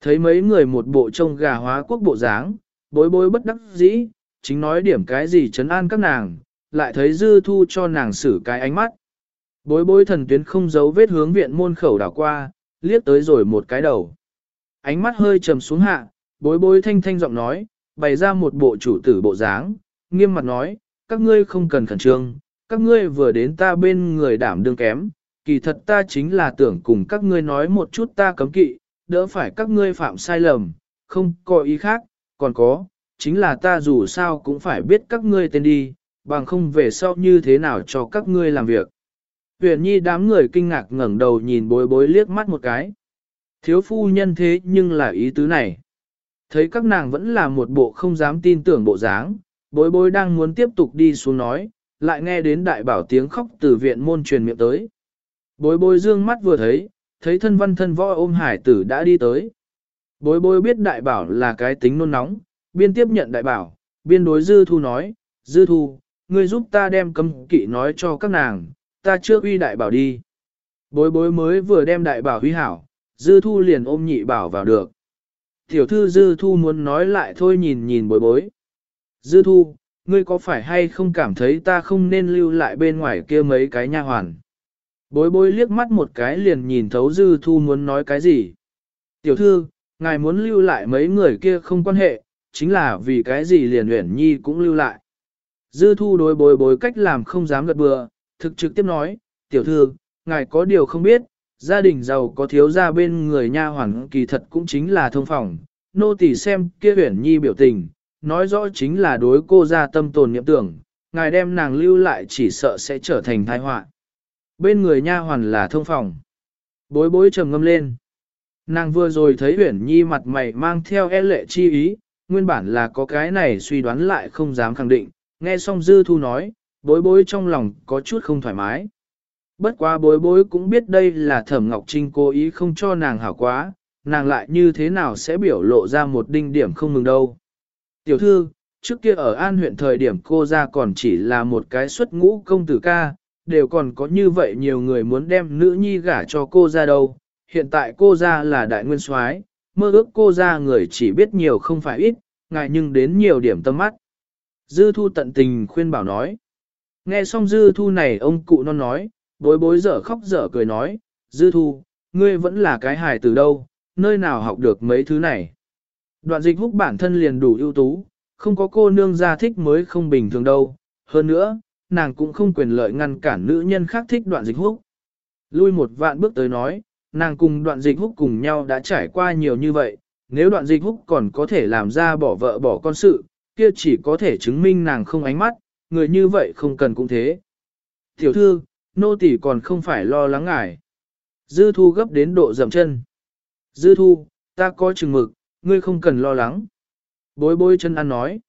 Thấy mấy người một bộ trông gà hóa quốc bộ dáng, bối bối bất đắc dĩ, chính nói điểm cái gì chấn an các nàng, lại thấy dư thu cho nàng xử cái ánh mắt. Bối bối thần tuyến không giấu vết hướng viện môn khẩu đảo qua, liếc tới rồi một cái đầu. Ánh mắt hơi trầm xuống hạ, bối bối thanh thanh giọng nói, bày ra một bộ chủ tử bộ dáng, nghiêm mặt nói, các ngươi không cần khẩn trương, các ngươi vừa đến ta bên người đảm đương kém, kỳ thật ta chính là tưởng cùng các ngươi nói một chút ta cấm kỵ, đỡ phải các ngươi phạm sai lầm, không có ý khác, còn có, chính là ta dù sao cũng phải biết các ngươi tên đi, bằng không về sau như thế nào cho các ngươi làm việc. Huyền nhi đám người kinh ngạc ngẩng đầu nhìn bối bối liếc mắt một cái. Thiếu phu nhân thế nhưng là ý tứ này. Thấy các nàng vẫn là một bộ không dám tin tưởng bộ dáng, bối bối đang muốn tiếp tục đi xuống nói, lại nghe đến đại bảo tiếng khóc từ viện môn truyền miệng tới. Bối bối dương mắt vừa thấy, thấy thân văn thân võ ôm hải tử đã đi tới. Bối bối biết đại bảo là cái tính nôn nóng, biên tiếp nhận đại bảo, biên đối dư thu nói, dư thu, ngươi giúp ta đem cấm kỵ nói cho các nàng, ta chưa uy đại bảo đi. Bối bối mới vừa đem đại bảo huy hảo, dư thu liền ôm nhị bảo vào được. Tiểu thư dư thu muốn nói lại thôi nhìn nhìn bối bối. Dư thu, ngươi có phải hay không cảm thấy ta không nên lưu lại bên ngoài kia mấy cái nha hoàn? Bối bối liếc mắt một cái liền nhìn thấu dư thu muốn nói cái gì. Tiểu thư, ngài muốn lưu lại mấy người kia không quan hệ, chính là vì cái gì liền uyển nhi cũng lưu lại. Dư thu đối bối bối cách làm không dám gật bừa, thực trực tiếp nói, tiểu thư, ngài có điều không biết, gia đình giàu có thiếu gia bên người nha hoàn kỳ thật cũng chính là thông phòng, nô tỳ xem kia uyển nhi biểu tình, nói rõ chính là đối cô gia tâm tồn niệm tưởng, ngài đem nàng lưu lại chỉ sợ sẽ trở thành tai họa. Bên người nha hoàn là thông phòng. Bối bối trầm ngâm lên. Nàng vừa rồi thấy huyển Nhi mặt mày mang theo e lệ chi ý, nguyên bản là có cái này suy đoán lại không dám khẳng định, nghe xong Dư Thu nói, bối bối trong lòng có chút không thoải mái. Bất quá bối bối cũng biết đây là Thẩm Ngọc Trinh cố ý không cho nàng hảo quá, nàng lại như thế nào sẽ biểu lộ ra một đinh điểm không mừng đâu. Tiểu thư, trước kia ở An huyện thời điểm cô ra còn chỉ là một cái xuất ngũ công tử ca, đều còn có như vậy nhiều người muốn đem nữ nhi gả cho cô ra đâu. Hiện tại cô ra là đại nguyên soái, mơ ước cô ra người chỉ biết nhiều không phải ít, ngại nhưng đến nhiều điểm tâm mắt. Dư thu tận tình khuyên bảo nói. Nghe xong dư thu này ông cụ non nói, bối bối dở khóc dở cười nói, dư thu, ngươi vẫn là cái hài từ đâu, nơi nào học được mấy thứ này. Đoạn dịch húc bản thân liền đủ ưu tú, không có cô nương gia thích mới không bình thường đâu. Hơn nữa, nàng cũng không quyền lợi ngăn cản nữ nhân khác thích đoạn dịch húc. Lui một vạn bước tới nói, nàng cùng đoạn dịch húc cùng nhau đã trải qua nhiều như vậy, nếu đoạn dịch húc còn có thể làm ra bỏ vợ bỏ con sự, kia chỉ có thể chứng minh nàng không ánh mắt, người như vậy không cần cũng thế. Tiểu thư, nô tỳ còn không phải lo lắng ngài. Dư thu gấp đến độ dầm chân. Dư thu, ta có chừng mực, ngươi không cần lo lắng. Bối bối chân ăn nói.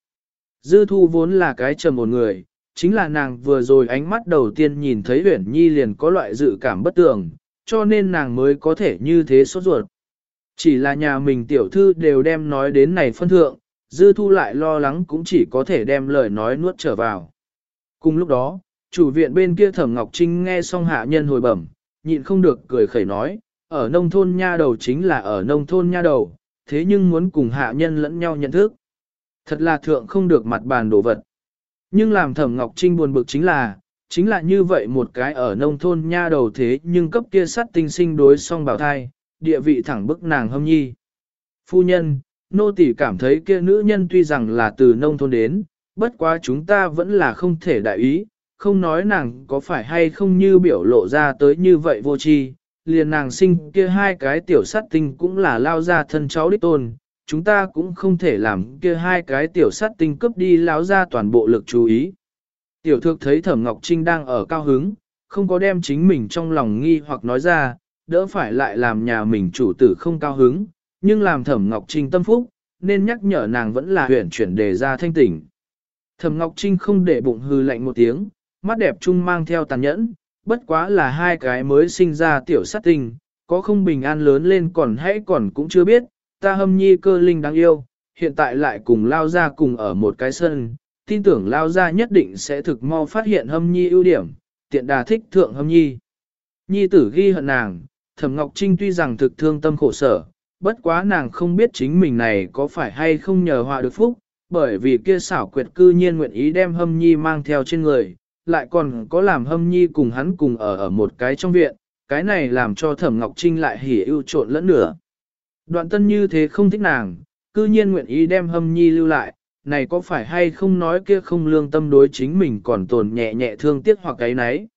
Dư thu vốn là cái trầm một người, chính là nàng vừa rồi ánh mắt đầu tiên nhìn thấy Uyển Nhi liền có loại dự cảm bất tường, cho nên nàng mới có thể như thế sốt ruột. Chỉ là nhà mình tiểu thư đều đem nói đến này phân thượng, dư thu lại lo lắng cũng chỉ có thể đem lời nói nuốt trở vào. Cùng lúc đó, chủ viện bên kia thẩm Ngọc Trinh nghe xong hạ nhân hồi bẩm, nhịn không được cười khẩy nói, ở nông thôn nha đầu chính là ở nông thôn nha đầu, thế nhưng muốn cùng hạ nhân lẫn nhau nhận thức. Thật là thượng không được mặt bàn đồ vật. Nhưng làm thẩm Ngọc Trinh buồn bực chính là, chính là như vậy một cái ở nông thôn nha đầu thế nhưng cấp kia sắt tinh sinh đối song bảo thai, địa vị thẳng bức nàng hâm nhi. Phu nhân, nô tỳ cảm thấy kia nữ nhân tuy rằng là từ nông thôn đến, bất quá chúng ta vẫn là không thể đại ý, không nói nàng có phải hay không như biểu lộ ra tới như vậy vô tri liền nàng sinh kia hai cái tiểu sát tinh cũng là lao ra thân cháu đích tôn, chúng ta cũng không thể làm kia hai cái tiểu sát tinh cấp đi láo ra toàn bộ lực chú ý. Tiểu thược thấy thẩm Ngọc Trinh đang ở cao hứng, không có đem chính mình trong lòng nghi hoặc nói ra, đỡ phải lại làm nhà mình chủ tử không cao hứng, nhưng làm thẩm Ngọc Trinh tâm phúc, nên nhắc nhở nàng vẫn là huyện chuyển đề ra thanh tỉnh. Thẩm Ngọc Trinh không để bụng hư lạnh một tiếng, mắt đẹp trung mang theo tàn nhẫn, bất quá là hai cái mới sinh ra tiểu sát tinh, có không bình an lớn lên còn hãy còn cũng chưa biết, ta hâm nhi cơ linh đáng yêu, hiện tại lại cùng lao ra cùng ở một cái sân, tin tưởng lao ra nhất định sẽ thực mau phát hiện hâm nhi ưu điểm, tiện đà thích thượng hâm nhi. Nhi tử ghi hận nàng, thẩm Ngọc Trinh tuy rằng thực thương tâm khổ sở, bất quá nàng không biết chính mình này có phải hay không nhờ họa được phúc, bởi vì kia xảo quyệt cư nhiên nguyện ý đem hâm nhi mang theo trên người, lại còn có làm hâm nhi cùng hắn cùng ở ở một cái trong viện, cái này làm cho thẩm Ngọc Trinh lại hỉ ưu trộn lẫn nửa. Đoạn tân như thế không thích nàng, cư nhiên nguyện ý đem hâm nhi lưu lại, này có phải hay không nói kia không lương tâm đối chính mình còn tồn nhẹ nhẹ thương tiếc hoặc cái nấy.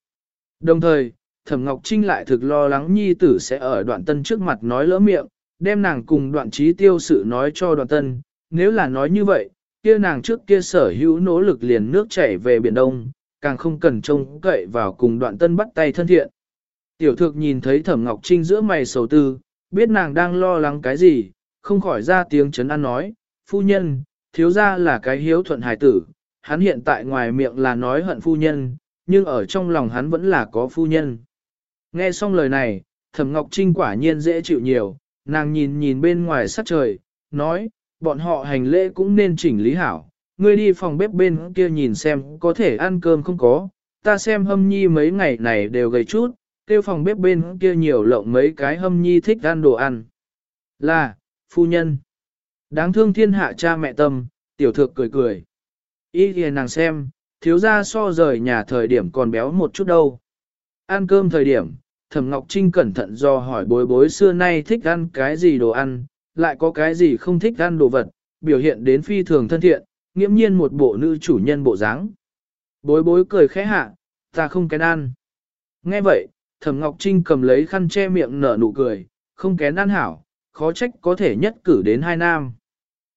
Đồng thời, Thẩm Ngọc Trinh lại thực lo lắng nhi tử sẽ ở đoạn tân trước mặt nói lỡ miệng, đem nàng cùng đoạn trí tiêu sự nói cho đoạn tân, nếu là nói như vậy, kia nàng trước kia sở hữu nỗ lực liền nước chảy về Biển Đông, càng không cần trông cậy vào cùng đoạn tân bắt tay thân thiện. Tiểu thược nhìn thấy Thẩm Ngọc Trinh giữa mày sầu tư, biết nàng đang lo lắng cái gì, không khỏi ra tiếng chấn an nói, phu nhân, thiếu ra là cái hiếu thuận hài tử, hắn hiện tại ngoài miệng là nói hận phu nhân, nhưng ở trong lòng hắn vẫn là có phu nhân. Nghe xong lời này, Thẩm Ngọc Trinh quả nhiên dễ chịu nhiều, nàng nhìn nhìn bên ngoài sắc trời, nói, bọn họ hành lễ cũng nên chỉnh lý hảo, ngươi đi phòng bếp bên kia nhìn xem có thể ăn cơm không có, ta xem hâm nhi mấy ngày này đều gầy chút, kêu phòng bếp bên kia nhiều lộng mấy cái hâm nhi thích ăn đồ ăn. Là, phu nhân. Đáng thương thiên hạ cha mẹ tâm, tiểu thược cười cười. Ý kìa nàng xem, thiếu ra so rời nhà thời điểm còn béo một chút đâu. Ăn cơm thời điểm, Thẩm Ngọc Trinh cẩn thận do hỏi bối bối xưa nay thích ăn cái gì đồ ăn, lại có cái gì không thích ăn đồ vật, biểu hiện đến phi thường thân thiện, nghiễm nhiên một bộ nữ chủ nhân bộ dáng. Bối bối cười khẽ hạ, ta không kén ăn. Nghe vậy, Thẩm Ngọc Trinh cầm lấy khăn che miệng nở nụ cười, không kén ăn hảo, khó trách có thể nhất cử đến hai nam.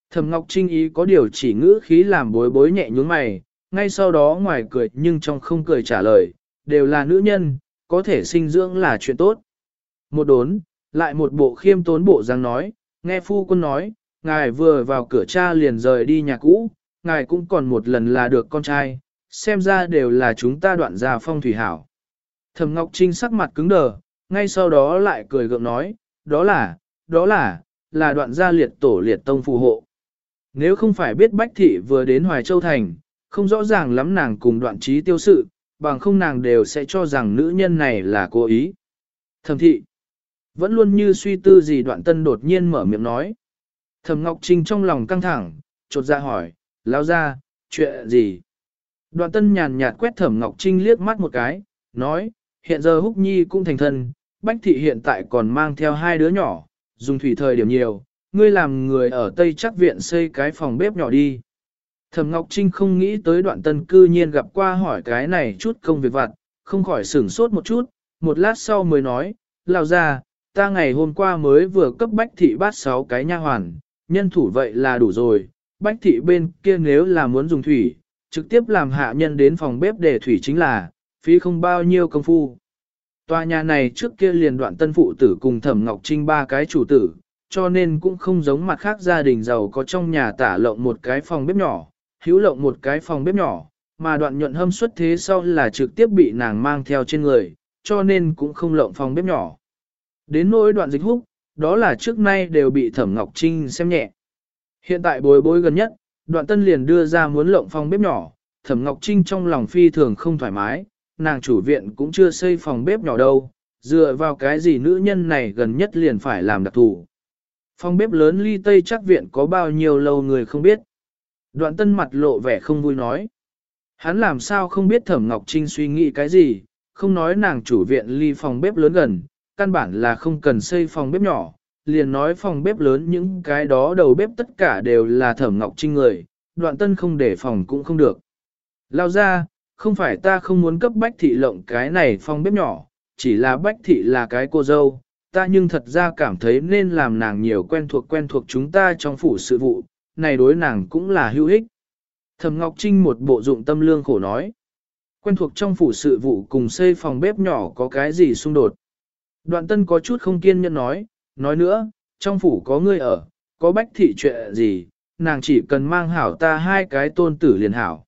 Thẩm Ngọc Trinh ý có điều chỉ ngữ khí làm bối bối nhẹ nhướng mày, ngay sau đó ngoài cười nhưng trong không cười trả lời, đều là nữ nhân, có thể sinh dưỡng là chuyện tốt. Một đốn, lại một bộ khiêm tốn bộ dáng nói, nghe phu quân nói, ngài vừa vào cửa cha liền rời đi nhà cũ, ngài cũng còn một lần là được con trai, xem ra đều là chúng ta đoạn ra phong thủy hảo. Thẩm Ngọc Trinh sắc mặt cứng đờ, ngay sau đó lại cười gượng nói, đó là, đó là, là đoạn gia liệt tổ liệt tông phù hộ. Nếu không phải biết Bách Thị vừa đến Hoài Châu Thành, không rõ ràng lắm nàng cùng đoạn trí tiêu sự, bằng không nàng đều sẽ cho rằng nữ nhân này là cố ý. Thẩm thị, vẫn luôn như suy tư gì đoạn tân đột nhiên mở miệng nói. Thẩm Ngọc Trinh trong lòng căng thẳng, chột ra dạ hỏi, lao ra, chuyện gì? Đoạn tân nhàn nhạt quét Thẩm Ngọc Trinh liếc mắt một cái, nói, hiện giờ Húc Nhi cũng thành thân, Bách Thị hiện tại còn mang theo hai đứa nhỏ, dùng thủy thời điểm nhiều, ngươi làm người ở Tây chắc viện xây cái phòng bếp nhỏ đi. Thẩm Ngọc Trinh không nghĩ tới đoạn tân cư nhiên gặp qua hỏi cái này chút công việc vặt, không khỏi sửng sốt một chút, một lát sau mới nói, lao ra, ta ngày hôm qua mới vừa cấp bách thị bát sáu cái nha hoàn, nhân thủ vậy là đủ rồi, bách thị bên kia nếu là muốn dùng thủy, trực tiếp làm hạ nhân đến phòng bếp để thủy chính là, phí không bao nhiêu công phu. Tòa nhà này trước kia liền đoạn tân phụ tử cùng thẩm Ngọc Trinh ba cái chủ tử, cho nên cũng không giống mặt khác gia đình giàu có trong nhà tả lộng một cái phòng bếp nhỏ, hữu lộng một cái phòng bếp nhỏ, mà đoạn nhuận hâm xuất thế sau là trực tiếp bị nàng mang theo trên người, cho nên cũng không lộng phòng bếp nhỏ. Đến nỗi đoạn dịch húc, đó là trước nay đều bị Thẩm Ngọc Trinh xem nhẹ. Hiện tại bối bối gần nhất, đoạn tân liền đưa ra muốn lộng phòng bếp nhỏ, Thẩm Ngọc Trinh trong lòng phi thường không thoải mái, nàng chủ viện cũng chưa xây phòng bếp nhỏ đâu, dựa vào cái gì nữ nhân này gần nhất liền phải làm đặc thù. Phòng bếp lớn ly tây chắc viện có bao nhiêu lâu người không biết. Đoạn tân mặt lộ vẻ không vui nói. Hắn làm sao không biết Thẩm Ngọc Trinh suy nghĩ cái gì, không nói nàng chủ viện ly phòng bếp lớn gần, căn bản là không cần xây phòng bếp nhỏ, liền nói phòng bếp lớn những cái đó đầu bếp tất cả đều là Thẩm Ngọc Trinh người, đoạn tân không để phòng cũng không được. Lao ra, không phải ta không muốn cấp bách thị lộng cái này phòng bếp nhỏ, chỉ là bách thị là cái cô dâu, ta nhưng thật ra cảm thấy nên làm nàng nhiều quen thuộc quen thuộc chúng ta trong phủ sự vụ, này đối nàng cũng là hữu ích. Thẩm Ngọc Trinh một bộ dụng tâm lương khổ nói. Quen thuộc trong phủ sự vụ cùng xây phòng bếp nhỏ có cái gì xung đột. Đoạn tân có chút không kiên nhẫn nói, nói nữa, trong phủ có ngươi ở, có bách thị chuyện gì, nàng chỉ cần mang hảo ta hai cái tôn tử liền hảo.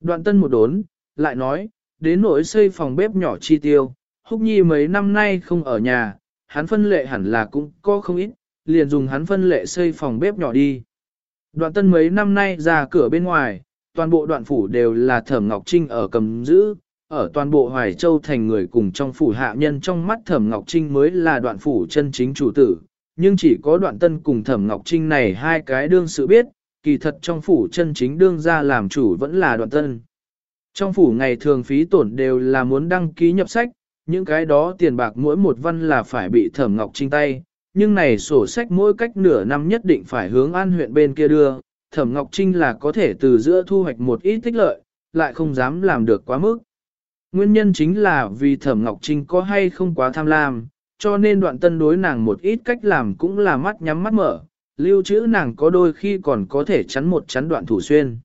Đoạn tân một đốn, lại nói, đến nỗi xây phòng bếp nhỏ chi tiêu, húc nhi mấy năm nay không ở nhà, hắn phân lệ hẳn là cũng có không ít, liền dùng hắn phân lệ xây phòng bếp nhỏ đi. Đoạn tân mấy năm nay ra cửa bên ngoài, toàn bộ đoạn phủ đều là thẩm Ngọc Trinh ở cầm giữ, ở toàn bộ Hoài Châu thành người cùng trong phủ hạ nhân trong mắt thẩm Ngọc Trinh mới là đoạn phủ chân chính chủ tử, nhưng chỉ có đoạn tân cùng thẩm ngọc trinh này hai cái đương sự biết, kỳ thật trong phủ chân chính đương ra làm chủ vẫn là đoạn tân. Trong phủ ngày thường phí tổn đều là muốn đăng ký nhập sách, những cái đó tiền bạc mỗi một văn là phải bị thẩm ngọc trinh tay, nhưng này sổ sách mỗi cách nửa năm nhất định phải hướng an huyện bên kia đưa, thẩm ngọc trinh là có thể từ giữa thu hoạch một ít tích lợi, lại không dám làm được quá mức. Nguyên nhân chính là vì thẩm ngọc trinh có hay không quá tham lam, cho nên đoạn tân đối nàng một ít cách làm cũng là mắt nhắm mắt mở, lưu trữ nàng có đôi khi còn có thể chắn một chắn đoạn thủ xuyên.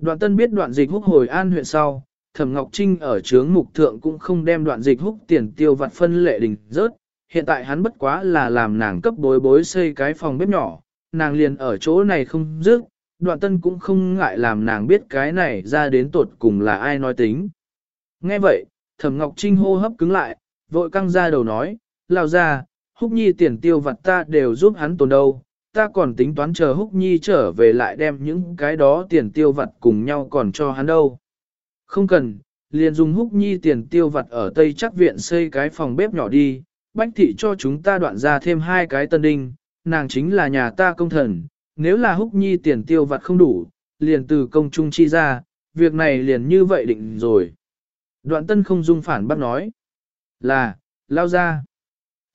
Đoạn tân biết đoạn dịch húc hồi an huyện sau, thẩm ngọc trinh ở trướng mục thượng cũng không đem đoạn dịch húc tiền tiêu vặt phân lệ đình rớt, hiện tại hắn bất quá là làm nàng cấp bối bối xây cái phòng bếp nhỏ, nàng liền ở chỗ này không dứt, đoạn tân cũng không ngại làm nàng biết cái này ra đến tột cùng là ai nói tính. Nghe vậy, thẩm ngọc trinh hô hấp cứng lại, vội căng ra đầu nói, lao ra, húc nhi tiền tiêu vặt ta đều giúp hắn tồn đâu, ta còn tính toán chờ húc nhi trở về lại đem những cái đó tiền tiêu vặt cùng nhau còn cho hắn đâu. Không cần, liền dùng húc nhi tiền tiêu vặt ở Tây chắc viện xây cái phòng bếp nhỏ đi, bách thị cho chúng ta đoạn ra thêm hai cái tân đinh, nàng chính là nhà ta công thần, nếu là húc nhi tiền tiêu vặt không đủ, liền từ công trung chi ra, việc này liền như vậy định rồi. Đoạn tân không dung phản bác nói, là, lao ra.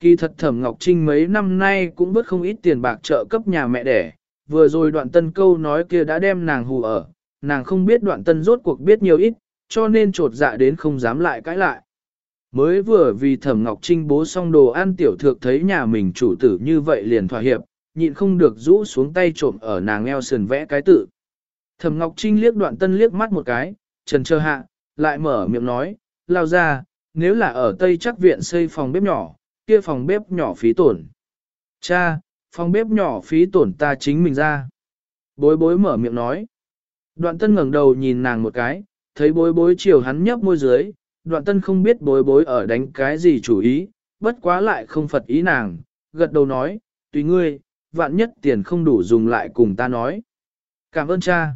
Kỳ thật thẩm Ngọc Trinh mấy năm nay cũng bớt không ít tiền bạc trợ cấp nhà mẹ đẻ, vừa rồi đoạn tân câu nói kia đã đem nàng hù ở, nàng không biết đoạn tân rốt cuộc biết nhiều ít, cho nên trột dạ đến không dám lại cãi lại. Mới vừa vì thẩm Ngọc Trinh bố xong đồ ăn tiểu thược thấy nhà mình chủ tử như vậy liền thỏa hiệp, nhịn không được rũ xuống tay trộm ở nàng eo sườn vẽ cái tự. Thẩm Ngọc Trinh liếc đoạn tân liếc mắt một cái, trần trơ hạ, lại mở miệng nói, lao ra, nếu là ở Tây chắc viện xây phòng bếp nhỏ, kia phòng bếp nhỏ phí tổn. Cha, phòng bếp nhỏ phí tổn ta chính mình ra. Bối bối mở miệng nói. Đoạn tân ngẩng đầu nhìn nàng một cái, thấy bối bối chiều hắn nhấp môi dưới, đoạn tân không biết bối bối ở đánh cái gì chủ ý, bất quá lại không phật ý nàng, gật đầu nói, tùy ngươi, vạn nhất tiền không đủ dùng lại cùng ta nói. Cảm ơn cha.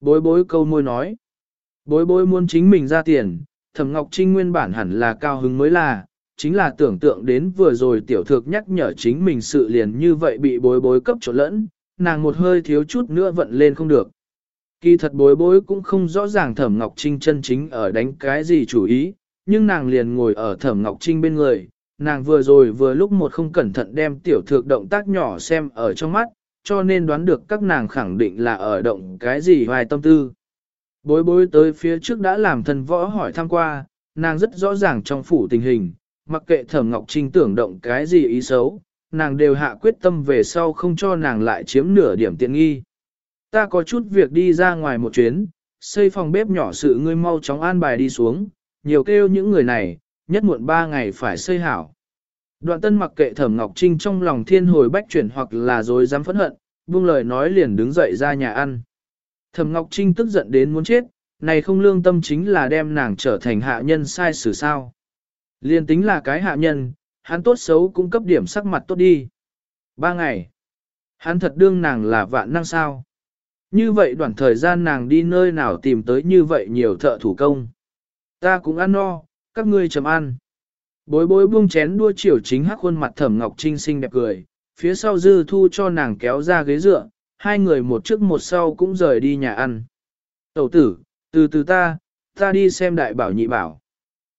Bối bối câu môi nói. Bối bối muốn chính mình ra tiền, thẩm ngọc trinh nguyên bản hẳn là cao hứng mới là, chính là tưởng tượng đến vừa rồi tiểu thược nhắc nhở chính mình sự liền như vậy bị bối bối cấp trộn lẫn, nàng một hơi thiếu chút nữa vận lên không được. Kỳ thật bối bối cũng không rõ ràng thẩm Ngọc Trinh chân chính ở đánh cái gì chủ ý, nhưng nàng liền ngồi ở thẩm Ngọc Trinh bên người, nàng vừa rồi vừa lúc một không cẩn thận đem tiểu thược động tác nhỏ xem ở trong mắt, cho nên đoán được các nàng khẳng định là ở động cái gì hoài tâm tư. Bối bối tới phía trước đã làm thần võ hỏi thăm qua, nàng rất rõ ràng trong phủ tình hình, mặc kệ thẩm Ngọc Trinh tưởng động cái gì ý xấu, nàng đều hạ quyết tâm về sau không cho nàng lại chiếm nửa điểm tiện nghi. Ta có chút việc đi ra ngoài một chuyến, xây phòng bếp nhỏ sự ngươi mau chóng an bài đi xuống, nhiều kêu những người này, nhất muộn ba ngày phải xây hảo. Đoạn tân mặc kệ thẩm Ngọc Trinh trong lòng thiên hồi bách chuyển hoặc là dối dám phẫn hận, buông lời nói liền đứng dậy ra nhà ăn. Thẩm Ngọc Trinh tức giận đến muốn chết, này không lương tâm chính là đem nàng trở thành hạ nhân sai xử sao. Liên tính là cái hạ nhân, hắn tốt xấu cũng cấp điểm sắc mặt tốt đi. Ba ngày. Hắn thật đương nàng là vạn năng sao. Như vậy đoạn thời gian nàng đi nơi nào tìm tới như vậy nhiều thợ thủ công. Ta cũng ăn no, các ngươi chấm ăn. Bối bối buông chén đua chiều chính hắc khuôn mặt thẩm ngọc trinh xinh đẹp cười, phía sau dư thu cho nàng kéo ra ghế dựa, hai người một trước một sau cũng rời đi nhà ăn. Tẩu tử, từ từ ta, ta đi xem đại bảo nhị bảo.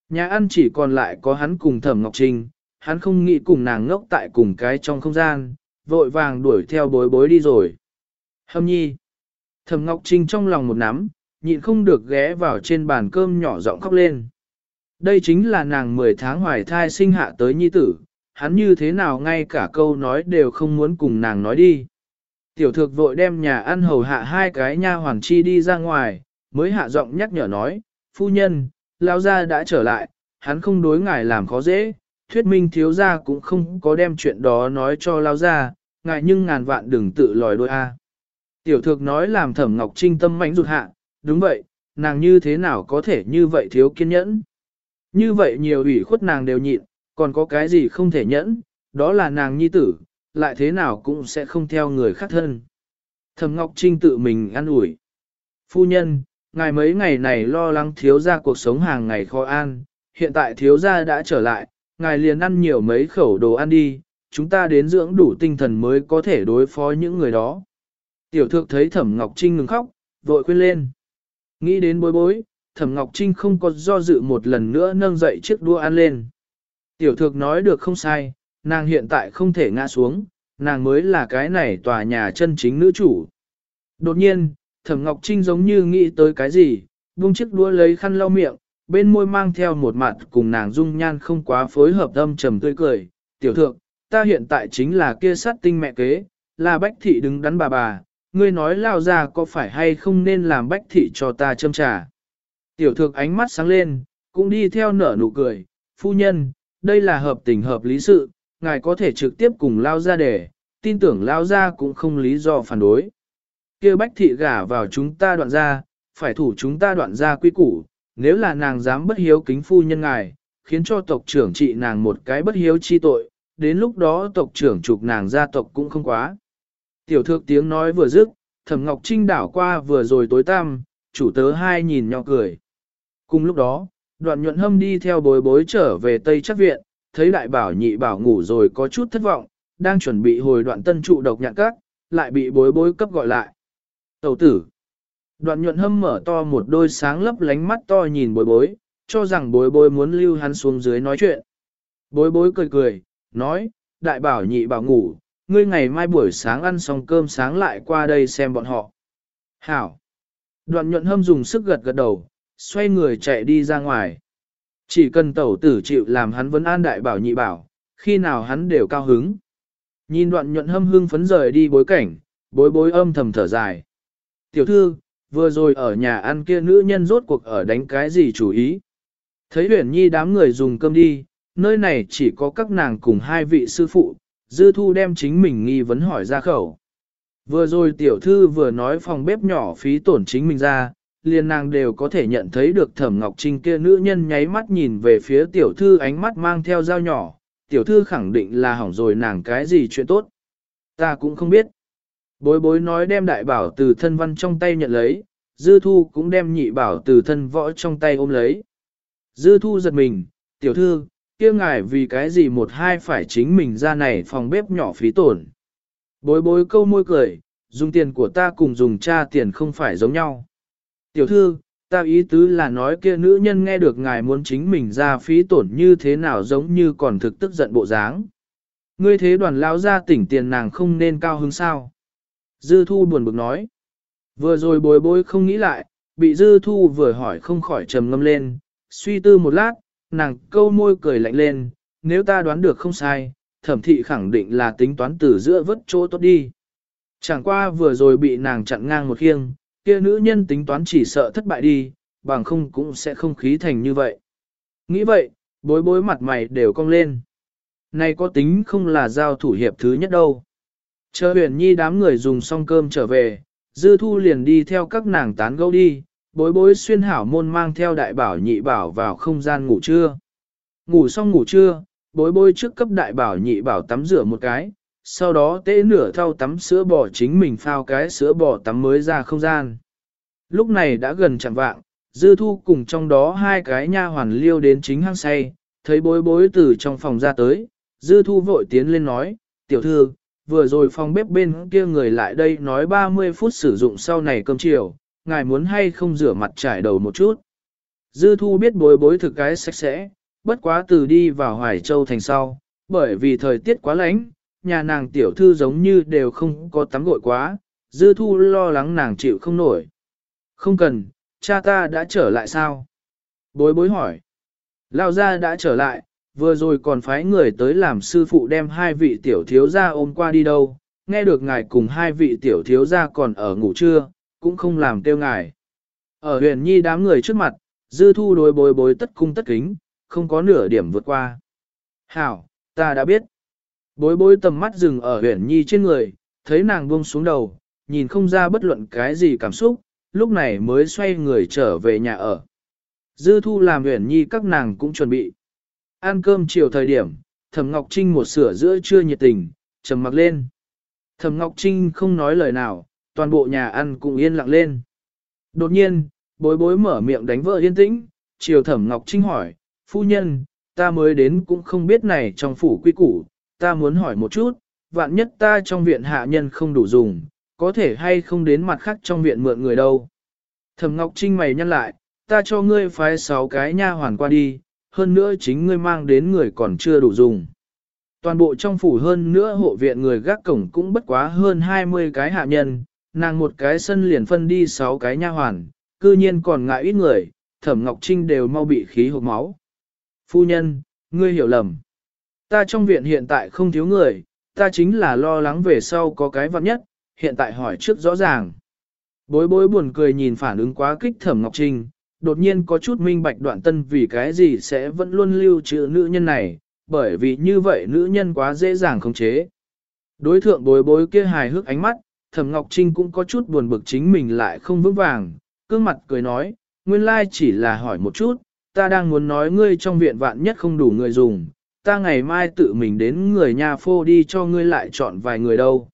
Nhà ăn chỉ còn lại có hắn cùng thẩm ngọc trinh, hắn không nghĩ cùng nàng ngốc tại cùng cái trong không gian, vội vàng đuổi theo bối bối đi rồi. Hâm nhi. Thẩm Ngọc Trinh trong lòng một nắm, nhịn không được ghé vào trên bàn cơm nhỏ giọng khóc lên. Đây chính là nàng 10 tháng hoài thai sinh hạ tới nhi tử, hắn như thế nào ngay cả câu nói đều không muốn cùng nàng nói đi. Tiểu thược vội đem nhà ăn hầu hạ hai cái nha hoàng chi đi ra ngoài, mới hạ giọng nhắc nhở nói, phu nhân, lao gia đã trở lại, hắn không đối ngài làm khó dễ, thuyết minh thiếu gia cũng không có đem chuyện đó nói cho lao gia, ngài nhưng ngàn vạn đừng tự lòi đôi a. Tiểu thược nói làm thẩm ngọc trinh tâm mãnh rụt hạ, đúng vậy, nàng như thế nào có thể như vậy thiếu kiên nhẫn. Như vậy nhiều ủy khuất nàng đều nhịn, còn có cái gì không thể nhẫn, đó là nàng nhi tử, lại thế nào cũng sẽ không theo người khác thân. Thẩm Ngọc Trinh tự mình ăn ủi. Phu nhân, ngài mấy ngày này lo lắng thiếu ra cuộc sống hàng ngày khó an, hiện tại thiếu gia đã trở lại, ngài liền ăn nhiều mấy khẩu đồ ăn đi, chúng ta đến dưỡng đủ tinh thần mới có thể đối phó những người đó. Tiểu thượng thấy Thẩm Ngọc Trinh ngừng khóc, vội khuyên lên. Nghĩ đến bối bối, Thẩm Ngọc Trinh không có do dự một lần nữa nâng dậy chiếc đua ăn lên. Tiểu thượng nói được không sai, nàng hiện tại không thể ngã xuống, nàng mới là cái này tòa nhà chân chính nữ chủ. Đột nhiên, Thẩm Ngọc Trinh giống như nghĩ tới cái gì, buông chiếc đũa lấy khăn lau miệng, bên môi mang theo một mặt cùng nàng dung nhan không quá phối hợp âm trầm tươi cười. Tiểu thượng, ta hiện tại chính là kia sát tinh mẹ kế, là bách thị đứng đắn bà bà, ngươi nói lao ra có phải hay không nên làm bách thị cho ta châm trà. Tiểu thượng ánh mắt sáng lên, cũng đi theo nở nụ cười, phu nhân, đây là hợp tình hợp lý sự, ngài có thể trực tiếp cùng lao ra để, tin tưởng lao ra cũng không lý do phản đối kia bách thị gả vào chúng ta đoạn ra, phải thủ chúng ta đoạn ra quy củ, nếu là nàng dám bất hiếu kính phu nhân ngài, khiến cho tộc trưởng trị nàng một cái bất hiếu chi tội, đến lúc đó tộc trưởng trục nàng gia tộc cũng không quá. Tiểu thượng tiếng nói vừa dứt, thẩm ngọc trinh đảo qua vừa rồi tối tăm, chủ tớ hai nhìn nhau cười. Cùng lúc đó, đoạn nhuận hâm đi theo bối bối trở về Tây Chắc Viện, thấy đại bảo nhị bảo ngủ rồi có chút thất vọng, đang chuẩn bị hồi đoạn tân trụ độc nhạn các, lại bị bối bối cấp gọi lại. Tẩu tử. Đoạn nhuận hâm mở to một đôi sáng lấp lánh mắt to nhìn bối bối, cho rằng bối bối muốn lưu hắn xuống dưới nói chuyện. Bối bối cười cười, nói, đại bảo nhị bảo ngủ, ngươi ngày mai buổi sáng ăn xong cơm sáng lại qua đây xem bọn họ. Hảo. Đoạn nhuận hâm dùng sức gật gật đầu, xoay người chạy đi ra ngoài. Chỉ cần tẩu tử chịu làm hắn vấn an đại bảo nhị bảo, khi nào hắn đều cao hứng. Nhìn đoạn nhuận hâm hưng phấn rời đi bối cảnh, bối bối âm thầm thở dài. Tiểu thư, vừa rồi ở nhà ăn kia nữ nhân rốt cuộc ở đánh cái gì chủ ý. Thấy huyền nhi đám người dùng cơm đi, nơi này chỉ có các nàng cùng hai vị sư phụ, dư thu đem chính mình nghi vấn hỏi ra khẩu. Vừa rồi tiểu thư vừa nói phòng bếp nhỏ phí tổn chính mình ra, liền nàng đều có thể nhận thấy được thẩm ngọc trinh kia nữ nhân nháy mắt nhìn về phía tiểu thư ánh mắt mang theo dao nhỏ, tiểu thư khẳng định là hỏng rồi nàng cái gì chuyện tốt. Ta cũng không biết. Bối bối nói đem đại bảo từ thân văn trong tay nhận lấy, dư thu cũng đem nhị bảo từ thân võ trong tay ôm lấy. Dư thu giật mình, tiểu thư, kia ngài vì cái gì một hai phải chính mình ra này phòng bếp nhỏ phí tổn. Bối bối câu môi cười, dùng tiền của ta cùng dùng cha tiền không phải giống nhau. Tiểu thư, ta ý tứ là nói kia nữ nhân nghe được ngài muốn chính mình ra phí tổn như thế nào giống như còn thực tức giận bộ dáng. Ngươi thế đoàn lao ra tỉnh tiền nàng không nên cao hứng sao. Dư thu buồn bực nói. Vừa rồi bồi bối không nghĩ lại, bị dư thu vừa hỏi không khỏi trầm ngâm lên, suy tư một lát, nàng câu môi cười lạnh lên, nếu ta đoán được không sai, thẩm thị khẳng định là tính toán từ giữa vất chỗ tốt đi. Chẳng qua vừa rồi bị nàng chặn ngang một khiêng, kia nữ nhân tính toán chỉ sợ thất bại đi, bằng không cũng sẽ không khí thành như vậy. Nghĩ vậy, bối bối mặt mày đều cong lên. Này có tính không là giao thủ hiệp thứ nhất đâu. Chờ huyền nhi đám người dùng xong cơm trở về, dư thu liền đi theo các nàng tán gẫu đi, bối bối xuyên hảo môn mang theo đại bảo nhị bảo vào không gian ngủ trưa. Ngủ xong ngủ trưa, bối bối trước cấp đại bảo nhị bảo tắm rửa một cái, sau đó tễ nửa thau tắm sữa bò chính mình phao cái sữa bò tắm mới ra không gian. Lúc này đã gần chẳng vạng, dư thu cùng trong đó hai cái nha hoàn liêu đến chính hang say, thấy bối bối từ trong phòng ra tới, dư thu vội tiến lên nói, tiểu thư, vừa rồi phòng bếp bên kia người lại đây nói 30 phút sử dụng sau này cơm chiều, ngài muốn hay không rửa mặt trải đầu một chút. Dư thu biết bối bối thực cái sạch sẽ, bất quá từ đi vào Hoài Châu thành sau, bởi vì thời tiết quá lạnh, nhà nàng tiểu thư giống như đều không có tắm gội quá, dư thu lo lắng nàng chịu không nổi. Không cần, cha ta đã trở lại sao? Bối bối hỏi. Lao gia đã trở lại, vừa rồi còn phái người tới làm sư phụ đem hai vị tiểu thiếu gia ôm qua đi đâu, nghe được ngài cùng hai vị tiểu thiếu gia còn ở ngủ trưa, cũng không làm tiêu ngài. Ở huyền nhi đám người trước mặt, dư thu đối bối bối tất cung tất kính, không có nửa điểm vượt qua. Hảo, ta đã biết. Bối bối tầm mắt dừng ở huyền nhi trên người, thấy nàng buông xuống đầu, nhìn không ra bất luận cái gì cảm xúc, lúc này mới xoay người trở về nhà ở. Dư thu làm huyền nhi các nàng cũng chuẩn bị. Ăn cơm chiều thời điểm, Thẩm Ngọc Trinh một sửa giữa trưa nhiệt tình, trầm mặc lên. Thẩm Ngọc Trinh không nói lời nào, toàn bộ nhà ăn cũng yên lặng lên. Đột nhiên, bối bối mở miệng đánh vợ yên tĩnh, chiều Thẩm Ngọc Trinh hỏi, phu nhân, ta mới đến cũng không biết này trong phủ quy củ, ta muốn hỏi một chút, vạn nhất ta trong viện hạ nhân không đủ dùng, có thể hay không đến mặt khác trong viện mượn người đâu. Thẩm Ngọc Trinh mày nhăn lại, ta cho ngươi phái sáu cái nha hoàn qua đi, hơn nữa chính ngươi mang đến người còn chưa đủ dùng. Toàn bộ trong phủ hơn nữa hộ viện người gác cổng cũng bất quá hơn 20 cái hạ nhân, nàng một cái sân liền phân đi 6 cái nha hoàn, cư nhiên còn ngại ít người, thẩm Ngọc Trinh đều mau bị khí hộp máu. Phu nhân, ngươi hiểu lầm. Ta trong viện hiện tại không thiếu người, ta chính là lo lắng về sau có cái vặn nhất, hiện tại hỏi trước rõ ràng. Bối bối buồn cười nhìn phản ứng quá kích thẩm Ngọc Trinh, đột nhiên có chút minh bạch đoạn tân vì cái gì sẽ vẫn luôn lưu trữ nữ nhân này, bởi vì như vậy nữ nhân quá dễ dàng khống chế. Đối thượng bối bối kia hài hước ánh mắt, thẩm Ngọc Trinh cũng có chút buồn bực chính mình lại không vững vàng, cương mặt cười nói, nguyên lai chỉ là hỏi một chút, ta đang muốn nói ngươi trong viện vạn nhất không đủ người dùng, ta ngày mai tự mình đến người nhà phô đi cho ngươi lại chọn vài người đâu.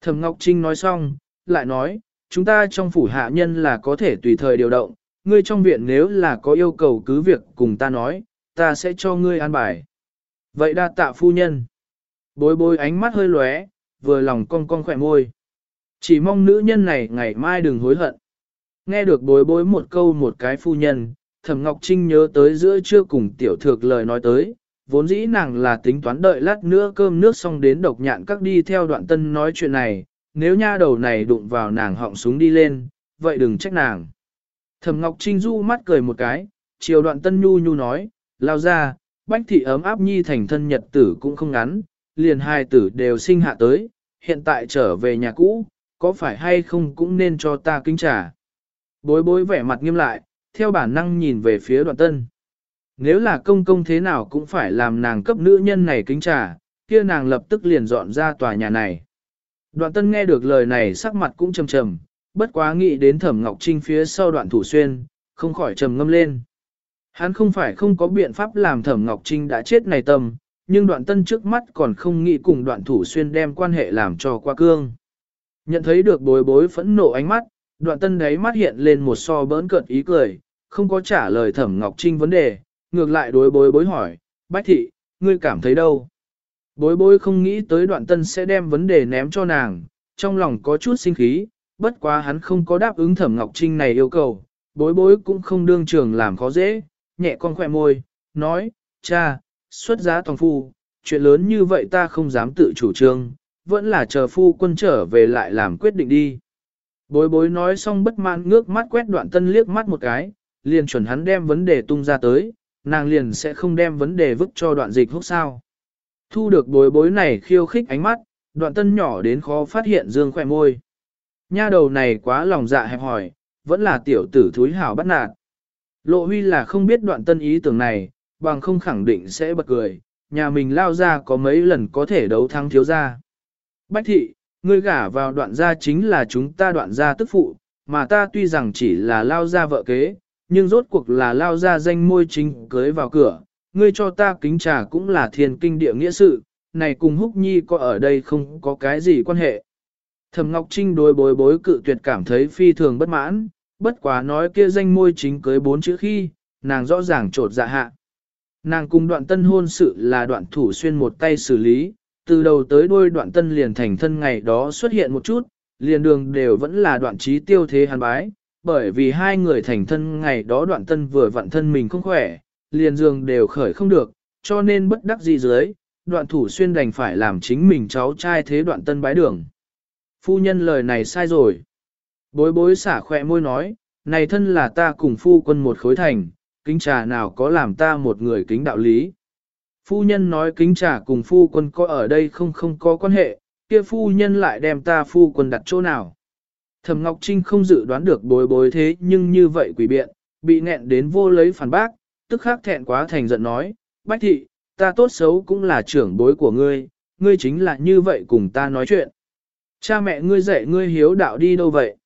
Thẩm Ngọc Trinh nói xong, lại nói, chúng ta trong phủ hạ nhân là có thể tùy thời điều động, ngươi trong viện nếu là có yêu cầu cứ việc cùng ta nói, ta sẽ cho ngươi an bài. Vậy đa tạ phu nhân. Bối bối ánh mắt hơi lóe, vừa lòng cong cong khỏe môi. Chỉ mong nữ nhân này ngày mai đừng hối hận. Nghe được bối bối một câu một cái phu nhân, Thẩm Ngọc Trinh nhớ tới giữa trưa cùng tiểu thược lời nói tới, vốn dĩ nàng là tính toán đợi lát nữa cơm nước xong đến độc nhạn các đi theo đoạn tân nói chuyện này, nếu nha đầu này đụng vào nàng họng súng đi lên, vậy đừng trách nàng. Thẩm Ngọc Trinh du mắt cười một cái, chiều đoạn tân nhu nhu nói, lao ra, bách thị ấm áp nhi thành thân nhật tử cũng không ngắn, liền hai tử đều sinh hạ tới, hiện tại trở về nhà cũ, có phải hay không cũng nên cho ta kính trả. Bối bối vẻ mặt nghiêm lại, theo bản năng nhìn về phía đoạn tân. Nếu là công công thế nào cũng phải làm nàng cấp nữ nhân này kính trả, kia nàng lập tức liền dọn ra tòa nhà này. Đoạn tân nghe được lời này sắc mặt cũng trầm trầm, bất quá nghĩ đến thẩm ngọc trinh phía sau đoạn thủ xuyên, không khỏi trầm ngâm lên. Hắn không phải không có biện pháp làm thẩm ngọc trinh đã chết này tâm, nhưng đoạn tân trước mắt còn không nghĩ cùng đoạn thủ xuyên đem quan hệ làm cho qua cương. Nhận thấy được bối bối phẫn nộ ánh mắt, đoạn tân đấy mắt hiện lên một so bỡn cợt ý cười, không có trả lời thẩm ngọc trinh vấn đề, ngược lại đối bối bối hỏi, bách thị, ngươi cảm thấy đâu? Bối bối không nghĩ tới đoạn tân sẽ đem vấn đề ném cho nàng, trong lòng có chút sinh khí, bất quá hắn không có đáp ứng thẩm ngọc trinh này yêu cầu, bối bối cũng không đương trường làm khó dễ, nhẹ con khỏe môi, nói, cha, xuất giá toàn phu, chuyện lớn như vậy ta không dám tự chủ trương, vẫn là chờ phu quân trở về lại làm quyết định đi. Bối bối nói xong bất mãn ngước mắt quét đoạn tân liếc mắt một cái, liền chuẩn hắn đem vấn đề tung ra tới, nàng liền sẽ không đem vấn đề vứt cho đoạn dịch húc sao. Thu được bối bối này khiêu khích ánh mắt, đoạn tân nhỏ đến khó phát hiện dương khỏe môi. Nha đầu này quá lòng dạ hẹp hỏi, vẫn là tiểu tử thúi hảo bắt nạt. Lộ huy là không biết đoạn tân ý tưởng này, bằng không khẳng định sẽ bật cười, nhà mình lao ra có mấy lần có thể đấu thắng thiếu gia. Bách thị, ngươi gả vào đoạn gia chính là chúng ta đoạn gia tức phụ, mà ta tuy rằng chỉ là lao gia vợ kế, nhưng rốt cuộc là lao gia danh môi chính cưới vào cửa, ngươi cho ta kính trà cũng là thiên kinh địa nghĩa sự, này cùng húc nhi có ở đây không có cái gì quan hệ. Thẩm Ngọc Trinh đối bối bối cự tuyệt cảm thấy phi thường bất mãn, bất quá nói kia danh môi chính cưới bốn chữ khi, nàng rõ ràng trột dạ hạ. Nàng cùng đoạn tân hôn sự là đoạn thủ xuyên một tay xử lý, từ đầu tới đuôi đoạn tân liền thành thân ngày đó xuất hiện một chút, liền đường đều vẫn là đoạn trí tiêu thế hàn bái, bởi vì hai người thành thân ngày đó đoạn tân vừa vặn thân mình không khỏe, liền giường đều khởi không được, cho nên bất đắc dĩ dưới, đoạn thủ xuyên đành phải làm chính mình cháu trai thế đoạn tân bái đường. Phu nhân lời này sai rồi. Bối bối xả khỏe môi nói, này thân là ta cùng phu quân một khối thành, kính trà nào có làm ta một người kính đạo lý. Phu nhân nói kính trà cùng phu quân có ở đây không không có quan hệ, kia phu nhân lại đem ta phu quân đặt chỗ nào. Thẩm Ngọc Trinh không dự đoán được bối bối thế nhưng như vậy quỷ biện, bị nghẹn đến vô lấy phản bác, tức khắc thẹn quá thành giận nói, Bách thị, ta tốt xấu cũng là trưởng bối của ngươi, ngươi chính là như vậy cùng ta nói chuyện. Cha mẹ ngươi dạy ngươi hiếu đạo đi đâu vậy?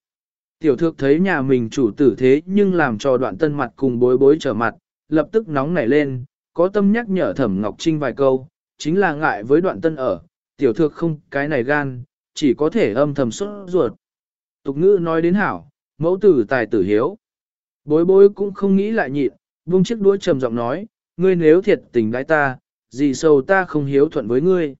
Tiểu thược thấy nhà mình chủ tử thế nhưng làm cho đoạn tân mặt cùng bối bối trở mặt, lập tức nóng nảy lên, có tâm nhắc nhở thẩm Ngọc Trinh vài câu, chính là ngại với đoạn tân ở, tiểu thược không cái này gan, chỉ có thể âm thầm xuất ruột. Tục ngữ nói đến hảo, mẫu tử tài tử hiếu. Bối bối cũng không nghĩ lại nhịn, vung chiếc đuôi trầm giọng nói, ngươi nếu thiệt tình đái ta, gì sâu ta không hiếu thuận với ngươi.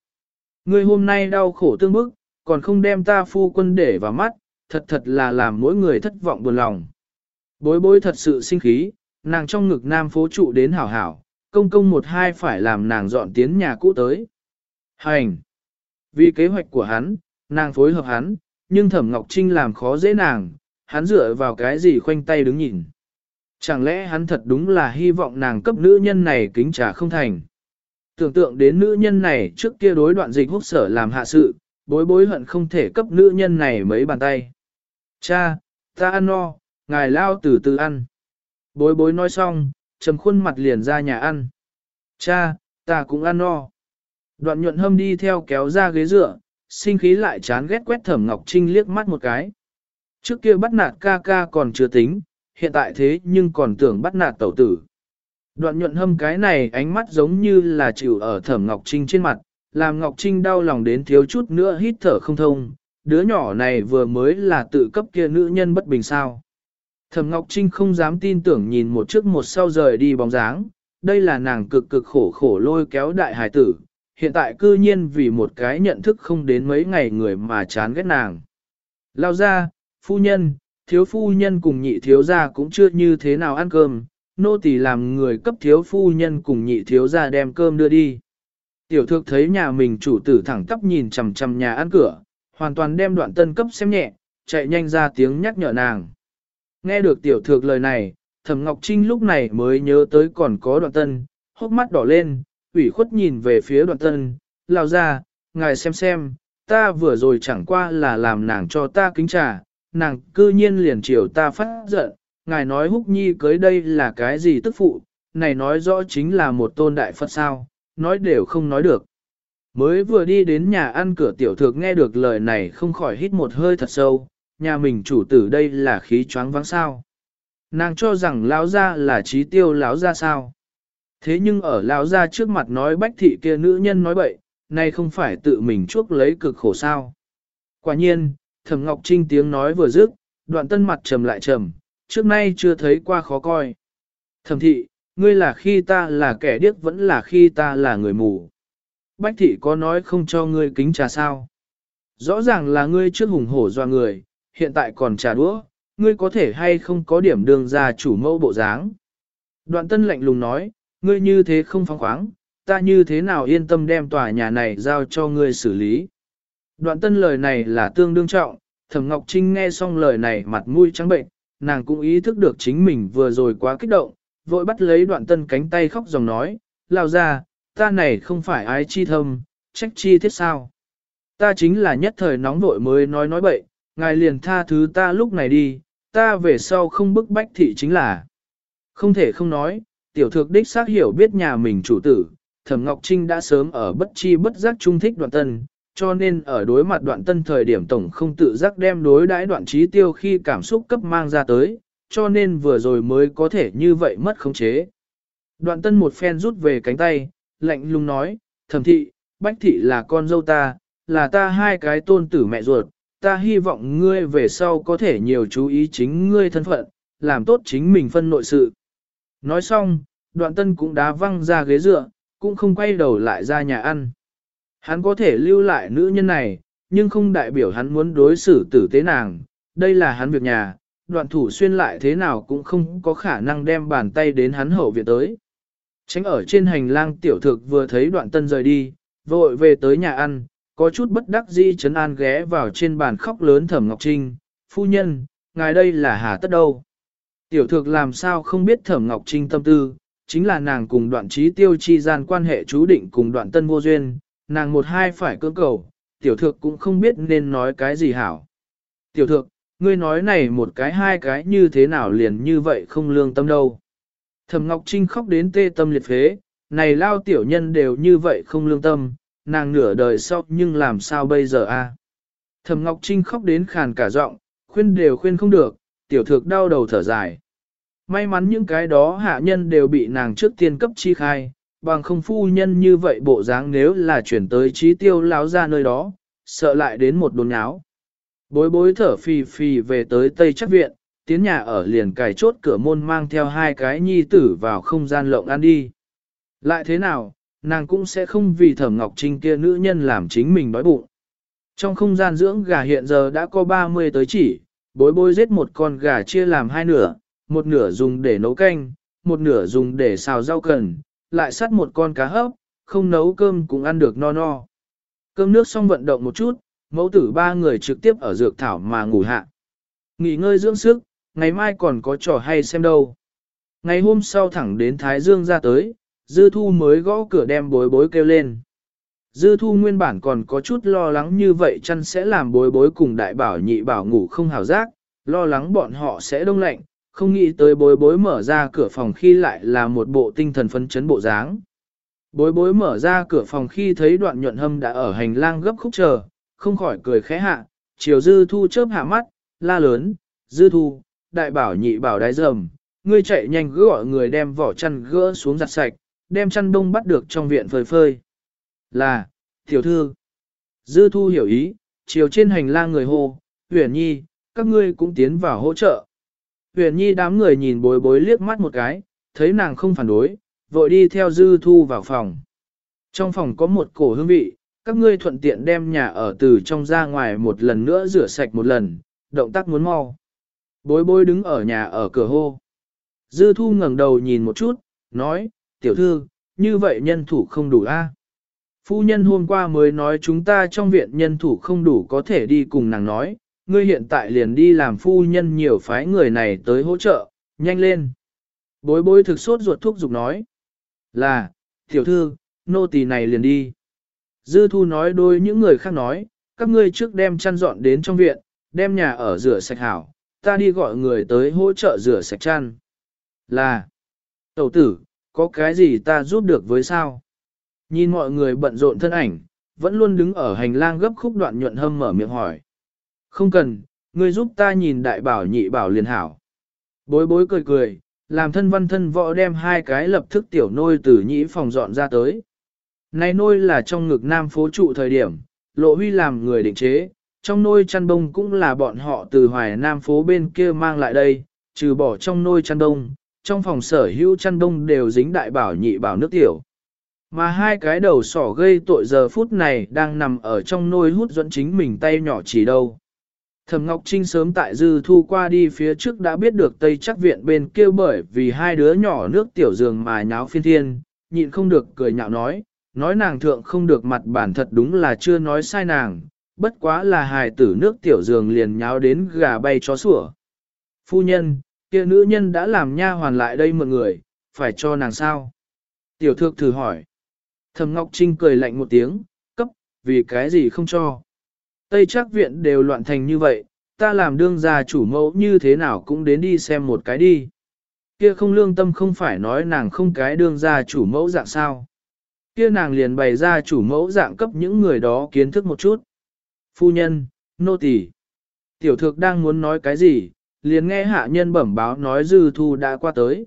Ngươi hôm nay đau khổ tương bức, còn không đem ta phu quân để vào mắt, thật thật là làm mỗi người thất vọng buồn lòng. Bối bối thật sự sinh khí, nàng trong ngực nam phố trụ đến hảo hảo, công công một hai phải làm nàng dọn tiến nhà cũ tới. Hành! Vì kế hoạch của hắn, nàng phối hợp hắn, nhưng Thẩm Ngọc Trinh làm khó dễ nàng, hắn dựa vào cái gì khoanh tay đứng nhìn. Chẳng lẽ hắn thật đúng là hy vọng nàng cấp nữ nhân này kính trả không thành. Tưởng tượng đến nữ nhân này trước kia đối đoạn dịch húc sở làm hạ sự, bối bối hận không thể cấp nữ nhân này mấy bàn tay. Cha, ta ăn no, ngài lao từ từ ăn. Bối bối nói xong, trầm khuôn mặt liền ra nhà ăn. Cha, ta cũng ăn no. Đoạn nhuận hâm đi theo kéo ra ghế dựa, sinh khí lại chán ghét quét thẩm Ngọc Trinh liếc mắt một cái. Trước kia bắt nạt ca ca còn chưa tính, hiện tại thế nhưng còn tưởng bắt nạt tẩu tử. Đoạn nhuận hâm cái này ánh mắt giống như là chịu ở thẩm Ngọc Trinh trên mặt, làm Ngọc Trinh đau lòng đến thiếu chút nữa hít thở không thông, đứa nhỏ này vừa mới là tự cấp kia nữ nhân bất bình sao. Thẩm Ngọc Trinh không dám tin tưởng nhìn một trước một sau rời đi bóng dáng, đây là nàng cực cực khổ khổ lôi kéo đại hải tử, hiện tại cư nhiên vì một cái nhận thức không đến mấy ngày người mà chán ghét nàng. Lao ra, phu nhân, thiếu phu nhân cùng nhị thiếu gia cũng chưa như thế nào ăn cơm, nô tỳ làm người cấp thiếu phu nhân cùng nhị thiếu gia đem cơm đưa đi. Tiểu thược thấy nhà mình chủ tử thẳng tắp nhìn chằm chằm nhà ăn cửa, hoàn toàn đem đoạn tân cấp xem nhẹ, chạy nhanh ra tiếng nhắc nhở nàng. Nghe được tiểu thược lời này, thẩm Ngọc Trinh lúc này mới nhớ tới còn có đoạn tân, hốc mắt đỏ lên, ủy khuất nhìn về phía đoạn tân, lao ra, ngài xem xem, ta vừa rồi chẳng qua là làm nàng cho ta kính trà, nàng cư nhiên liền chiều ta phát giận, ngài nói húc nhi cưới đây là cái gì tức phụ, này nói rõ chính là một tôn đại Phật sao, nói đều không nói được. Mới vừa đi đến nhà ăn cửa tiểu thược nghe được lời này không khỏi hít một hơi thật sâu, nhà mình chủ tử đây là khí choáng vắng sao. Nàng cho rằng lão gia là trí tiêu lão gia sao. Thế nhưng ở lão gia trước mặt nói bách thị kia nữ nhân nói bậy, nay không phải tự mình chuốc lấy cực khổ sao. Quả nhiên, thẩm ngọc trinh tiếng nói vừa dứt, đoạn tân mặt trầm lại trầm, trước nay chưa thấy qua khó coi. Thẩm thị, ngươi là khi ta là kẻ điếc vẫn là khi ta là người mù. Bách thị có nói không cho ngươi kính trà sao. Rõ ràng là ngươi trước hùng hổ doa người, hiện tại còn trà đũa, ngươi có thể hay không có điểm đường ra chủ mẫu bộ dáng. Đoạn tân lạnh lùng nói, ngươi như thế không phóng khoáng, ta như thế nào yên tâm đem tòa nhà này giao cho ngươi xử lý. Đoạn tân lời này là tương đương trọng, thẩm Ngọc Trinh nghe xong lời này mặt mũi trắng bệnh, nàng cũng ý thức được chính mình vừa rồi quá kích động, vội bắt lấy đoạn tân cánh tay khóc dòng nói, lao ra, ta này không phải ái chi thâm, trách chi thiết sao. Ta chính là nhất thời nóng vội mới nói nói bậy, ngài liền tha thứ ta lúc này đi, ta về sau không bức bách thị chính là. Không thể không nói, tiểu thược đích xác hiểu biết nhà mình chủ tử, thẩm Ngọc Trinh đã sớm ở bất chi bất giác trung thích đoạn tân, cho nên ở đối mặt đoạn tân thời điểm tổng không tự giác đem đối đãi đoạn trí tiêu khi cảm xúc cấp mang ra tới, cho nên vừa rồi mới có thể như vậy mất khống chế. Đoạn tân một phen rút về cánh tay, lạnh lùng nói, thẩm thị, bách thị là con dâu ta, là ta hai cái tôn tử mẹ ruột, ta hy vọng ngươi về sau có thể nhiều chú ý chính ngươi thân phận, làm tốt chính mình phân nội sự. Nói xong, đoạn tân cũng đá văng ra ghế dựa, cũng không quay đầu lại ra nhà ăn. Hắn có thể lưu lại nữ nhân này, nhưng không đại biểu hắn muốn đối xử tử tế nàng, đây là hắn việc nhà, đoạn thủ xuyên lại thế nào cũng không có khả năng đem bàn tay đến hắn hậu viện tới. Tránh ở trên hành lang tiểu thực vừa thấy đoạn tân rời đi, vội về tới nhà ăn, có chút bất đắc dĩ chấn an ghé vào trên bàn khóc lớn thẩm Ngọc Trinh, phu nhân, ngài đây là hà tất đâu. Tiểu thực làm sao không biết thẩm Ngọc Trinh tâm tư, chính là nàng cùng đoạn trí tiêu chi gian quan hệ chú định cùng đoạn tân vô duyên, nàng một hai phải cưỡng cầu, tiểu thực cũng không biết nên nói cái gì hảo. Tiểu thực, ngươi nói này một cái hai cái như thế nào liền như vậy không lương tâm đâu. Thẩm Ngọc Trinh khóc đến tê tâm liệt phế, này lao tiểu nhân đều như vậy không lương tâm, nàng nửa đời sau nhưng làm sao bây giờ a? Thẩm Ngọc Trinh khóc đến khàn cả giọng, khuyên đều khuyên không được, tiểu thược đau đầu thở dài. May mắn những cái đó hạ nhân đều bị nàng trước tiên cấp chi khai, bằng không phu nhân như vậy bộ dáng nếu là chuyển tới trí tiêu láo ra nơi đó, sợ lại đến một đồn áo. Bối bối thở phì phì về tới Tây Chắc Viện, tiến nhà ở liền cài chốt cửa môn mang theo hai cái nhi tử vào không gian lộng ăn đi. Lại thế nào, nàng cũng sẽ không vì thẩm ngọc trinh kia nữ nhân làm chính mình đói bụng. Trong không gian dưỡng gà hiện giờ đã có 30 tới chỉ, bối bối giết một con gà chia làm hai nửa, một nửa dùng để nấu canh, một nửa dùng để xào rau cần, lại sắt một con cá hấp, không nấu cơm cũng ăn được no no. Cơm nước xong vận động một chút, mẫu tử ba người trực tiếp ở dược thảo mà ngủ hạ. Nghỉ ngơi dưỡng sức, ngày mai còn có trò hay xem đâu. Ngày hôm sau thẳng đến Thái Dương ra tới, Dư Thu mới gõ cửa đem bối bối kêu lên. Dư Thu nguyên bản còn có chút lo lắng như vậy chăn sẽ làm bối bối cùng đại bảo nhị bảo ngủ không hào giác, lo lắng bọn họ sẽ đông lạnh, không nghĩ tới bối bối mở ra cửa phòng khi lại là một bộ tinh thần phấn chấn bộ dáng. Bối bối mở ra cửa phòng khi thấy đoạn nhuận hâm đã ở hành lang gấp khúc chờ, không khỏi cười khẽ hạ, chiều dư thu chớp hạ mắt, la lớn, dư thu, đại bảo nhị bảo đái dầm, ngươi chạy nhanh gỡ gọi người đem vỏ chăn gỡ xuống giặt sạch, đem chăn đông bắt được trong viện phơi phơi. Là, tiểu thư, dư thu hiểu ý, chiều trên hành lang người hô, huyền nhi, các ngươi cũng tiến vào hỗ trợ. Huyền nhi đám người nhìn bối bối liếc mắt một cái, thấy nàng không phản đối, vội đi theo dư thu vào phòng. Trong phòng có một cổ hương vị, các ngươi thuận tiện đem nhà ở từ trong ra ngoài một lần nữa rửa sạch một lần, động tác muốn mau. Bối bối đứng ở nhà ở cửa hô. Dư thu ngẩng đầu nhìn một chút, nói, tiểu thư, như vậy nhân thủ không đủ a. Phu nhân hôm qua mới nói chúng ta trong viện nhân thủ không đủ có thể đi cùng nàng nói, ngươi hiện tại liền đi làm phu nhân nhiều phái người này tới hỗ trợ, nhanh lên. Bối bối thực sốt ruột thuốc dục nói. Là, tiểu thư, nô tỳ này liền đi. Dư thu nói đôi những người khác nói, các ngươi trước đem chăn dọn đến trong viện, đem nhà ở rửa sạch hảo, ta đi gọi người tới hỗ trợ rửa sạch chăn. Là, tẩu tử, có cái gì ta giúp được với sao? Nhìn mọi người bận rộn thân ảnh, vẫn luôn đứng ở hành lang gấp khúc đoạn nhuận hâm mở miệng hỏi. Không cần, ngươi giúp ta nhìn đại bảo nhị bảo liền hảo. Bối bối cười cười, làm thân văn thân võ đem hai cái lập thức tiểu nôi từ nhĩ phòng dọn ra tới. Này nôi là trong ngực nam phố trụ thời điểm, lộ huy làm người định chế, trong nôi chăn đông cũng là bọn họ từ hoài nam phố bên kia mang lại đây, trừ bỏ trong nôi chăn đông, trong phòng sở hữu chăn đông đều dính đại bảo nhị bảo nước tiểu. Mà hai cái đầu sỏ gây tội giờ phút này đang nằm ở trong nôi hút dẫn chính mình tay nhỏ chỉ đâu. Thẩm Ngọc Trinh sớm tại dư thu qua đi phía trước đã biết được Tây chắc viện bên kia bởi vì hai đứa nhỏ nước tiểu giường mà nháo phiên thiên, nhịn không được cười nhạo nói, nói nàng thượng không được mặt bản thật đúng là chưa nói sai nàng, bất quá là hài tử nước tiểu giường liền nháo đến gà bay chó sủa. Phu nhân, kia nữ nhân đã làm nha hoàn lại đây một người, phải cho nàng sao? Tiểu thượng thử hỏi. Thầm Ngọc Trinh cười lạnh một tiếng, cấp, vì cái gì không cho? Tây chắc viện đều loạn thành như vậy, ta làm đương gia chủ mẫu như thế nào cũng đến đi xem một cái đi. Kia không lương tâm không phải nói nàng không cái đương gia chủ mẫu dạng sao. Kia nàng liền bày ra chủ mẫu dạng cấp những người đó kiến thức một chút. Phu nhân, nô tỳ. Tiểu thược đang muốn nói cái gì, liền nghe hạ nhân bẩm báo nói dư thu đã qua tới.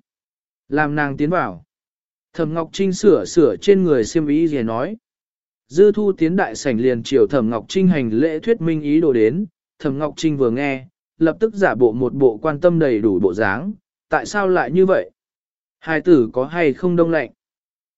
Làm nàng tiến vào. Thẩm Ngọc Trinh sửa sửa trên người xiêm ý gì nói. Dư thu tiến đại sảnh liền chiều Thẩm Ngọc Trinh hành lễ thuyết minh ý đồ đến, Thẩm Ngọc Trinh vừa nghe, lập tức giả bộ một bộ quan tâm đầy đủ bộ dáng, tại sao lại như vậy? Hai tử có hay không đông lạnh?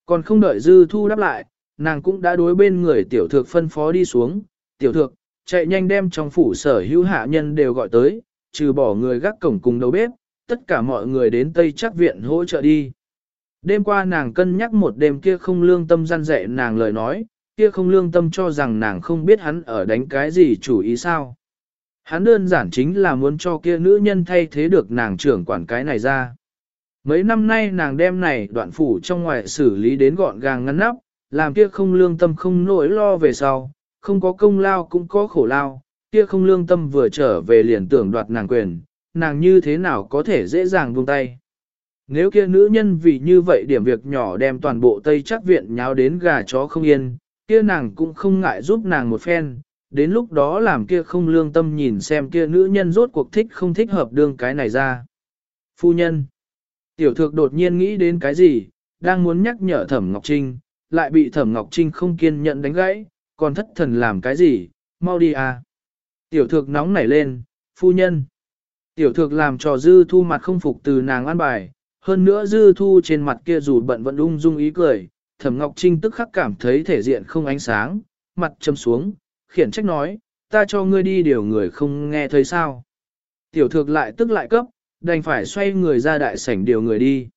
Còn không đợi dư thu đáp lại, nàng cũng đã đối bên người tiểu thược phân phó đi xuống, tiểu thược, chạy nhanh đem trong phủ sở hữu hạ nhân đều gọi tới, trừ bỏ người gác cổng cùng đầu bếp, tất cả mọi người đến Tây chắc viện hỗ trợ đi. Đêm qua nàng cân nhắc một đêm kia không lương tâm gian dạy nàng lời nói, kia không lương tâm cho rằng nàng không biết hắn ở đánh cái gì chủ ý sao. Hắn đơn giản chính là muốn cho kia nữ nhân thay thế được nàng trưởng quản cái này ra. Mấy năm nay nàng đem này đoạn phủ trong ngoài xử lý đến gọn gàng ngăn nắp, làm kia không lương tâm không nỗi lo về sau, không có công lao cũng có khổ lao, kia không lương tâm vừa trở về liền tưởng đoạt nàng quyền, nàng như thế nào có thể dễ dàng buông tay. Nếu kia nữ nhân vì như vậy điểm việc nhỏ đem toàn bộ Tây chắc viện nháo đến gà chó không yên, kia nàng cũng không ngại giúp nàng một phen, đến lúc đó làm kia không lương tâm nhìn xem kia nữ nhân rốt cuộc thích không thích hợp đương cái này ra. Phu nhân, tiểu thược đột nhiên nghĩ đến cái gì, đang muốn nhắc nhở thẩm Ngọc Trinh, lại bị thẩm Ngọc Trinh không kiên nhận đánh gãy, còn thất thần làm cái gì, mau đi à. Tiểu thược nóng nảy lên, phu nhân. Tiểu thược làm cho dư thu mặt không phục từ nàng ăn bài, hơn nữa dư thu trên mặt kia dù bận vẫn ung dung ý cười, thẩm ngọc trinh tức khắc cảm thấy thể diện không ánh sáng, mặt châm xuống, khiển trách nói, ta cho ngươi đi điều người không nghe thấy sao. Tiểu thược lại tức lại cấp, đành phải xoay người ra đại sảnh điều người đi.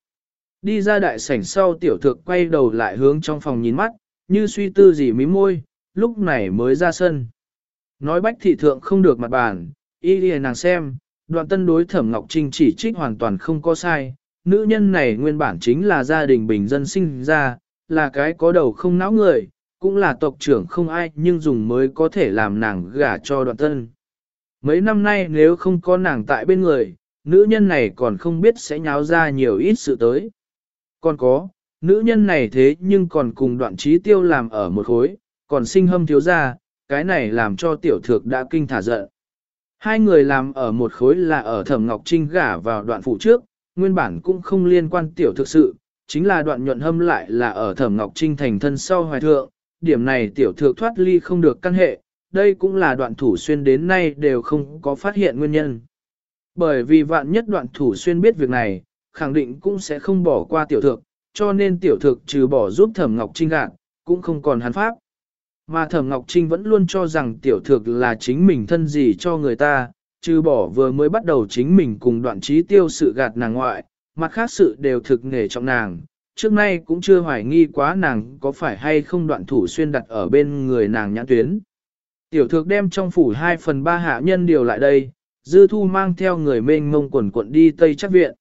Đi ra đại sảnh sau tiểu thược quay đầu lại hướng trong phòng nhìn mắt, như suy tư gì mí môi, lúc này mới ra sân. Nói bách thị thượng không được mặt bàn, y đi nàng xem, đoạn tân đối thẩm Ngọc Trinh chỉ trích hoàn toàn không có sai, nữ nhân này nguyên bản chính là gia đình bình dân sinh ra, là cái có đầu không não người, cũng là tộc trưởng không ai nhưng dùng mới có thể làm nàng gả cho đoạn tân. Mấy năm nay nếu không có nàng tại bên người, nữ nhân này còn không biết sẽ nháo ra nhiều ít sự tới. Còn có, nữ nhân này thế nhưng còn cùng đoạn trí tiêu làm ở một khối, còn sinh hâm thiếu ra, cái này làm cho tiểu thược đã kinh thả giận. Hai người làm ở một khối là ở thẩm Ngọc Trinh gả vào đoạn phụ trước, nguyên bản cũng không liên quan tiểu thực sự, chính là đoạn nhuận hâm lại là ở thẩm Ngọc Trinh thành thân sau hoài thượng, điểm này tiểu thược thoát ly không được căn hệ, đây cũng là đoạn thủ xuyên đến nay đều không có phát hiện nguyên nhân. Bởi vì vạn nhất đoạn thủ xuyên biết việc này, khẳng định cũng sẽ không bỏ qua tiểu thược, cho nên tiểu thược trừ bỏ giúp thẩm Ngọc Trinh gạn, cũng không còn hắn pháp. Mà thẩm Ngọc Trinh vẫn luôn cho rằng tiểu thược là chính mình thân gì cho người ta, trừ bỏ vừa mới bắt đầu chính mình cùng đoạn trí tiêu sự gạt nàng ngoại, mặt khác sự đều thực nghề trọng nàng, trước nay cũng chưa hoài nghi quá nàng có phải hay không đoạn thủ xuyên đặt ở bên người nàng nhãn tuyến. Tiểu thược đem trong phủ 2 phần 3 hạ nhân điều lại đây, dư thu mang theo người mênh mông quần quận đi Tây chắc viện.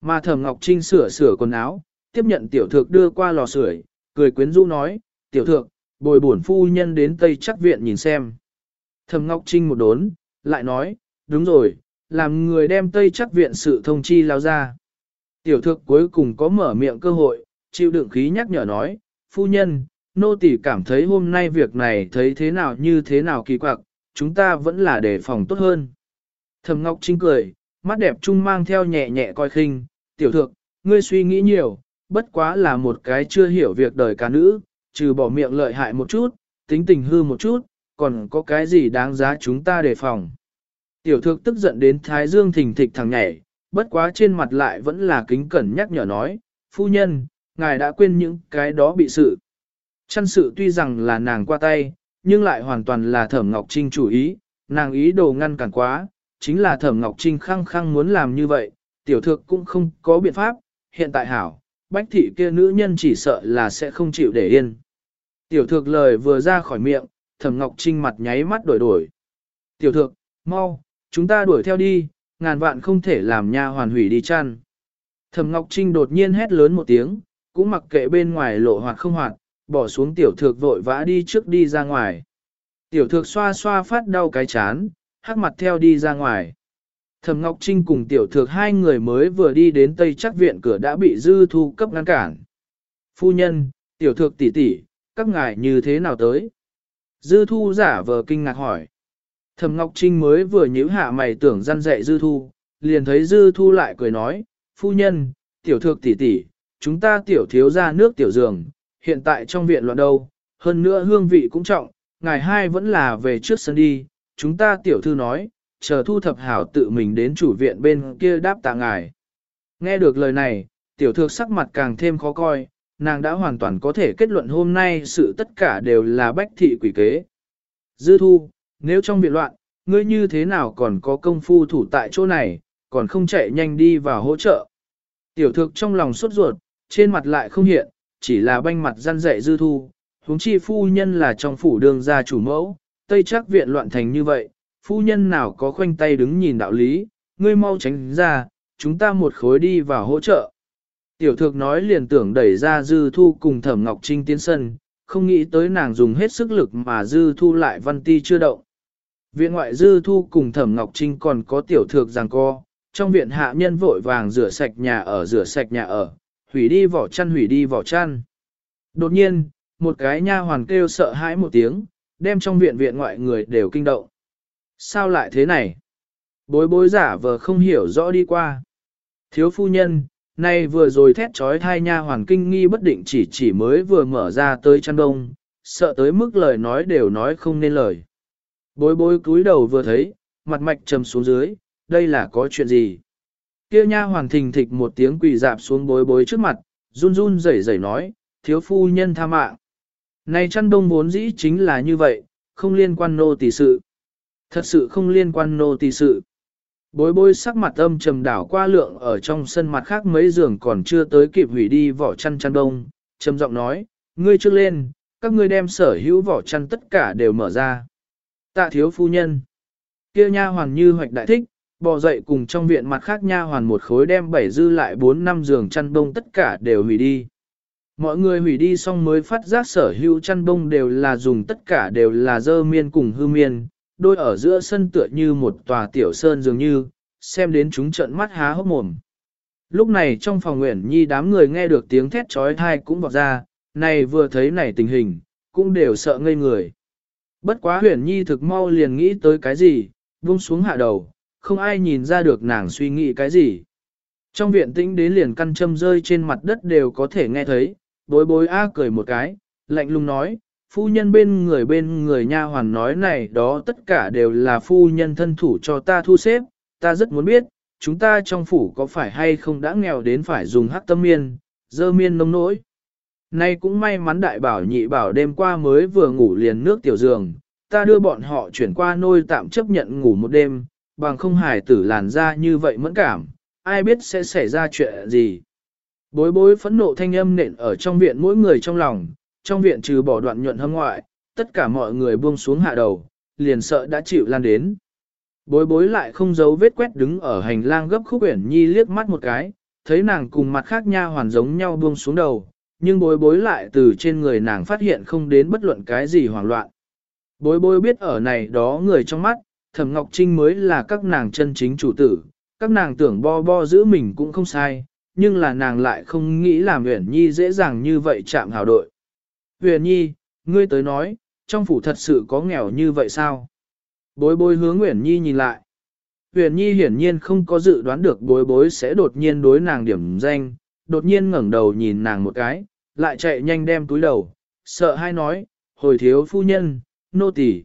Mà thẩm Ngọc Trinh sửa sửa quần áo, tiếp nhận tiểu thược đưa qua lò sưởi, cười quyến rũ nói, tiểu thược, bồi bổn phu nhân đến Tây chắc viện nhìn xem. Thẩm Ngọc Trinh một đốn, lại nói, đúng rồi, làm người đem Tây chắc viện sự thông chi lao ra. Tiểu thược cuối cùng có mở miệng cơ hội, chịu đựng khí nhắc nhở nói, phu nhân, nô tỳ cảm thấy hôm nay việc này thấy thế nào như thế nào kỳ quặc, chúng ta vẫn là đề phòng tốt hơn. Thẩm Ngọc Trinh cười, mắt đẹp trung mang theo nhẹ nhẹ coi khinh, tiểu thược, ngươi suy nghĩ nhiều, bất quá là một cái chưa hiểu việc đời cả nữ, trừ bỏ miệng lợi hại một chút, tính tình hư một chút, còn có cái gì đáng giá chúng ta đề phòng. Tiểu thược tức giận đến Thái Dương thình thịch thằng nhảy, bất quá trên mặt lại vẫn là kính cẩn nhắc nhở nói, phu nhân, ngài đã quên những cái đó bị sự. Chăn sự tuy rằng là nàng qua tay, nhưng lại hoàn toàn là thẩm Ngọc Trinh chủ ý, nàng ý đồ ngăn cản quá, chính là thẩm Ngọc Trinh khăng khăng muốn làm như vậy, tiểu thược cũng không có biện pháp, hiện tại hảo, bách thị kia nữ nhân chỉ sợ là sẽ không chịu để yên. Tiểu thược lời vừa ra khỏi miệng, thẩm Ngọc Trinh mặt nháy mắt đổi đổi. Tiểu thược, mau, chúng ta đuổi theo đi, ngàn vạn không thể làm nha hoàn hủy đi chăn. Thẩm Ngọc Trinh đột nhiên hét lớn một tiếng, cũng mặc kệ bên ngoài lộ hoạt không hoạt, bỏ xuống tiểu thược vội vã đi trước đi ra ngoài. Tiểu thược xoa xoa phát đau cái chán, hắc mặt theo đi ra ngoài. Thẩm Ngọc Trinh cùng tiểu thược hai người mới vừa đi đến Tây chắc viện cửa đã bị dư thu cấp ngăn cản. Phu nhân, tiểu thược tỷ tỷ, các ngài như thế nào tới? Dư thu giả vờ kinh ngạc hỏi. Thẩm Ngọc Trinh mới vừa nhíu hạ mày tưởng răn dạy dư thu, liền thấy dư thu lại cười nói, phu nhân, tiểu thược tỷ tỷ, chúng ta tiểu thiếu ra nước tiểu giường, hiện tại trong viện loạn đâu, hơn nữa hương vị cũng trọng, ngài hai vẫn là về trước sân đi, chúng ta tiểu thư nói, chờ thu thập hảo tự mình đến chủ viện bên kia đáp tạ ngài. Nghe được lời này, tiểu thược sắc mặt càng thêm khó coi, nàng đã hoàn toàn có thể kết luận hôm nay sự tất cả đều là bách thị quỷ kế. Dư thu, nếu trong viện loạn, ngươi như thế nào còn có công phu thủ tại chỗ này, còn không chạy nhanh đi vào hỗ trợ. Tiểu thư trong lòng sốt ruột, trên mặt lại không hiện, chỉ là banh mặt răn dạy dư thu, huống chi phu nhân là trong phủ đường gia chủ mẫu, tây chắc viện loạn thành như vậy, phu nhân nào có khoanh tay đứng nhìn đạo lý, ngươi mau tránh ra, chúng ta một khối đi vào hỗ trợ. Tiểu thược nói liền tưởng đẩy ra dư thu cùng thẩm ngọc trinh tiến sân, không nghĩ tới nàng dùng hết sức lực mà dư thu lại văn ti chưa động. Viện ngoại dư thu cùng thẩm ngọc trinh còn có tiểu thược rằng co, trong viện hạ nhân vội vàng rửa sạch nhà ở rửa sạch nhà ở, hủy đi vỏ chăn hủy đi vỏ chăn. Đột nhiên, một cái nha hoàn kêu sợ hãi một tiếng, đem trong viện viện ngoại người đều kinh động. Sao lại thế này? Bối bối giả vờ không hiểu rõ đi qua. Thiếu phu nhân, nay vừa rồi thét trói thai nha hoàn kinh nghi bất định chỉ chỉ mới vừa mở ra tới chăn đông, sợ tới mức lời nói đều nói không nên lời. Bối bối cúi đầu vừa thấy, mặt mạch trầm xuống dưới, đây là có chuyện gì? Kia nha hoàn thình thịch một tiếng quỳ dạp xuống bối bối trước mặt, run run rẩy rẩy nói, thiếu phu nhân tha mạng. Này chăn đông vốn dĩ chính là như vậy, không liên quan nô tỳ sự. Thật sự không liên quan nô tỳ sự. Bối bối sắc mặt âm trầm đảo qua lượng ở trong sân mặt khác mấy giường còn chưa tới kịp hủy đi vỏ chăn chăn đông, trầm giọng nói, ngươi trước lên, các ngươi đem sở hữu vỏ chăn tất cả đều mở ra. Tạ thiếu phu nhân. Kia nha hoàn như hoạch đại thích, bò dậy cùng trong viện mặt khác nha hoàn một khối đem bảy dư lại bốn năm giường chăn đông tất cả đều hủy đi. Mọi người hủy đi xong mới phát giác sở hữu chăn bông đều là dùng tất cả đều là dơ miên cùng hư miên, đôi ở giữa sân tựa như một tòa tiểu sơn dường như, xem đến chúng trận mắt há hốc mồm. Lúc này trong phòng nguyện nhi đám người nghe được tiếng thét trói thai cũng vọt ra, này vừa thấy này tình hình, cũng đều sợ ngây người. Bất quá huyền nhi thực mau liền nghĩ tới cái gì, buông xuống hạ đầu, không ai nhìn ra được nàng suy nghĩ cái gì. Trong viện tĩnh đến liền căn châm rơi trên mặt đất đều có thể nghe thấy, bối bối a cười một cái, lạnh lùng nói, phu nhân bên người bên người nha hoàn nói này đó tất cả đều là phu nhân thân thủ cho ta thu xếp, ta rất muốn biết, chúng ta trong phủ có phải hay không đã nghèo đến phải dùng hắc tâm miên, dơ miên nông nỗi. Nay cũng may mắn đại bảo nhị bảo đêm qua mới vừa ngủ liền nước tiểu giường, ta đưa bọn họ chuyển qua nôi tạm chấp nhận ngủ một đêm, bằng không hài tử làn ra như vậy mẫn cảm, ai biết sẽ xảy ra chuyện gì. Bối bối phẫn nộ thanh âm nện ở trong viện mỗi người trong lòng, trong viện trừ bỏ đoạn nhuận hâm ngoại, tất cả mọi người buông xuống hạ đầu, liền sợ đã chịu lan đến. Bối bối lại không giấu vết quét đứng ở hành lang gấp khúc uyển nhi liếc mắt một cái, thấy nàng cùng mặt khác nha hoàn giống nhau buông xuống đầu, nhưng bối bối lại từ trên người nàng phát hiện không đến bất luận cái gì hoảng loạn. Bối bối biết ở này đó người trong mắt, Thẩm Ngọc Trinh mới là các nàng chân chính chủ tử, các nàng tưởng bo bo giữ mình cũng không sai, nhưng là nàng lại không nghĩ làm Uyển Nhi dễ dàng như vậy chạm hào đội. Uyển Nhi, ngươi tới nói, trong phủ thật sự có nghèo như vậy sao? Bối bối hướng Uyển Nhi nhìn lại. Uyển Nhi hiển nhiên không có dự đoán được bối bối sẽ đột nhiên đối nàng điểm danh, đột nhiên ngẩng đầu nhìn nàng một cái, lại chạy nhanh đem túi đầu, sợ hai nói, hồi thiếu phu nhân, nô tỳ.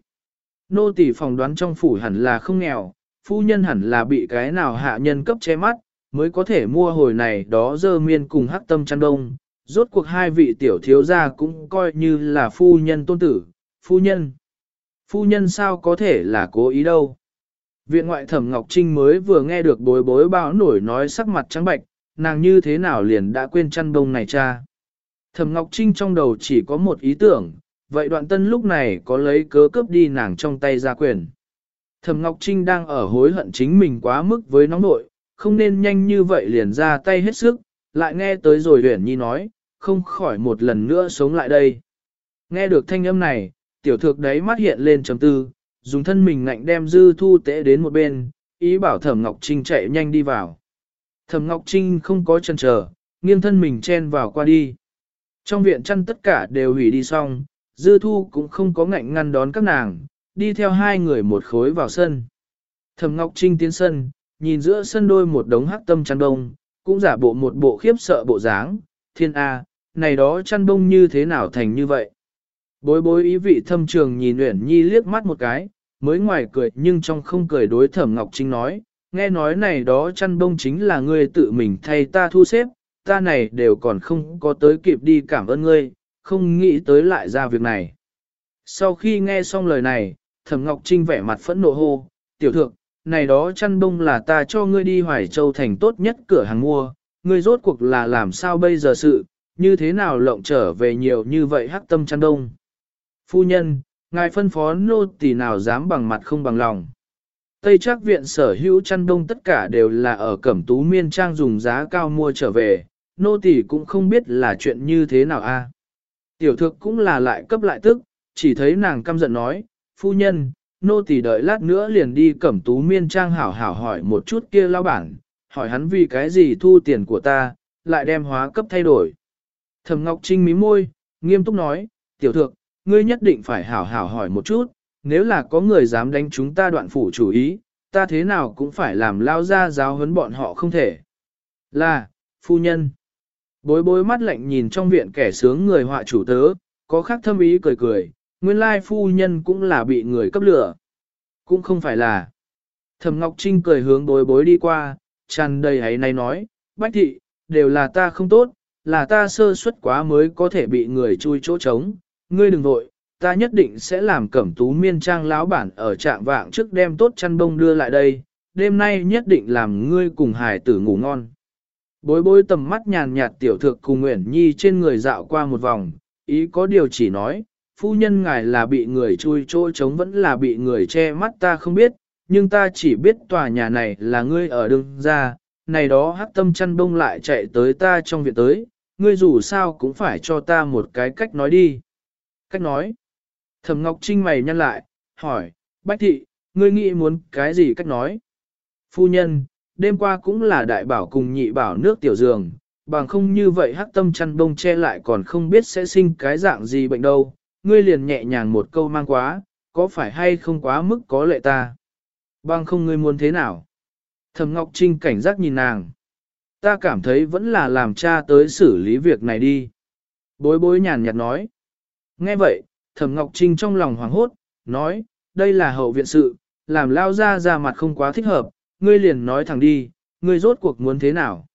Nô tỳ phỏng đoán trong phủ hẳn là không nghèo, phu nhân hẳn là bị cái nào hạ nhân cấp che mắt, mới có thể mua hồi này đó dơ miên cùng hắc tâm chăn đông. Rốt cuộc hai vị tiểu thiếu gia cũng coi như là phu nhân tôn tử, phu nhân. Phu nhân sao có thể là cố ý đâu. Viện ngoại thẩm Ngọc Trinh mới vừa nghe được bối bối bão nổi nói sắc mặt trắng bạch, nàng như thế nào liền đã quên chăn đông này cha. Thẩm Ngọc Trinh trong đầu chỉ có một ý tưởng, vậy đoạn tân lúc này có lấy cớ cướp đi nàng trong tay ra quyền. Thẩm Ngọc Trinh đang ở hối hận chính mình quá mức với nóng nội, không nên nhanh như vậy liền ra tay hết sức, lại nghe tới rồi huyền nhi nói, không khỏi một lần nữa sống lại đây. Nghe được thanh âm này, tiểu thược đấy mắt hiện lên chấm tư, dùng thân mình ngạnh đem dư thu tế đến một bên, ý bảo Thẩm Ngọc Trinh chạy nhanh đi vào. Thẩm Ngọc Trinh không có chần chờ, nghiêng thân mình chen vào qua đi. Trong viện chăn tất cả đều hủy đi xong, dư thu cũng không có ngạnh ngăn đón các nàng, đi theo hai người một khối vào sân. Thẩm Ngọc Trinh tiến sân, nhìn giữa sân đôi một đống hắc tâm chăn đông, cũng giả bộ một bộ khiếp sợ bộ dáng, thiên A, này đó chăn đông như thế nào thành như vậy. Bối bối ý vị thâm trường nhìn Uyển Nhi liếc mắt một cái, mới ngoài cười nhưng trong không cười đối Thẩm Ngọc Trinh nói, nghe nói này đó chăn đông chính là ngươi tự mình thay ta thu xếp, ta này đều còn không có tới kịp đi cảm ơn ngươi, không nghĩ tới lại ra việc này. Sau khi nghe xong lời này, Thẩm Ngọc Trinh vẻ mặt phẫn nộ hô, tiểu thượng, này đó chăn đông là ta cho ngươi đi Hoài Châu thành tốt nhất cửa hàng mua, ngươi rốt cuộc là làm sao bây giờ sự, như thế nào lộng trở về nhiều như vậy hắc tâm chăn đông. Phu nhân, ngài phân phó nô tỳ nào dám bằng mặt không bằng lòng. Tây Trác viện sở hữu chăn đông tất cả đều là ở Cẩm Tú Miên Trang dùng giá cao mua trở về, nô tỳ cũng không biết là chuyện như thế nào a. Tiểu thược cũng là lại cấp lại tức, chỉ thấy nàng căm giận nói, phu nhân, nô tỳ đợi lát nữa liền đi Cẩm Tú Miên Trang hảo hảo hỏi một chút kia lao bản, hỏi hắn vì cái gì thu tiền của ta, lại đem hóa cấp thay đổi. Thẩm Ngọc Trinh mí môi, nghiêm túc nói, tiểu thượng, ngươi nhất định phải hảo hảo hỏi một chút, nếu là có người dám đánh chúng ta đoạn phủ chủ ý, ta thế nào cũng phải làm lao ra giáo huấn bọn họ không thể. Là, phu nhân. Bối bối mắt lạnh nhìn trong viện kẻ sướng người họa chủ tớ, có khác thâm ý cười cười, nguyên lai phu nhân cũng là bị người cấp lửa. Cũng không phải là. Thẩm Ngọc Trinh cười hướng bối bối đi qua, tràn đầy hãy này nói, bách thị, đều là ta không tốt, là ta sơ suất quá mới có thể bị người chui chỗ trống, ngươi đừng vội, ta nhất định sẽ làm cẩm tú miên trang lão bản ở trạm vạng trước đem tốt chăn bông đưa lại đây, đêm nay nhất định làm ngươi cùng hải tử ngủ ngon. Bối bối tầm mắt nhàn nhạt tiểu thược cùng Nguyễn Nhi trên người dạo qua một vòng, ý có điều chỉ nói, phu nhân ngài là bị người chui chỗ trống vẫn là bị người che mắt ta không biết, nhưng ta chỉ biết tòa nhà này là ngươi ở đương ra, này đó hắc tâm chăn bông lại chạy tới ta trong viện tới, ngươi dù sao cũng phải cho ta một cái cách nói đi. Cách nói. Thẩm Ngọc Trinh mày nhăn lại, hỏi, Bách Thị, ngươi nghĩ muốn cái gì cách nói? Phu nhân, đêm qua cũng là đại bảo cùng nhị bảo nước tiểu giường, bằng không như vậy hắc tâm chăn bông che lại còn không biết sẽ sinh cái dạng gì bệnh đâu, ngươi liền nhẹ nhàng một câu mang quá, có phải hay không quá mức có lệ ta? Bằng không ngươi muốn thế nào? Thẩm Ngọc Trinh cảnh giác nhìn nàng. Ta cảm thấy vẫn là làm cha tới xử lý việc này đi. Bối bối nhàn nhạt nói. Nghe vậy, Thẩm Ngọc Trinh trong lòng hoảng hốt, nói, đây là hậu viện sự, làm lao ra ra mặt không quá thích hợp, ngươi liền nói thẳng đi, ngươi rốt cuộc muốn thế nào.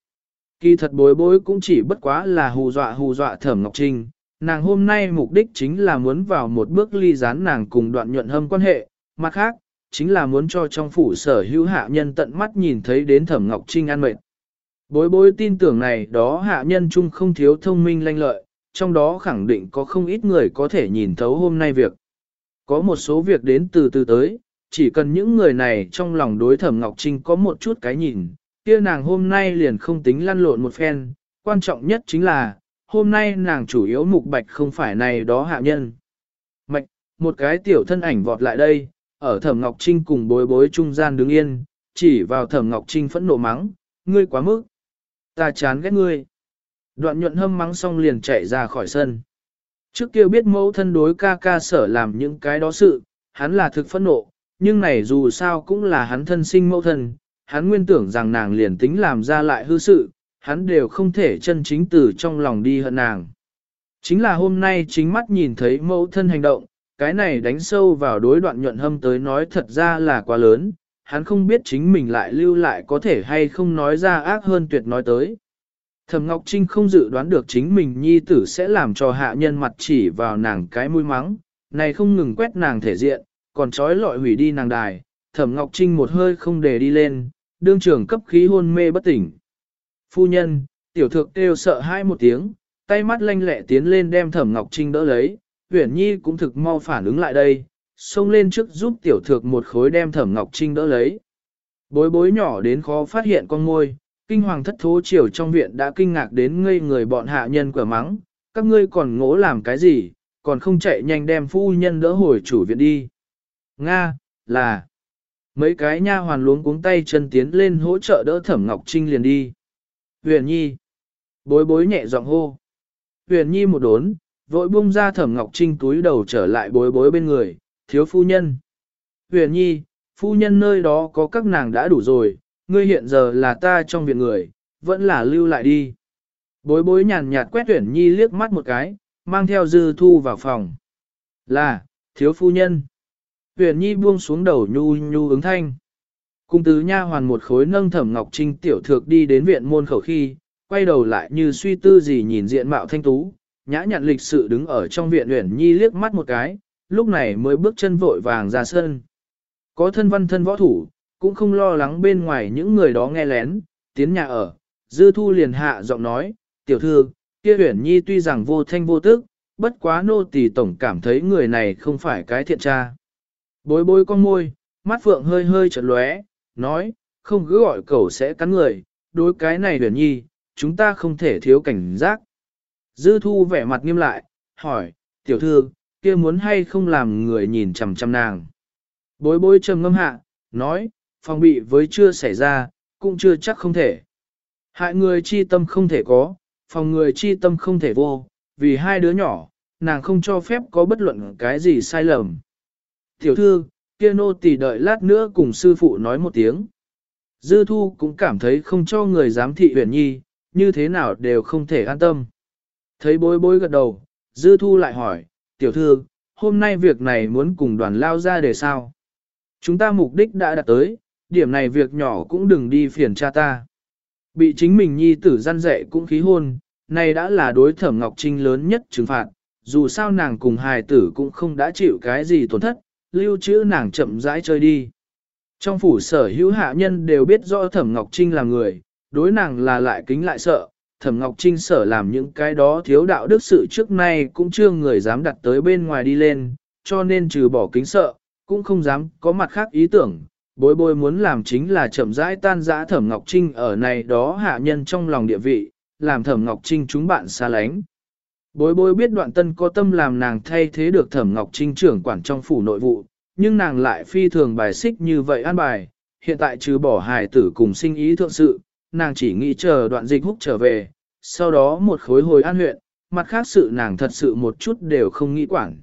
Kỳ thật bối bối cũng chỉ bất quá là hù dọa hù dọa Thẩm Ngọc Trinh, nàng hôm nay mục đích chính là muốn vào một bước ly gián nàng cùng đoạn nhuận hâm quan hệ, mặt khác, chính là muốn cho trong phủ sở hữu hạ nhân tận mắt nhìn thấy đến Thẩm Ngọc Trinh an mệnh. Bối bối tin tưởng này đó hạ nhân chung không thiếu thông minh lanh lợi, trong đó khẳng định có không ít người có thể nhìn thấu hôm nay việc. Có một số việc đến từ từ tới, chỉ cần những người này trong lòng đối thẩm Ngọc Trinh có một chút cái nhìn, kia nàng hôm nay liền không tính lăn lộn một phen, quan trọng nhất chính là, hôm nay nàng chủ yếu mục bạch không phải này đó hạ nhân. Mạch, một cái tiểu thân ảnh vọt lại đây, ở thẩm Ngọc Trinh cùng bối bối trung gian đứng yên, chỉ vào thẩm Ngọc Trinh phẫn nộ mắng, ngươi quá mức. Ta chán ghét ngươi. Đoạn nhuận hâm mắng xong liền chạy ra khỏi sân. Trước kia biết mẫu thân đối ca ca sở làm những cái đó sự, hắn là thực phẫn nộ, nhưng này dù sao cũng là hắn thân sinh mẫu thân, hắn nguyên tưởng rằng nàng liền tính làm ra lại hư sự, hắn đều không thể chân chính từ trong lòng đi hận nàng. Chính là hôm nay chính mắt nhìn thấy mẫu thân hành động, cái này đánh sâu vào đối đoạn nhuận hâm tới nói thật ra là quá lớn, hắn không biết chính mình lại lưu lại có thể hay không nói ra ác hơn tuyệt nói tới. Thẩm Ngọc Trinh không dự đoán được chính mình nhi tử sẽ làm cho hạ nhân mặt chỉ vào nàng cái mũi mắng, này không ngừng quét nàng thể diện, còn trói lọi hủy đi nàng đài, Thẩm Ngọc Trinh một hơi không để đi lên, đương trưởng cấp khí hôn mê bất tỉnh. Phu nhân, tiểu thượng kêu sợ hai một tiếng, tay mắt lanh lẹ tiến lên đem Thẩm Ngọc Trinh đỡ lấy, huyển Nhi cũng thực mau phản ứng lại đây, xông lên trước giúp tiểu thượng một khối đem Thẩm Ngọc Trinh đỡ lấy. Bối bối nhỏ đến khó phát hiện con ngôi, kinh hoàng thất thố chiều trong viện đã kinh ngạc đến ngây người bọn hạ nhân quả mắng, các ngươi còn ngỗ làm cái gì, còn không chạy nhanh đem phu nhân đỡ hồi chủ viện đi. Nga, là, mấy cái nha hoàn luống cuống tay chân tiến lên hỗ trợ đỡ thẩm Ngọc Trinh liền đi. Huyền Nhi, bối bối nhẹ giọng hô. Huyền Nhi một đốn, vội buông ra thẩm Ngọc Trinh túi đầu trở lại bối bối bên người, thiếu phu nhân. Huyền Nhi, phu nhân nơi đó có các nàng đã đủ rồi, ngươi hiện giờ là ta trong viện người, vẫn là lưu lại đi. Bối bối nhàn nhạt quét Huyền nhi liếc mắt một cái, mang theo dư thu vào phòng. Là, thiếu phu nhân. Huyền nhi buông xuống đầu nhu nhu ứng thanh. Cung tứ nha hoàn một khối nâng thẩm ngọc trinh tiểu thược đi đến viện môn khẩu khi, quay đầu lại như suy tư gì nhìn diện mạo thanh tú, nhã nhặn lịch sự đứng ở trong viện uyển nhi liếc mắt một cái, lúc này mới bước chân vội vàng ra sân. Có thân văn thân võ thủ, cũng không lo lắng bên ngoài những người đó nghe lén, tiến nhà ở, dư thu liền hạ giọng nói, tiểu thư, kia uyển nhi tuy rằng vô thanh vô tức, bất quá nô tỳ tổng cảm thấy người này không phải cái thiện tra. Bối bối con môi, mắt phượng hơi hơi chợt lóe, nói, không cứ gọi cậu sẽ cắn người, đối cái này huyền nhi, chúng ta không thể thiếu cảnh giác. Dư thu vẻ mặt nghiêm lại, hỏi, tiểu thư, kia muốn hay không làm người nhìn chằm chằm nàng. Bối bối trầm ngâm hạ, nói, phòng bị với chưa xảy ra, cũng chưa chắc không thể. Hại người chi tâm không thể có, phòng người chi tâm không thể vô, vì hai đứa nhỏ, nàng không cho phép có bất luận cái gì sai lầm. Tiểu thư, kia nô tỳ đợi lát nữa cùng sư phụ nói một tiếng. Dư thu cũng cảm thấy không cho người giám thị huyền nhi, như thế nào đều không thể an tâm. Thấy bối bối gật đầu, dư thu lại hỏi, tiểu thư, hôm nay việc này muốn cùng đoàn lao ra để sao? Chúng ta mục đích đã đạt tới, điểm này việc nhỏ cũng đừng đi phiền cha ta. Bị chính mình nhi tử gian dạy cũng khí hôn, này đã là đối thẩm Ngọc Trinh lớn nhất trừng phạt, dù sao nàng cùng hài tử cũng không đã chịu cái gì tổn thất, lưu trữ nàng chậm rãi chơi đi. Trong phủ sở hữu hạ nhân đều biết rõ thẩm Ngọc Trinh là người, đối nàng là lại kính lại sợ, thẩm Ngọc Trinh sở làm những cái đó thiếu đạo đức sự trước nay cũng chưa người dám đặt tới bên ngoài đi lên, cho nên trừ bỏ kính sợ, cũng không dám có mặt khác ý tưởng. Bối bối muốn làm chính là chậm rãi tan dã thẩm Ngọc Trinh ở này đó hạ nhân trong lòng địa vị, làm thẩm Ngọc Trinh chúng bạn xa lánh. Bối bối biết đoạn tân có tâm làm nàng thay thế được thẩm Ngọc Trinh trưởng quản trong phủ nội vụ, nhưng nàng lại phi thường bài xích như vậy an bài, hiện tại trừ bỏ hài tử cùng sinh ý thượng sự, nàng chỉ nghĩ chờ đoạn dịch húc trở về, sau đó một khối hồi an huyện, mặt khác sự nàng thật sự một chút đều không nghĩ quản.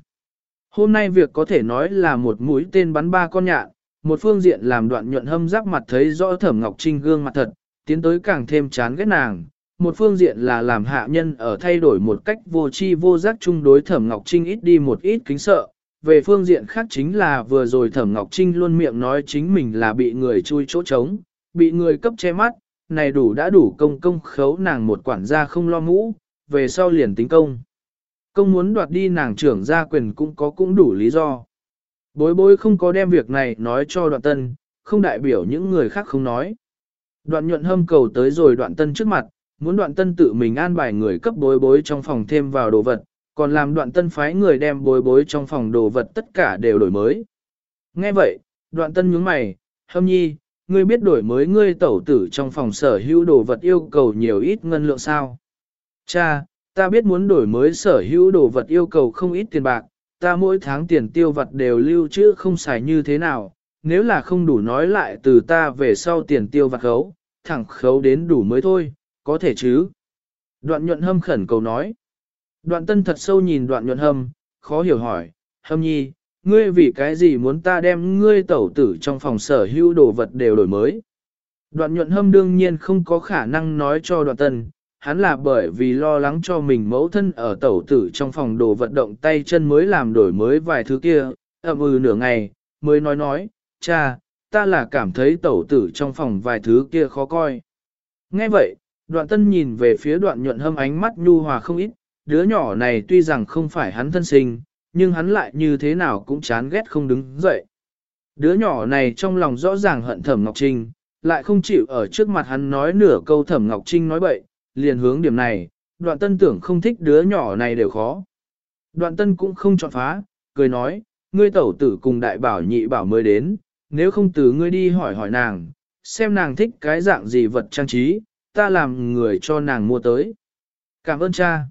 Hôm nay việc có thể nói là một mũi tên bắn ba con nhạn, một phương diện làm đoạn nhuận hâm rắc mặt thấy rõ thẩm ngọc trinh gương mặt thật, tiến tới càng thêm chán ghét nàng. Một phương diện là làm hạ nhân ở thay đổi một cách vô tri vô giác chung đối thẩm ngọc trinh ít đi một ít kính sợ. Về phương diện khác chính là vừa rồi thẩm ngọc trinh luôn miệng nói chính mình là bị người chui chỗ trống, bị người cấp che mắt, này đủ đã đủ công công khấu nàng một quản gia không lo mũ, về sau liền tính công. Công muốn đoạt đi nàng trưởng gia quyền cũng có cũng đủ lý do. Bối bối không có đem việc này nói cho đoạn tân, không đại biểu những người khác không nói. Đoạn nhuận hâm cầu tới rồi đoạn tân trước mặt, muốn đoạn tân tự mình an bài người cấp bối bối trong phòng thêm vào đồ vật, còn làm đoạn tân phái người đem bối bối trong phòng đồ vật tất cả đều đổi mới. Nghe vậy, đoạn tân nhướng mày, hâm nhi, ngươi biết đổi mới ngươi tẩu tử trong phòng sở hữu đồ vật yêu cầu nhiều ít ngân lượng sao? Cha, ta biết muốn đổi mới sở hữu đồ vật yêu cầu không ít tiền bạc, ta mỗi tháng tiền tiêu vật đều lưu trữ không xài như thế nào, nếu là không đủ nói lại từ ta về sau tiền tiêu vặt khấu, thẳng khấu đến đủ mới thôi, có thể chứ? Đoạn nhuận hâm khẩn cầu nói. Đoạn tân thật sâu nhìn đoạn nhuận hâm, khó hiểu hỏi, hâm nhi, ngươi vì cái gì muốn ta đem ngươi tẩu tử trong phòng sở hữu đồ vật đều đổi mới. Đoạn nhuận hâm đương nhiên không có khả năng nói cho đoạn tân, hắn là bởi vì lo lắng cho mình mẫu thân ở tẩu tử trong phòng đồ vật động tay chân mới làm đổi mới vài thứ kia, ậm ừ nửa ngày, mới nói nói, cha, ta là cảm thấy tẩu tử trong phòng vài thứ kia khó coi. Nghe vậy, đoạn tân nhìn về phía đoạn nhuận hâm ánh mắt nhu hòa không ít, đứa nhỏ này tuy rằng không phải hắn thân sinh, nhưng hắn lại như thế nào cũng chán ghét không đứng dậy. Đứa nhỏ này trong lòng rõ ràng hận Thẩm Ngọc Trinh, lại không chịu ở trước mặt hắn nói nửa câu Thẩm Ngọc Trinh nói bậy, liền hướng điểm này, đoạn tân tưởng không thích đứa nhỏ này đều khó. Đoạn tân cũng không chọn phá, cười nói, ngươi tẩu tử cùng đại bảo nhị bảo mới đến, nếu không từ ngươi đi hỏi hỏi nàng, xem nàng thích cái dạng gì vật trang trí, ta làm người cho nàng mua tới. Cảm ơn cha.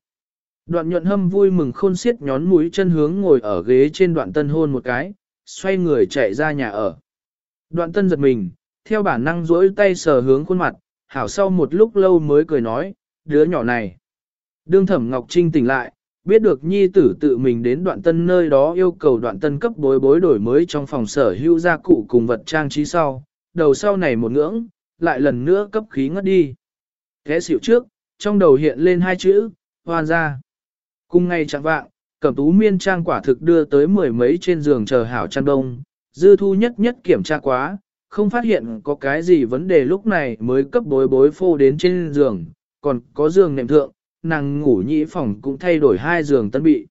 Đoạn nhuận hâm vui mừng khôn xiết nhón mũi chân hướng ngồi ở ghế trên đoạn tân hôn một cái, xoay người chạy ra nhà ở. Đoạn tân giật mình, theo bản năng duỗi tay sờ hướng khuôn mặt, hảo sau một lúc lâu mới cười nói, đứa nhỏ này. Đương thẩm Ngọc Trinh tỉnh lại, biết được nhi tử tự mình đến đoạn tân nơi đó yêu cầu đoạn tân cấp bối bối đổi mới trong phòng sở hữu gia cụ cùng vật trang trí sau, đầu sau này một ngưỡng, lại lần nữa cấp khí ngất đi. Thế xỉu trước, trong đầu hiện lên hai chữ, hoan ra. Cùng ngày chẳng vạng, cẩm tú miên trang quả thực đưa tới mười mấy trên giường chờ hảo chăn đông, dư thu nhất nhất kiểm tra quá, không phát hiện có cái gì vấn đề lúc này mới cấp bối bối phô đến trên giường, còn có giường nệm thượng, nàng ngủ nhĩ phòng cũng thay đổi hai giường tân bị.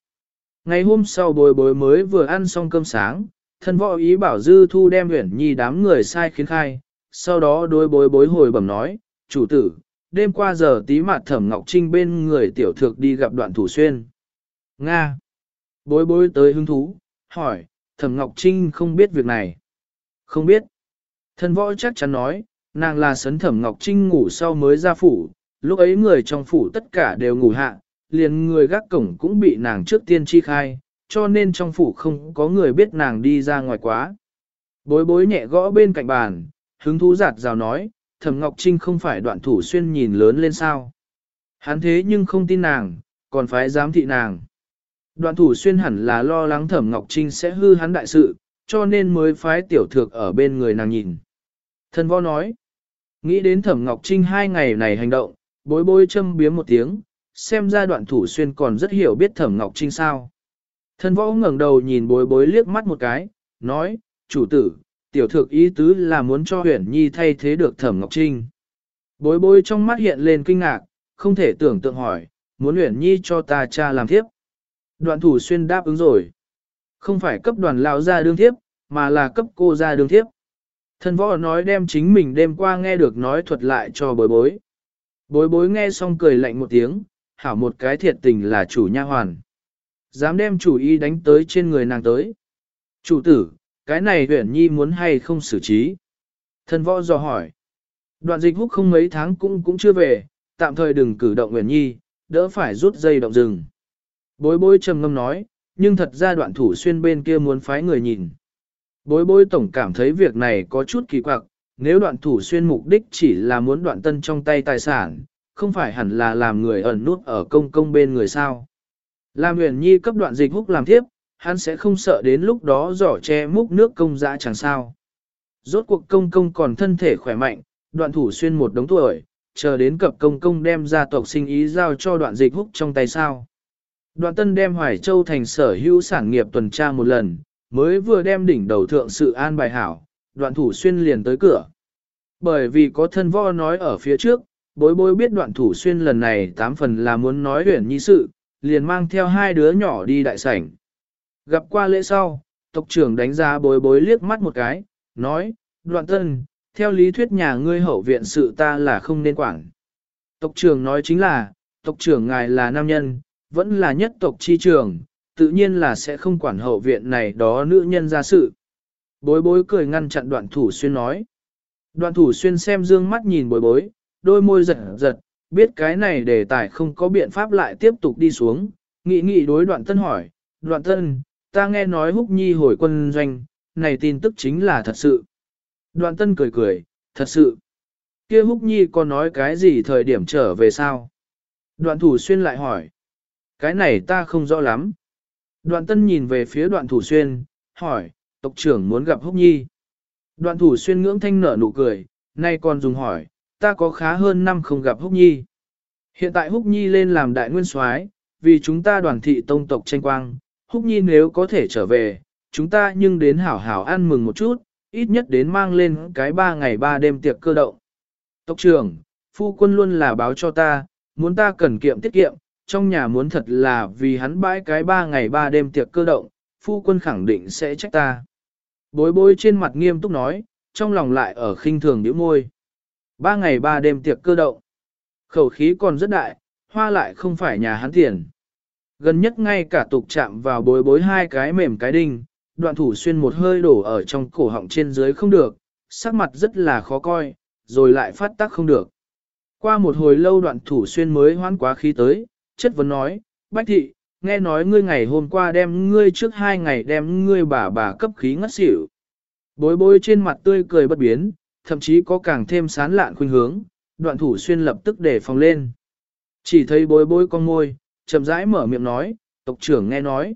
Ngày hôm sau bối bối mới vừa ăn xong cơm sáng, thân võ ý bảo dư thu đem huyển nhi đám người sai khiến khai, sau đó đối bối bối hồi bẩm nói, chủ tử, đêm qua giờ tí mặt thẩm Ngọc Trinh bên người tiểu thược đi gặp đoạn thủ xuyên. Nga. Bối bối tới hứng thú, hỏi, thẩm Ngọc Trinh không biết việc này. Không biết. Thân võ chắc chắn nói, nàng là sấn thẩm Ngọc Trinh ngủ sau mới ra phủ, lúc ấy người trong phủ tất cả đều ngủ hạ, liền người gác cổng cũng bị nàng trước tiên chi khai, cho nên trong phủ không có người biết nàng đi ra ngoài quá. Bối bối nhẹ gõ bên cạnh bàn, hứng thú giạt rào nói, thẩm Ngọc Trinh không phải đoạn thủ xuyên nhìn lớn lên sao. Hắn thế nhưng không tin nàng, còn phải giám thị nàng. Đoạn thủ xuyên hẳn là lo lắng thẩm Ngọc Trinh sẽ hư hắn đại sự, cho nên mới phái tiểu thược ở bên người nàng nhìn. Thần võ nói, nghĩ đến thẩm Ngọc Trinh hai ngày này hành động, bối bối châm biếm một tiếng, xem ra đoạn thủ xuyên còn rất hiểu biết thẩm Ngọc Trinh sao. Thần võ ngẩng đầu nhìn bối bối liếc mắt một cái, nói, chủ tử, tiểu thược ý tứ là muốn cho huyền nhi thay thế được thẩm Ngọc Trinh. Bối bối trong mắt hiện lên kinh ngạc, không thể tưởng tượng hỏi, muốn Huyền Nhi cho ta cha làm thiếp. Đoạn thủ xuyên đáp ứng rồi. Không phải cấp đoàn lao ra đương thiếp, mà là cấp cô ra đương thiếp. Thân võ nói đem chính mình đêm qua nghe được nói thuật lại cho bối bối. Bối bối nghe xong cười lạnh một tiếng, hảo một cái thiệt tình là chủ nha hoàn. Dám đem chủ ý đánh tới trên người nàng tới. Chủ tử, cái này huyển nhi muốn hay không xử trí? Thân võ dò hỏi. Đoạn dịch húc không mấy tháng cũng cũng chưa về, tạm thời đừng cử động huyển nhi, đỡ phải rút dây động rừng. Bối bối trầm ngâm nói, nhưng thật ra đoạn thủ xuyên bên kia muốn phái người nhìn. Bối bối tổng cảm thấy việc này có chút kỳ quặc, nếu đoạn thủ xuyên mục đích chỉ là muốn đoạn tân trong tay tài sản, không phải hẳn là làm người ẩn nút ở công công bên người sao. Làm huyền nhi cấp đoạn dịch húc làm tiếp, hắn sẽ không sợ đến lúc đó giỏ che múc nước công dã chẳng sao. Rốt cuộc công công còn thân thể khỏe mạnh, đoạn thủ xuyên một đống tuổi, chờ đến cập công công đem ra tộc sinh ý giao cho đoạn dịch húc trong tay sao. Đoạn tân đem Hoài Châu thành sở hữu sản nghiệp tuần tra một lần, mới vừa đem đỉnh đầu thượng sự an bài hảo, đoạn thủ xuyên liền tới cửa. Bởi vì có thân vo nói ở phía trước, bối bối biết đoạn thủ xuyên lần này tám phần là muốn nói huyển nhi sự, liền mang theo hai đứa nhỏ đi đại sảnh. Gặp qua lễ sau, tộc trưởng đánh giá bối bối liếc mắt một cái, nói, đoạn tân, theo lý thuyết nhà ngươi hậu viện sự ta là không nên quản. Tộc trưởng nói chính là, tộc trưởng ngài là nam nhân, vẫn là nhất tộc chi trưởng, tự nhiên là sẽ không quản hậu viện này đó nữ nhân ra sự. Bối bối cười ngăn chặn đoạn thủ xuyên nói. Đoạn thủ xuyên xem dương mắt nhìn bối bối, đôi môi giật giật, biết cái này để tài không có biện pháp lại tiếp tục đi xuống, nghĩ nghĩ đối đoạn tân hỏi, đoạn tân, ta nghe nói húc nhi hồi quân doanh, này tin tức chính là thật sự. Đoạn tân cười cười, thật sự. kia húc nhi có nói cái gì thời điểm trở về sao? Đoạn thủ xuyên lại hỏi. Cái này ta không rõ lắm. Đoạn tân nhìn về phía đoạn thủ xuyên, hỏi, tộc trưởng muốn gặp húc nhi. Đoạn thủ xuyên ngưỡng thanh nở nụ cười, nay còn dùng hỏi, ta có khá hơn năm không gặp húc nhi. Hiện tại húc nhi lên làm đại nguyên soái, vì chúng ta đoàn thị tông tộc tranh quang, húc nhi nếu có thể trở về, chúng ta nhưng đến hảo hảo ăn mừng một chút, ít nhất đến mang lên cái ba ngày ba đêm tiệc cơ động. Tộc trưởng, phu quân luôn là báo cho ta, muốn ta cần kiệm tiết kiệm, trong nhà muốn thật là vì hắn bãi cái ba ngày ba đêm tiệc cơ động, phu quân khẳng định sẽ trách ta. Bối bối trên mặt nghiêm túc nói, trong lòng lại ở khinh thường nhíu môi. Ba ngày ba đêm tiệc cơ động. Khẩu khí còn rất đại, hoa lại không phải nhà hắn tiền. Gần nhất ngay cả tục chạm vào bối bối hai cái mềm cái đinh, đoạn thủ xuyên một hơi đổ ở trong cổ họng trên dưới không được, sắc mặt rất là khó coi, rồi lại phát tác không được. Qua một hồi lâu đoạn thủ xuyên mới hoán quá khí tới, chất vấn nói, Bách thị, nghe nói ngươi ngày hôm qua đem ngươi trước hai ngày đem ngươi bà bà cấp khí ngất xỉu. Bối bối trên mặt tươi cười bất biến, thậm chí có càng thêm sán lạn khuynh hướng, đoạn thủ xuyên lập tức để phòng lên. Chỉ thấy bối bối con môi, chậm rãi mở miệng nói, tộc trưởng nghe nói.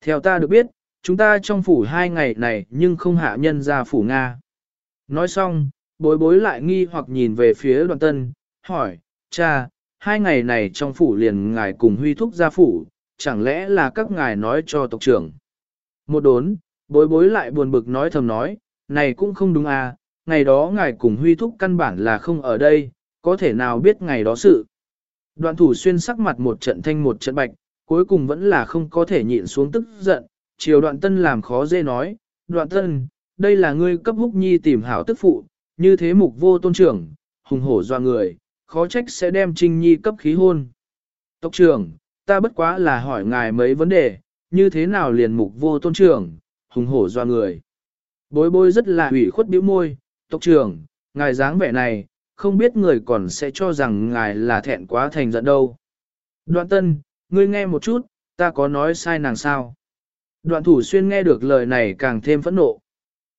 Theo ta được biết, chúng ta trong phủ hai ngày này nhưng không hạ nhân ra phủ Nga. Nói xong, bối bối lại nghi hoặc nhìn về phía đoàn tân, hỏi, cha, hai ngày này trong phủ liền ngài cùng huy thúc gia phủ, chẳng lẽ là các ngài nói cho tộc trưởng. Một đốn, bối bối lại buồn bực nói thầm nói, này cũng không đúng à, ngày đó ngài cùng huy thúc căn bản là không ở đây, có thể nào biết ngày đó sự. Đoạn thủ xuyên sắc mặt một trận thanh một trận bạch, cuối cùng vẫn là không có thể nhịn xuống tức giận, chiều đoạn tân làm khó dễ nói, đoạn tân, đây là ngươi cấp húc nhi tìm hảo tức phụ, như thế mục vô tôn trưởng, hùng hổ doa người, khó trách sẽ đem trinh nhi cấp khí hôn. Tộc trưởng, ta bất quá là hỏi ngài mấy vấn đề, như thế nào liền mục vô tôn trưởng, hùng hổ doa người. Bối bối rất là ủy khuất bĩu môi, tộc trưởng, ngài dáng vẻ này, không biết người còn sẽ cho rằng ngài là thẹn quá thành giận đâu. Đoạn tân, ngươi nghe một chút, ta có nói sai nàng sao? Đoạn thủ xuyên nghe được lời này càng thêm phẫn nộ.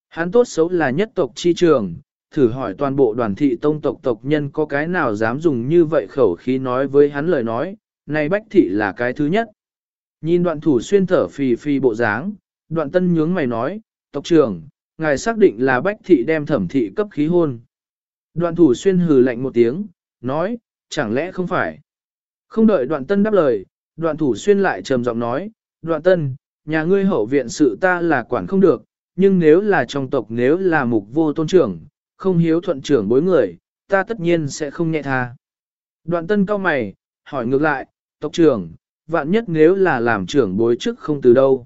Hắn tốt xấu là nhất tộc chi trường, thử hỏi toàn bộ đoàn thị tông tộc tộc nhân có cái nào dám dùng như vậy khẩu khí nói với hắn lời nói, này bách thị là cái thứ nhất. Nhìn đoạn thủ xuyên thở phì phì bộ dáng, đoạn tân nhướng mày nói, tộc trưởng, ngài xác định là bách thị đem thẩm thị cấp khí hôn. Đoạn thủ xuyên hừ lạnh một tiếng, nói, chẳng lẽ không phải. Không đợi đoạn tân đáp lời, đoạn thủ xuyên lại trầm giọng nói, đoạn tân, nhà ngươi hậu viện sự ta là quản không được, nhưng nếu là trong tộc nếu là mục vô tôn trưởng, không hiếu thuận trưởng bối người, ta tất nhiên sẽ không nhẹ tha. Đoạn tân cao mày, hỏi ngược lại, tộc trưởng, vạn nhất nếu là làm trưởng bối trước không từ đâu.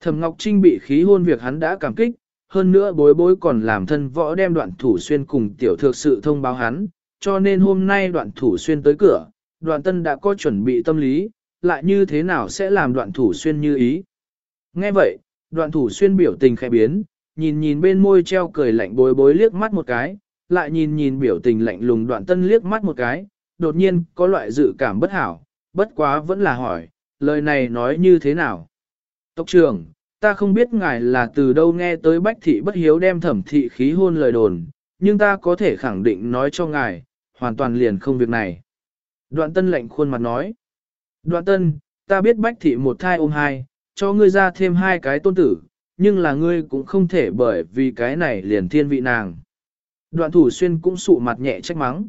Thẩm Ngọc Trinh bị khí hôn việc hắn đã cảm kích, hơn nữa bối bối còn làm thân võ đem đoạn thủ xuyên cùng tiểu thược sự thông báo hắn, cho nên hôm nay đoạn thủ xuyên tới cửa, đoạn tân đã có chuẩn bị tâm lý, lại như thế nào sẽ làm đoạn thủ xuyên như ý. Nghe vậy, đoạn thủ xuyên biểu tình khẽ biến, nhìn nhìn bên môi treo cười lạnh bối bối liếc mắt một cái, lại nhìn nhìn biểu tình lạnh lùng đoạn tân liếc mắt một cái, đột nhiên có loại dự cảm bất hảo, bất quá vẫn là hỏi, lời này nói như thế nào. Tộc trưởng, ta không biết ngài là từ đâu nghe tới bách thị bất hiếu đem thẩm thị khí hôn lời đồn, nhưng ta có thể khẳng định nói cho ngài, hoàn toàn liền không việc này. Đoạn tân lệnh khuôn mặt nói. Đoạn tân, ta biết bách thị một thai ôm hai, cho ngươi ra thêm hai cái tôn tử, nhưng là ngươi cũng không thể bởi vì cái này liền thiên vị nàng. Đoạn thủ xuyên cũng sụ mặt nhẹ trách mắng.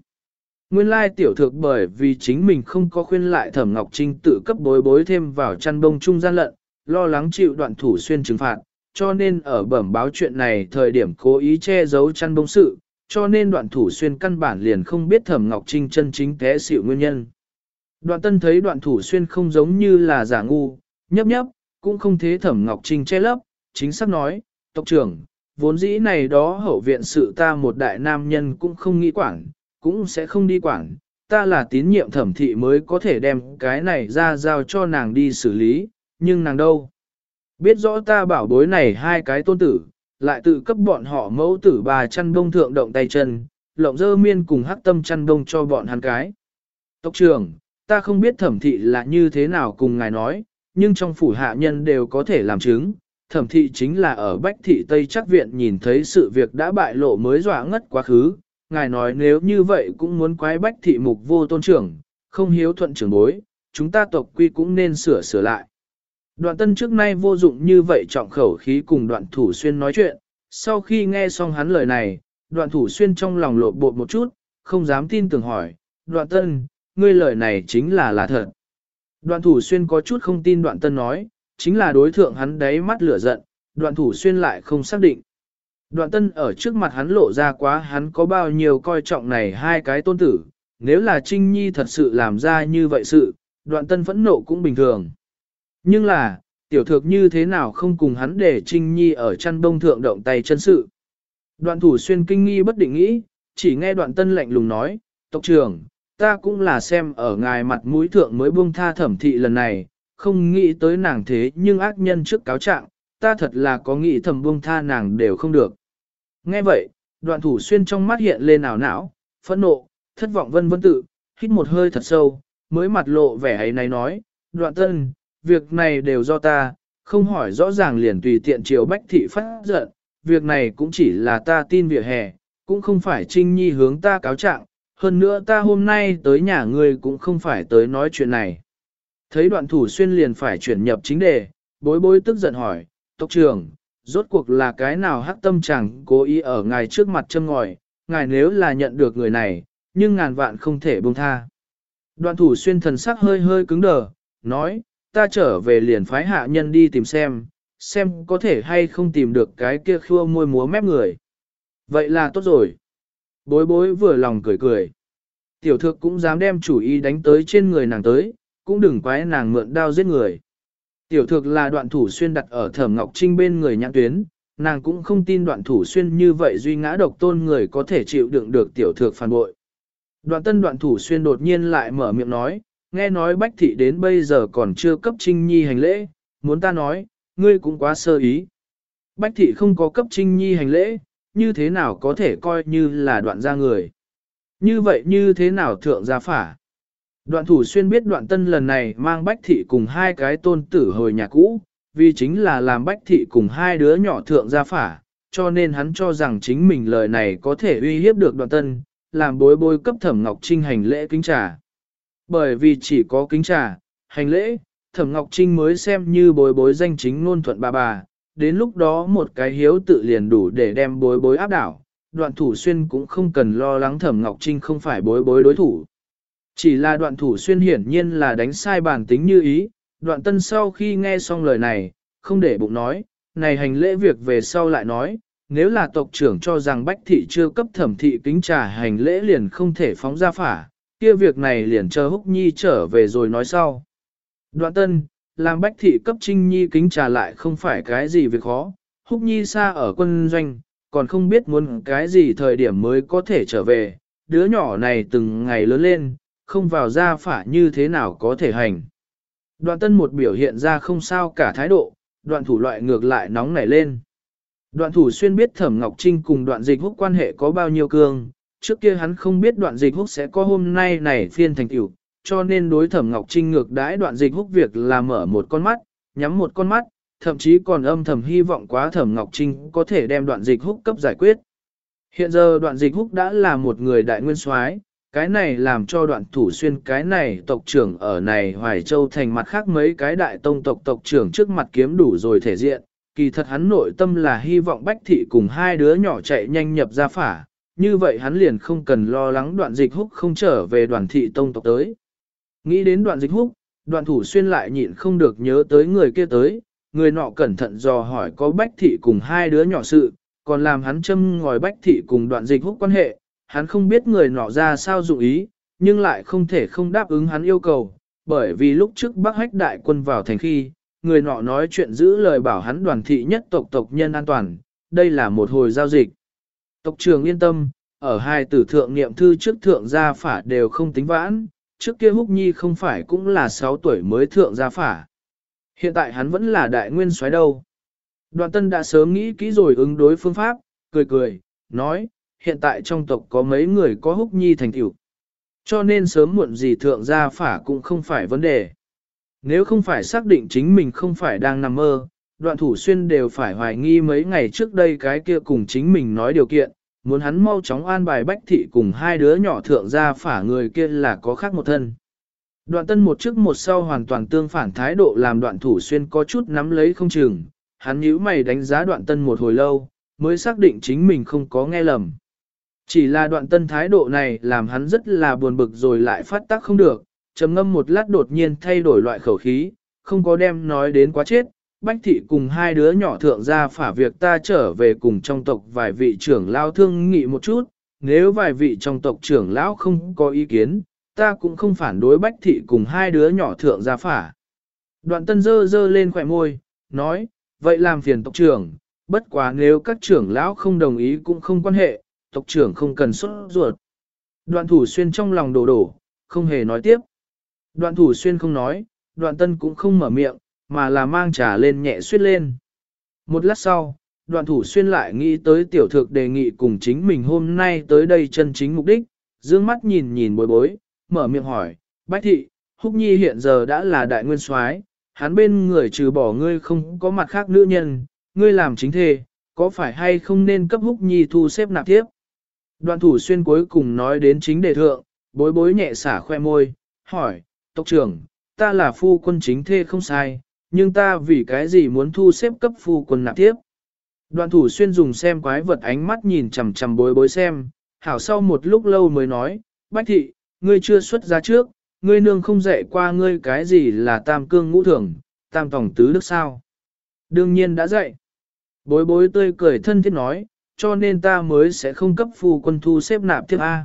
Nguyên lai tiểu thực bởi vì chính mình không có khuyên lại thẩm ngọc trinh tự cấp bối bối thêm vào chăn bông trung gian lận, lo lắng chịu đoạn thủ xuyên trừng phạt, cho nên ở bẩm báo chuyện này thời điểm cố ý che giấu chăn bông sự, cho nên đoạn thủ xuyên căn bản liền không biết thẩm ngọc trinh chân chính té xỉu nguyên nhân. Đoạn tân thấy đoạn thủ xuyên không giống như là giả ngu, nhấp nhấp, cũng không thế thẩm ngọc trinh che lấp, chính xác nói, tộc trưởng, vốn dĩ này đó hậu viện sự ta một đại nam nhân cũng không nghĩ quản, cũng sẽ không đi quản, ta là tín nhiệm thẩm thị mới có thể đem cái này ra giao cho nàng đi xử lý, nhưng nàng đâu? Biết rõ ta bảo bối này hai cái tôn tử, lại tự cấp bọn họ mẫu tử bà chăn đông thượng động tay chân, lộng dơ miên cùng hắc tâm chăn đông cho bọn hắn cái. Tộc trưởng, ta không biết thẩm thị là như thế nào cùng ngài nói, nhưng trong phủ hạ nhân đều có thể làm chứng. Thẩm thị chính là ở Bách thị Tây chắc viện nhìn thấy sự việc đã bại lộ mới dọa ngất quá khứ. Ngài nói nếu như vậy cũng muốn quái Bách thị mục vô tôn trưởng, không hiếu thuận trưởng bối, chúng ta tộc quy cũng nên sửa sửa lại. Đoạn tân trước nay vô dụng như vậy trọng khẩu khí cùng đoạn thủ xuyên nói chuyện, sau khi nghe xong hắn lời này, đoạn thủ xuyên trong lòng lộ bột một chút, không dám tin tưởng hỏi, đoạn tân, ngươi lời này chính là là thật. Đoạn thủ xuyên có chút không tin đoạn tân nói, chính là đối thượng hắn đáy mắt lửa giận, đoạn thủ xuyên lại không xác định. Đoạn tân ở trước mặt hắn lộ ra quá hắn có bao nhiêu coi trọng này hai cái tôn tử, nếu là Trinh Nhi thật sự làm ra như vậy sự, đoạn tân phẫn nộ cũng bình thường. Nhưng là, tiểu thược như thế nào không cùng hắn để Trinh Nhi ở chăn đông thượng động tay chân sự. Đoạn thủ xuyên kinh nghi bất định nghĩ, chỉ nghe đoạn tân lạnh lùng nói, tộc trưởng, ta cũng là xem ở ngài mặt mũi thượng mới buông tha thẩm thị lần này, không nghĩ tới nàng thế nhưng ác nhân trước cáo trạng, ta thật là có nghĩ thầm buông tha nàng đều không được. Nghe vậy, đoạn thủ xuyên trong mắt hiện lên ảo não, phẫn nộ, thất vọng vân vân tự, hít một hơi thật sâu, mới mặt lộ vẻ ấy này nói, đoạn tân, việc này đều do ta, không hỏi rõ ràng liền tùy tiện chiều bách thị phát giận, việc này cũng chỉ là ta tin vỉa hè, cũng không phải trinh nhi hướng ta cáo trạng, hơn nữa ta hôm nay tới nhà ngươi cũng không phải tới nói chuyện này. Thấy đoạn thủ xuyên liền phải chuyển nhập chính đề, bối bối tức giận hỏi, tộc trưởng, rốt cuộc là cái nào hắc tâm chẳng cố ý ở ngài trước mặt châm ngòi, ngài nếu là nhận được người này, nhưng ngàn vạn không thể buông tha. Đoạn thủ xuyên thần sắc hơi hơi cứng đờ, nói, ta trở về liền phái hạ nhân đi tìm xem, xem có thể hay không tìm được cái kia khua môi múa mép người. Vậy là tốt rồi. Bối bối vừa lòng cười cười. Tiểu thược cũng dám đem chủ ý đánh tới trên người nàng tới, cũng đừng quái nàng mượn đao giết người. Tiểu thược là đoạn thủ xuyên đặt ở thẩm ngọc trinh bên người nhãn tuyến, nàng cũng không tin đoạn thủ xuyên như vậy duy ngã độc tôn người có thể chịu đựng được tiểu thược phản bội. Đoạn tân đoạn thủ xuyên đột nhiên lại mở miệng nói, nghe nói bách thị đến bây giờ còn chưa cấp trinh nhi hành lễ, muốn ta nói, ngươi cũng quá sơ ý. Bách thị không có cấp trinh nhi hành lễ, như thế nào có thể coi như là đoạn gia người. Như vậy như thế nào thượng gia phả? Đoạn thủ xuyên biết đoạn tân lần này mang bách thị cùng hai cái tôn tử hồi nhà cũ, vì chính là làm bách thị cùng hai đứa nhỏ thượng gia phả, cho nên hắn cho rằng chính mình lời này có thể uy hiếp được đoạn tân, làm bối bối cấp thẩm ngọc trinh hành lễ kính trà. Bởi vì chỉ có kính trà, hành lễ, thẩm ngọc trinh mới xem như bối bối danh chính ngôn thuận bà bà, đến lúc đó một cái hiếu tự liền đủ để đem bối bối áp đảo, đoạn thủ xuyên cũng không cần lo lắng thẩm Ngọc Trinh không phải bối bối đối thủ. Chỉ là đoạn thủ xuyên hiển nhiên là đánh sai bản tính như ý, đoạn tân sau khi nghe xong lời này, không để bụng nói, này hành lễ việc về sau lại nói, nếu là tộc trưởng cho rằng bách thị chưa cấp thẩm thị kính trà hành lễ liền không thể phóng ra phả, kia việc này liền chờ húc nhi trở về rồi nói sau. Đoạn tân, làm bách thị cấp trinh nhi kính trà lại không phải cái gì việc khó, húc nhi xa ở quân doanh, còn không biết muốn cái gì thời điểm mới có thể trở về, đứa nhỏ này từng ngày lớn lên, không vào ra phả như thế nào có thể hành. Đoạn tân một biểu hiện ra không sao cả thái độ, đoạn thủ loại ngược lại nóng nảy lên. Đoạn thủ xuyên biết thẩm Ngọc Trinh cùng đoạn dịch húc quan hệ có bao nhiêu cương, trước kia hắn không biết đoạn dịch húc sẽ có hôm nay này phiên thành tiểu, cho nên đối thẩm Ngọc Trinh ngược đãi đoạn dịch húc việc là mở một con mắt, nhắm một con mắt, thậm chí còn âm thầm hy vọng quá thẩm Ngọc Trinh có thể đem đoạn dịch húc cấp giải quyết. Hiện giờ đoạn dịch húc đã là một người đại nguyên soái, cái này làm cho đoạn thủ xuyên cái này tộc trưởng ở này Hoài Châu thành mặt khác mấy cái đại tông tộc tộc trưởng trước mặt kiếm đủ rồi thể diện, kỳ thật hắn nội tâm là hy vọng Bách Thị cùng hai đứa nhỏ chạy nhanh nhập ra phả, như vậy hắn liền không cần lo lắng đoạn dịch húc không trở về đoàn thị tông tộc tới. Nghĩ đến đoạn dịch húc, đoạn thủ xuyên lại nhịn không được nhớ tới người kia tới, người nọ cẩn thận dò hỏi có Bách Thị cùng hai đứa nhỏ sự, còn làm hắn châm ngòi Bách Thị cùng đoạn dịch húc quan hệ, hắn không biết người nọ ra sao dụng ý, nhưng lại không thể không đáp ứng hắn yêu cầu, bởi vì lúc trước Bắc Hách đại quân vào thành khi, người nọ nói chuyện giữ lời bảo hắn đoàn thị nhất tộc tộc nhân an toàn, đây là một hồi giao dịch. Tộc trưởng yên tâm, ở hai tử thượng niệm thư trước thượng gia phả đều không tính vãn, trước kia húc nhi không phải cũng là 6 tuổi mới thượng gia phả. Hiện tại hắn vẫn là đại nguyên soái đâu. Đoàn tân đã sớm nghĩ kỹ rồi ứng đối phương pháp, cười cười, nói, hiện tại trong tộc có mấy người có húc nhi thành tiểu. Cho nên sớm muộn gì thượng gia phả cũng không phải vấn đề. Nếu không phải xác định chính mình không phải đang nằm mơ, đoạn thủ xuyên đều phải hoài nghi mấy ngày trước đây cái kia cùng chính mình nói điều kiện, muốn hắn mau chóng an bài bách thị cùng hai đứa nhỏ thượng gia phả người kia là có khác một thân. Đoạn tân một trước một sau hoàn toàn tương phản thái độ làm đoạn thủ xuyên có chút nắm lấy không chừng, hắn nhíu mày đánh giá đoạn tân một hồi lâu, mới xác định chính mình không có nghe lầm. Chỉ là đoạn tân thái độ này làm hắn rất là buồn bực rồi lại phát tác không được, trầm ngâm một lát đột nhiên thay đổi loại khẩu khí, không có đem nói đến quá chết. Bách thị cùng hai đứa nhỏ thượng ra phả việc ta trở về cùng trong tộc vài vị trưởng lao thương nghị một chút, nếu vài vị trong tộc trưởng lão không có ý kiến, ta cũng không phản đối bách thị cùng hai đứa nhỏ thượng ra phả. Đoạn tân dơ dơ lên khỏe môi, nói, vậy làm phiền tộc trưởng, bất quá nếu các trưởng lão không đồng ý cũng không quan hệ, tộc trưởng không cần xuất ruột. Đoạn thủ xuyên trong lòng đổ đổ, không hề nói tiếp. Đoạn thủ xuyên không nói, đoạn tân cũng không mở miệng, mà là mang trà lên nhẹ suyết lên. Một lát sau, đoạn thủ xuyên lại nghĩ tới tiểu thực đề nghị cùng chính mình hôm nay tới đây chân chính mục đích, dương mắt nhìn nhìn bối bối, mở miệng hỏi, bách thị, húc nhi hiện giờ đã là đại nguyên soái, hắn bên người trừ bỏ ngươi không có mặt khác nữ nhân, ngươi làm chính thề, có phải hay không nên cấp húc nhi thu xếp nạp tiếp? Đoạn thủ xuyên cuối cùng nói đến chính đề thượng, bối bối nhẹ xả khoe môi, hỏi, tộc trưởng, ta là phu quân chính thê không sai, nhưng ta vì cái gì muốn thu xếp cấp phu quân nạp tiếp. Đoạn thủ xuyên dùng xem quái vật ánh mắt nhìn chằm chằm bối bối xem, hảo sau một lúc lâu mới nói, bách thị, ngươi chưa xuất ra trước, ngươi nương không dạy qua ngươi cái gì là tam cương ngũ thường, tam tổng tứ đức sao. Đương nhiên đã dạy. Bối bối tươi cười thân thiết nói, cho nên ta mới sẽ không cấp phu quân thu xếp nạp tiếp A.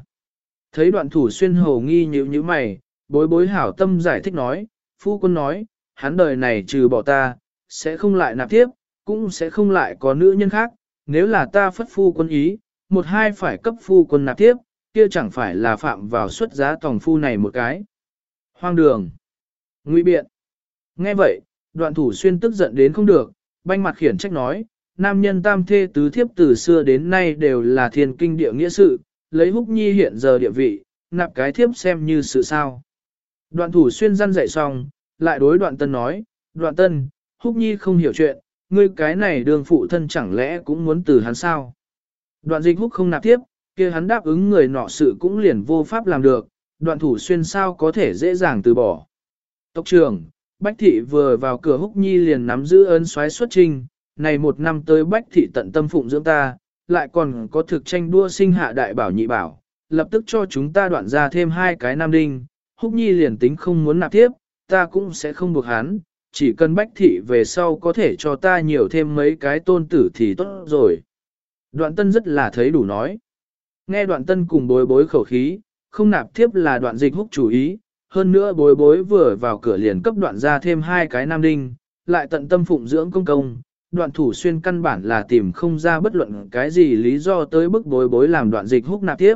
Thấy đoạn thủ xuyên hồ nghi nhíu như mày, bối bối hảo tâm giải thích nói, phu quân nói, hắn đời này trừ bỏ ta, sẽ không lại nạp tiếp, cũng sẽ không lại có nữ nhân khác, nếu là ta phất phu quân ý, một hai phải cấp phu quân nạp tiếp, kia chẳng phải là phạm vào xuất giá tòng phu này một cái. Hoang đường. Nguy biện. Nghe vậy, đoạn thủ xuyên tức giận đến không được, banh mặt khiển trách nói, nam nhân tam thê tứ thiếp từ xưa đến nay đều là thiên kinh địa nghĩa sự, lấy húc nhi hiện giờ địa vị, nạp cái thiếp xem như sự sao. Đoạn thủ xuyên răn dạy xong, lại đối đoạn tân nói, đoạn tân, húc nhi không hiểu chuyện, ngươi cái này đường phụ thân chẳng lẽ cũng muốn từ hắn sao. Đoạn dịch húc không nạp tiếp, kia hắn đáp ứng người nọ sự cũng liền vô pháp làm được, đoạn thủ xuyên sao có thể dễ dàng từ bỏ. Tộc trưởng, Bách Thị vừa vào cửa húc nhi liền nắm giữ ơn xoáy xuất trình, này một năm tới Bách Thị tận tâm phụng dưỡng ta, lại còn có thực tranh đua sinh hạ đại bảo nhị bảo, lập tức cho chúng ta đoạn ra thêm hai cái nam đinh, húc nhi liền tính không muốn nạp tiếp, ta cũng sẽ không buộc hắn, chỉ cần bách thị về sau có thể cho ta nhiều thêm mấy cái tôn tử thì tốt rồi. Đoạn tân rất là thấy đủ nói. Nghe đoạn tân cùng bối bối khẩu khí, không nạp tiếp là đoạn dịch húc chủ ý, hơn nữa bối bối vừa vào cửa liền cấp đoạn ra thêm hai cái nam đinh, lại tận tâm phụng dưỡng công công, đoạn thủ xuyên căn bản là tìm không ra bất luận cái gì lý do tới bức bối bối làm đoạn dịch húc nạp tiếp.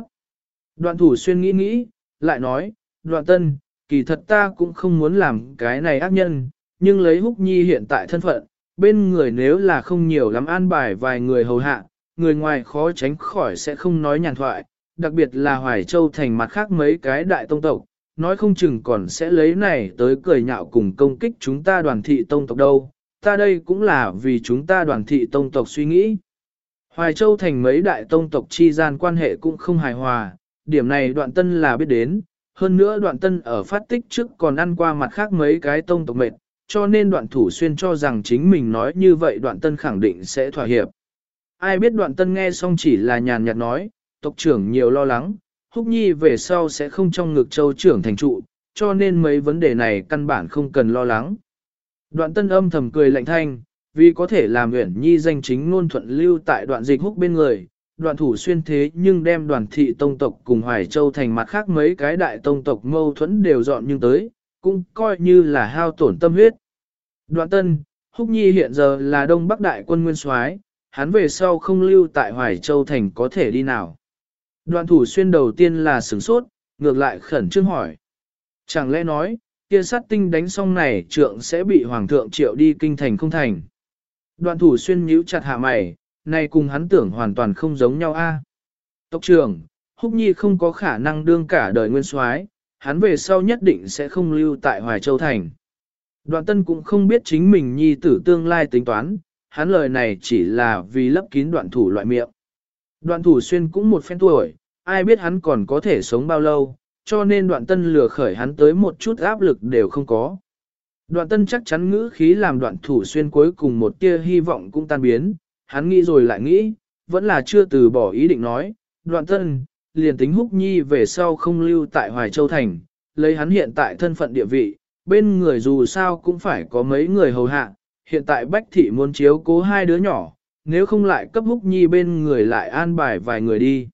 Đoạn thủ xuyên nghĩ nghĩ, lại nói, đoạn tân, kỳ thật ta cũng không muốn làm cái này ác nhân, nhưng lấy húc nhi hiện tại thân phận, bên người nếu là không nhiều lắm an bài vài người hầu hạ, người ngoài khó tránh khỏi sẽ không nói nhàn thoại, đặc biệt là Hoài Châu thành mặt khác mấy cái đại tông tộc, nói không chừng còn sẽ lấy này tới cười nhạo cùng công kích chúng ta đoàn thị tông tộc đâu, ta đây cũng là vì chúng ta đoàn thị tông tộc suy nghĩ. Hoài Châu thành mấy đại tông tộc chi gian quan hệ cũng không hài hòa, điểm này đoạn tân là biết đến, hơn nữa đoạn tân ở phát tích trước còn ăn qua mặt khác mấy cái tông tộc mệt, cho nên đoạn thủ xuyên cho rằng chính mình nói như vậy đoạn tân khẳng định sẽ thỏa hiệp. Ai biết đoạn tân nghe xong chỉ là nhàn nhạt nói, tộc trưởng nhiều lo lắng, húc nhi về sau sẽ không trong ngực châu trưởng thành trụ, cho nên mấy vấn đề này căn bản không cần lo lắng. Đoạn tân âm thầm cười lạnh thanh, vì có thể làm Uyển Nhi danh chính ngôn thuận lưu tại đoạn dịch húc bên người, đoạn thủ xuyên thế nhưng đem đoàn thị tông tộc cùng Hoài Châu thành mặt khác mấy cái đại tông tộc mâu thuẫn đều dọn nhưng tới, cũng coi như là hao tổn tâm huyết. Đoạn tân, Húc Nhi hiện giờ là Đông Bắc Đại quân Nguyên soái, hắn về sau không lưu tại Hoài Châu thành có thể đi nào. Đoạn thủ xuyên đầu tiên là sửng sốt, ngược lại khẩn trương hỏi. Chẳng lẽ nói, kia sát tinh đánh xong này trượng sẽ bị Hoàng thượng triệu đi kinh thành không thành. Đoạn thủ xuyên nhíu chặt hạ mày, này cùng hắn tưởng hoàn toàn không giống nhau a. À. Tộc trưởng, Húc Nhi không có khả năng đương cả đời nguyên soái, hắn về sau nhất định sẽ không lưu tại Hoài Châu Thành. Đoạn tân cũng không biết chính mình Nhi tử tương lai tính toán, hắn lời này chỉ là vì lấp kín đoạn thủ loại miệng. Đoạn thủ xuyên cũng một phen tuổi, ai biết hắn còn có thể sống bao lâu, cho nên đoạn tân lừa khởi hắn tới một chút áp lực đều không có. Đoạn tân chắc chắn ngữ khí làm đoạn thủ xuyên cuối cùng một tia hy vọng cũng tan biến, hắn nghĩ rồi lại nghĩ, vẫn là chưa từ bỏ ý định nói, đoạn thân liền tính húc nhi về sau không lưu tại Hoài Châu Thành, lấy hắn hiện tại thân phận địa vị, bên người dù sao cũng phải có mấy người hầu hạ, hiện tại Bách Thị muốn chiếu cố hai đứa nhỏ, nếu không lại cấp húc nhi bên người lại an bài vài người đi.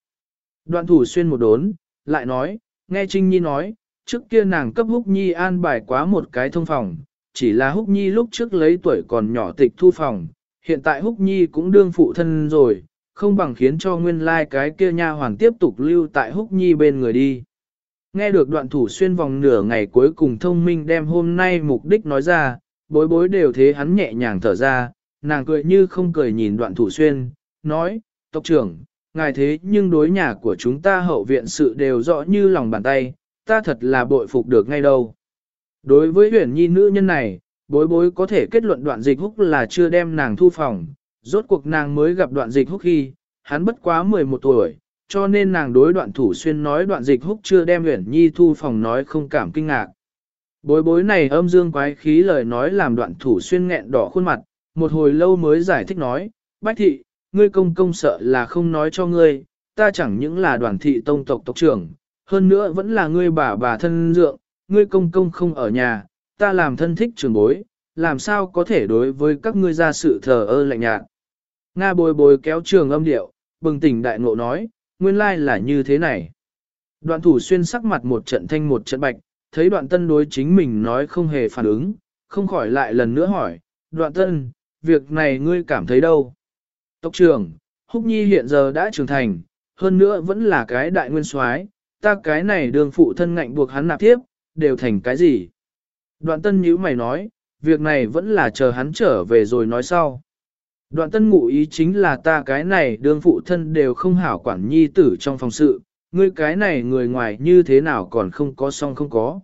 Đoạn thủ xuyên một đốn, lại nói, nghe Trinh Nhi nói, trước kia nàng cấp húc nhi an bài quá một cái thông phòng, chỉ là húc nhi lúc trước lấy tuổi còn nhỏ tịch thu phòng, hiện tại húc nhi cũng đương phụ thân rồi, không bằng khiến cho nguyên lai like cái kia nha hoàn tiếp tục lưu tại húc nhi bên người đi. Nghe được đoạn thủ xuyên vòng nửa ngày cuối cùng thông minh đem hôm nay mục đích nói ra, bối bối đều thế hắn nhẹ nhàng thở ra, nàng cười như không cười nhìn đoạn thủ xuyên, nói, tộc trưởng, ngài thế nhưng đối nhà của chúng ta hậu viện sự đều rõ như lòng bàn tay, ta thật là bội phục được ngay đâu. Đối với huyền nhi nữ nhân này, bối bối có thể kết luận đoạn dịch húc là chưa đem nàng thu phòng, rốt cuộc nàng mới gặp đoạn dịch húc khi, hắn bất quá 11 tuổi, cho nên nàng đối đoạn thủ xuyên nói đoạn dịch húc chưa đem huyền nhi thu phòng nói không cảm kinh ngạc. Bối bối này âm dương quái khí lời nói làm đoạn thủ xuyên nghẹn đỏ khuôn mặt, một hồi lâu mới giải thích nói, bách thị, ngươi công công sợ là không nói cho ngươi, ta chẳng những là đoàn thị tông tộc tộc trưởng, hơn nữa vẫn là ngươi bà bà thân dượng, ngươi công công không ở nhà, ta làm thân thích trường bối, làm sao có thể đối với các ngươi ra sự thờ ơ lạnh nhạt. Nga bồi bồi kéo trường âm điệu, bừng tỉnh đại ngộ nói, nguyên lai là như thế này. Đoạn thủ xuyên sắc mặt một trận thanh một trận bạch, thấy đoạn tân đối chính mình nói không hề phản ứng, không khỏi lại lần nữa hỏi, đoạn tân, việc này ngươi cảm thấy đâu? Tộc trưởng, Húc Nhi hiện giờ đã trưởng thành, hơn nữa vẫn là cái đại nguyên soái, ta cái này đường phụ thân ngạnh buộc hắn nạp tiếp, đều thành cái gì? Đoạn tân nhíu mày nói, việc này vẫn là chờ hắn trở về rồi nói sau. Đoạn tân ngụ ý chính là ta cái này đương phụ thân đều không hảo quản nhi tử trong phòng sự, ngươi cái này người ngoài như thế nào còn không có song không có.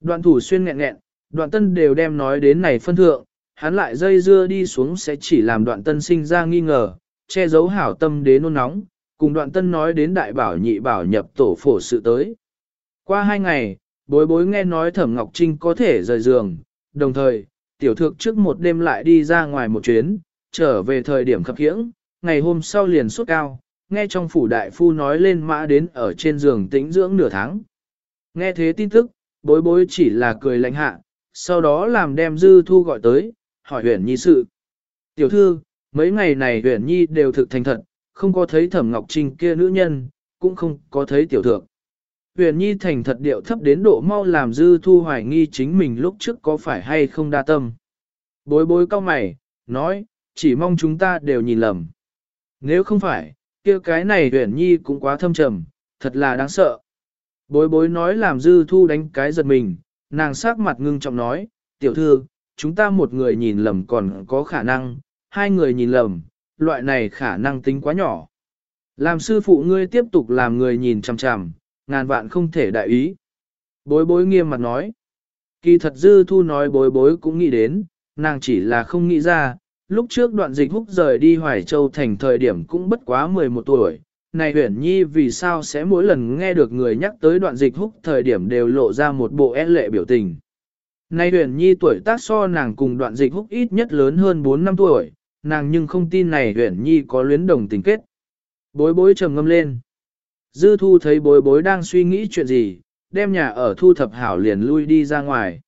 Đoạn thủ xuyên nghẹn nghẹn, đoạn tân đều đem nói đến này phân thượng, hắn lại dây dưa đi xuống sẽ chỉ làm đoạn tân sinh ra nghi ngờ, che giấu hảo tâm đến nôn nóng, cùng đoạn tân nói đến đại bảo nhị bảo nhập tổ phổ sự tới. Qua hai ngày, bối bối nghe nói thẩm Ngọc Trinh có thể rời giường, đồng thời, tiểu thược trước một đêm lại đi ra ngoài một chuyến, trở về thời điểm khập khiễng, ngày hôm sau liền sốt cao, nghe trong phủ đại phu nói lên mã đến ở trên giường tĩnh dưỡng nửa tháng. Nghe thế tin tức, bối bối chỉ là cười lạnh hạ, sau đó làm đem dư thu gọi tới, hỏi huyền nhi sự. Tiểu thư, mấy ngày này huyền nhi đều thực thành thật, không có thấy thẩm ngọc trinh kia nữ nhân, cũng không có thấy tiểu thượng. Huyền Nhi thành thật điệu thấp đến độ mau làm dư thu hoài nghi chính mình lúc trước có phải hay không đa tâm. Bối bối cao mày, nói, chỉ mong chúng ta đều nhìn lầm. Nếu không phải, kia cái này Huyền Nhi cũng quá thâm trầm, thật là đáng sợ. Bối bối nói làm dư thu đánh cái giật mình, nàng sắc mặt ngưng trọng nói, tiểu thư, chúng ta một người nhìn lầm còn có khả năng, hai người nhìn lầm, loại này khả năng tính quá nhỏ. Làm sư phụ ngươi tiếp tục làm người nhìn chằm chằm, ngàn vạn không thể đại ý. Bối bối nghiêm mặt nói. Kỳ thật dư thu nói bối bối cũng nghĩ đến, nàng chỉ là không nghĩ ra, lúc trước đoạn dịch húc rời đi Hoài Châu thành thời điểm cũng bất quá 11 tuổi. Này huyển nhi vì sao sẽ mỗi lần nghe được người nhắc tới đoạn dịch húc thời điểm đều lộ ra một bộ e lệ biểu tình. Này huyển nhi tuổi tác so nàng cùng đoạn dịch húc ít nhất lớn hơn 4 năm tuổi, nàng nhưng không tin này huyển nhi có luyến đồng tình kết. Bối bối trầm ngâm lên. Dư thu thấy bối bối đang suy nghĩ chuyện gì, đem nhà ở thu thập hảo liền lui đi ra ngoài.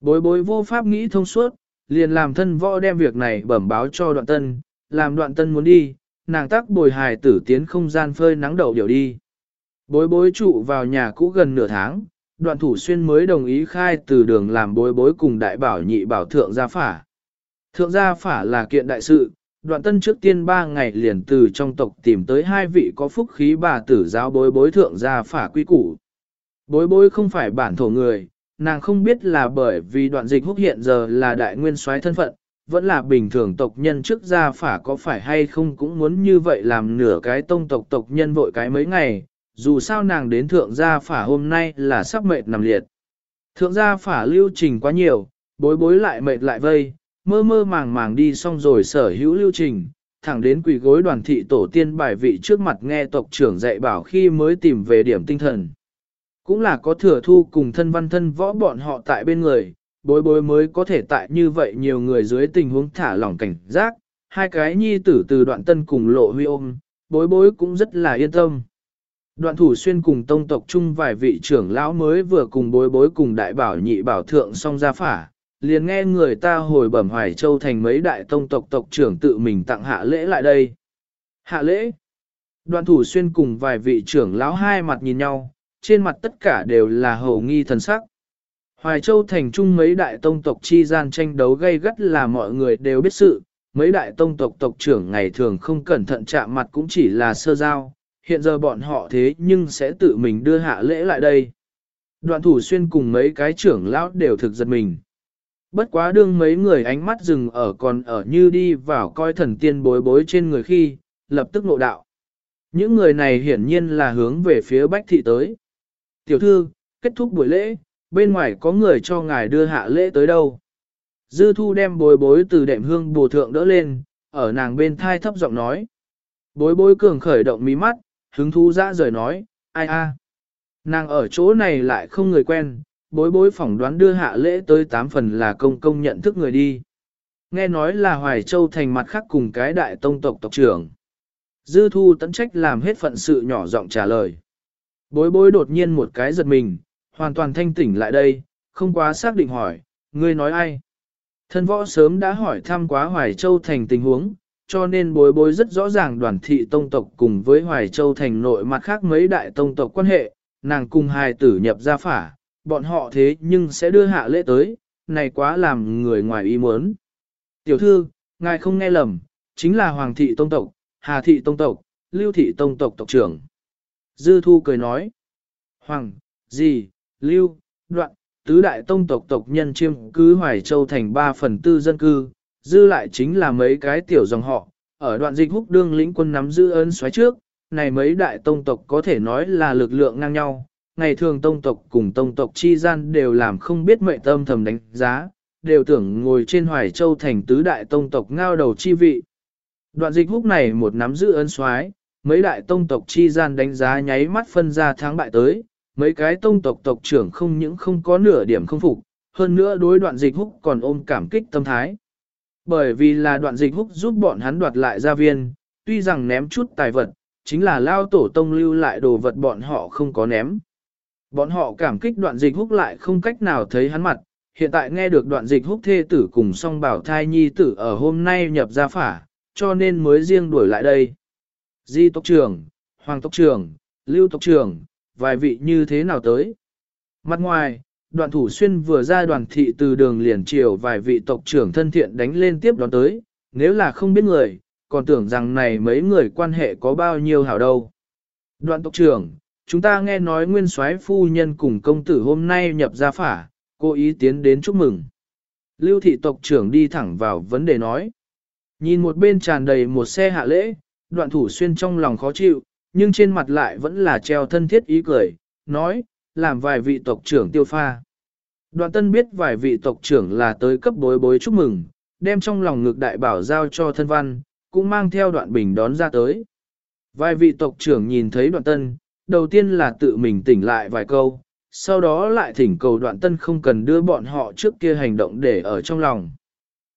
Bối bối vô pháp nghĩ thông suốt, liền làm thân võ đem việc này bẩm báo cho đoạn tân, làm đoạn tân muốn đi, nàng tắc bồi hài tử tiến không gian phơi nắng đầu điều đi. Bối bối trụ vào nhà cũ gần nửa tháng, đoạn thủ xuyên mới đồng ý khai từ đường làm bối bối cùng đại bảo nhị bảo thượng gia phả. Thượng gia phả là kiện đại sự, đoạn tân trước tiên ba ngày liền từ trong tộc tìm tới hai vị có phúc khí bà tử giáo bối bối thượng gia phả quy củ. Bối bối không phải bản thổ người, nàng không biết là bởi vì đoạn dịch húc hiện giờ là đại nguyên soái thân phận, vẫn là bình thường tộc nhân trước gia phả có phải hay không cũng muốn như vậy làm nửa cái tông tộc tộc nhân vội cái mấy ngày, dù sao nàng đến thượng gia phả hôm nay là sắp mệt nằm liệt. Thượng gia phả lưu trình quá nhiều, bối bối lại mệt lại vây, mơ mơ màng màng đi xong rồi sở hữu lưu trình, thẳng đến quỷ gối đoàn thị tổ tiên bài vị trước mặt nghe tộc trưởng dạy bảo khi mới tìm về điểm tinh thần. Cũng là có thừa thu cùng thân văn thân võ bọn họ tại bên người, bối bối mới có thể tại như vậy nhiều người dưới tình huống thả lỏng cảnh giác, hai cái nhi tử từ đoạn tân cùng lộ huy ôm, bối bối cũng rất là yên tâm. Đoạn thủ xuyên cùng tông tộc chung vài vị trưởng lão mới vừa cùng bối bối cùng đại bảo nhị bảo thượng xong ra phả, liền nghe người ta hồi bẩm Hoài Châu thành mấy đại tông tộc tộc trưởng tự mình tặng hạ lễ lại đây. Hạ lễ. đoàn thủ xuyên cùng vài vị trưởng lão hai mặt nhìn nhau, trên mặt tất cả đều là hầu nghi thần sắc. Hoài Châu thành trung mấy đại tông tộc chi gian tranh đấu gây gắt là mọi người đều biết sự, mấy đại tông tộc tộc trưởng ngày thường không cẩn thận chạm mặt cũng chỉ là sơ giao, hiện giờ bọn họ thế nhưng sẽ tự mình đưa hạ lễ lại đây. Đoạn thủ xuyên cùng mấy cái trưởng lão đều thực giật mình. Bất quá đương mấy người ánh mắt dừng ở còn ở như đi vào coi thần tiên bối bối trên người khi, lập tức nộ đạo. Những người này hiển nhiên là hướng về phía bách thị tới. Tiểu thư, kết thúc buổi lễ, bên ngoài có người cho ngài đưa hạ lễ tới đâu. Dư thu đem bối bối từ đệm hương bồ thượng đỡ lên, ở nàng bên thai thấp giọng nói. Bối bối cường khởi động mí mắt, hứng thú dã rời nói, ai a, Nàng ở chỗ này lại không người quen, bối bối phỏng đoán đưa hạ lễ tới tám phần là công công nhận thức người đi. Nghe nói là Hoài Châu thành mặt khác cùng cái đại tông tộc tộc trưởng. Dư thu tấn trách làm hết phận sự nhỏ giọng trả lời. Bối bối đột nhiên một cái giật mình, hoàn toàn thanh tỉnh lại đây, không quá xác định hỏi, ngươi nói ai? Thân võ sớm đã hỏi thăm quá Hoài Châu thành tình huống, cho nên bối bối rất rõ ràng đoàn thị tông tộc cùng với Hoài Châu thành nội mặt khác mấy đại tông tộc quan hệ, nàng cùng hài tử nhập gia phả, bọn họ thế nhưng sẽ đưa hạ lễ tới, này quá làm người ngoài ý muốn. Tiểu thư, ngài không nghe lầm, chính là Hoàng thị tông tộc, Hà thị tông tộc, Lưu thị tông tộc tộc trưởng. Dư thu cười nói, Hoàng, gì, Lưu, đoạn, tứ đại tông tộc tộc nhân chiêm cứ Hoài Châu thành 3 phần tư dân cư, dư lại chính là mấy cái tiểu dòng họ, ở đoạn dịch húc đương lĩnh quân nắm giữ ơn xoáy trước, này mấy đại tông tộc có thể nói là lực lượng ngang nhau, ngày thường tông tộc cùng tông tộc chi gian đều làm không biết mệnh tâm thầm đánh giá, đều tưởng ngồi trên hoài châu thành tứ đại tông tộc ngao đầu chi vị. Đoạn dịch húc này một nắm giữ ân soái mấy đại tông tộc chi gian đánh giá nháy mắt phân ra thắng bại tới, mấy cái tông tộc tộc trưởng không những không có nửa điểm không phục, hơn nữa đối đoạn dịch húc còn ôm cảm kích tâm thái. Bởi vì là đoạn dịch húc giúp bọn hắn đoạt lại gia viên, tuy rằng ném chút tài vật, chính là lao tổ tông lưu lại đồ vật bọn họ không có ném. Bọn họ cảm kích đoạn dịch húc lại không cách nào thấy hắn mặt, hiện tại nghe được đoạn dịch húc thê tử cùng song bảo thai nhi tử ở hôm nay nhập ra phả, cho nên mới riêng đuổi lại đây. Di tộc trưởng, hoàng tộc trưởng, lưu tộc trưởng, vài vị như thế nào tới. Mặt ngoài, đoạn thủ xuyên vừa ra đoàn thị từ đường liền chiều vài vị tộc trưởng thân thiện đánh lên tiếp đón tới, nếu là không biết người, còn tưởng rằng này mấy người quan hệ có bao nhiêu hảo đâu. Đoạn tộc trưởng, chúng ta nghe nói nguyên soái phu nhân cùng công tử hôm nay nhập gia phả, cố ý tiến đến chúc mừng. Lưu thị tộc trưởng đi thẳng vào vấn đề nói. Nhìn một bên tràn đầy một xe hạ lễ, đoạn thủ xuyên trong lòng khó chịu, nhưng trên mặt lại vẫn là treo thân thiết ý cười, nói, làm vài vị tộc trưởng tiêu pha. Đoạn tân biết vài vị tộc trưởng là tới cấp bối bối chúc mừng, đem trong lòng ngực đại bảo giao cho thân văn, cũng mang theo đoạn bình đón ra tới. Vài vị tộc trưởng nhìn thấy đoạn tân, đầu tiên là tự mình tỉnh lại vài câu, sau đó lại thỉnh cầu đoạn tân không cần đưa bọn họ trước kia hành động để ở trong lòng.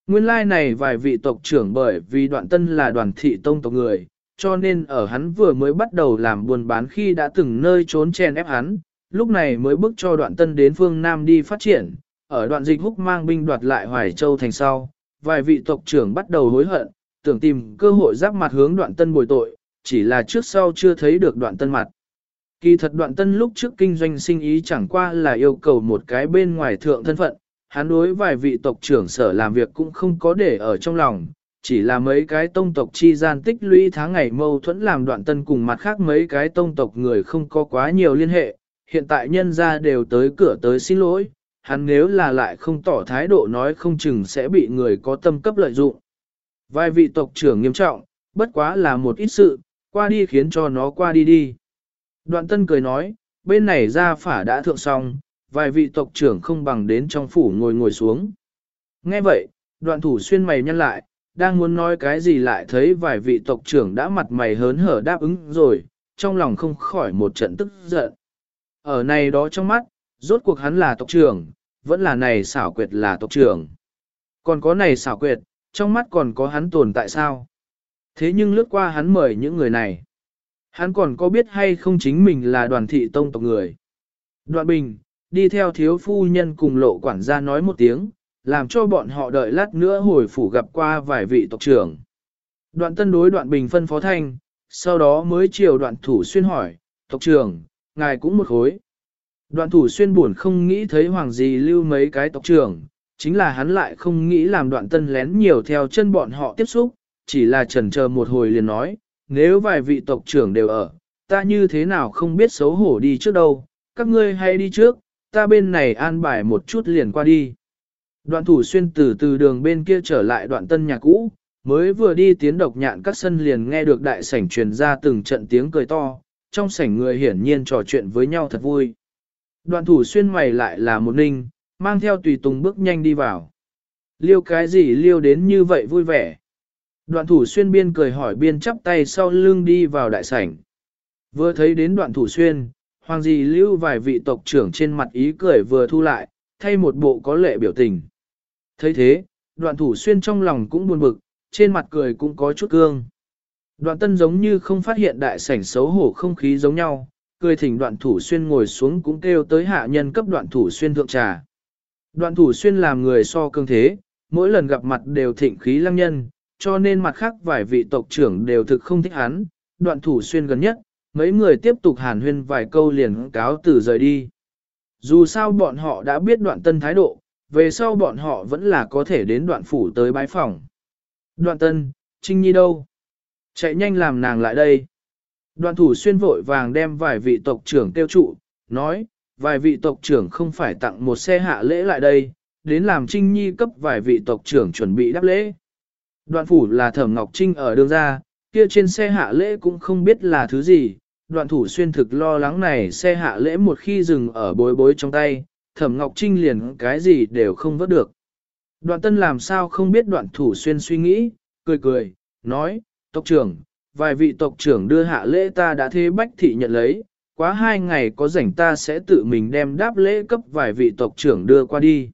Nguyên lai like này vài vị tộc trưởng bởi vì đoạn tân là đoàn thị tông tộc người, cho nên ở hắn vừa mới bắt đầu làm buôn bán khi đã từng nơi trốn chen ép hắn, lúc này mới bước cho đoạn tân đến phương Nam đi phát triển, ở đoạn dịch húc mang binh đoạt lại Hoài Châu thành sau, vài vị tộc trưởng bắt đầu hối hận, tưởng tìm cơ hội giáp mặt hướng đoạn tân bồi tội, chỉ là trước sau chưa thấy được đoạn tân mặt. Kỳ thật đoạn tân lúc trước kinh doanh sinh ý chẳng qua là yêu cầu một cái bên ngoài thượng thân phận, hắn đối vài vị tộc trưởng sở làm việc cũng không có để ở trong lòng, chỉ là mấy cái tông tộc chi gian tích lũy tháng ngày mâu thuẫn làm đoạn tân cùng mặt khác mấy cái tông tộc người không có quá nhiều liên hệ, hiện tại nhân ra đều tới cửa tới xin lỗi, hắn nếu là lại không tỏ thái độ nói không chừng sẽ bị người có tâm cấp lợi dụng. Vài vị tộc trưởng nghiêm trọng, bất quá là một ít sự, qua đi khiến cho nó qua đi đi. Đoạn tân cười nói, bên này ra phả đã thượng xong, vài vị tộc trưởng không bằng đến trong phủ ngồi ngồi xuống. Nghe vậy, đoạn thủ xuyên mày nhăn lại, đang muốn nói cái gì lại thấy vài vị tộc trưởng đã mặt mày hớn hở đáp ứng rồi, trong lòng không khỏi một trận tức giận. Ở này đó trong mắt, rốt cuộc hắn là tộc trưởng, vẫn là này xảo quyệt là tộc trưởng. Còn có này xảo quyệt, trong mắt còn có hắn tồn tại sao? Thế nhưng lướt qua hắn mời những người này. Hắn còn có biết hay không chính mình là đoàn thị tông tộc người. Đoạn bình, đi theo thiếu phu nhân cùng lộ quản gia nói một tiếng, làm cho bọn họ đợi lát nữa hồi phủ gặp qua vài vị tộc trưởng. Đoạn tân đối đoạn bình phân phó thanh, sau đó mới chiều đoạn thủ xuyên hỏi, tộc trưởng, ngài cũng một khối. Đoạn thủ xuyên buồn không nghĩ thấy hoàng gì lưu mấy cái tộc trưởng, chính là hắn lại không nghĩ làm đoạn tân lén nhiều theo chân bọn họ tiếp xúc, chỉ là chần chờ một hồi liền nói, nếu vài vị tộc trưởng đều ở, ta như thế nào không biết xấu hổ đi trước đâu, các ngươi hay đi trước, ta bên này an bài một chút liền qua đi. Đoạn thủ xuyên từ từ đường bên kia trở lại đoạn tân nhà cũ, mới vừa đi tiến độc nhạn các sân liền nghe được đại sảnh truyền ra từng trận tiếng cười to, trong sảnh người hiển nhiên trò chuyện với nhau thật vui. Đoạn thủ xuyên mày lại là một ninh, mang theo tùy tùng bước nhanh đi vào. Liêu cái gì liêu đến như vậy vui vẻ. Đoạn thủ xuyên biên cười hỏi biên chắp tay sau lưng đi vào đại sảnh. Vừa thấy đến đoạn thủ xuyên, hoàng dì lưu vài vị tộc trưởng trên mặt ý cười vừa thu lại, thay một bộ có lệ biểu tình. thấy thế, đoạn thủ xuyên trong lòng cũng buồn bực, trên mặt cười cũng có chút cương. Đoạn tân giống như không phát hiện đại sảnh xấu hổ không khí giống nhau, cười thỉnh đoạn thủ xuyên ngồi xuống cũng kêu tới hạ nhân cấp đoạn thủ xuyên thượng trà. Đoạn thủ xuyên làm người so cương thế, mỗi lần gặp mặt đều thịnh khí lăng nhân, cho nên mặt khác vài vị tộc trưởng đều thực không thích hắn, đoạn thủ xuyên gần nhất, mấy người tiếp tục hàn huyên vài câu liền cáo từ rời đi. Dù sao bọn họ đã biết đoạn tân thái độ, về sau bọn họ vẫn là có thể đến đoạn phủ tới bái phòng. Đoạn tân, Trinh Nhi đâu? Chạy nhanh làm nàng lại đây. Đoạn thủ xuyên vội vàng đem vài vị tộc trưởng tiêu trụ, nói, vài vị tộc trưởng không phải tặng một xe hạ lễ lại đây, đến làm Trinh Nhi cấp vài vị tộc trưởng chuẩn bị đáp lễ. Đoạn phủ là thẩm Ngọc Trinh ở đường ra, kia trên xe hạ lễ cũng không biết là thứ gì, đoạn thủ xuyên thực lo lắng này xe hạ lễ một khi dừng ở bối bối trong tay, thẩm Ngọc Trinh liền cái gì đều không vớt được. Đoạn tân làm sao không biết đoạn thủ xuyên suy nghĩ, cười cười, nói, tộc trưởng, vài vị tộc trưởng đưa hạ lễ ta đã thế bách thị nhận lấy, quá hai ngày có rảnh ta sẽ tự mình đem đáp lễ cấp vài vị tộc trưởng đưa qua đi.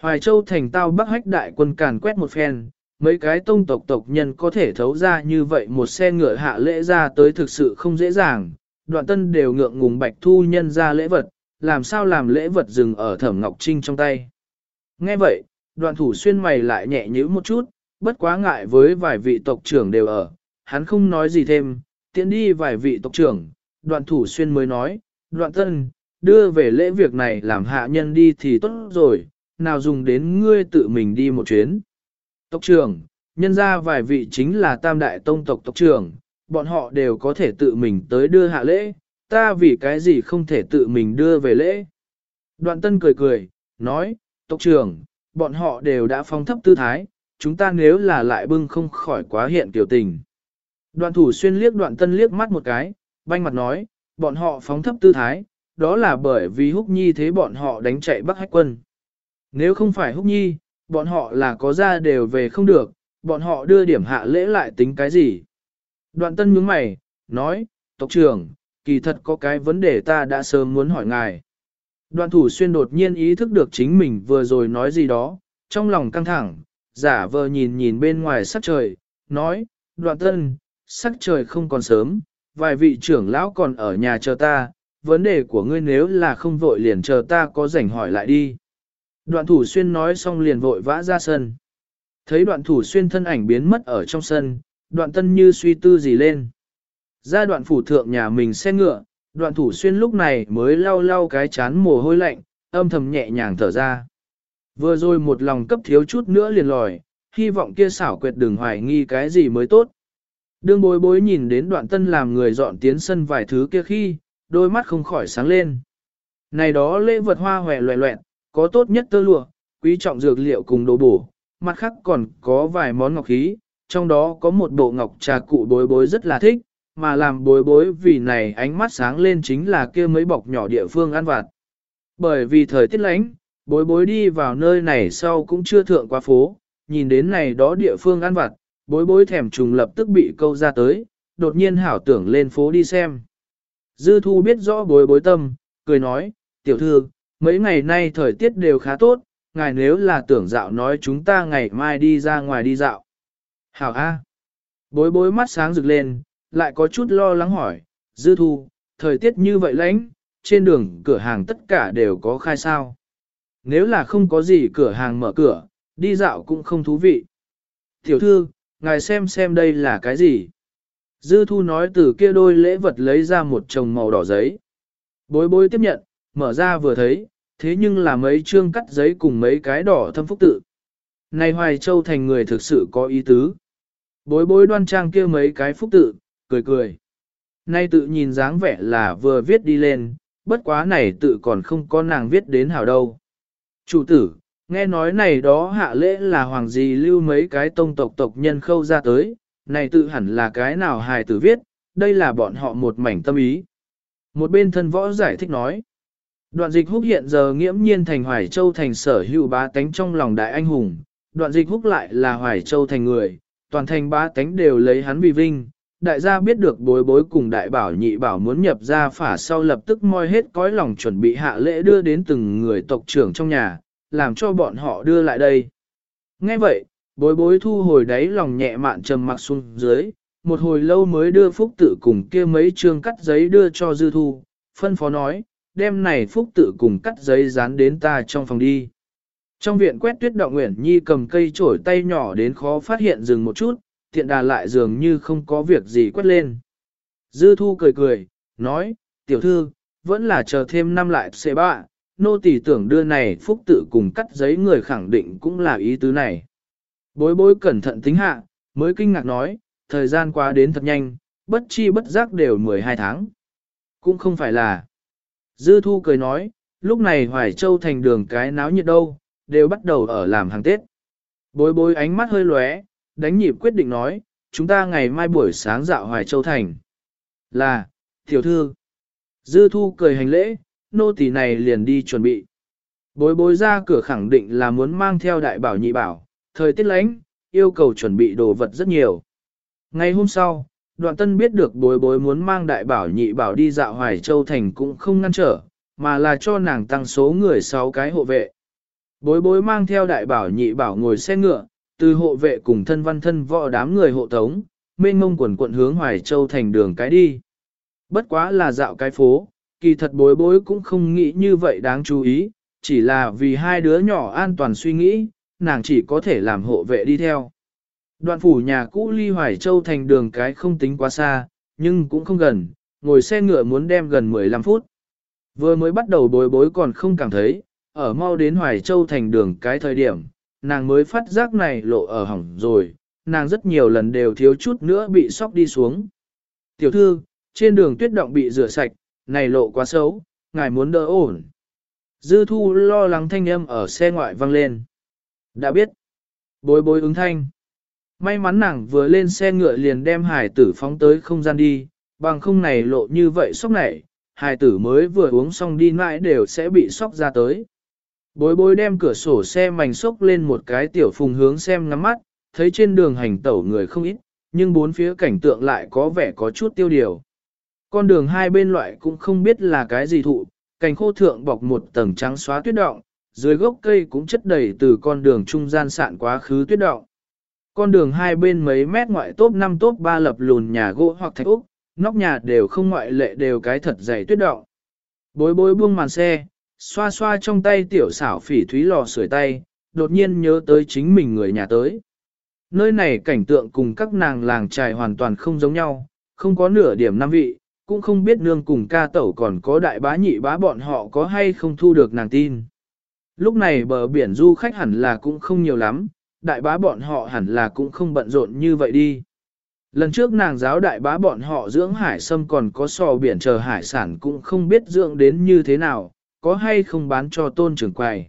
Hoài Châu thành tao bắc hách đại quân càn quét một phen, mấy cái tông tộc tộc nhân có thể thấu ra như vậy một xe ngựa hạ lễ ra tới thực sự không dễ dàng, đoạn tân đều ngượng ngùng bạch thu nhân ra lễ vật, làm sao làm lễ vật dừng ở thẩm ngọc trinh trong tay. Nghe vậy, đoạn thủ xuyên mày lại nhẹ nhữ một chút, bất quá ngại với vài vị tộc trưởng đều ở, hắn không nói gì thêm, tiện đi vài vị tộc trưởng, đoạn thủ xuyên mới nói, đoạn tân, đưa về lễ việc này làm hạ nhân đi thì tốt rồi, nào dùng đến ngươi tự mình đi một chuyến. Tộc trưởng, nhân ra vài vị chính là tam đại tông tộc tộc trưởng, bọn họ đều có thể tự mình tới đưa hạ lễ, ta vì cái gì không thể tự mình đưa về lễ. Đoạn tân cười cười, nói, tộc trưởng, bọn họ đều đã phong thấp tư thái, chúng ta nếu là lại bưng không khỏi quá hiện tiểu tình. Đoạn thủ xuyên liếc đoạn tân liếc mắt một cái, banh mặt nói, bọn họ phóng thấp tư thái, đó là bởi vì húc nhi thế bọn họ đánh chạy bắc hách quân. Nếu không phải húc nhi, bọn họ là có ra đều về không được, bọn họ đưa điểm hạ lễ lại tính cái gì. Đoạn tân nhướng mày, nói, tộc trưởng, kỳ thật có cái vấn đề ta đã sớm muốn hỏi ngài. Đoạn thủ xuyên đột nhiên ý thức được chính mình vừa rồi nói gì đó, trong lòng căng thẳng, giả vờ nhìn nhìn bên ngoài sắc trời, nói, đoạn tân, sắc trời không còn sớm, vài vị trưởng lão còn ở nhà chờ ta, vấn đề của ngươi nếu là không vội liền chờ ta có rảnh hỏi lại đi. Đoạn thủ xuyên nói xong liền vội vã ra sân. Thấy đoạn thủ xuyên thân ảnh biến mất ở trong sân, đoạn tân như suy tư gì lên. Ra đoạn phủ thượng nhà mình xe ngựa, đoạn thủ xuyên lúc này mới lau lau cái chán mồ hôi lạnh, âm thầm nhẹ nhàng thở ra. Vừa rồi một lòng cấp thiếu chút nữa liền lòi, hy vọng kia xảo quyệt đừng hoài nghi cái gì mới tốt. Đương bối bối nhìn đến đoạn tân làm người dọn tiến sân vài thứ kia khi, đôi mắt không khỏi sáng lên. Này đó lễ vật hoa hòe loẹ loẹn, có tốt nhất tơ lụa, quý trọng dược liệu cùng đồ bổ, mặt khác còn có vài món ngọc khí, trong đó có một bộ ngọc trà cụ bối bối rất là thích, mà làm bối bối vì này ánh mắt sáng lên chính là kia mấy bọc nhỏ địa phương ăn vặt. Bởi vì thời tiết lánh, bối bối đi vào nơi này sau cũng chưa thượng qua phố, nhìn đến này đó địa phương ăn vặt, bối bối thèm trùng lập tức bị câu ra tới, đột nhiên hảo tưởng lên phố đi xem. Dư thu biết rõ bối bối tâm, cười nói, tiểu thư, mấy ngày nay thời tiết đều khá tốt, ngài nếu là tưởng dạo nói chúng ta ngày mai đi ra ngoài đi dạo. Hảo A. Bối bối mắt sáng rực lên, lại có chút lo lắng hỏi, dư thu, thời tiết như vậy lãnh, trên đường cửa hàng tất cả đều có khai sao. Nếu là không có gì cửa hàng mở cửa, đi dạo cũng không thú vị. Tiểu thư, ngài xem xem đây là cái gì. Dư thu nói từ kia đôi lễ vật lấy ra một chồng màu đỏ giấy. Bối bối tiếp nhận, mở ra vừa thấy, thế nhưng là mấy chương cắt giấy cùng mấy cái đỏ thâm phúc tự. Này Hoài Châu thành người thực sự có ý tứ. Bối bối đoan trang kia mấy cái phúc tự, cười cười. Nay tự nhìn dáng vẻ là vừa viết đi lên, bất quá này tự còn không có nàng viết đến hảo đâu. Chủ tử, nghe nói này đó hạ lễ là hoàng gì lưu mấy cái tông tộc tộc nhân khâu ra tới, này tự hẳn là cái nào hài tử viết, đây là bọn họ một mảnh tâm ý. Một bên thân võ giải thích nói. Đoạn dịch húc hiện giờ nghiễm nhiên thành Hoài Châu thành sở hữu bá tánh trong lòng đại anh hùng, đoạn dịch húc lại là Hoài Châu thành người, toàn thành bá tánh đều lấy hắn vì vinh. Đại gia biết được bối bối cùng đại bảo nhị bảo muốn nhập ra phả sau lập tức moi hết cõi lòng chuẩn bị hạ lễ đưa đến từng người tộc trưởng trong nhà, làm cho bọn họ đưa lại đây. Nghe vậy, bối bối thu hồi đáy lòng nhẹ mạn trầm mặc xuống dưới, một hồi lâu mới đưa phúc tự cùng kia mấy chương cắt giấy đưa cho dư thu, phân phó nói, đem này phúc tự cùng cắt giấy dán đến ta trong phòng đi. Trong viện quét tuyết đạo nguyện nhi cầm cây trổi tay nhỏ đến khó phát hiện dừng một chút, thiện đà lại dường như không có việc gì quét lên. Dư thu cười cười, nói, tiểu thư, vẫn là chờ thêm năm lại xe bạ, nô tỳ tưởng đưa này phúc tự cùng cắt giấy người khẳng định cũng là ý tứ này. Bối bối cẩn thận tính hạ, mới kinh ngạc nói, thời gian qua đến thật nhanh, bất chi bất giác đều 12 tháng. Cũng không phải là. Dư thu cười nói, lúc này Hoài Châu thành đường cái náo nhiệt đâu, đều bắt đầu ở làm hàng Tết. Bối bối ánh mắt hơi lóe, đánh nhịp quyết định nói, chúng ta ngày mai buổi sáng dạo Hoài Châu thành. Là, tiểu thư. Dư thu cười hành lễ, nô tỳ này liền đi chuẩn bị. Bối bối ra cửa khẳng định là muốn mang theo đại bảo nhị bảo, thời tiết lánh, yêu cầu chuẩn bị đồ vật rất nhiều. Ngày hôm sau, đoạn tân biết được bối bối muốn mang đại bảo nhị bảo đi dạo Hoài Châu Thành cũng không ngăn trở, mà là cho nàng tăng số người 6 cái hộ vệ. Bối bối mang theo đại bảo nhị bảo ngồi xe ngựa, từ hộ vệ cùng thân văn thân võ đám người hộ tống, mênh ngông quần quận hướng Hoài Châu Thành đường cái đi. Bất quá là dạo cái phố, kỳ thật bối bối cũng không nghĩ như vậy đáng chú ý, chỉ là vì hai đứa nhỏ an toàn suy nghĩ, nàng chỉ có thể làm hộ vệ đi theo. Đoạn phủ nhà cũ ly Hoài Châu thành đường cái không tính quá xa, nhưng cũng không gần, ngồi xe ngựa muốn đem gần 15 phút. Vừa mới bắt đầu bối bối còn không cảm thấy, ở mau đến Hoài Châu thành đường cái thời điểm, nàng mới phát giác này lộ ở hỏng rồi, nàng rất nhiều lần đều thiếu chút nữa bị sóc đi xuống. Tiểu thư, trên đường tuyết động bị rửa sạch, này lộ quá xấu, ngài muốn đỡ ổn. Dư thu lo lắng thanh âm ở xe ngoại vang lên. Đã biết. Bối bối ứng thanh. May mắn nàng vừa lên xe ngựa liền đem hải tử phóng tới không gian đi, bằng không này lộ như vậy sốc này, hải tử mới vừa uống xong đi mãi đều sẽ bị sốc ra tới. Bối bối đem cửa sổ xe mảnh sốc lên một cái tiểu phùng hướng xem ngắm mắt, thấy trên đường hành tẩu người không ít, nhưng bốn phía cảnh tượng lại có vẻ có chút tiêu điều. Con đường hai bên loại cũng không biết là cái gì thụ, cành khô thượng bọc một tầng trắng xóa tuyết động, dưới gốc cây cũng chất đầy từ con đường trung gian sạn quá khứ tuyết động. Con đường hai bên mấy mét ngoại tốt năm tốt ba lập lùn nhà gỗ hoặc thạch úc, nóc nhà đều không ngoại lệ đều cái thật dày tuyết động. Bối bối buông màn xe, xoa xoa trong tay tiểu xảo phỉ thúy lò sưởi tay, đột nhiên nhớ tới chính mình người nhà tới. Nơi này cảnh tượng cùng các nàng làng trài hoàn toàn không giống nhau, không có nửa điểm năm vị, cũng không biết nương cùng ca tẩu còn có đại bá nhị bá bọn họ có hay không thu được nàng tin. Lúc này bờ biển du khách hẳn là cũng không nhiều lắm, đại bá bọn họ hẳn là cũng không bận rộn như vậy đi. Lần trước nàng giáo đại bá bọn họ dưỡng hải sâm còn có sò biển chờ hải sản cũng không biết dưỡng đến như thế nào, có hay không bán cho tôn trưởng quầy.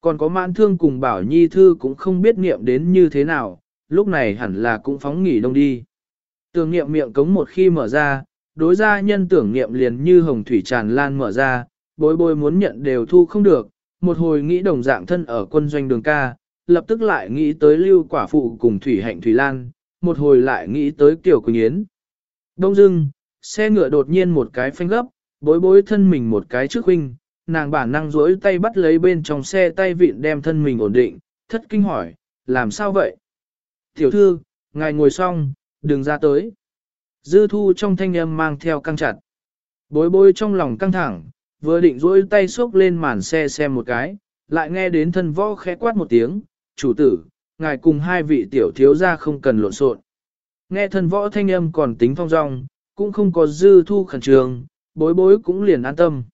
Còn có mãn thương cùng bảo nhi thư cũng không biết niệm đến như thế nào, lúc này hẳn là cũng phóng nghỉ đông đi. Tưởng niệm miệng cống một khi mở ra, đối ra nhân tưởng niệm liền như hồng thủy tràn lan mở ra, bối bối muốn nhận đều thu không được, một hồi nghĩ đồng dạng thân ở quân doanh đường ca, lập tức lại nghĩ tới lưu quả phụ cùng thủy hạnh thủy lan, một hồi lại nghĩ tới tiểu quỳnh yến. Đông dưng, xe ngựa đột nhiên một cái phanh gấp, bối bối thân mình một cái trước huynh, nàng bản năng rỗi tay bắt lấy bên trong xe tay vịn đem thân mình ổn định, thất kinh hỏi, làm sao vậy? Tiểu thư, ngài ngồi xong, đừng ra tới. Dư thu trong thanh âm mang theo căng chặt. Bối bối trong lòng căng thẳng, vừa định rỗi tay xốc lên màn xe xem một cái, lại nghe đến thân võ khẽ quát một tiếng, chủ tử, ngài cùng hai vị tiểu thiếu gia không cần lộn xộn. Nghe thân võ thanh âm còn tính phong dong, cũng không có dư thu khẩn trường, bối bối cũng liền an tâm.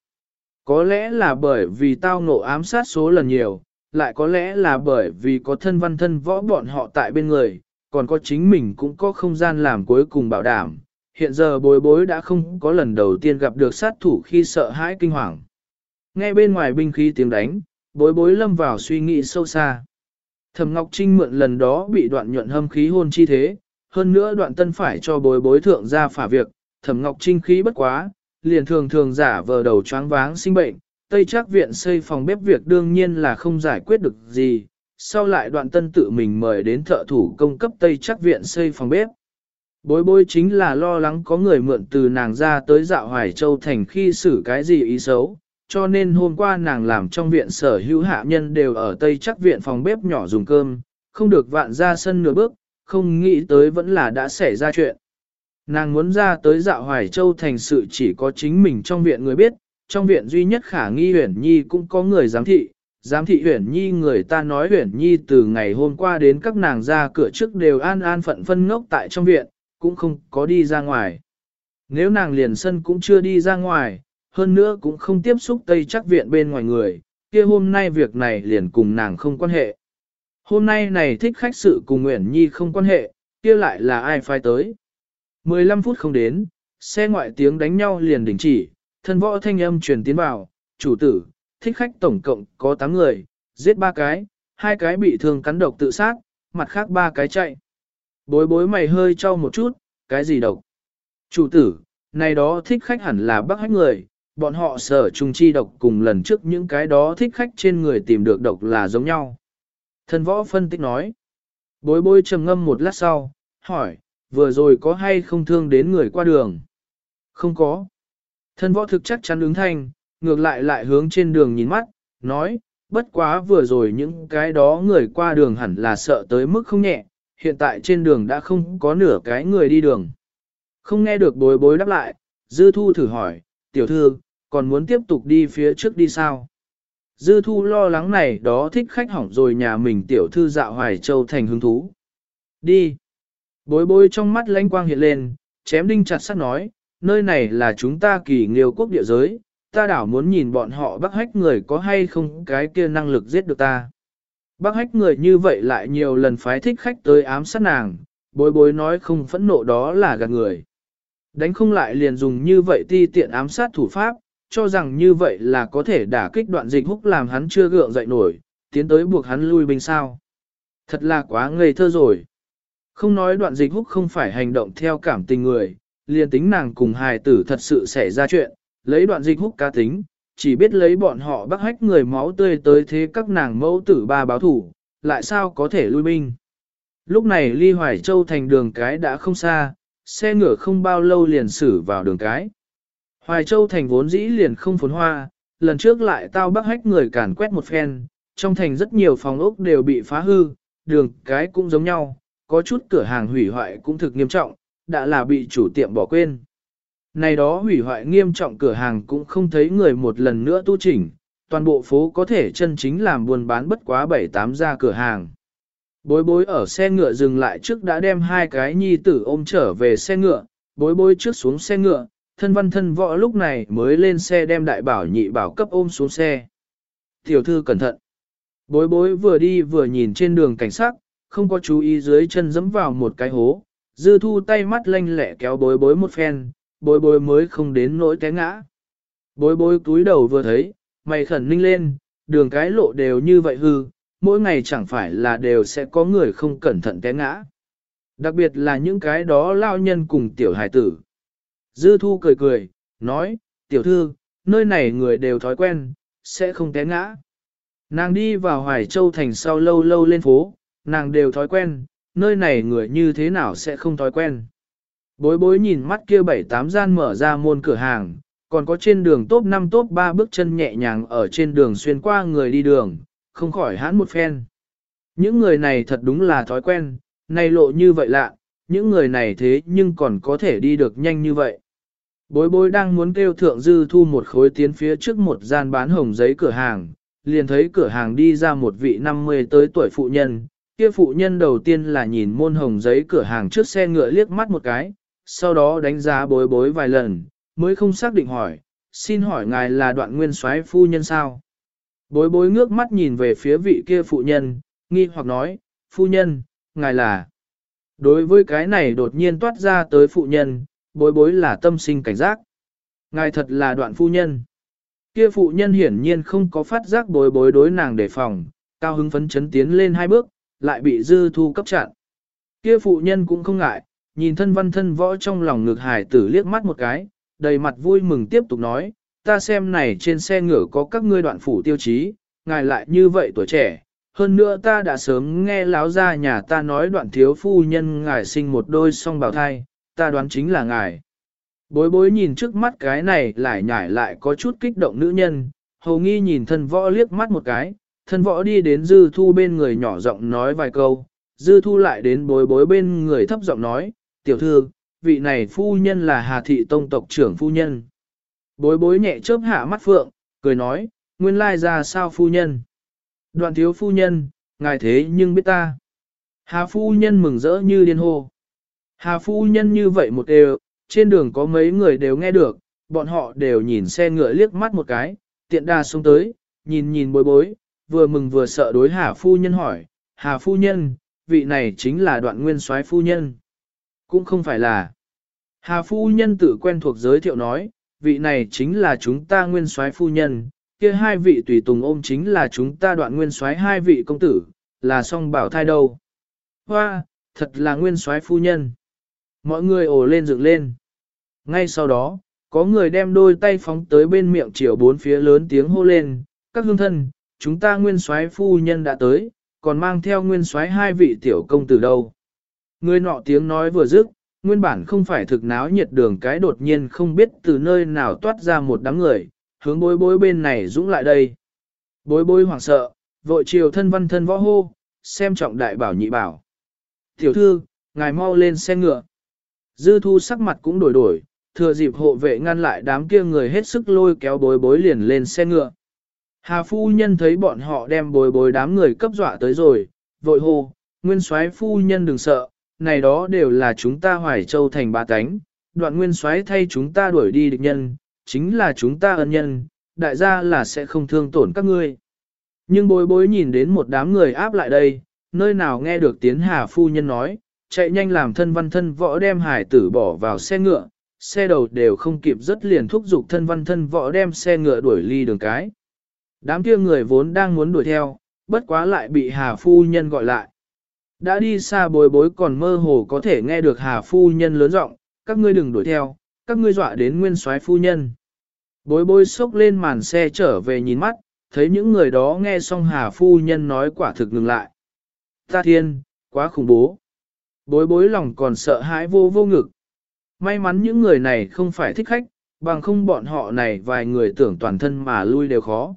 Có lẽ là bởi vì tao ngộ ám sát số lần nhiều, lại có lẽ là bởi vì có thân văn thân võ bọn họ tại bên người, còn có chính mình cũng có không gian làm cuối cùng bảo đảm. Hiện giờ bối bối đã không có lần đầu tiên gặp được sát thủ khi sợ hãi kinh hoàng. Nghe bên ngoài binh khí tiếng đánh, bối bối lâm vào suy nghĩ sâu xa. Thẩm Ngọc Trinh mượn lần đó bị đoạn nhuận hâm khí hôn chi thế, hơn nữa đoạn tân phải cho bối bối thượng ra phả việc, Thẩm Ngọc Trinh khí bất quá, liền thường thường giả vờ đầu choáng váng sinh bệnh, Tây Trác viện xây phòng bếp việc đương nhiên là không giải quyết được gì, sau lại đoạn tân tự mình mời đến thợ thủ công cấp Tây Trác viện xây phòng bếp. Bối bối chính là lo lắng có người mượn từ nàng ra tới dạo Hoài Châu Thành khi xử cái gì ý xấu, cho nên hôm qua nàng làm trong viện sở hữu hạ nhân đều ở Tây chắc viện phòng bếp nhỏ dùng cơm, không được vạn ra sân nửa bước, không nghĩ tới vẫn là đã xảy ra chuyện. Nàng muốn ra tới dạo Hoài Châu thành sự chỉ có chính mình trong viện người biết, trong viện duy nhất khả nghi huyển nhi cũng có người giám thị. Giám thị huyển nhi người ta nói huyển nhi từ ngày hôm qua đến các nàng ra cửa trước đều an an phận phân ngốc tại trong viện, cũng không có đi ra ngoài. Nếu nàng liền sân cũng chưa đi ra ngoài, hơn nữa cũng không tiếp xúc tây chắc viện bên ngoài người, kia hôm nay việc này liền cùng nàng không quan hệ. Hôm nay này thích khách sự cùng Nguyễn Nhi không quan hệ, kia lại là ai phai tới. 15 phút không đến, xe ngoại tiếng đánh nhau liền đình chỉ, thân võ thanh âm truyền tiến vào, chủ tử, thích khách tổng cộng có 8 người, giết ba cái, hai cái bị thương cắn độc tự sát, mặt khác ba cái chạy. Bối bối mày hơi trao một chút, cái gì độc? Chủ tử, này đó thích khách hẳn là bác hách người, bọn họ sở trùng chi độc cùng lần trước những cái đó thích khách trên người tìm được độc là giống nhau. Thân võ phân tích nói. Bối bối trầm ngâm một lát sau, hỏi, vừa rồi có hay không thương đến người qua đường? Không có. Thân võ thực chắc chắn ứng thanh, ngược lại lại hướng trên đường nhìn mắt, nói, bất quá vừa rồi những cái đó người qua đường hẳn là sợ tới mức không nhẹ, hiện tại trên đường đã không có nửa cái người đi đường. Không nghe được bối bối đáp lại, dư thu thử hỏi, tiểu thư, còn muốn tiếp tục đi phía trước đi sao? Dư thu lo lắng này đó thích khách hỏng rồi nhà mình tiểu thư dạo hoài châu thành hứng thú. Đi. Bối bối trong mắt lánh quang hiện lên, chém đinh chặt sắt nói, nơi này là chúng ta kỳ nghiêu quốc địa giới, ta đảo muốn nhìn bọn họ bác hách người có hay không cái kia năng lực giết được ta. Bác hách người như vậy lại nhiều lần phái thích khách tới ám sát nàng, bối bối nói không phẫn nộ đó là gạt người. Đánh không lại liền dùng như vậy ti tiện ám sát thủ pháp, cho rằng như vậy là có thể đả kích đoạn dịch húc làm hắn chưa gượng dậy nổi, tiến tới buộc hắn lui binh sao. Thật là quá ngây thơ rồi. Không nói đoạn dịch húc không phải hành động theo cảm tình người, liền tính nàng cùng hài tử thật sự xảy ra chuyện, lấy đoạn dịch húc cá tính, chỉ biết lấy bọn họ bắt hách người máu tươi tới thế các nàng mẫu tử ba báo thủ, lại sao có thể lui binh. Lúc này ly hoài châu thành đường cái đã không xa, xe ngựa không bao lâu liền xử vào đường cái. Hoài châu thành vốn dĩ liền không phồn hoa, lần trước lại tao bắt hách người càn quét một phen, trong thành rất nhiều phòng ốc đều bị phá hư, đường cái cũng giống nhau, có chút cửa hàng hủy hoại cũng thực nghiêm trọng, đã là bị chủ tiệm bỏ quên. Này đó hủy hoại nghiêm trọng cửa hàng cũng không thấy người một lần nữa tu chỉnh, toàn bộ phố có thể chân chính làm buôn bán bất quá 7-8 ra cửa hàng. Bối bối ở xe ngựa dừng lại trước đã đem hai cái nhi tử ôm trở về xe ngựa, bối bối trước xuống xe ngựa, thân văn thân võ lúc này mới lên xe đem đại bảo nhị bảo cấp ôm xuống xe. Tiểu thư cẩn thận. Bối bối vừa đi vừa nhìn trên đường cảnh sát, không có chú ý dưới chân dẫm vào một cái hố, dư thu tay mắt lanh lẹ kéo bối bối một phen, bối bối mới không đến nỗi té ngã. Bối bối túi đầu vừa thấy, mày khẩn ninh lên, đường cái lộ đều như vậy hư, mỗi ngày chẳng phải là đều sẽ có người không cẩn thận té ngã. Đặc biệt là những cái đó lao nhân cùng tiểu hài tử. Dư thu cười cười, nói, tiểu thư, nơi này người đều thói quen, sẽ không té ngã. Nàng đi vào Hoài Châu Thành sau lâu lâu lên phố, nàng đều thói quen, nơi này người như thế nào sẽ không thói quen. Bối bối nhìn mắt kia bảy tám gian mở ra môn cửa hàng, còn có trên đường top 5 top 3 bước chân nhẹ nhàng ở trên đường xuyên qua người đi đường, không khỏi hãn một phen. Những người này thật đúng là thói quen, này lộ như vậy lạ, những người này thế nhưng còn có thể đi được nhanh như vậy. Bối bối đang muốn kêu thượng dư thu một khối tiến phía trước một gian bán hồng giấy cửa hàng, liền thấy cửa hàng đi ra một vị 50 tới tuổi phụ nhân. Kia phụ nhân đầu tiên là nhìn môn hồng giấy cửa hàng trước xe ngựa liếc mắt một cái, sau đó đánh giá bối bối vài lần, mới không xác định hỏi, xin hỏi ngài là đoạn nguyên soái phu nhân sao? Bối bối ngước mắt nhìn về phía vị kia phụ nhân, nghi hoặc nói, phu nhân, ngài là. Đối với cái này đột nhiên toát ra tới phụ nhân, bối bối là tâm sinh cảnh giác. Ngài thật là đoạn phu nhân. Kia phụ nhân hiển nhiên không có phát giác bối bối đối nàng đề phòng, cao hứng phấn chấn tiến lên hai bước, lại bị dư thu cấp chặn. Kia phụ nhân cũng không ngại, nhìn thân văn thân võ trong lòng ngược hải tử liếc mắt một cái, đầy mặt vui mừng tiếp tục nói, ta xem này trên xe ngựa có các ngươi đoạn phủ tiêu chí, ngài lại như vậy tuổi trẻ, hơn nữa ta đã sớm nghe láo ra nhà ta nói đoạn thiếu phu nhân ngài sinh một đôi song bào thai, ta đoán chính là ngài. Bối bối nhìn trước mắt cái này lại nhảy lại có chút kích động nữ nhân, hầu nghi nhìn thân võ liếc mắt một cái, thân võ đi đến dư thu bên người nhỏ giọng nói vài câu, dư thu lại đến bối bối bên người thấp giọng nói, tiểu thư, vị này phu nhân là Hà Thị Tông tộc trưởng phu nhân. Bối bối nhẹ chớp hạ mắt phượng, cười nói, nguyên lai ra sao phu nhân. Đoạn thiếu phu nhân, ngài thế nhưng biết ta. Hà phu nhân mừng rỡ như điên hô. Hà phu nhân như vậy một đều, trên đường có mấy người đều nghe được, bọn họ đều nhìn xe ngựa liếc mắt một cái, tiện đà xuống tới, nhìn nhìn bối bối, vừa mừng vừa sợ đối Hà phu nhân hỏi, Hà phu nhân, vị này chính là đoạn nguyên soái phu nhân. Cũng không phải là. Hà phu nhân tự quen thuộc giới thiệu nói, vị này chính là chúng ta nguyên soái phu nhân, kia hai vị tùy tùng ôm chính là chúng ta đoạn nguyên soái hai vị công tử, là song bảo thai đâu. Hoa, thật là nguyên soái phu nhân. Mọi người ồ lên dựng lên. Ngay sau đó, có người đem đôi tay phóng tới bên miệng chiều bốn phía lớn tiếng hô lên, các hương thân, chúng ta nguyên soái phu nhân đã tới, còn mang theo nguyên soái hai vị tiểu công tử đâu. Người nọ tiếng nói vừa dứt, nguyên bản không phải thực náo nhiệt đường cái đột nhiên không biết từ nơi nào toát ra một đám người, hướng bối bối bên này dũng lại đây. Bối bối hoảng sợ, vội chiều thân văn thân võ hô, xem trọng đại bảo nhị bảo. Tiểu thư, ngài mau lên xe ngựa. Dư thu sắc mặt cũng đổi đổi, thừa dịp hộ vệ ngăn lại đám kia người hết sức lôi kéo bối bối liền lên xe ngựa. Hà phu nhân thấy bọn họ đem bối bối đám người cấp dọa tới rồi, vội hô, nguyên soái phu nhân đừng sợ, này đó đều là chúng ta hoài châu thành ba cánh, đoạn nguyên soái thay chúng ta đuổi đi địch nhân, chính là chúng ta ân nhân, đại gia là sẽ không thương tổn các ngươi. Nhưng bối bối nhìn đến một đám người áp lại đây, nơi nào nghe được tiếng hà phu nhân nói, chạy nhanh làm thân văn thân võ đem hải tử bỏ vào xe ngựa, xe đầu đều không kịp rất liền thúc giục thân văn thân võ đem xe ngựa đuổi ly đường cái. Đám kia người vốn đang muốn đuổi theo, bất quá lại bị hà phu nhân gọi lại. Đã đi xa bối bối còn mơ hồ có thể nghe được hà phu nhân lớn giọng, các ngươi đừng đuổi theo, các ngươi dọa đến nguyên soái phu nhân. Bối bối sốc lên màn xe trở về nhìn mắt, thấy những người đó nghe xong hà phu nhân nói quả thực ngừng lại. Ta thiên, quá khủng bố. Bối bối lòng còn sợ hãi vô vô ngực. May mắn những người này không phải thích khách, bằng không bọn họ này vài người tưởng toàn thân mà lui đều khó.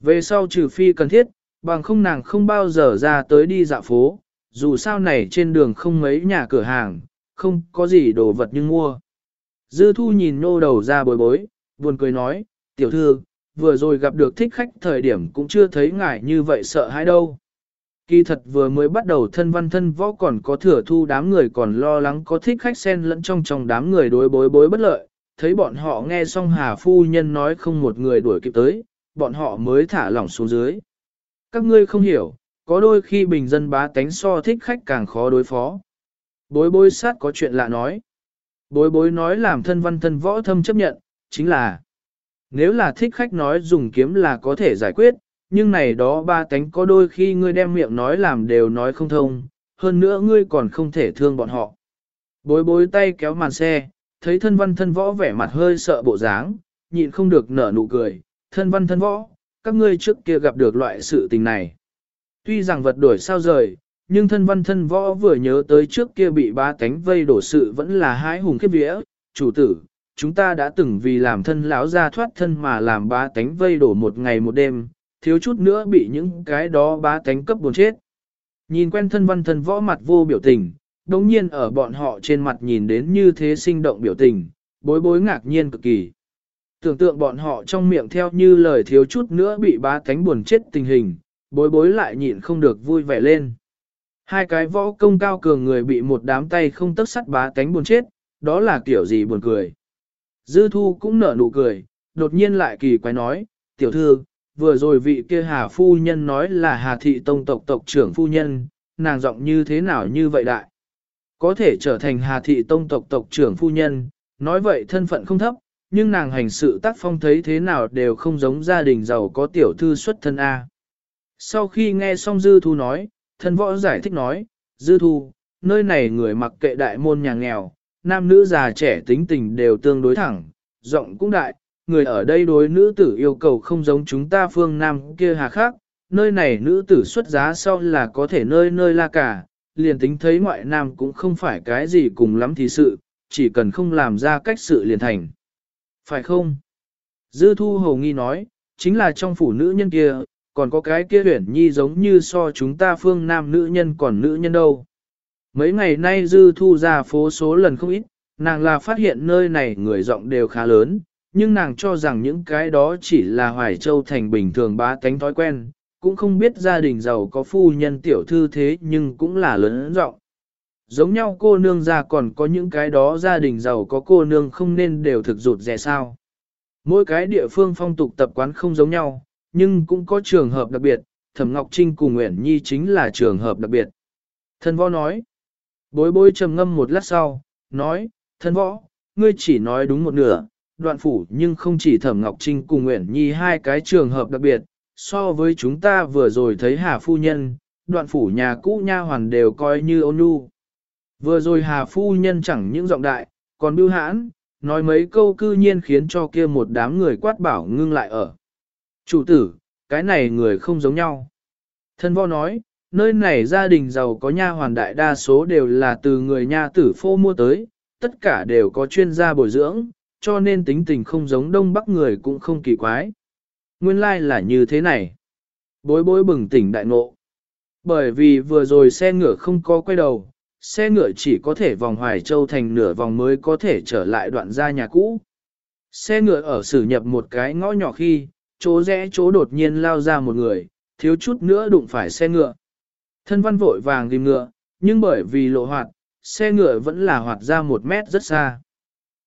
Về sau trừ phi cần thiết, bằng không nàng không bao giờ ra tới đi dạo phố, dù sao này trên đường không mấy nhà cửa hàng, không có gì đồ vật nhưng mua. Dư thu nhìn nô đầu ra bối bối, buồn cười nói, tiểu thư, vừa rồi gặp được thích khách thời điểm cũng chưa thấy ngại như vậy sợ hãi đâu. Kỳ thật vừa mới bắt đầu thân văn thân võ còn có thừa thu đám người còn lo lắng có thích khách xen lẫn trong trong đám người đối bối bối bất lợi, thấy bọn họ nghe xong Hà Phu Nhân nói không một người đuổi kịp tới, bọn họ mới thả lỏng xuống dưới. Các ngươi không hiểu, có đôi khi bình dân bá tánh so thích khách càng khó đối phó. Bối bối sát có chuyện lạ nói. Bối bối nói làm thân văn thân võ thâm chấp nhận, chính là nếu là thích khách nói dùng kiếm là có thể giải quyết, nhưng này đó ba tánh có đôi khi ngươi đem miệng nói làm đều nói không thông, hơn nữa ngươi còn không thể thương bọn họ. Bối bối tay kéo màn xe, thấy thân văn thân võ vẻ mặt hơi sợ bộ dáng, nhịn không được nở nụ cười, thân văn thân võ, các ngươi trước kia gặp được loại sự tình này. Tuy rằng vật đổi sao rời, nhưng thân văn thân võ vừa nhớ tới trước kia bị ba tánh vây đổ sự vẫn là hái hùng kiếp vía, chủ tử, chúng ta đã từng vì làm thân lão ra thoát thân mà làm ba tánh vây đổ một ngày một đêm, thiếu chút nữa bị những cái đó bá tánh cấp buồn chết. Nhìn quen thân văn thân võ mặt vô biểu tình, đồng nhiên ở bọn họ trên mặt nhìn đến như thế sinh động biểu tình, bối bối ngạc nhiên cực kỳ. Tưởng tượng bọn họ trong miệng theo như lời thiếu chút nữa bị bá tánh buồn chết tình hình, bối bối lại nhịn không được vui vẻ lên. Hai cái võ công cao cường người bị một đám tay không tất sắt bá tánh buồn chết, đó là kiểu gì buồn cười. Dư thu cũng nở nụ cười, đột nhiên lại kỳ quái nói, tiểu thư, vừa rồi vị kia Hà phu nhân nói là Hà thị tông tộc tộc trưởng phu nhân, nàng giọng như thế nào như vậy đại. Có thể trở thành Hà thị tông tộc tộc trưởng phu nhân, nói vậy thân phận không thấp, nhưng nàng hành sự tác phong thấy thế nào đều không giống gia đình giàu có tiểu thư xuất thân A. Sau khi nghe xong Dư Thu nói, thân võ giải thích nói, Dư Thu, nơi này người mặc kệ đại môn nhà nghèo, nam nữ già trẻ tính tình đều tương đối thẳng, giọng cũng đại, người ở đây đối nữ tử yêu cầu không giống chúng ta phương Nam kia hà khác, nơi này nữ tử xuất giá sau là có thể nơi nơi la cả, liền tính thấy ngoại nam cũng không phải cái gì cùng lắm thì sự, chỉ cần không làm ra cách sự liền thành. Phải không? Dư thu hầu nghi nói, chính là trong phủ nữ nhân kia, còn có cái kia huyển nhi giống như so chúng ta phương nam nữ nhân còn nữ nhân đâu. Mấy ngày nay dư thu ra phố số lần không ít, nàng là phát hiện nơi này người giọng đều khá lớn, nhưng nàng cho rằng những cái đó chỉ là Hoài Châu thành bình thường bá tánh thói quen, cũng không biết gia đình giàu có phu nhân tiểu thư thế nhưng cũng là lớn rộng. Giống nhau cô nương ra còn có những cái đó gia đình giàu có cô nương không nên đều thực rụt rẻ sao. Mỗi cái địa phương phong tục tập quán không giống nhau, nhưng cũng có trường hợp đặc biệt, Thẩm Ngọc Trinh cùng Nguyễn Nhi chính là trường hợp đặc biệt. Thân võ nói, bối bối trầm ngâm một lát sau, nói, thân võ, ngươi chỉ nói đúng một nửa, đoạn phủ nhưng không chỉ Thẩm Ngọc Trinh cùng Nguyễn Nhi hai cái trường hợp đặc biệt, so với chúng ta vừa rồi thấy Hà Phu Nhân, đoạn phủ nhà cũ nha hoàn đều coi như ôn nhu. Vừa rồi Hà Phu Nhân chẳng những giọng đại, còn bưu hãn, nói mấy câu cư nhiên khiến cho kia một đám người quát bảo ngưng lại ở. Chủ tử, cái này người không giống nhau. Thân võ nói, nơi này gia đình giàu có nha hoàn đại đa số đều là từ người nha tử phô mua tới, tất cả đều có chuyên gia bồi dưỡng, cho nên tính tình không giống đông bắc người cũng không kỳ quái. Nguyên lai like là như thế này. Bối bối bừng tỉnh đại ngộ. Bởi vì vừa rồi xe ngựa không có quay đầu, xe ngựa chỉ có thể vòng Hoài Châu thành nửa vòng mới có thể trở lại đoạn ra nhà cũ. Xe ngựa ở xử nhập một cái ngõ nhỏ khi, chỗ rẽ chỗ đột nhiên lao ra một người, thiếu chút nữa đụng phải xe ngựa. Thân văn vội vàng tìm ngựa, nhưng bởi vì lộ hoạt, xe ngựa vẫn là hoạt ra một mét rất xa.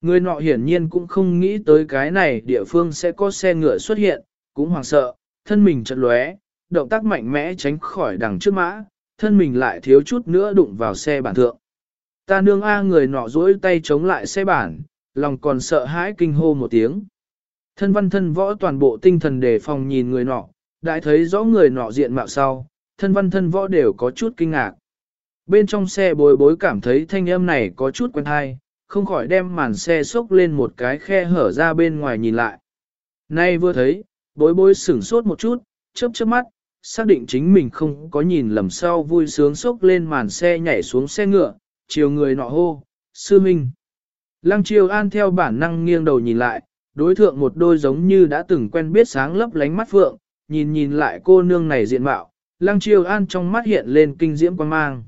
Người nọ hiển nhiên cũng không nghĩ tới cái này địa phương sẽ có xe ngựa xuất hiện, cũng hoảng sợ, thân mình chật lóe, động tác mạnh mẽ tránh khỏi đằng trước mã, thân mình lại thiếu chút nữa đụng vào xe bản thượng. Ta nương A người nọ duỗi tay chống lại xe bản, lòng còn sợ hãi kinh hô một tiếng. Thân văn thân võ toàn bộ tinh thần đề phòng nhìn người nọ, đại thấy rõ người nọ diện mạo sau, thân văn thân võ đều có chút kinh ngạc. Bên trong xe bối bối cảm thấy thanh âm này có chút quen hay, không khỏi đem màn xe xốc lên một cái khe hở ra bên ngoài nhìn lại. Nay vừa thấy, bối bối sửng sốt một chút, chớp chớp mắt, xác định chính mình không có nhìn lầm sau vui sướng xốc lên màn xe nhảy xuống xe ngựa, chiều người nọ hô, sư minh. Lăng triều an theo bản năng nghiêng đầu nhìn lại, đối thượng một đôi giống như đã từng quen biết sáng lấp lánh mắt phượng, nhìn nhìn lại cô nương này diện mạo, lăng triều an trong mắt hiện lên kinh diễm quan mang.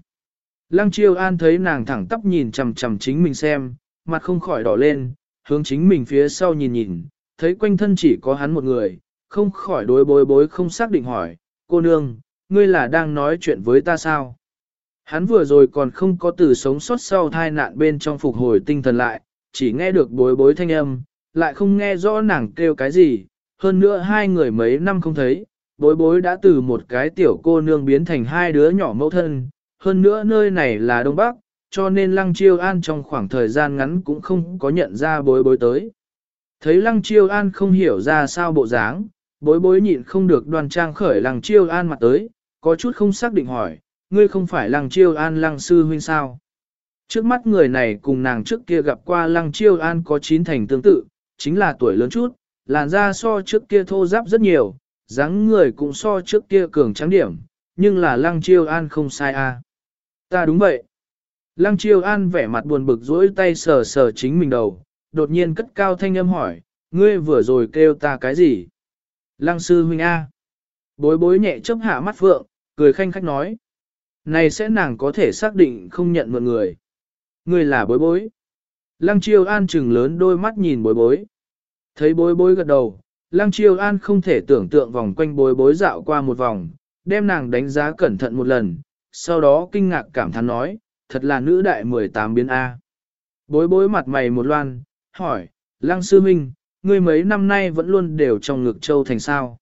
Lăng chiêu an thấy nàng thẳng tóc nhìn chằm chằm chính mình xem, mặt không khỏi đỏ lên, hướng chính mình phía sau nhìn nhìn, thấy quanh thân chỉ có hắn một người, không khỏi đối bối bối không xác định hỏi, cô nương, ngươi là đang nói chuyện với ta sao? Hắn vừa rồi còn không có từ sống sót sau thai nạn bên trong phục hồi tinh thần lại, chỉ nghe được bối bối thanh âm, lại không nghe rõ nàng kêu cái gì, hơn nữa hai người mấy năm không thấy, bối bối đã từ một cái tiểu cô nương biến thành hai đứa nhỏ mẫu thân, hơn nữa nơi này là Đông Bắc, cho nên Lăng Chiêu An trong khoảng thời gian ngắn cũng không có nhận ra bối bối tới. Thấy Lăng Chiêu An không hiểu ra sao bộ dáng, bối bối nhịn không được đoàn trang khởi Lăng Chiêu An mặt tới, có chút không xác định hỏi, ngươi không phải Lăng Chiêu An Lăng Sư Huynh sao? Trước mắt người này cùng nàng trước kia gặp qua Lăng Chiêu An có chín thành tương tự, chính là tuổi lớn chút, làn da so trước kia thô ráp rất nhiều, dáng người cũng so trước kia cường trắng điểm, nhưng là Lăng Chiêu An không sai a. À. Ta đúng vậy. Lăng Chiêu An vẻ mặt buồn bực duỗi tay sờ sờ chính mình đầu, đột nhiên cất cao thanh âm hỏi, ngươi vừa rồi kêu ta cái gì? Lăng sư huynh A. Bối bối nhẹ chớp hạ mắt phượng, cười khanh khách nói. Này sẽ nàng có thể xác định không nhận mượn người. Ngươi là bối bối. Lăng Chiêu An chừng lớn đôi mắt nhìn bối bối. Thấy bối bối gật đầu, Lăng Chiêu An không thể tưởng tượng vòng quanh bối bối dạo qua một vòng, đem nàng đánh giá cẩn thận một lần, sau đó kinh ngạc cảm thán nói, thật là nữ đại 18 biến A. Bối bối mặt mày một loan, hỏi, Lăng Sư Minh, ngươi mấy năm nay vẫn luôn đều trong ngực châu thành sao.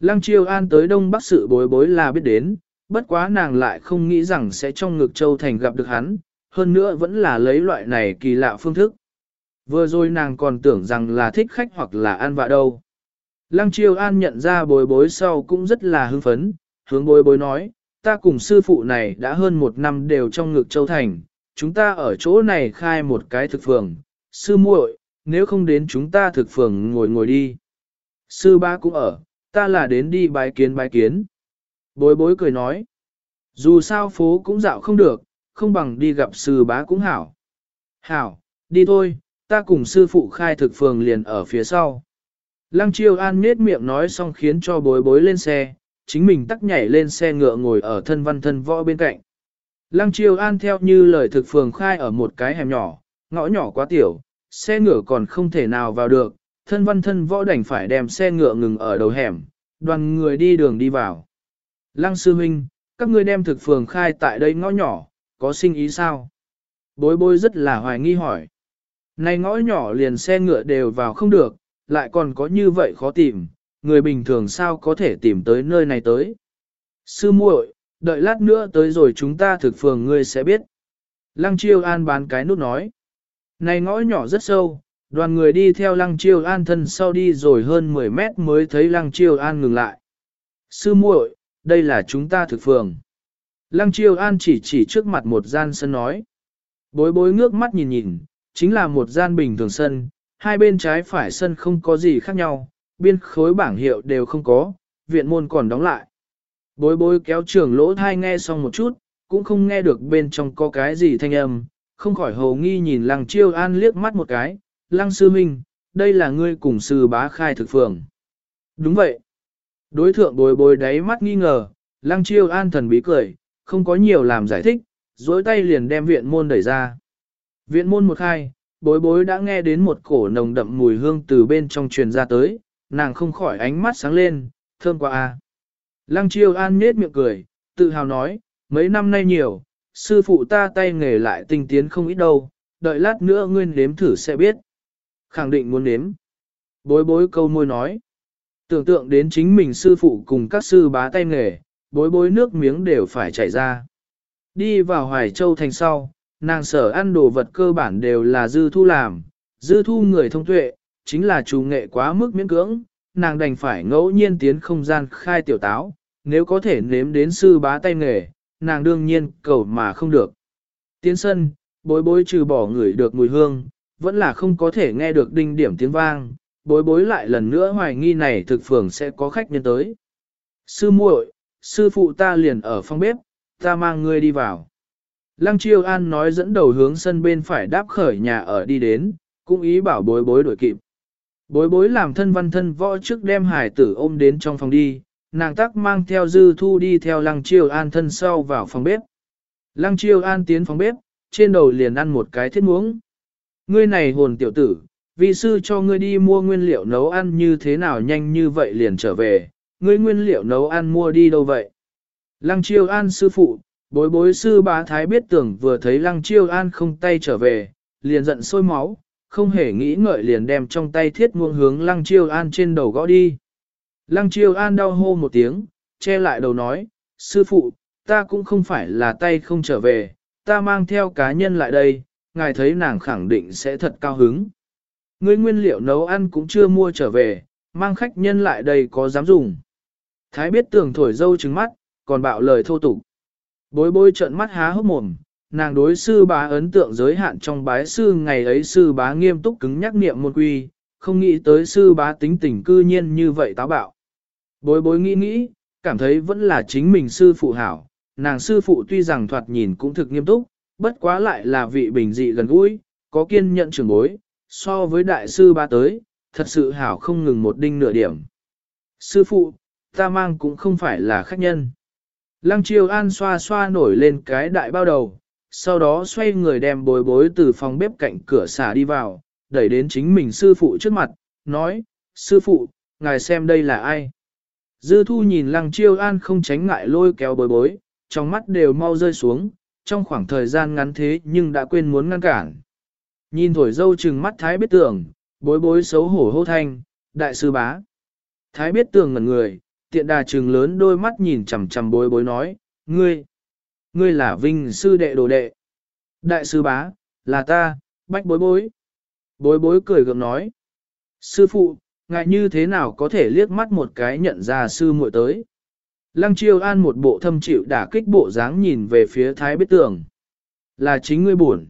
Lăng triều An tới Đông Bắc sự bối bối là biết đến, bất quá nàng lại không nghĩ rằng sẽ trong ngực châu thành gặp được hắn, hơn nữa vẫn là lấy loại này kỳ lạ phương thức. Vừa rồi nàng còn tưởng rằng là thích khách hoặc là ăn vạ đâu. Lăng triều An nhận ra bối bối sau cũng rất là hưng phấn, hướng bối bối nói, ta cùng sư phụ này đã hơn một năm đều trong ngực châu thành, chúng ta ở chỗ này khai một cái thực phường, sư muội, nếu không đến chúng ta thực phường ngồi ngồi đi. Sư ba cũng ở, ta là đến đi bái kiến bái kiến. Bối bối cười nói, dù sao phố cũng dạo không được, không bằng đi gặp sư bá cũng hảo. Hảo, đi thôi, ta cùng sư phụ khai thực phường liền ở phía sau. Lăng chiêu an nết miệng nói xong khiến cho bối bối lên xe, chính mình tắc nhảy lên xe ngựa ngồi ở thân văn thân võ bên cạnh. Lăng chiêu an theo như lời thực phường khai ở một cái hẻm nhỏ, ngõ nhỏ quá tiểu, xe ngựa còn không thể nào vào được, thân văn thân võ đành phải đem xe ngựa ngừng ở đầu hẻm, đoàn người đi đường đi vào. Lăng sư huynh, các ngươi đem thực phường khai tại đây ngõ nhỏ, có sinh ý sao? Bối bối rất là hoài nghi hỏi. Này ngõ nhỏ liền xe ngựa đều vào không được, lại còn có như vậy khó tìm, người bình thường sao có thể tìm tới nơi này tới. Sư muội, đợi lát nữa tới rồi chúng ta thực phường ngươi sẽ biết. Lăng chiêu an bán cái nút nói. Này ngõ nhỏ rất sâu, đoàn người đi theo lăng chiêu an thân sau đi rồi hơn 10 mét mới thấy lăng chiêu an ngừng lại. Sư muội, đây là chúng ta thực phường. Lăng chiêu an chỉ chỉ trước mặt một gian sân nói. Bối bối ngước mắt nhìn nhìn, chính là một gian bình thường sân, hai bên trái phải sân không có gì khác nhau, biên khối bảng hiệu đều không có, viện môn còn đóng lại. Bối bối kéo trường lỗ thai nghe xong một chút, cũng không nghe được bên trong có cái gì thanh âm, không khỏi hồ nghi nhìn lăng chiêu an liếc mắt một cái, lăng sư minh, đây là ngươi cùng sư bá khai thực phường. Đúng vậy. Đối thượng bối bối đáy mắt nghi ngờ, lăng chiêu an thần bí cười, không có nhiều làm giải thích, dối tay liền đem viện môn đẩy ra. Viện môn một khai, bối bối đã nghe đến một cổ nồng đậm mùi hương từ bên trong truyền ra tới, nàng không khỏi ánh mắt sáng lên, thơm quá a. Lăng chiêu an nết miệng cười, tự hào nói, mấy năm nay nhiều, sư phụ ta tay nghề lại tinh tiến không ít đâu, đợi lát nữa ngươi nếm thử sẽ biết. Khẳng định muốn nếm. Bối bối câu môi nói. Tưởng tượng đến chính mình sư phụ cùng các sư bá tay nghề, bối bối nước miếng đều phải chảy ra. Đi vào Hoài Châu thành sau, nàng sở ăn đồ vật cơ bản đều là dư thu làm, dư thu người thông tuệ, chính là chủ nghệ quá mức miễn cưỡng, nàng đành phải ngẫu nhiên tiến không gian khai tiểu táo, nếu có thể nếm đến sư bá tay nghề, nàng đương nhiên cầu mà không được. Tiến sân, bối bối trừ bỏ người được mùi hương, vẫn là không có thể nghe được đinh điểm tiếng vang, bối bối lại lần nữa hoài nghi này thực phường sẽ có khách nhân tới. Sư muội, sư phụ ta liền ở phòng bếp, ta mang ngươi đi vào. Lăng Chiêu An nói dẫn đầu hướng sân bên phải đáp khởi nhà ở đi đến, cũng ý bảo bối bối đổi kịp. Bối bối làm thân văn thân võ trước đem hải tử ôm đến trong phòng đi, nàng tắc mang theo dư thu đi theo lăng Chiêu An thân sau vào phòng bếp. Lăng Chiêu An tiến phòng bếp, trên đầu liền ăn một cái thiết muống. Ngươi này hồn tiểu tử, vị sư cho ngươi đi mua nguyên liệu nấu ăn như thế nào nhanh như vậy liền trở về, ngươi nguyên liệu nấu ăn mua đi đâu vậy? Lăng Chiêu An sư phụ, bối bối sư bá thái biết tưởng vừa thấy Lăng Chiêu An không tay trở về, liền giận sôi máu, không hề nghĩ ngợi liền đem trong tay thiết muông hướng Lăng Chiêu An trên đầu gõ đi. Lăng Chiêu An đau hô một tiếng, che lại đầu nói, sư phụ, ta cũng không phải là tay không trở về, ta mang theo cá nhân lại đây, ngài thấy nàng khẳng định sẽ thật cao hứng. Ngươi nguyên liệu nấu ăn cũng chưa mua trở về, mang khách nhân lại đây có dám dùng. Thái biết tưởng thổi dâu trứng mắt, còn bạo lời thô tục. Bối bối trợn mắt há hốc mồm, nàng đối sư bá ấn tượng giới hạn trong bái sư ngày ấy sư bá nghiêm túc cứng nhắc niệm môn quy, không nghĩ tới sư bá tính tình cư nhiên như vậy táo bạo. Bối bối nghĩ nghĩ, cảm thấy vẫn là chính mình sư phụ hảo, nàng sư phụ tuy rằng thoạt nhìn cũng thực nghiêm túc, bất quá lại là vị bình dị gần gũi, có kiên nhận trưởng bối, so với đại sư ba tới, thật sự hảo không ngừng một đinh nửa điểm. Sư phụ, ta mang cũng không phải là khách nhân. Lăng triều an xoa xoa nổi lên cái đại bao đầu, sau đó xoay người đem bối bối từ phòng bếp cạnh cửa xả đi vào, đẩy đến chính mình sư phụ trước mặt, nói, sư phụ, ngài xem đây là ai. Dư thu nhìn lăng chiêu an không tránh ngại lôi kéo bối bối, trong mắt đều mau rơi xuống, trong khoảng thời gian ngắn thế nhưng đã quên muốn ngăn cản. Nhìn thổi dâu trừng mắt thái biết tưởng, bối bối xấu hổ hô thanh, đại sư bá. Thái biết tưởng ngẩn người, tiện đà trừng lớn đôi mắt nhìn chằm chằm bối bối nói, ngươi, ngươi là vinh sư đệ đồ đệ. Đại sư bá, là ta, bách bối bối. Bối bối cười gượng nói, sư phụ, ngại như thế nào có thể liếc mắt một cái nhận ra sư muội tới. Lăng chiêu an một bộ thâm chịu đả kích bộ dáng nhìn về phía thái biết tường. Là chính ngươi buồn.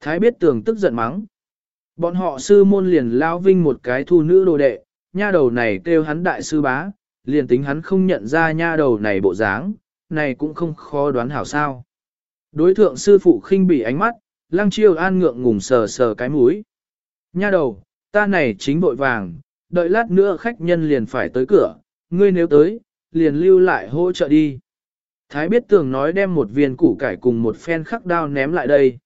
Thái biết tường tức giận mắng. Bọn họ sư môn liền lao vinh một cái thu nữ đồ đệ, nha đầu này kêu hắn đại sư bá, liền tính hắn không nhận ra nha đầu này bộ dáng, này cũng không khó đoán hảo sao. Đối thượng sư phụ khinh bị ánh mắt, lăng chiêu an ngượng ngùng sờ sờ cái mũi. Nha đầu, ta này chính vội vàng, đợi lát nữa khách nhân liền phải tới cửa, ngươi nếu tới, liền lưu lại hỗ trợ đi. Thái biết tường nói đem một viên củ cải cùng một phen khắc đao ném lại đây.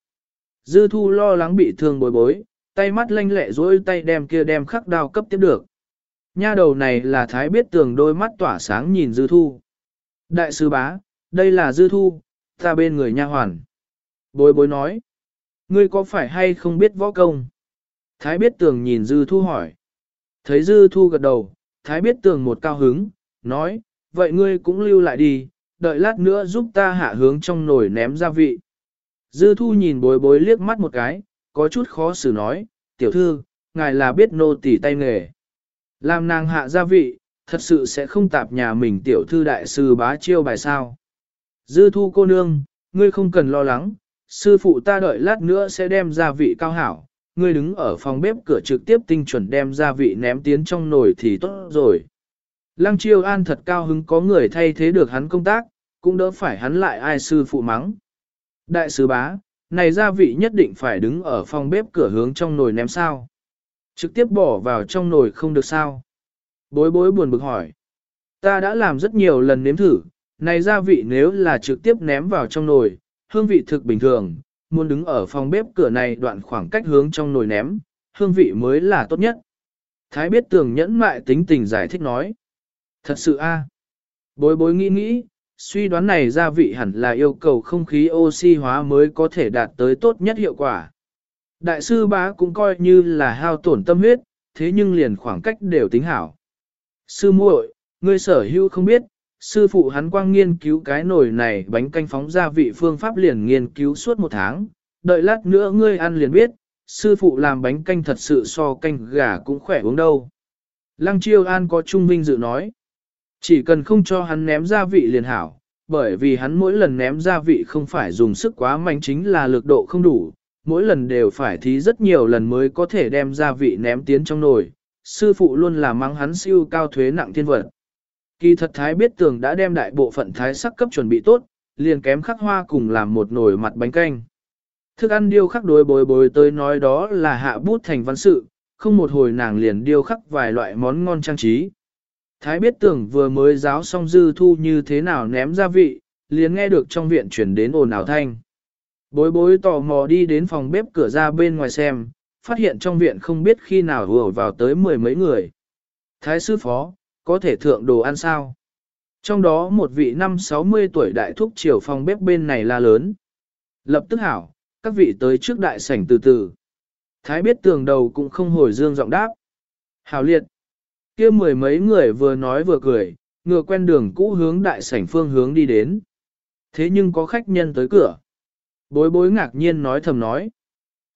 Dư thu lo lắng bị thương bối bối, tay mắt lanh lẹ dối tay đem kia đem khắc đao cấp tiếp được. Nha đầu này là thái biết tường đôi mắt tỏa sáng nhìn dư thu. Đại sư bá, đây là dư thu, ta bên người nha hoàn. Bối bối nói, ngươi có phải hay không biết võ công? Thái biết tường nhìn dư thu hỏi. Thấy dư thu gật đầu, thái biết tường một cao hứng, nói, vậy ngươi cũng lưu lại đi, đợi lát nữa giúp ta hạ hướng trong nồi ném gia vị. Dư thu nhìn bối bối liếc mắt một cái, có chút khó xử nói, tiểu thư, ngài là biết nô tỳ tay nghề. Làm nàng hạ gia vị, thật sự sẽ không tạp nhà mình tiểu thư đại sư bá chiêu bài sao. Dư thu cô nương, ngươi không cần lo lắng, sư phụ ta đợi lát nữa sẽ đem gia vị cao hảo, ngươi đứng ở phòng bếp cửa trực tiếp tinh chuẩn đem gia vị ném tiến trong nồi thì tốt rồi. Lăng chiêu an thật cao hứng có người thay thế được hắn công tác, cũng đỡ phải hắn lại ai sư phụ mắng. Đại sứ bá, này gia vị nhất định phải đứng ở phòng bếp cửa hướng trong nồi ném sao. Trực tiếp bỏ vào trong nồi không được sao. Bối bối buồn bực hỏi. Ta đã làm rất nhiều lần nếm thử, này gia vị nếu là trực tiếp ném vào trong nồi, hương vị thực bình thường, muốn đứng ở phòng bếp cửa này đoạn khoảng cách hướng trong nồi ném, hương vị mới là tốt nhất. Thái biết tường nhẫn mại tính tình giải thích nói. Thật sự a Bối bối nghĩ nghĩ, suy đoán này gia vị hẳn là yêu cầu không khí oxy hóa mới có thể đạt tới tốt nhất hiệu quả. Đại sư bá cũng coi như là hao tổn tâm huyết, thế nhưng liền khoảng cách đều tính hảo. Sư muội, ngươi sở hữu không biết, sư phụ hắn quang nghiên cứu cái nồi này bánh canh phóng gia vị phương pháp liền nghiên cứu suốt một tháng, đợi lát nữa ngươi ăn liền biết, sư phụ làm bánh canh thật sự so canh gà cũng khỏe uống đâu. Lăng chiêu an có trung vinh dự nói, chỉ cần không cho hắn ném gia vị liền hảo, bởi vì hắn mỗi lần ném gia vị không phải dùng sức quá mạnh chính là lực độ không đủ, mỗi lần đều phải thí rất nhiều lần mới có thể đem gia vị ném tiến trong nồi. Sư phụ luôn là mắng hắn siêu cao thuế nặng thiên vật. Kỳ thật thái biết tường đã đem đại bộ phận thái sắc cấp chuẩn bị tốt, liền kém khắc hoa cùng làm một nồi mặt bánh canh. Thức ăn điêu khắc đối bối bối tới nói đó là hạ bút thành văn sự, không một hồi nàng liền điêu khắc vài loại món ngon trang trí. Thái biết tưởng vừa mới giáo xong dư thu như thế nào ném gia vị, liền nghe được trong viện chuyển đến ồn ào thanh. Bối bối tò mò đi đến phòng bếp cửa ra bên ngoài xem, phát hiện trong viện không biết khi nào vừa vào tới mười mấy người. Thái sư phó, có thể thượng đồ ăn sao? Trong đó một vị năm 60 tuổi đại thúc triều phòng bếp bên này la lớn. Lập tức hảo, các vị tới trước đại sảnh từ từ. Thái biết tường đầu cũng không hồi dương giọng đáp. Hảo liệt. kia mười mấy người vừa nói vừa cười, ngựa quen đường cũ hướng đại sảnh phương hướng đi đến. Thế nhưng có khách nhân tới cửa. Bối bối ngạc nhiên nói thầm nói.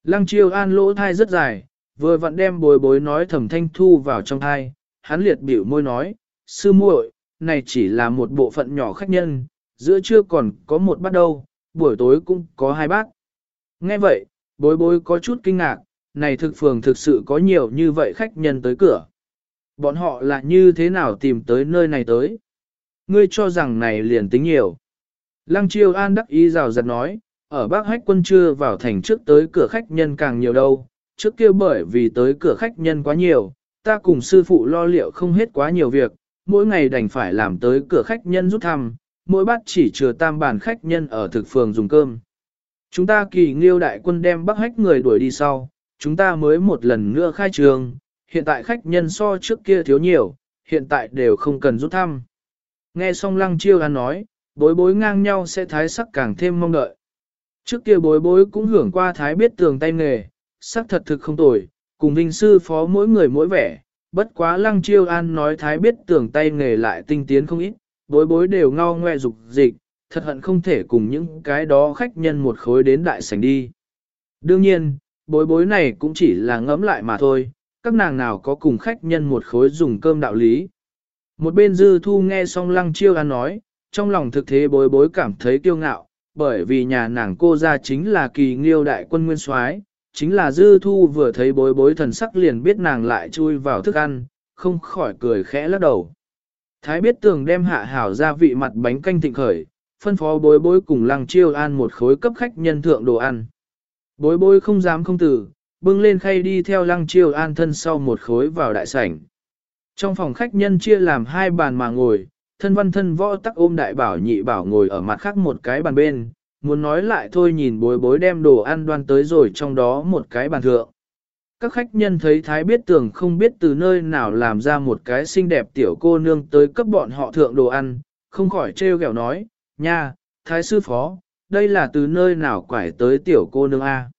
Lăng chiêu an lỗ thai rất dài, vừa vặn đem bối bối nói thầm thanh thu vào trong thai, hắn liệt biểu môi nói, sư muội, này chỉ là một bộ phận nhỏ khách nhân, giữa trưa còn có một bát đâu, buổi tối cũng có hai bát. Nghe vậy, bối bối có chút kinh ngạc, này thực phường thực sự có nhiều như vậy khách nhân tới cửa. Bọn họ là như thế nào tìm tới nơi này tới? Ngươi cho rằng này liền tính nhiều. Lăng chiêu an đắc ý rào giật nói, ở Bắc Hách quân chưa vào thành trước tới cửa khách nhân càng nhiều đâu, trước kia bởi vì tới cửa khách nhân quá nhiều, ta cùng sư phụ lo liệu không hết quá nhiều việc, mỗi ngày đành phải làm tới cửa khách nhân rút thăm, mỗi bát chỉ chừa tam bàn khách nhân ở thực phường dùng cơm. Chúng ta kỳ nghiêu đại quân đem Bắc Hách người đuổi đi sau, chúng ta mới một lần nữa khai trường, hiện tại khách nhân so trước kia thiếu nhiều, hiện tại đều không cần rút thăm. Nghe xong lăng chiêu hắn nói, bối bối ngang nhau sẽ thái sắc càng thêm mong đợi. Trước kia bối bối cũng hưởng qua thái biết tường tay nghề, sắc thật thực không tồi, cùng vinh sư phó mỗi người mỗi vẻ, bất quá lăng chiêu an nói thái biết tường tay nghề lại tinh tiến không ít, bối bối đều ngao ngoe dục dịch, thật hận không thể cùng những cái đó khách nhân một khối đến đại sảnh đi. Đương nhiên, bối bối này cũng chỉ là ngẫm lại mà thôi, các nàng nào có cùng khách nhân một khối dùng cơm đạo lý. Một bên dư thu nghe xong lăng chiêu an nói, trong lòng thực thế bối bối cảm thấy kiêu ngạo, bởi vì nhà nàng cô ra chính là kỳ nghiêu đại quân nguyên soái chính là dư thu vừa thấy bối bối thần sắc liền biết nàng lại chui vào thức ăn, không khỏi cười khẽ lắc đầu. Thái biết tường đem hạ hảo gia vị mặt bánh canh thịnh khởi, phân phó bối bối cùng lăng chiêu an một khối cấp khách nhân thượng đồ ăn. Bối bối không dám không tử, bưng lên khay đi theo lăng chiêu an thân sau một khối vào đại sảnh. Trong phòng khách nhân chia làm hai bàn mà ngồi, thân văn thân võ tắc ôm đại bảo nhị bảo ngồi ở mặt khác một cái bàn bên, muốn nói lại thôi nhìn bối bối đem đồ ăn đoan tới rồi trong đó một cái bàn thượng. Các khách nhân thấy Thái biết tưởng không biết từ nơi nào làm ra một cái xinh đẹp tiểu cô nương tới cấp bọn họ thượng đồ ăn, không khỏi trêu ghẹo nói, nha, Thái sư phó, đây là từ nơi nào quải tới tiểu cô nương A.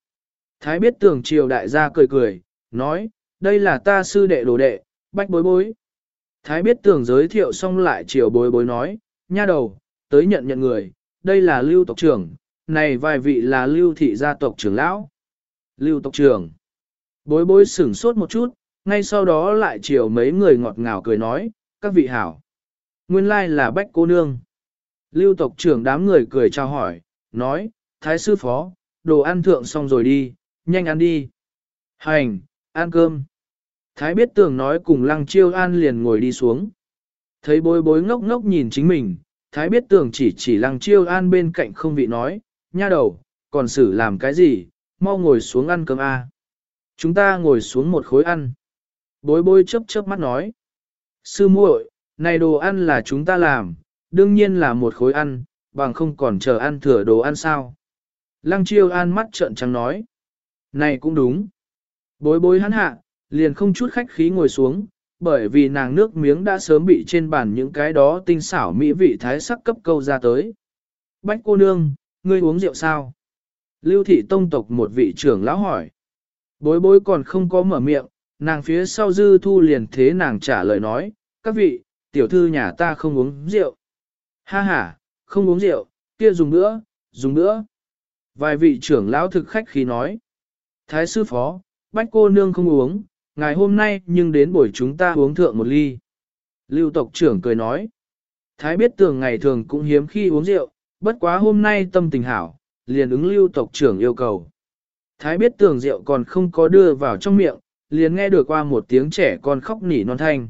Thái biết tưởng triều đại gia cười cười, nói, đây là ta sư đệ đồ đệ, bách bối bối. Thái biết tưởng giới thiệu xong lại chiều bối bối nói, nha đầu, tới nhận nhận người, đây là lưu tộc trưởng, này vài vị là lưu thị gia tộc trưởng lão. Lưu tộc trưởng. Bối bối sửng sốt một chút, ngay sau đó lại chiều mấy người ngọt ngào cười nói, các vị hảo. Nguyên lai là bách cô nương. Lưu tộc trưởng đám người cười chào hỏi, nói, thái sư phó, đồ ăn thượng xong rồi đi, nhanh ăn đi. Hành, ăn cơm. Thái biết tưởng nói cùng lăng chiêu an liền ngồi đi xuống. Thấy bối bối ngốc ngốc nhìn chính mình, Thái biết tưởng chỉ chỉ lăng chiêu an bên cạnh không vị nói, nha đầu, còn xử làm cái gì, mau ngồi xuống ăn cơm a. Chúng ta ngồi xuống một khối ăn. Bối bối chớp chớp mắt nói. Sư muội, này đồ ăn là chúng ta làm, đương nhiên là một khối ăn, bằng không còn chờ ăn thừa đồ ăn sao. Lăng chiêu an mắt trợn trắng nói. Này cũng đúng. Bối bối hắn hạ, liền không chút khách khí ngồi xuống, bởi vì nàng nước miếng đã sớm bị trên bàn những cái đó tinh xảo mỹ vị thái sắc cấp câu ra tới. Bách cô nương, ngươi uống rượu sao? Lưu thị tông tộc một vị trưởng lão hỏi. Bối bối còn không có mở miệng, nàng phía sau dư thu liền thế nàng trả lời nói, các vị, tiểu thư nhà ta không uống rượu. Ha ha, không uống rượu, kia dùng nữa, dùng nữa. Vài vị trưởng lão thực khách khí nói. Thái sư phó, bách cô nương không uống, ngày hôm nay nhưng đến buổi chúng ta uống thượng một ly. Lưu tộc trưởng cười nói. Thái biết tường ngày thường cũng hiếm khi uống rượu, bất quá hôm nay tâm tình hảo, liền ứng lưu tộc trưởng yêu cầu. Thái biết tường rượu còn không có đưa vào trong miệng, liền nghe được qua một tiếng trẻ con khóc nỉ non thanh.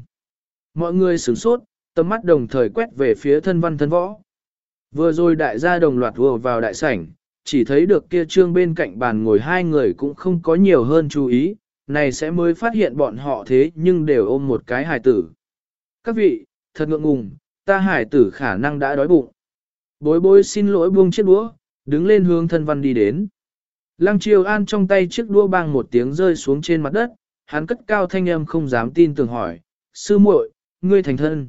Mọi người sửng sốt, tầm mắt đồng thời quét về phía thân văn thân võ. Vừa rồi đại gia đồng loạt vừa vào đại sảnh, chỉ thấy được kia trương bên cạnh bàn ngồi hai người cũng không có nhiều hơn chú ý, này sẽ mới phát hiện bọn họ thế nhưng đều ôm một cái hài tử. Các vị, thật ngượng ngùng, ta hài tử khả năng đã đói bụng. Bối bối xin lỗi buông chiếc đũa, đứng lên hướng thân văn đi đến. Lăng triều an trong tay chiếc đũa bang một tiếng rơi xuống trên mặt đất, hắn cất cao thanh âm không dám tin tưởng hỏi, sư muội, ngươi thành thân.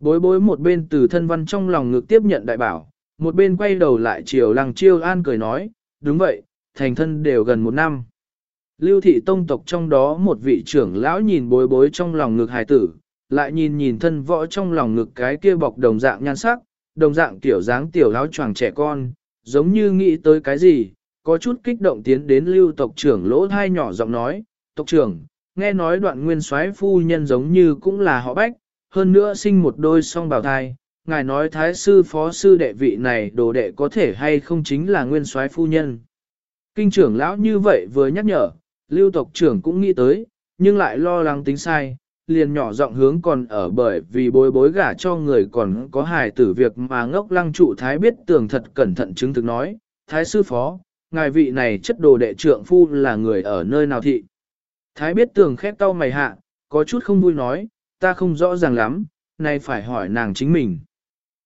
Bối bối một bên từ thân văn trong lòng ngực tiếp nhận đại bảo, một bên quay đầu lại chiều lăng chiêu an cười nói, đúng vậy, thành thân đều gần một năm. Lưu thị tông tộc trong đó một vị trưởng lão nhìn bối bối trong lòng ngực hài tử, lại nhìn nhìn thân võ trong lòng ngực cái kia bọc đồng dạng nhan sắc, đồng dạng tiểu dáng tiểu lão choàng trẻ con, giống như nghĩ tới cái gì, có chút kích động tiến đến lưu tộc trưởng lỗ thai nhỏ giọng nói, tộc trưởng, nghe nói đoạn nguyên soái phu nhân giống như cũng là họ bách, hơn nữa sinh một đôi song bào thai, ngài nói thái sư phó sư đệ vị này đồ đệ có thể hay không chính là nguyên soái phu nhân. Kinh trưởng lão như vậy vừa nhắc nhở, lưu tộc trưởng cũng nghĩ tới, nhưng lại lo lắng tính sai, liền nhỏ giọng hướng còn ở bởi vì bối bối gả cho người còn có hài tử việc mà ngốc lăng trụ thái biết tưởng thật cẩn thận chứng thực nói, thái sư phó, ngài vị này chất đồ đệ trượng phu là người ở nơi nào thị. Thái biết tưởng khép cau mày hạ, có chút không vui nói, ta không rõ ràng lắm, nay phải hỏi nàng chính mình.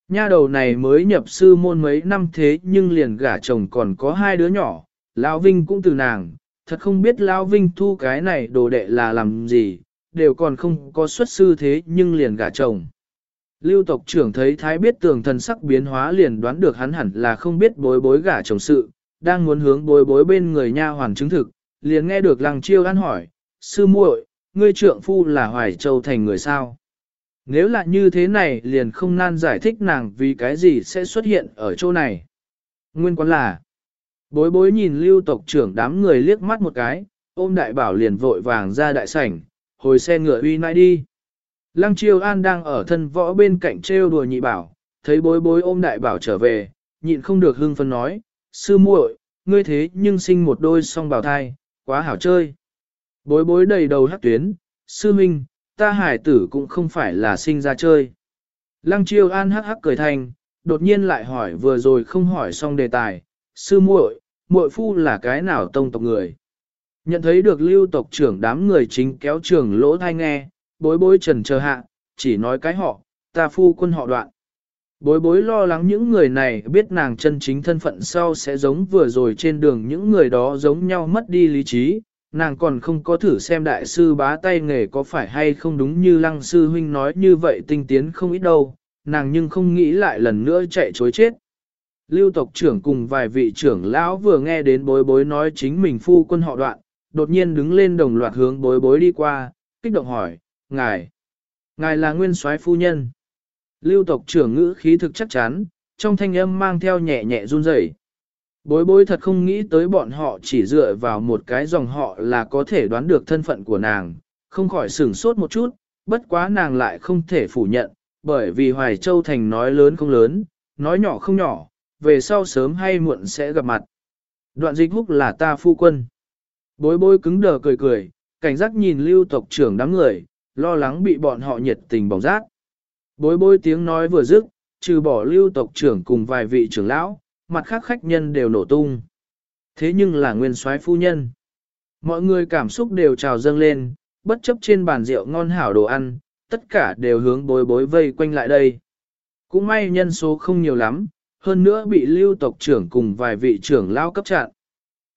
Nha đầu này mới nhập sư môn mấy năm thế nhưng liền gả chồng còn có hai đứa nhỏ, Lão Vinh cũng từ nàng, thật không biết Lão Vinh thu cái này đồ đệ là làm gì, đều còn không có xuất sư thế nhưng liền gả chồng. Lưu tộc trưởng thấy Thái biết tường thần sắc biến hóa liền đoán được hắn hẳn là không biết bối bối gả chồng sự, đang muốn hướng bối bối bên người nha hoàn chứng thực, liền nghe được lăng chiêu ăn hỏi, sư muội, ngươi trượng phu là Hoài Châu thành người sao? Nếu là như thế này liền không nan giải thích nàng vì cái gì sẽ xuất hiện ở chỗ này. Nguyên quán là, bối bối nhìn lưu tộc trưởng đám người liếc mắt một cái, ôm đại bảo liền vội vàng ra đại sảnh, hồi xe ngựa uy nãi đi. Lăng triều An đang ở thân võ bên cạnh trêu đùa nhị bảo, thấy bối bối ôm đại bảo trở về, nhịn không được hưng phân nói, sư muội, ngươi thế nhưng sinh một đôi song bào thai, quá hảo chơi. Bối bối đầy đầu hắc tuyến, sư minh, ta hải tử cũng không phải là sinh ra chơi. Lăng triều An hắc hắc cười thành, đột nhiên lại hỏi vừa rồi không hỏi xong đề tài, sư muội, muội phu là cái nào tông tộc người. Nhận thấy được lưu tộc trưởng đám người chính kéo trường lỗ thai nghe, bối bối trần chờ hạ, chỉ nói cái họ, ta phu quân họ đoạn. Bối bối lo lắng những người này biết nàng chân chính thân phận sau sẽ giống vừa rồi trên đường những người đó giống nhau mất đi lý trí, nàng còn không có thử xem đại sư bá tay nghề có phải hay không đúng như lăng sư huynh nói như vậy tinh tiến không ít đâu, nàng nhưng không nghĩ lại lần nữa chạy chối chết. Lưu tộc trưởng cùng vài vị trưởng lão vừa nghe đến bối bối nói chính mình phu quân họ đoạn, đột nhiên đứng lên đồng loạt hướng bối bối đi qua, kích động hỏi, ngài, ngài là nguyên soái phu nhân. Lưu tộc trưởng ngữ khí thực chắc chắn, trong thanh âm mang theo nhẹ nhẹ run rẩy. Bối bối thật không nghĩ tới bọn họ chỉ dựa vào một cái dòng họ là có thể đoán được thân phận của nàng, không khỏi sửng sốt một chút, bất quá nàng lại không thể phủ nhận, bởi vì Hoài Châu Thành nói lớn không lớn, nói nhỏ không nhỏ, về sau sớm hay muộn sẽ gặp mặt. Đoạn dịch húc là ta phu quân. Bối bối cứng đờ cười cười, cảnh giác nhìn lưu tộc trưởng đám người, lo lắng bị bọn họ nhiệt tình bỏng rác. Bối bối tiếng nói vừa dứt, trừ bỏ lưu tộc trưởng cùng vài vị trưởng lão, mặt khác khách nhân đều nổ tung. Thế nhưng là nguyên soái phu nhân. Mọi người cảm xúc đều trào dâng lên, bất chấp trên bàn rượu ngon hảo đồ ăn, tất cả đều hướng bối bối vây quanh lại đây. Cũng may nhân số không nhiều lắm, hơn nữa bị lưu tộc trưởng cùng vài vị trưởng lao cấp chặn.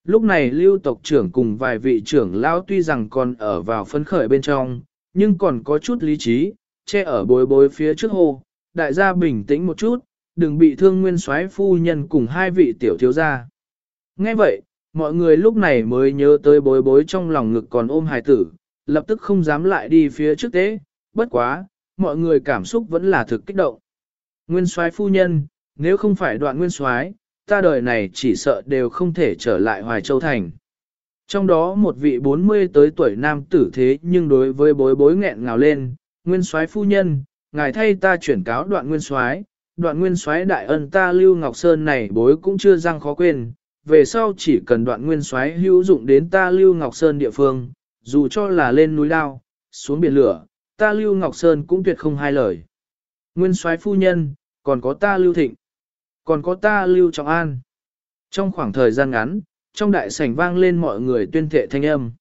Lúc này lưu tộc trưởng cùng vài vị trưởng lao tuy rằng còn ở vào phấn khởi bên trong, nhưng còn có chút lý trí, che ở bối bối phía trước hồ, đại gia bình tĩnh một chút, đừng bị thương nguyên soái phu nhân cùng hai vị tiểu thiếu gia. Nghe vậy, mọi người lúc này mới nhớ tới bối bối trong lòng ngực còn ôm hài tử, lập tức không dám lại đi phía trước tế, bất quá, mọi người cảm xúc vẫn là thực kích động. Nguyên soái phu nhân, nếu không phải đoạn nguyên soái, ta đời này chỉ sợ đều không thể trở lại Hoài Châu Thành. Trong đó một vị 40 tới tuổi nam tử thế nhưng đối với bối bối nghẹn ngào lên, nguyên soái phu nhân, ngài thay ta chuyển cáo đoạn nguyên soái, đoạn nguyên soái đại ân ta Lưu Ngọc Sơn này bối cũng chưa răng khó quên, về sau chỉ cần đoạn nguyên soái hữu dụng đến ta Lưu Ngọc Sơn địa phương, dù cho là lên núi lao, xuống biển lửa, ta Lưu Ngọc Sơn cũng tuyệt không hai lời. Nguyên soái phu nhân, còn có ta Lưu Thịnh, còn có ta Lưu Trọng An. Trong khoảng thời gian ngắn, trong đại sảnh vang lên mọi người tuyên thệ thanh âm.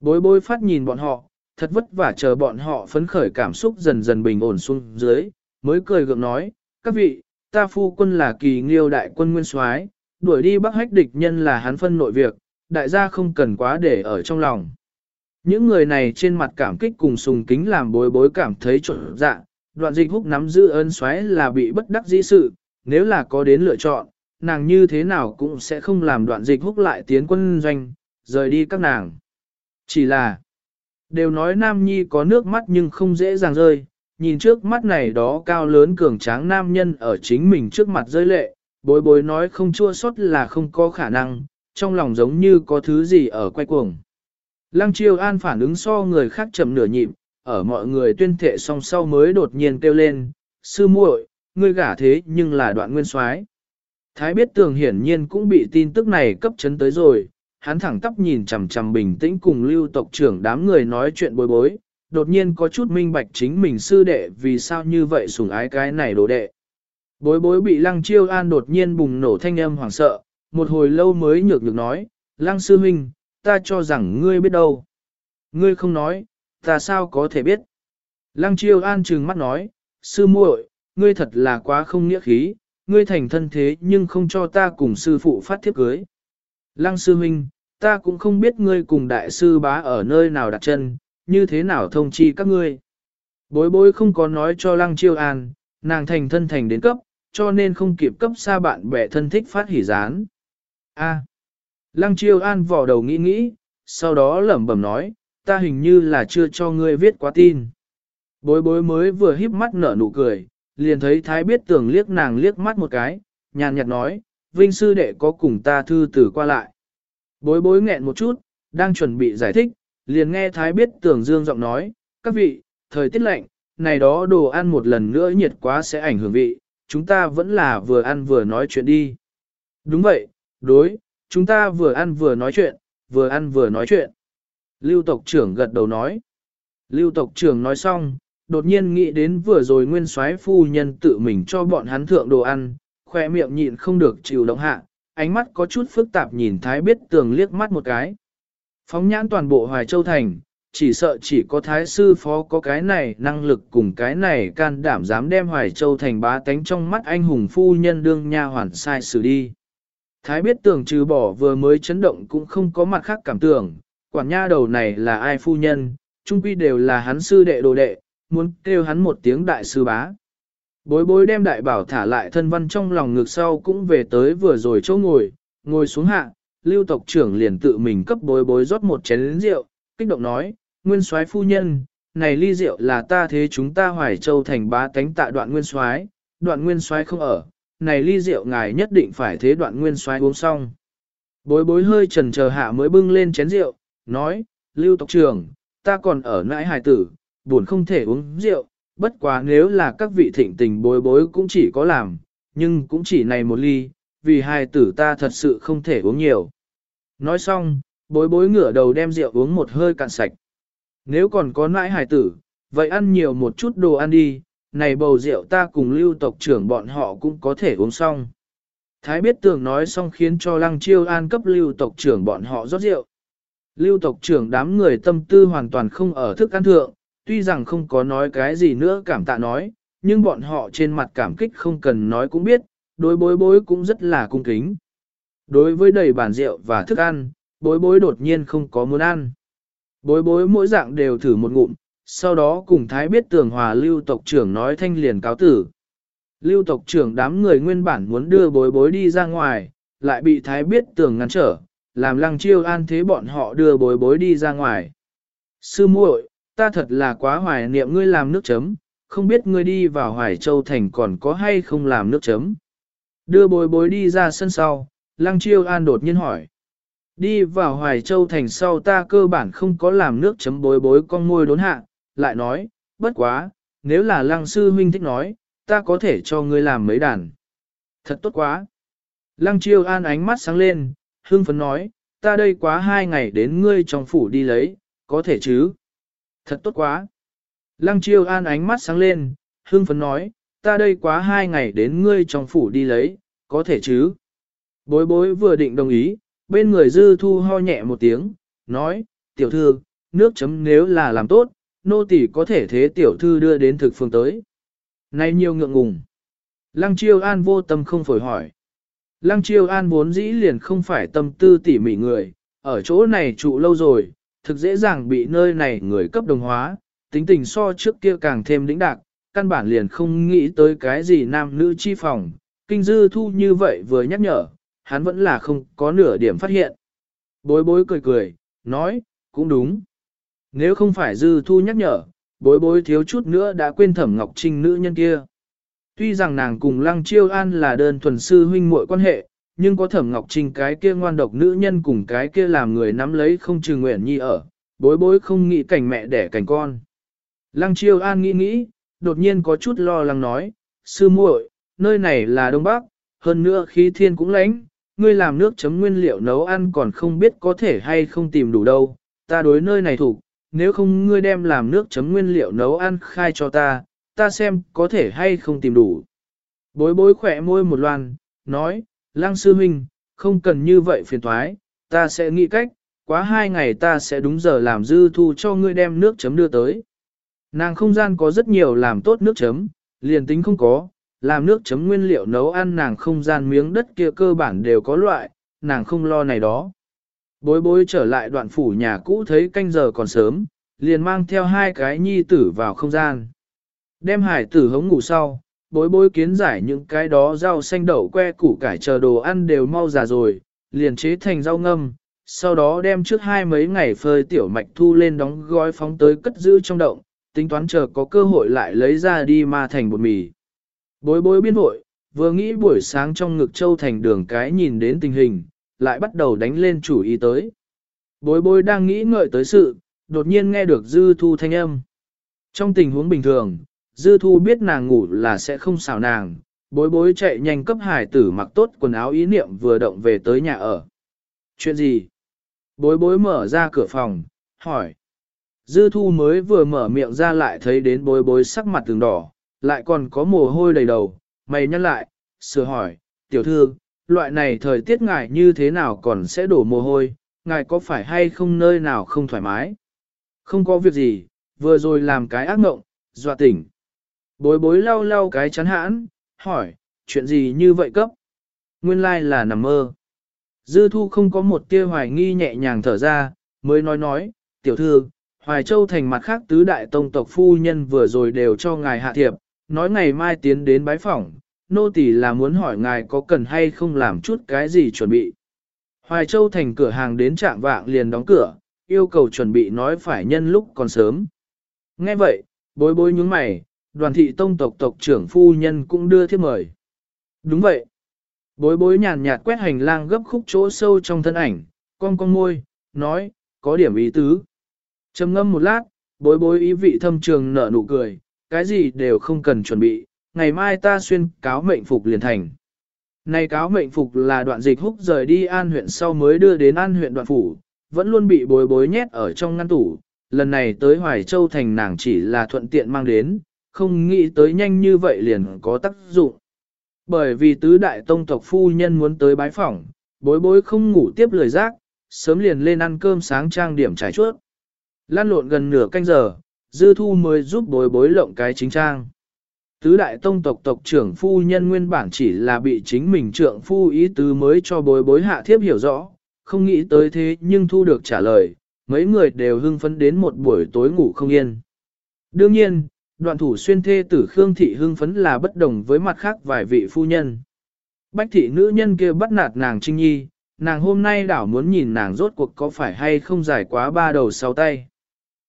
Bối bối phát nhìn bọn họ, thật vất vả chờ bọn họ phấn khởi cảm xúc dần dần bình ổn xuống dưới, mới cười gượng nói, các vị, ta phu quân là kỳ nghiêu đại quân nguyên soái, đuổi đi bắc hách địch nhân là hắn phân nội việc, đại gia không cần quá để ở trong lòng. Những người này trên mặt cảm kích cùng sùng kính làm bối bối cảm thấy trộn dạ, đoạn dịch húc nắm giữ ơn xoáy là bị bất đắc dĩ sự, nếu là có đến lựa chọn, nàng như thế nào cũng sẽ không làm đoạn dịch húc lại tiến quân doanh, rời đi các nàng. Chỉ là, đều nói nam nhi có nước mắt nhưng không dễ dàng rơi, nhìn trước mắt này đó cao lớn cường tráng nam nhân ở chính mình trước mặt rơi lệ, bối bối nói không chua xót là không có khả năng, trong lòng giống như có thứ gì ở quay cuồng. Lăng Chiêu An phản ứng so người khác chậm nửa nhịp, ở mọi người tuyên thệ song sau mới đột nhiên kêu lên, sư muội, ngươi gả thế nhưng là đoạn nguyên soái. Thái biết tường hiển nhiên cũng bị tin tức này cấp chấn tới rồi, hắn thẳng tắp nhìn chằm chằm bình tĩnh cùng lưu tộc trưởng đám người nói chuyện bối bối, đột nhiên có chút minh bạch chính mình sư đệ vì sao như vậy sủng ái cái này đồ đệ. Bối bối bị lăng chiêu an đột nhiên bùng nổ thanh âm hoảng sợ, một hồi lâu mới nhược nhược nói, lăng sư huynh, ta cho rằng ngươi biết đâu. Ngươi không nói, ta sao có thể biết. Lăng chiêu an trừng mắt nói, sư muội, ngươi thật là quá không nghĩa khí, ngươi thành thân thế nhưng không cho ta cùng sư phụ phát thiếp cưới. Lăng sư huynh, ta cũng không biết ngươi cùng đại sư bá ở nơi nào đặt chân, như thế nào thông chi các ngươi. Bối bối không có nói cho lăng chiêu an, nàng thành thân thành đến cấp, cho nên không kịp cấp xa bạn bè thân thích phát hỉ gián. A. Lăng chiêu an vỏ đầu nghĩ nghĩ, sau đó lẩm bẩm nói, ta hình như là chưa cho ngươi viết quá tin. Bối bối mới vừa híp mắt nở nụ cười, liền thấy thái biết tưởng liếc nàng liếc mắt một cái, nhàn nhạt nói, vinh sư đệ có cùng ta thư tử qua lại. Bối bối nghẹn một chút, đang chuẩn bị giải thích, liền nghe thái biết tưởng dương giọng nói, các vị, thời tiết lạnh, này đó đồ ăn một lần nữa nhiệt quá sẽ ảnh hưởng vị, chúng ta vẫn là vừa ăn vừa nói chuyện đi. Đúng vậy, đối, chúng ta vừa ăn vừa nói chuyện, vừa ăn vừa nói chuyện. Lưu tộc trưởng gật đầu nói. Lưu tộc trưởng nói xong, đột nhiên nghĩ đến vừa rồi nguyên soái phu nhân tự mình cho bọn hắn thượng đồ ăn, khoe miệng nhịn không được chịu động hạ, ánh mắt có chút phức tạp nhìn Thái biết tường liếc mắt một cái. Phóng nhãn toàn bộ Hoài Châu Thành, chỉ sợ chỉ có Thái sư phó có cái này năng lực cùng cái này can đảm dám đem Hoài Châu Thành bá tánh trong mắt anh hùng phu nhân đương nha hoàn sai xử đi. Thái biết tưởng trừ bỏ vừa mới chấn động cũng không có mặt khác cảm tưởng, quản nha đầu này là ai phu nhân, trung quy đều là hắn sư đệ đồ đệ, muốn kêu hắn một tiếng đại sư bá. Bối bối đem đại bảo thả lại thân văn trong lòng ngực sau cũng về tới vừa rồi chỗ ngồi, ngồi xuống hạ, lưu tộc trưởng liền tự mình cấp bối bối rót một chén rượu, kích động nói, nguyên soái phu nhân, này ly rượu là ta thế chúng ta hoài châu thành bá tánh tạ đoạn nguyên soái, đoạn nguyên soái không ở, này ly rượu ngài nhất định phải thế đoạn nguyên soái uống xong. Bối bối hơi trần chờ hạ mới bưng lên chén rượu, nói, lưu tộc trưởng, ta còn ở nãi hài tử, buồn không thể uống rượu, bất quá nếu là các vị thịnh tình bối bối cũng chỉ có làm, nhưng cũng chỉ này một ly, vì hai tử ta thật sự không thể uống nhiều. Nói xong, bối bối ngửa đầu đem rượu uống một hơi cạn sạch. Nếu còn có nãi hài tử, vậy ăn nhiều một chút đồ ăn đi, này bầu rượu ta cùng lưu tộc trưởng bọn họ cũng có thể uống xong. Thái biết tường nói xong khiến cho lăng chiêu an cấp lưu tộc trưởng bọn họ rót rượu. Lưu tộc trưởng đám người tâm tư hoàn toàn không ở thức ăn thượng, tuy rằng không có nói cái gì nữa cảm tạ nói, nhưng bọn họ trên mặt cảm kích không cần nói cũng biết, đối bối bối cũng rất là cung kính. Đối với đầy bàn rượu và thức ăn, bối bối đột nhiên không có muốn ăn. Bối bối mỗi dạng đều thử một ngụm, sau đó cùng Thái biết tường hòa lưu tộc trưởng nói thanh liền cáo tử. Lưu tộc trưởng đám người nguyên bản muốn đưa bối bối đi ra ngoài, lại bị Thái biết tường ngăn trở, làm lăng chiêu an thế bọn họ đưa bối bối đi ra ngoài. Sư muội, ta thật là quá hoài niệm ngươi làm nước chấm, không biết ngươi đi vào Hoài Châu Thành còn có hay không làm nước chấm. Đưa bối bối đi ra sân sau, lăng chiêu an đột nhiên hỏi. Đi vào Hoài Châu Thành sau ta cơ bản không có làm nước chấm bối bối con môi đốn hạ, lại nói, bất quá, nếu là lăng sư huynh thích nói, ta có thể cho ngươi làm mấy đàn. Thật tốt quá. Lăng chiêu an ánh mắt sáng lên, hương phấn nói, ta đây quá hai ngày đến ngươi trong phủ đi lấy, có thể chứ? Thật tốt quá. Lăng chiêu an ánh mắt sáng lên, hương phấn nói, ta đây quá hai ngày đến ngươi trong phủ đi lấy, có thể chứ? Bối bối vừa định đồng ý, bên người dư thu ho nhẹ một tiếng, nói, tiểu thư, nước chấm nếu là làm tốt, nô tỳ có thể thế tiểu thư đưa đến thực phương tới. Này nhiều ngượng ngùng. Lăng chiêu an vô tâm không phổi hỏi. Lăng chiêu an vốn dĩ liền không phải tâm tư tỉ mỉ người, ở chỗ này trụ lâu rồi, thực dễ dàng bị nơi này người cấp đồng hóa, tính tình so trước kia càng thêm lĩnh đạc, căn bản liền không nghĩ tới cái gì nam nữ chi phòng, kinh dư thu như vậy vừa nhắc nhở, hắn vẫn là không có nửa điểm phát hiện. Bối bối cười cười, nói, cũng đúng. Nếu không phải dư thu nhắc nhở, bối bối thiếu chút nữa đã quên thẩm ngọc trinh nữ nhân kia. Tuy rằng nàng cùng lăng chiêu an là đơn thuần sư huynh muội quan hệ, nhưng có thẩm ngọc trinh cái kia ngoan độc nữ nhân cùng cái kia làm người nắm lấy không trừ nguyện nhi ở, bối bối không nghĩ cảnh mẹ đẻ cảnh con. Lăng chiêu an nghĩ nghĩ, đột nhiên có chút lo lắng nói, sư muội, nơi này là Đông Bắc, hơn nữa khí thiên cũng lãnh, ngươi làm nước chấm nguyên liệu nấu ăn còn không biết có thể hay không tìm đủ đâu, ta đối nơi này thủ, nếu không ngươi đem làm nước chấm nguyên liệu nấu ăn khai cho ta, ta xem có thể hay không tìm đủ. Bối bối khỏe môi một loan, nói, lăng sư huynh, không cần như vậy phiền thoái, ta sẽ nghĩ cách, quá hai ngày ta sẽ đúng giờ làm dư thu cho ngươi đem nước chấm đưa tới. Nàng không gian có rất nhiều làm tốt nước chấm, liền tính không có, làm nước chấm nguyên liệu nấu ăn nàng không gian miếng đất kia cơ bản đều có loại, nàng không lo này đó. Bối bối trở lại đoạn phủ nhà cũ thấy canh giờ còn sớm, liền mang theo hai cái nhi tử vào không gian. Đem hải tử hống ngủ sau, bối bối kiến giải những cái đó rau xanh đậu que củ cải chờ đồ ăn đều mau già rồi, liền chế thành rau ngâm, sau đó đem trước hai mấy ngày phơi tiểu mạch thu lên đóng gói phóng tới cất giữ trong động, tính toán chờ có cơ hội lại lấy ra đi ma thành bột mì. Bối bối biên hội, vừa nghĩ buổi sáng trong ngực châu thành đường cái nhìn đến tình hình, lại bắt đầu đánh lên chủ ý tới. Bối bối đang nghĩ ngợi tới sự, đột nhiên nghe được dư thu thanh âm. Trong tình huống bình thường, dư thu biết nàng ngủ là sẽ không xào nàng, bối bối chạy nhanh cấp hải tử mặc tốt quần áo ý niệm vừa động về tới nhà ở. Chuyện gì? Bối bối mở ra cửa phòng, hỏi. Dư thu mới vừa mở miệng ra lại thấy đến bối bối sắc mặt từng đỏ, lại còn có mồ hôi đầy đầu, mày nhăn lại, sửa hỏi, tiểu thư, loại này thời tiết ngài như thế nào còn sẽ đổ mồ hôi, ngài có phải hay không nơi nào không thoải mái? Không có việc gì, vừa rồi làm cái ác mộng, dọa tỉnh. Bối bối lau lau cái chán hãn, hỏi, chuyện gì như vậy cấp? Nguyên lai like là nằm mơ. Dư thu không có một tia hoài nghi nhẹ nhàng thở ra, mới nói nói, tiểu thư, Hoài Châu thành mặt khác tứ đại tông tộc phu nhân vừa rồi đều cho ngài hạ thiệp, nói ngày mai tiến đến bái phỏng, nô tỳ là muốn hỏi ngài có cần hay không làm chút cái gì chuẩn bị. Hoài Châu thành cửa hàng đến trạng vạng liền đóng cửa, yêu cầu chuẩn bị nói phải nhân lúc còn sớm. Nghe vậy, bối bối nhúng mày, đoàn thị tông tộc tộc trưởng phu nhân cũng đưa thiếp mời. Đúng vậy. Bối bối nhàn nhạt quét hành lang gấp khúc chỗ sâu trong thân ảnh, con con môi, nói, có điểm ý tứ. trầm ngâm một lát, bối bối ý vị thâm trường nở nụ cười, cái gì đều không cần chuẩn bị, ngày mai ta xuyên cáo mệnh phục liền thành. Này cáo mệnh phục là đoạn dịch húc rời đi an huyện sau mới đưa đến an huyện đoạn phủ, vẫn luôn bị bối bối nhét ở trong ngăn tủ, lần này tới Hoài Châu thành nàng chỉ là thuận tiện mang đến, không nghĩ tới nhanh như vậy liền có tác dụng. Bởi vì tứ đại tông tộc phu nhân muốn tới bái phỏng, bối bối không ngủ tiếp lời giác, sớm liền lên ăn cơm sáng trang điểm trải chuốt. Lan lộn gần nửa canh giờ, dư thu mới giúp bối bối lộng cái chính trang. Tứ đại tông tộc tộc trưởng phu nhân nguyên bản chỉ là bị chính mình trượng phu ý tứ mới cho bối bối hạ thiếp hiểu rõ, không nghĩ tới thế nhưng thu được trả lời, mấy người đều hưng phấn đến một buổi tối ngủ không yên. Đương nhiên, đoạn thủ xuyên thê tử Khương Thị hưng phấn là bất đồng với mặt khác vài vị phu nhân. Bách thị nữ nhân kia bắt nạt nàng Trinh Nhi, nàng hôm nay đảo muốn nhìn nàng rốt cuộc có phải hay không dài quá ba đầu sáu tay.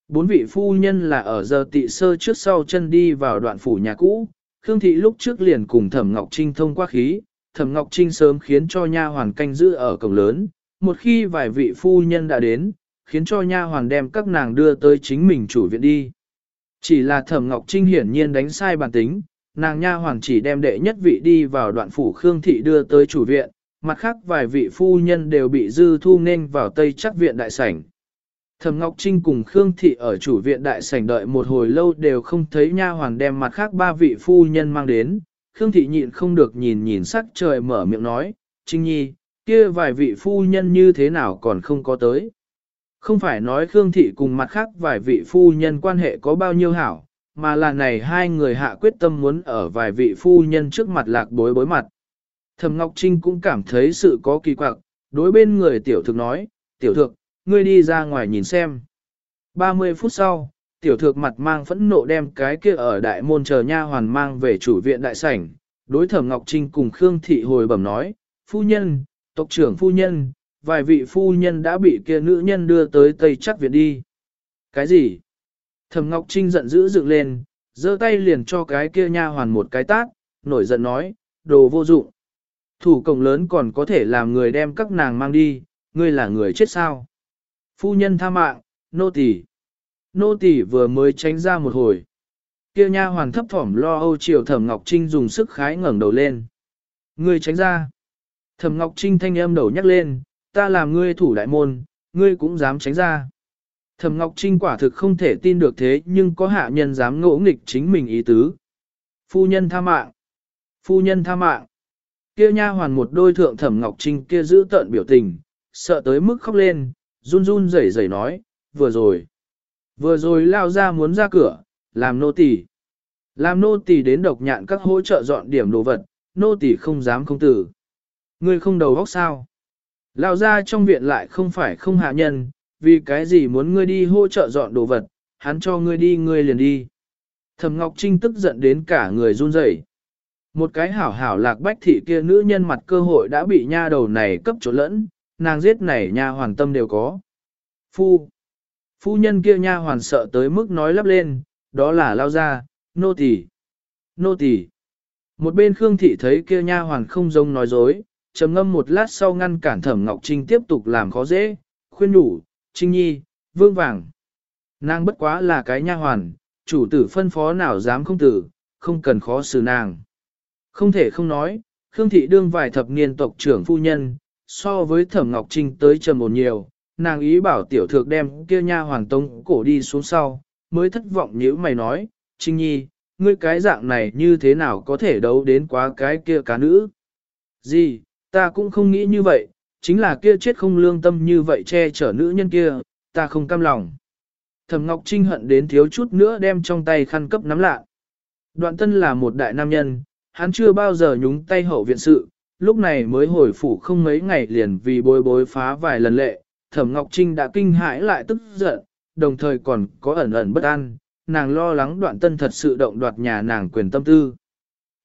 Bốn vị phu nhân là ở giờ tị sơ trước sau chân đi vào đoạn phủ nhà cũ, Khương Thị lúc trước liền cùng Thẩm Ngọc Trinh thông qua khí, Thẩm Ngọc Trinh sớm khiến cho nha hoàn canh giữ ở cổng lớn, một khi vài vị phu nhân đã đến, khiến cho nha hoàn đem các nàng đưa tới chính mình chủ viện đi. Chỉ là Thẩm Ngọc Trinh hiển nhiên đánh sai bản tính, nàng nha hoàng chỉ đem đệ nhất vị đi vào đoạn phủ Khương Thị đưa tới chủ viện, mặt khác vài vị phu nhân đều bị dư thu nên vào tây chắc viện đại sảnh. Thẩm Ngọc Trinh cùng Khương Thị ở chủ viện đại sảnh đợi một hồi lâu đều không thấy nha hoàng đem mặt khác ba vị phu nhân mang đến. Khương Thị nhịn không được nhìn nhìn sắc trời mở miệng nói, Trinh Nhi, kia vài vị phu nhân như thế nào còn không có tới. Không phải nói Khương Thị cùng mặt khác vài vị phu nhân quan hệ có bao nhiêu hảo, mà là này hai người hạ quyết tâm muốn ở vài vị phu nhân trước mặt lạc bối bối mặt. Thẩm Ngọc Trinh cũng cảm thấy sự có kỳ quặc, đối bên người tiểu thực nói, tiểu thực, ngươi đi ra ngoài nhìn xem. 30 phút sau, tiểu thực mặt mang phẫn nộ đem cái kia ở đại môn chờ nha hoàn mang về chủ viện đại sảnh, đối thẩm Ngọc Trinh cùng Khương Thị hồi bẩm nói, phu nhân, tộc trưởng phu nhân, vài vị phu nhân đã bị kia nữ nhân đưa tới Tây chắc viện đi. Cái gì? Thẩm Ngọc Trinh giận dữ dựng lên, giơ tay liền cho cái kia nha hoàn một cái tát, nổi giận nói, đồ vô dụng. Thủ cổng lớn còn có thể làm người đem các nàng mang đi, ngươi là người chết sao? Phu nhân tha mạng, nô tỳ. Nô tỳ vừa mới tránh ra một hồi. Kia nha hoàn thấp thỏm lo âu chiều Thẩm Ngọc Trinh dùng sức khái ngẩng đầu lên. Ngươi tránh ra. Thẩm Ngọc Trinh thanh âm đầu nhắc lên, ta làm ngươi thủ đại môn, ngươi cũng dám tránh ra. Thẩm Ngọc Trinh quả thực không thể tin được thế nhưng có hạ nhân dám ngỗ nghịch chính mình ý tứ. Phu nhân tha mạng. Phu nhân tha mạng. Kia nha hoàn một đôi thượng Thẩm Ngọc Trinh kia giữ tợn biểu tình, sợ tới mức khóc lên, run run rẩy rẩy nói, vừa rồi. Vừa rồi lao ra muốn ra cửa, làm nô tỳ. Làm nô tỳ đến độc nhạn các hỗ trợ dọn điểm đồ vật, nô tỳ không dám không tử. Ngươi không đầu óc sao? Lao ra trong viện lại không phải không hạ nhân, vì cái gì muốn ngươi đi hỗ trợ dọn đồ vật, hắn cho ngươi đi ngươi liền đi. Thẩm Ngọc Trinh tức giận đến cả người run rẩy. Một cái hảo hảo lạc bách thị kia nữ nhân mặt cơ hội đã bị nha đầu này cấp chỗ lẫn, nàng giết này nha hoàn tâm đều có. Phu. Phu nhân kia nha hoàn sợ tới mức nói lắp lên, đó là lao ra, nô tỳ, Nô tỳ. Một bên Khương Thị thấy kia nha hoàn không giống nói dối, trầm ngâm một lát sau ngăn cản Thẩm Ngọc Trinh tiếp tục làm khó dễ, khuyên nhủ Trinh Nhi, vương vàng. Nàng bất quá là cái nha hoàn, chủ tử phân phó nào dám không tử, không cần khó xử nàng. Không thể không nói, Khương Thị đương vài thập niên tộc trưởng phu nhân, so với Thẩm Ngọc Trinh tới trầm một nhiều, nàng ý bảo tiểu thược đem kia nha hoàng tông cổ đi xuống sau, mới thất vọng như mày nói, Trinh Nhi, ngươi cái dạng này như thế nào có thể đấu đến quá cái kia cá nữ? Gì, ta cũng không nghĩ như vậy, chính là kia chết không lương tâm như vậy che chở nữ nhân kia, ta không cam lòng. Thẩm Ngọc Trinh hận đến thiếu chút nữa đem trong tay khăn cấp nắm lạ. Đoạn tân là một đại nam nhân, hắn chưa bao giờ nhúng tay hậu viện sự, lúc này mới hồi phủ không mấy ngày liền vì bối bối phá vài lần lệ, Thẩm Ngọc Trinh đã kinh hãi lại tức giận, đồng thời còn có ẩn ẩn bất an, nàng lo lắng đoạn tân thật sự động đoạt nhà nàng quyền tâm tư.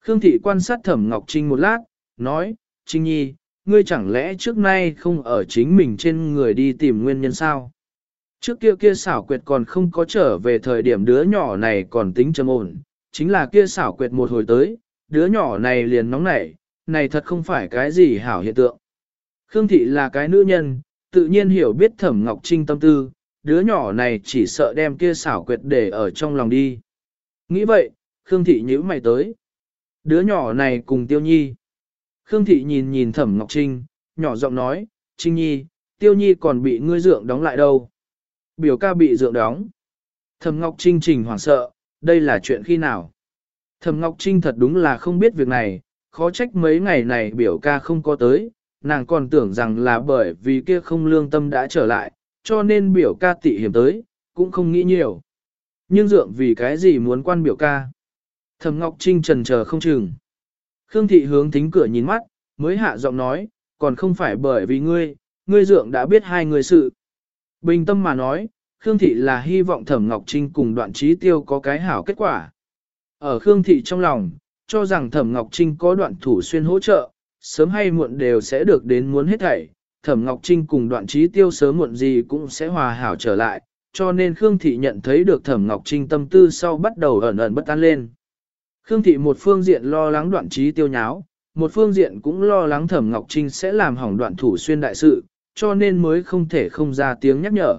Khương Thị quan sát Thẩm Ngọc Trinh một lát, nói, Trinh Nhi, ngươi chẳng lẽ trước nay không ở chính mình trên người đi tìm nguyên nhân sao? Trước kia kia xảo quyệt còn không có trở về thời điểm đứa nhỏ này còn tính trầm ổn, chính là kia xảo quyệt một hồi tới, đứa nhỏ này liền nóng nảy, này thật không phải cái gì hảo hiện tượng. Khương Thị là cái nữ nhân, tự nhiên hiểu biết Thẩm Ngọc Trinh tâm tư, đứa nhỏ này chỉ sợ đem kia xảo quyệt để ở trong lòng đi. Nghĩ vậy, Khương Thị nhíu mày tới. Đứa nhỏ này cùng Tiêu Nhi. Khương Thị nhìn nhìn Thẩm Ngọc Trinh, nhỏ giọng nói, Trinh Nhi, Tiêu Nhi còn bị ngươi dượng đóng lại đâu. Biểu ca bị dượng đóng. Thẩm Ngọc Trinh trình hoảng sợ, đây là chuyện khi nào? Thẩm Ngọc Trinh thật đúng là không biết việc này, khó trách mấy ngày này biểu ca không có tới, nàng còn tưởng rằng là bởi vì kia không lương tâm đã trở lại, cho nên biểu ca tị hiểm tới, cũng không nghĩ nhiều. Nhưng dượng vì cái gì muốn quan biểu ca? Thẩm Ngọc Trinh trần chờ không chừng. Khương Thị hướng thính cửa nhìn mắt, mới hạ giọng nói, còn không phải bởi vì ngươi, ngươi dượng đã biết hai người sự. Bình tâm mà nói, Khương Thị là hy vọng Thẩm Ngọc Trinh cùng đoạn trí tiêu có cái hảo kết quả. Ở Khương Thị trong lòng, cho rằng Thẩm Ngọc Trinh có đoạn thủ xuyên hỗ trợ, sớm hay muộn đều sẽ được đến muốn hết thảy, Thẩm Ngọc Trinh cùng đoạn trí tiêu sớm muộn gì cũng sẽ hòa hảo trở lại, cho nên Khương Thị nhận thấy được Thẩm Ngọc Trinh tâm tư sau bắt đầu ẩn ẩn bất an lên. Khương Thị một phương diện lo lắng đoạn trí tiêu nháo, một phương diện cũng lo lắng Thẩm Ngọc Trinh sẽ làm hỏng đoạn thủ xuyên đại sự, cho nên mới không thể không ra tiếng nhắc nhở.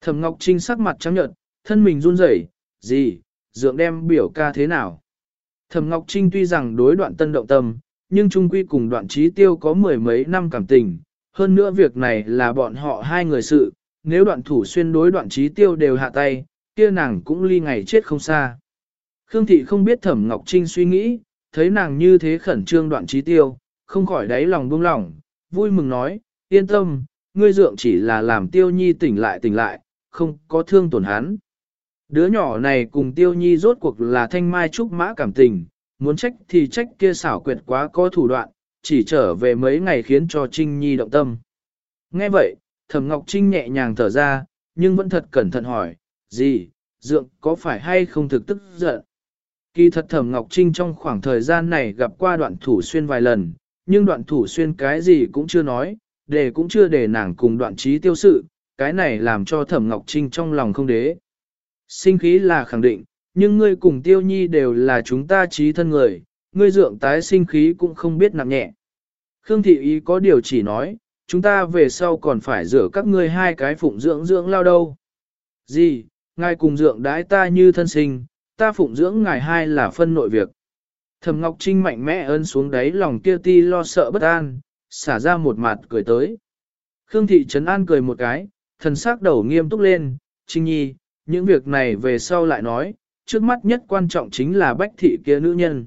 Thẩm Ngọc Trinh sắc mặt trắng nhợt, thân mình run rẩy, gì, dượng đem biểu ca thế nào. Thẩm Ngọc Trinh tuy rằng đối đoạn tân động tâm, nhưng trung quy cùng đoạn trí tiêu có mười mấy năm cảm tình, hơn nữa việc này là bọn họ hai người sự, nếu đoạn thủ xuyên đối đoạn trí tiêu đều hạ tay, kia nàng cũng ly ngày chết không xa. Khương Thị không biết Thẩm Ngọc Trinh suy nghĩ, thấy nàng như thế khẩn trương đoạn trí tiêu, không khỏi đáy lòng buông lỏng, vui mừng nói, yên tâm, ngươi dượng chỉ là làm tiêu nhi tỉnh lại tỉnh lại, không có thương tổn hắn. Đứa nhỏ này cùng tiêu nhi rốt cuộc là thanh mai trúc mã cảm tình, muốn trách thì trách kia xảo quyệt quá có thủ đoạn, chỉ trở về mấy ngày khiến cho Trinh Nhi động tâm. Nghe vậy, Thẩm Ngọc Trinh nhẹ nhàng thở ra, nhưng vẫn thật cẩn thận hỏi, gì, dượng có phải hay không thực tức giận? Kỳ thật Thẩm Ngọc Trinh trong khoảng thời gian này gặp qua đoạn thủ xuyên vài lần, nhưng đoạn thủ xuyên cái gì cũng chưa nói, để cũng chưa để nàng cùng đoạn trí tiêu sự, cái này làm cho Thẩm Ngọc Trinh trong lòng không đế. Sinh khí là khẳng định, nhưng ngươi cùng tiêu nhi đều là chúng ta trí thân người, ngươi dượng tái sinh khí cũng không biết nặng nhẹ. Khương thị ý có điều chỉ nói, chúng ta về sau còn phải rửa các ngươi hai cái phụng dưỡng dưỡng lao đâu. Gì, ngài cùng dưỡng đãi ta như thân sinh, ta phụng dưỡng ngài hai là phân nội việc. Thẩm Ngọc Trinh mạnh mẽ ơn xuống đáy lòng kia ti lo sợ bất an, xả ra một mặt cười tới. Khương thị trấn an cười một cái, thần sắc đầu nghiêm túc lên, Trinh Nhi, những việc này về sau lại nói, trước mắt nhất quan trọng chính là bách thị kia nữ nhân.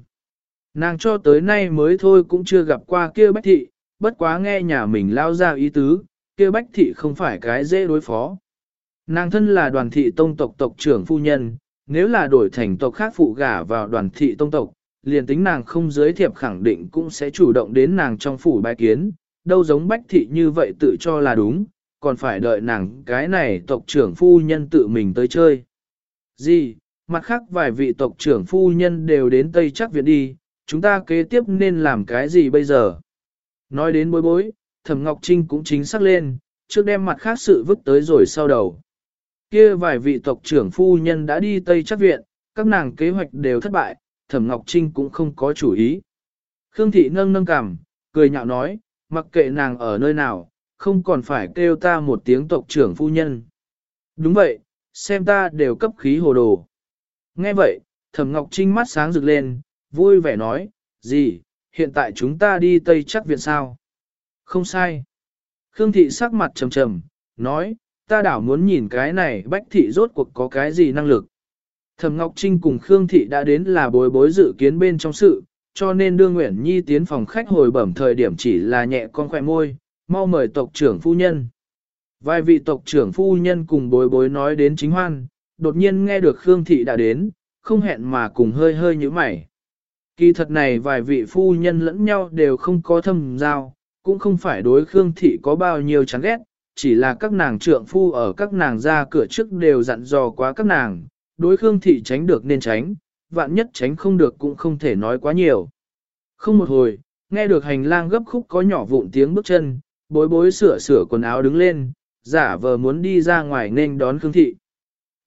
Nàng cho tới nay mới thôi cũng chưa gặp qua kia bách thị, bất quá nghe nhà mình lao ra ý tứ, kia bách thị không phải cái dễ đối phó. Nàng thân là đoàn thị tông tộc tộc trưởng phu nhân, nếu là đổi thành tộc khác phụ gả vào đoàn thị tông tộc, liền tính nàng không giới thiệp khẳng định cũng sẽ chủ động đến nàng trong phủ bài kiến, đâu giống bách thị như vậy tự cho là đúng, còn phải đợi nàng cái này tộc trưởng phu nhân tự mình tới chơi. Gì, mặt khác vài vị tộc trưởng phu nhân đều đến Tây chắc viện đi, chúng ta kế tiếp nên làm cái gì bây giờ? Nói đến bối bối, Thẩm Ngọc Trinh cũng chính xác lên, trước đem mặt khác sự vứt tới rồi sau đầu. Kia vài vị tộc trưởng phu nhân đã đi Tây chắc viện, các nàng kế hoạch đều thất bại, Thẩm Ngọc Trinh cũng không có chủ ý. Khương Thị nâng nâng cằm, cười nhạo nói, mặc kệ nàng ở nơi nào, không còn phải kêu ta một tiếng tộc trưởng phu nhân. Đúng vậy, xem ta đều cấp khí hồ đồ. Nghe vậy, Thẩm Ngọc Trinh mắt sáng rực lên, vui vẻ nói, gì, hiện tại chúng ta đi Tây chắc viện sao? Không sai. Khương Thị sắc mặt trầm trầm, nói, ta đảo muốn nhìn cái này Bách Thị rốt cuộc có cái gì năng lực. Thẩm Ngọc Trinh cùng Khương Thị đã đến là bối bối dự kiến bên trong sự, cho nên đưa Nguyễn Nhi tiến phòng khách hồi bẩm thời điểm chỉ là nhẹ con khỏe môi, mau mời tộc trưởng phu nhân. Vài vị tộc trưởng phu nhân cùng bối bối nói đến chính hoan, đột nhiên nghe được Khương Thị đã đến, không hẹn mà cùng hơi hơi như mày. Kỳ thật này vài vị phu nhân lẫn nhau đều không có thâm giao, cũng không phải đối Khương Thị có bao nhiêu chán ghét, chỉ là các nàng trượng phu ở các nàng ra cửa trước đều dặn dò quá các nàng, đối Khương Thị tránh được nên tránh, vạn nhất tránh không được cũng không thể nói quá nhiều. Không một hồi, nghe được hành lang gấp khúc có nhỏ vụn tiếng bước chân, bối bối sửa sửa quần áo đứng lên, giả vờ muốn đi ra ngoài nên đón Khương Thị.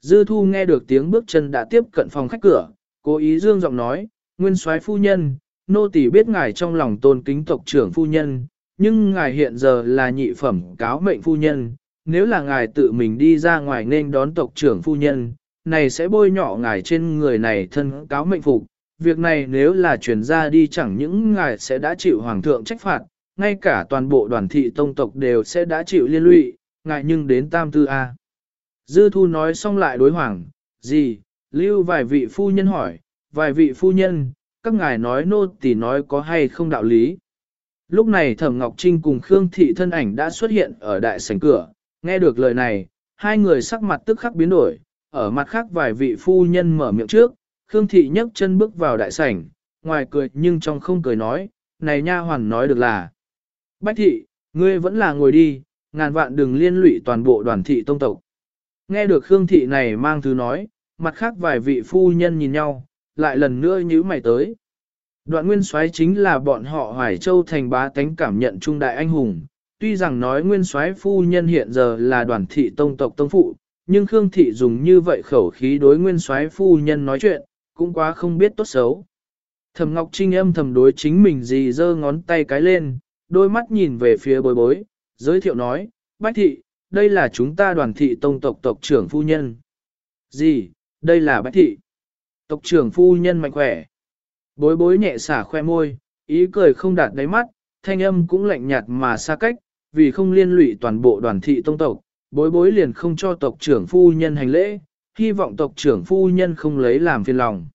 Dư thu nghe được tiếng bước chân đã tiếp cận phòng khách cửa, cố ý dương giọng nói, nguyên soái phu nhân, nô tỳ biết ngài trong lòng tôn kính tộc trưởng phu nhân, nhưng ngài hiện giờ là nhị phẩm cáo mệnh phu nhân, nếu là ngài tự mình đi ra ngoài nên đón tộc trưởng phu nhân, này sẽ bôi nhọ ngài trên người này thân cáo mệnh phục. Việc này nếu là truyền ra đi chẳng những ngài sẽ đã chịu hoàng thượng trách phạt, ngay cả toàn bộ đoàn thị tông tộc đều sẽ đã chịu liên lụy, ngài nhưng đến tam tư A. Dư thu nói xong lại đối hoàng, gì, lưu vài vị phu nhân hỏi, vài vị phu nhân, các ngài nói nô tỳ nói có hay không đạo lý. Lúc này Thẩm Ngọc Trinh cùng Khương Thị thân ảnh đã xuất hiện ở đại sảnh cửa, nghe được lời này, hai người sắc mặt tức khắc biến đổi, ở mặt khác vài vị phu nhân mở miệng trước, Khương Thị nhấc chân bước vào đại sảnh, ngoài cười nhưng trong không cười nói, này nha hoàn nói được là. Bách Thị, ngươi vẫn là ngồi đi, ngàn vạn đừng liên lụy toàn bộ đoàn thị tông tộc. Nghe được Khương Thị này mang thứ nói, mặt khác vài vị phu nhân nhìn nhau, lại lần nữa nhíu mày tới. Đoạn nguyên soái chính là bọn họ Hoài Châu thành bá tánh cảm nhận trung đại anh hùng, tuy rằng nói nguyên soái phu nhân hiện giờ là đoàn thị tông tộc tông phụ, nhưng Khương thị dùng như vậy khẩu khí đối nguyên soái phu nhân nói chuyện, cũng quá không biết tốt xấu. Thẩm Ngọc Trinh âm thầm đối chính mình gì giơ ngón tay cái lên, đôi mắt nhìn về phía bối bối, giới thiệu nói, Bách thị, đây là chúng ta đoàn thị tông tộc tộc trưởng phu nhân. Gì, đây là Bách thị. Tộc trưởng phu nhân mạnh khỏe. Bối bối nhẹ xả khoe môi, ý cười không đạt đáy mắt, thanh âm cũng lạnh nhạt mà xa cách, vì không liên lụy toàn bộ đoàn thị tông tộc, bối bối liền không cho tộc trưởng phu nhân hành lễ, hy vọng tộc trưởng phu nhân không lấy làm phiền lòng.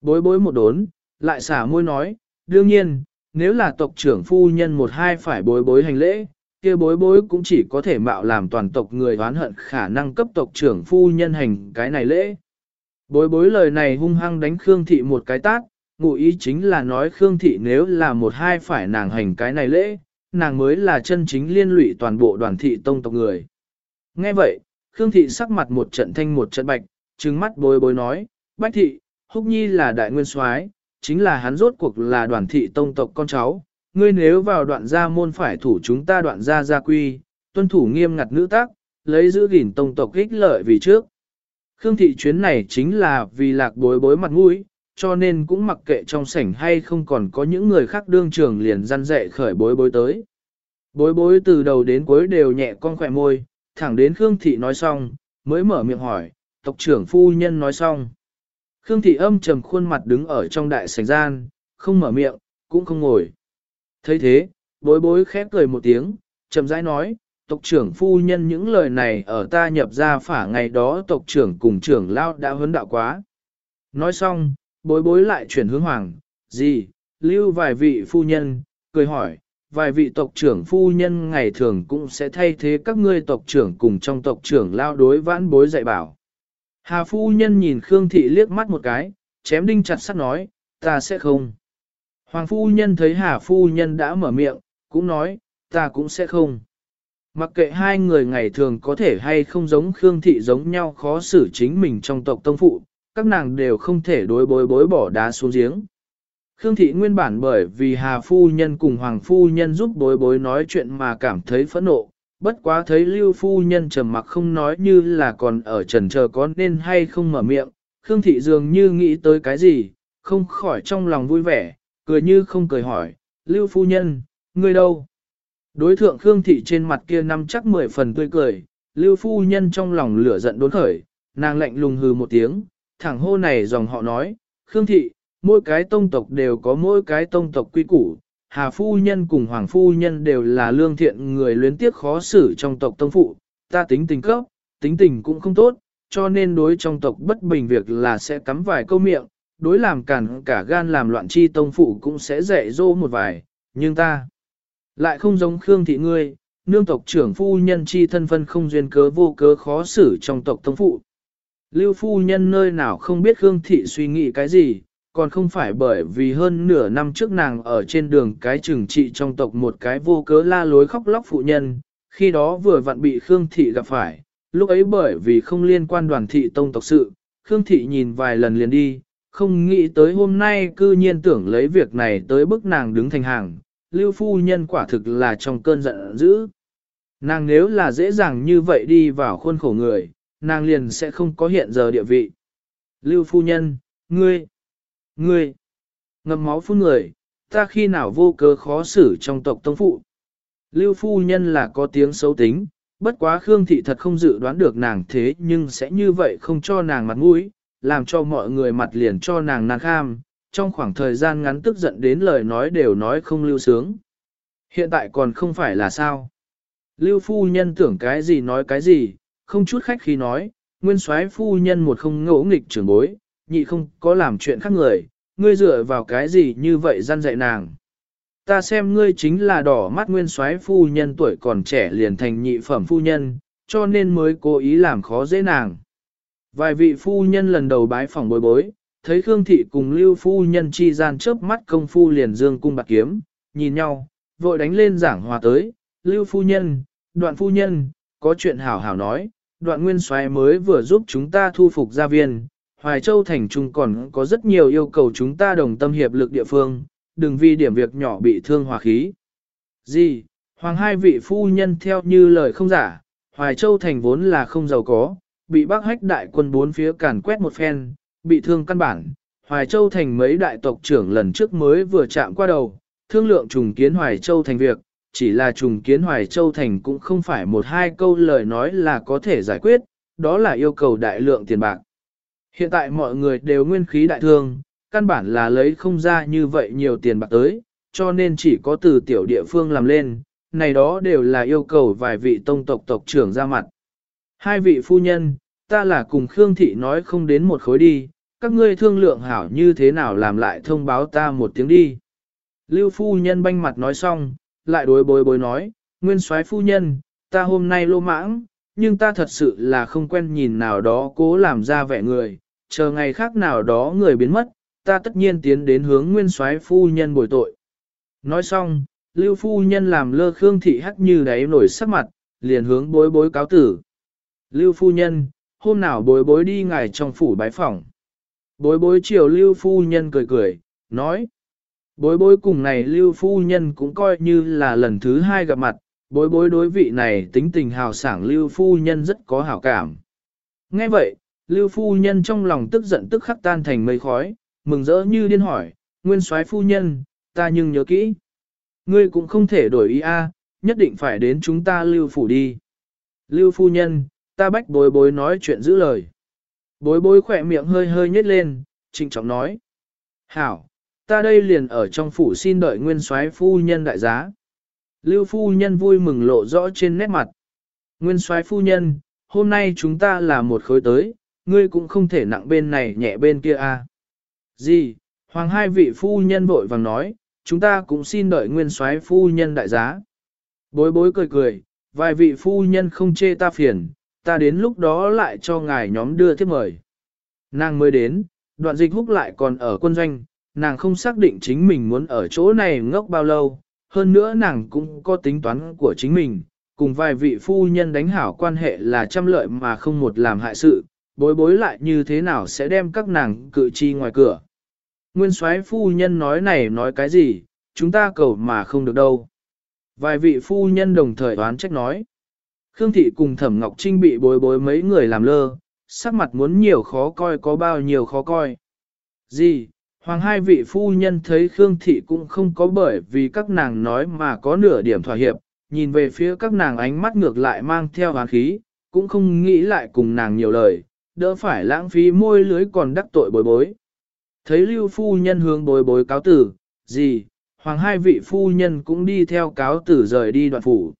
Bối bối một đốn, lại xả môi nói, đương nhiên, nếu là tộc trưởng phu nhân một hai phải bối bối hành lễ, kia bối bối cũng chỉ có thể mạo làm toàn tộc người oán hận khả năng cấp tộc trưởng phu nhân hành cái này lễ. Bối bối lời này hung hăng đánh Khương Thị một cái tát, ngụ ý chính là nói Khương Thị nếu là một hai phải nàng hành cái này lễ, nàng mới là chân chính liên lụy toàn bộ đoàn thị tông tộc người. Nghe vậy, Khương Thị sắc mặt một trận thanh một trận bạch, trừng mắt bối bối nói, Bách Thị, Húc Nhi là đại nguyên soái, chính là hắn rốt cuộc là đoàn thị tông tộc con cháu, ngươi nếu vào đoạn gia môn phải thủ chúng ta đoạn gia gia quy, tuân thủ nghiêm ngặt nữ tác, lấy giữ gìn tông tộc ích lợi vì trước. Khương thị chuyến này chính là vì lạc bối bối mặt mũi, cho nên cũng mặc kệ trong sảnh hay không còn có những người khác đương trường liền răn dạy khởi bối bối tới. Bối bối từ đầu đến cuối đều nhẹ con khỏe môi, thẳng đến Khương thị nói xong, mới mở miệng hỏi, tộc trưởng phu nhân nói xong. Khương thị âm trầm khuôn mặt đứng ở trong đại sảnh gian, không mở miệng, cũng không ngồi. thấy thế, bối bối khép cười một tiếng, chậm rãi nói, tộc trưởng phu nhân những lời này ở ta nhập ra phả ngày đó tộc trưởng cùng trưởng lao đã huấn đạo quá. Nói xong, bối bối lại chuyển hướng hoàng, gì, lưu vài vị phu nhân, cười hỏi, vài vị tộc trưởng phu nhân ngày thường cũng sẽ thay thế các ngươi tộc trưởng cùng trong tộc trưởng lao đối vãn bối dạy bảo. Hà phu nhân nhìn Khương thị liếc mắt một cái, chém đinh chặt sắt nói, ta sẽ không. Hoàng phu nhân thấy Hà phu nhân đã mở miệng, cũng nói, ta cũng sẽ không. Mặc kệ hai người ngày thường có thể hay không giống Khương thị giống nhau khó xử chính mình trong tộc tông phụ, các nàng đều không thể đối bối bối bỏ đá xuống giếng. Khương thị nguyên bản bởi vì Hà phu nhân cùng Hoàng phu nhân giúp bối bối nói chuyện mà cảm thấy phẫn nộ, bất quá thấy lưu phu nhân trầm mặc không nói như là còn ở trần chờ có nên hay không mở miệng, Khương thị dường như nghĩ tới cái gì, không khỏi trong lòng vui vẻ, cười như không cười hỏi, lưu phu nhân, ngươi đâu? Đối thượng Khương thị trên mặt kia năm chắc mười phần tươi cười, lưu phu nhân trong lòng lửa giận đốn khởi, nàng lạnh lùng hừ một tiếng, thẳng hô này dòng họ nói, Khương thị, mỗi cái tông tộc đều có mỗi cái tông tộc quy củ, Hà phu nhân cùng Hoàng phu nhân đều là lương thiện người luyến tiếc khó xử trong tộc tông phụ, ta tính tình cấp, tính tình cũng không tốt, cho nên đối trong tộc bất bình việc là sẽ cắm vài câu miệng, đối làm cản cả gan làm loạn chi tông phụ cũng sẽ dạy dỗ một vài, nhưng ta lại không giống Khương thị ngươi, nương tộc trưởng phu nhân chi thân phân không duyên cớ vô cớ khó xử trong tộc tông phụ. Lưu phu nhân nơi nào không biết Khương thị suy nghĩ cái gì, còn không phải bởi vì hơn nửa năm trước nàng ở trên đường cái trừng trị trong tộc một cái vô cớ la lối khóc lóc phụ nhân, khi đó vừa vặn bị Khương Thị gặp phải, lúc ấy bởi vì không liên quan đoàn thị tông tộc sự, Khương Thị nhìn vài lần liền đi, không nghĩ tới hôm nay cư nhiên tưởng lấy việc này tới bức nàng đứng thành hàng, lưu phu nhân quả thực là trong cơn giận dữ. Nàng nếu là dễ dàng như vậy đi vào khuôn khổ người, nàng liền sẽ không có hiện giờ địa vị. Lưu phu nhân, ngươi, Ngươi, ngầm máu phun người, ta khi nào vô cớ khó xử trong tộc tông phụ. Lưu phu nhân là có tiếng xấu tính, bất quá Khương thị thật không dự đoán được nàng thế nhưng sẽ như vậy không cho nàng mặt mũi, làm cho mọi người mặt liền cho nàng nàng kham, trong khoảng thời gian ngắn tức giận đến lời nói đều nói không lưu sướng. Hiện tại còn không phải là sao. Lưu phu nhân tưởng cái gì nói cái gì, không chút khách khi nói, nguyên soái phu nhân một không ngỗ nghịch trưởng bối, nhị không có làm chuyện khác người, ngươi dựa vào cái gì như vậy gian dạy nàng. Ta xem ngươi chính là đỏ mắt nguyên soái phu nhân tuổi còn trẻ liền thành nhị phẩm phu nhân, cho nên mới cố ý làm khó dễ nàng. Vài vị phu nhân lần đầu bái phòng bối bối, thấy Khương Thị cùng Lưu phu nhân chi gian chớp mắt công phu liền dương cung bạc kiếm, nhìn nhau, vội đánh lên giảng hòa tới, Lưu phu nhân, đoạn phu nhân, có chuyện hảo hảo nói, đoạn nguyên soái mới vừa giúp chúng ta thu phục gia viên, Hoài Châu thành trung còn có rất nhiều yêu cầu chúng ta đồng tâm hiệp lực địa phương, đừng vì điểm việc nhỏ bị thương hòa khí. Gì, Hoàng hai vị phu nhân theo như lời không giả, Hoài Châu thành vốn là không giàu có, bị bác hách đại quân bốn phía càn quét một phen, bị thương căn bản. Hoài Châu thành mấy đại tộc trưởng lần trước mới vừa chạm qua đầu, thương lượng trùng kiến Hoài Châu thành việc, chỉ là trùng kiến Hoài Châu thành cũng không phải một hai câu lời nói là có thể giải quyết, đó là yêu cầu đại lượng tiền bạc. Hiện tại mọi người đều nguyên khí đại thương, căn bản là lấy không ra như vậy nhiều tiền bạc tới, cho nên chỉ có từ tiểu địa phương làm lên, này đó đều là yêu cầu vài vị tông tộc tộc trưởng ra mặt. Hai vị phu nhân, ta là cùng Khương Thị nói không đến một khối đi, các ngươi thương lượng hảo như thế nào làm lại thông báo ta một tiếng đi. Lưu phu nhân banh mặt nói xong, lại đối bối bối nói, nguyên soái phu nhân, ta hôm nay lô mãng, nhưng ta thật sự là không quen nhìn nào đó cố làm ra vẻ người, chờ ngày khác nào đó người biến mất, ta tất nhiên tiến đến hướng nguyên soái phu nhân bồi tội. Nói xong, lưu phu nhân làm lơ khương thị hắc như đáy nổi sắc mặt, liền hướng bối bối cáo tử. Lưu phu nhân, hôm nào bối bối đi ngài trong phủ bái phỏng. Bối bối chiều lưu phu nhân cười cười, nói. Bối bối cùng này lưu phu nhân cũng coi như là lần thứ hai gặp mặt, bối bối đối vị này tính tình hào sảng lưu phu nhân rất có hảo cảm. Nghe vậy, lưu phu nhân trong lòng tức giận tức khắc tan thành mây khói, mừng rỡ như điên hỏi, nguyên soái phu nhân, ta nhưng nhớ kỹ. Ngươi cũng không thể đổi ý a, nhất định phải đến chúng ta lưu phủ đi. Lưu phu nhân, ta bách bối bối nói chuyện giữ lời. Bối bối khỏe miệng hơi hơi nhếch lên, trịnh trọng nói. Hảo, ta đây liền ở trong phủ xin đợi nguyên soái phu nhân đại giá. Lưu phu nhân vui mừng lộ rõ trên nét mặt. Nguyên soái phu nhân, hôm nay chúng ta là một khối tới, ngươi cũng không thể nặng bên này nhẹ bên kia a. À. Gì? Hoàng hai vị phu nhân vội vàng nói, chúng ta cũng xin đợi nguyên soái phu nhân đại giá. Bối bối cười cười, vài vị phu nhân không chê ta phiền, ta đến lúc đó lại cho ngài nhóm đưa tiếp mời. Nàng mới đến, đoạn dịch húc lại còn ở quân doanh, nàng không xác định chính mình muốn ở chỗ này ngốc bao lâu, hơn nữa nàng cũng có tính toán của chính mình, cùng vài vị phu nhân đánh hảo quan hệ là trăm lợi mà không một làm hại sự, bối bối lại như thế nào sẽ đem các nàng cự chi ngoài cửa. Nguyên soái phu nhân nói này nói cái gì, chúng ta cầu mà không được đâu. Vài vị phu nhân đồng thời đoán trách nói. Khương thị cùng Thẩm Ngọc Trinh bị bối bối mấy người làm lơ, sắc mặt muốn nhiều khó coi có bao nhiêu khó coi. Gì, hoàng hai vị phu nhân thấy Khương thị cũng không có bởi vì các nàng nói mà có nửa điểm thỏa hiệp, nhìn về phía các nàng ánh mắt ngược lại mang theo hán khí, cũng không nghĩ lại cùng nàng nhiều lời, đỡ phải lãng phí môi lưới còn đắc tội bối bối. Thấy lưu phu nhân hướng bối bối cáo tử, gì, hoàng hai vị phu nhân cũng đi theo cáo tử rời đi đoạn phủ.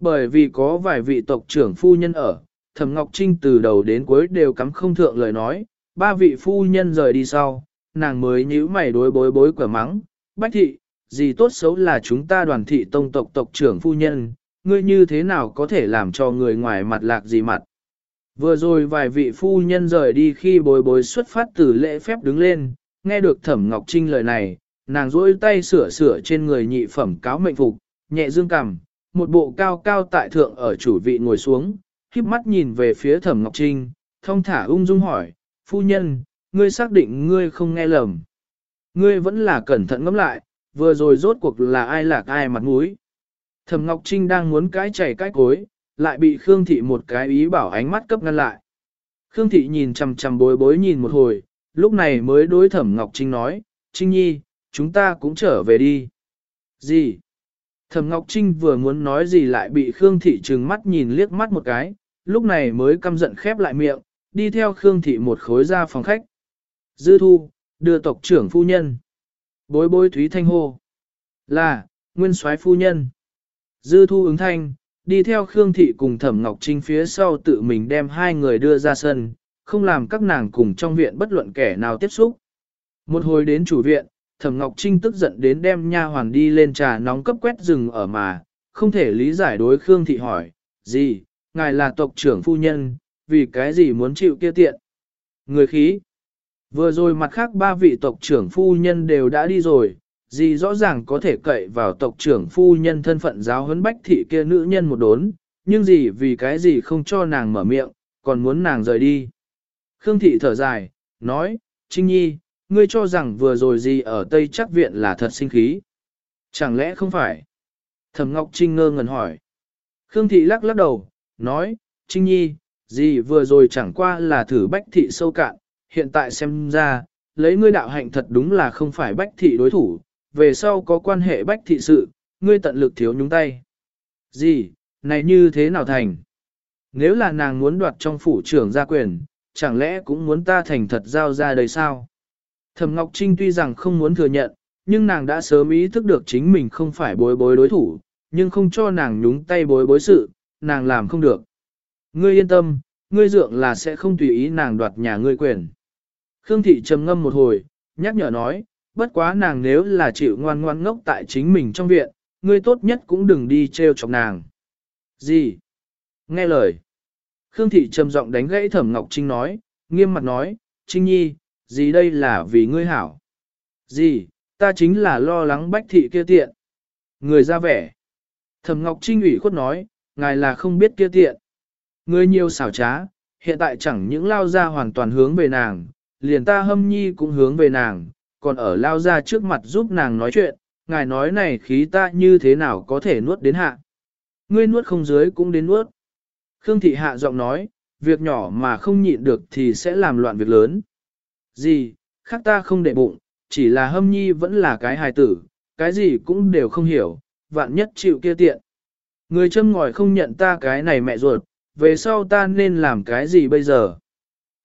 Bởi vì có vài vị tộc trưởng phu nhân ở, Thẩm Ngọc Trinh từ đầu đến cuối đều cắm không thượng lời nói, ba vị phu nhân rời đi sau, nàng mới nhíu mày đối bối bối quả mắng, bách thị, gì tốt xấu là chúng ta đoàn thị tông tộc tộc trưởng phu nhân, ngươi như thế nào có thể làm cho người ngoài mặt lạc gì mặt. Vừa rồi vài vị phu nhân rời đi khi bối bối xuất phát từ lễ phép đứng lên, nghe được Thẩm Ngọc Trinh lời này, nàng rỗi tay sửa sửa trên người nhị phẩm cáo mệnh phục, nhẹ dương cằm, một bộ cao cao tại thượng ở chủ vị ngồi xuống, khiếp mắt nhìn về phía Thẩm Ngọc Trinh, thông thả ung dung hỏi, phu nhân, ngươi xác định ngươi không nghe lầm. Ngươi vẫn là cẩn thận ngẫm lại, vừa rồi rốt cuộc là ai lạc ai mặt mũi. Thẩm Ngọc Trinh đang muốn cái chảy cái cối, lại bị Khương Thị một cái ý bảo ánh mắt cấp ngăn lại. Khương Thị nhìn chằm chằm bối bối nhìn một hồi, lúc này mới đối Thẩm Ngọc Trinh nói, Trinh Nhi, chúng ta cũng trở về đi. Gì? Thẩm Ngọc Trinh vừa muốn nói gì lại bị Khương Thị trừng mắt nhìn liếc mắt một cái, lúc này mới căm giận khép lại miệng, đi theo Khương Thị một khối ra phòng khách. Dư thu, đưa tộc trưởng phu nhân. Bối bối Thúy Thanh hô. Là, nguyên soái phu nhân. Dư thu ứng thanh, đi theo Khương Thị cùng Thẩm Ngọc Trinh phía sau tự mình đem hai người đưa ra sân, không làm các nàng cùng trong viện bất luận kẻ nào tiếp xúc. Một hồi đến chủ viện, Thẩm Ngọc Trinh tức giận đến đem nha hoàn đi lên trà nóng cấp quét rừng ở mà, không thể lý giải đối Khương Thị hỏi, gì, ngài là tộc trưởng phu nhân, vì cái gì muốn chịu kia tiện. Người khí. Vừa rồi mặt khác ba vị tộc trưởng phu nhân đều đã đi rồi, gì rõ ràng có thể cậy vào tộc trưởng phu nhân thân phận giáo huấn bách thị kia nữ nhân một đốn, nhưng gì vì cái gì không cho nàng mở miệng, còn muốn nàng rời đi. Khương thị thở dài, nói, Trinh Nhi, ngươi cho rằng vừa rồi gì ở Tây chắc viện là thật sinh khí. Chẳng lẽ không phải? Thẩm Ngọc Trinh ngơ ngẩn hỏi. Khương Thị lắc lắc đầu, nói, Trinh Nhi, gì vừa rồi chẳng qua là thử bách thị sâu cạn, hiện tại xem ra, lấy ngươi đạo hạnh thật đúng là không phải bách thị đối thủ, về sau có quan hệ bách thị sự, ngươi tận lực thiếu nhúng tay. Gì, này như thế nào thành? Nếu là nàng muốn đoạt trong phủ trưởng gia quyền, chẳng lẽ cũng muốn ta thành thật giao ra đời sao? Thẩm Ngọc Trinh tuy rằng không muốn thừa nhận, nhưng nàng đã sớm ý thức được chính mình không phải bối bối đối thủ, nhưng không cho nàng nhúng tay bối bối sự, nàng làm không được. Ngươi yên tâm, ngươi dượng là sẽ không tùy ý nàng đoạt nhà ngươi quyền. Khương Thị trầm ngâm một hồi, nhắc nhở nói, bất quá nàng nếu là chịu ngoan ngoan ngốc tại chính mình trong viện, ngươi tốt nhất cũng đừng đi treo chọc nàng. Gì? Nghe lời. Khương Thị trầm giọng đánh gãy Thẩm Ngọc Trinh nói, nghiêm mặt nói, Trinh Nhi, gì đây là vì ngươi hảo? Gì, ta chính là lo lắng bách thị kia tiện. Người ra vẻ. Thẩm Ngọc Trinh ủy khuất nói, ngài là không biết kia tiện. "Ngươi nhiều xảo trá, hiện tại chẳng những lao ra hoàn toàn hướng về nàng, liền ta hâm nhi cũng hướng về nàng, còn ở lao ra trước mặt giúp nàng nói chuyện, ngài nói này khí ta như thế nào có thể nuốt đến hạ. Ngươi nuốt không dưới cũng đến nuốt. Khương thị hạ giọng nói, việc nhỏ mà không nhịn được thì sẽ làm loạn việc lớn. Gì, khác ta không để bụng, chỉ là hâm nhi vẫn là cái hài tử, cái gì cũng đều không hiểu, vạn nhất chịu kia tiện. Người châm ngòi không nhận ta cái này mẹ ruột, về sau ta nên làm cái gì bây giờ?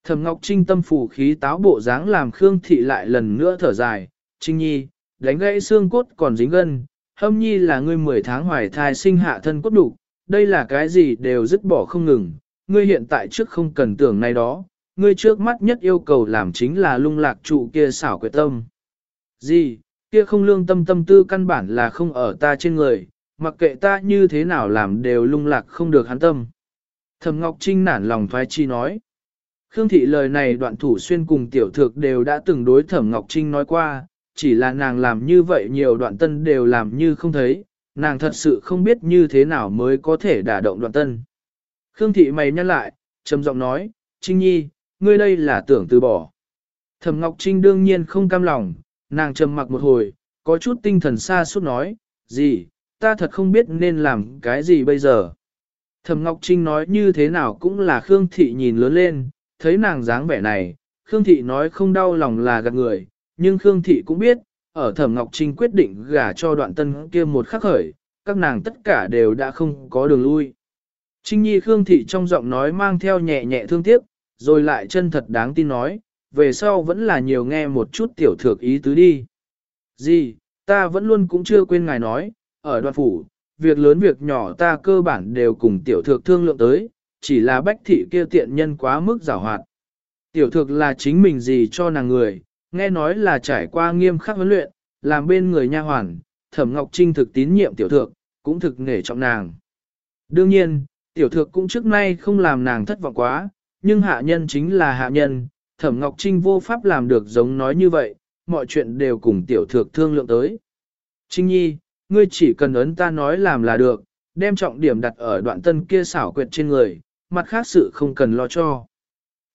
Thẩm Ngọc Trinh tâm phủ khí táo bộ dáng làm Khương Thị lại lần nữa thở dài, Trinh Nhi, đánh gãy xương cốt còn dính gân, hâm nhi là ngươi 10 tháng hoài thai sinh hạ thân cốt đủ, đây là cái gì đều dứt bỏ không ngừng, ngươi hiện tại trước không cần tưởng này đó, ngươi trước mắt nhất yêu cầu làm chính là lung lạc trụ kia xảo quyệt tâm. Gì, kia không lương tâm tâm tư căn bản là không ở ta trên người, mặc kệ ta như thế nào làm đều lung lạc không được hắn tâm. Thẩm Ngọc Trinh nản lòng thoái chi nói. Khương thị lời này đoạn thủ xuyên cùng tiểu thược đều đã từng đối Thẩm Ngọc Trinh nói qua, chỉ là nàng làm như vậy nhiều đoạn tân đều làm như không thấy, nàng thật sự không biết như thế nào mới có thể đả động đoạn tân. Khương thị mày nhăn lại, trầm giọng nói, Trinh Nhi, ngươi đây là tưởng từ bỏ. Thẩm Ngọc Trinh đương nhiên không cam lòng, nàng trầm mặc một hồi, có chút tinh thần xa suốt nói, gì, ta thật không biết nên làm cái gì bây giờ. Thẩm Ngọc Trinh nói như thế nào cũng là Khương Thị nhìn lớn lên, thấy nàng dáng vẻ này, Khương Thị nói không đau lòng là gạt người, nhưng Khương Thị cũng biết, ở Thẩm Ngọc Trinh quyết định gả cho đoạn tân kia một khắc khởi, các nàng tất cả đều đã không có đường lui. Trinh Nhi Khương Thị trong giọng nói mang theo nhẹ nhẹ thương tiếc, rồi lại chân thật đáng tin nói, về sau vẫn là nhiều nghe một chút tiểu thược ý tứ đi. Gì, ta vẫn luôn cũng chưa quên ngài nói, ở đoạn phủ, việc lớn việc nhỏ ta cơ bản đều cùng tiểu thược thương lượng tới, chỉ là bách thị kia tiện nhân quá mức giảo hoạt. Tiểu thực là chính mình gì cho nàng người, nghe nói là trải qua nghiêm khắc huấn luyện, làm bên người nha hoàn, thẩm ngọc trinh thực tín nhiệm tiểu thực, cũng thực nể trọng nàng. Đương nhiên, tiểu thực cũng trước nay không làm nàng thất vọng quá, nhưng hạ nhân chính là hạ nhân, thẩm ngọc trinh vô pháp làm được giống nói như vậy, mọi chuyện đều cùng tiểu thực thương lượng tới. Trinh nhi, ngươi chỉ cần ấn ta nói làm là được, đem trọng điểm đặt ở đoạn tân kia xảo quyệt trên người, mặt khác sự không cần lo cho.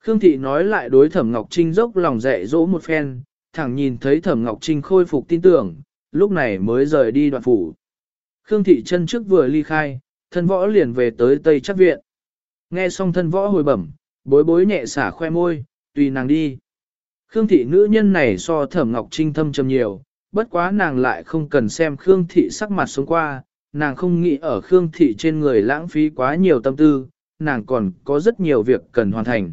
Khương Thị nói lại đối Thẩm Ngọc Trinh dốc lòng dạy dỗ một phen, thẳng nhìn thấy Thẩm Ngọc Trinh khôi phục tin tưởng, lúc này mới rời đi đoạn phủ. Khương Thị chân trước vừa ly khai, thân võ liền về tới Tây Chắc Viện. Nghe xong thân võ hồi bẩm, bối bối nhẹ xả khoe môi, tùy nàng đi. Khương Thị nữ nhân này so Thẩm Ngọc Trinh thâm trầm nhiều, bất quá nàng lại không cần xem Khương Thị sắc mặt xuống qua, nàng không nghĩ ở Khương Thị trên người lãng phí quá nhiều tâm tư, nàng còn có rất nhiều việc cần hoàn thành.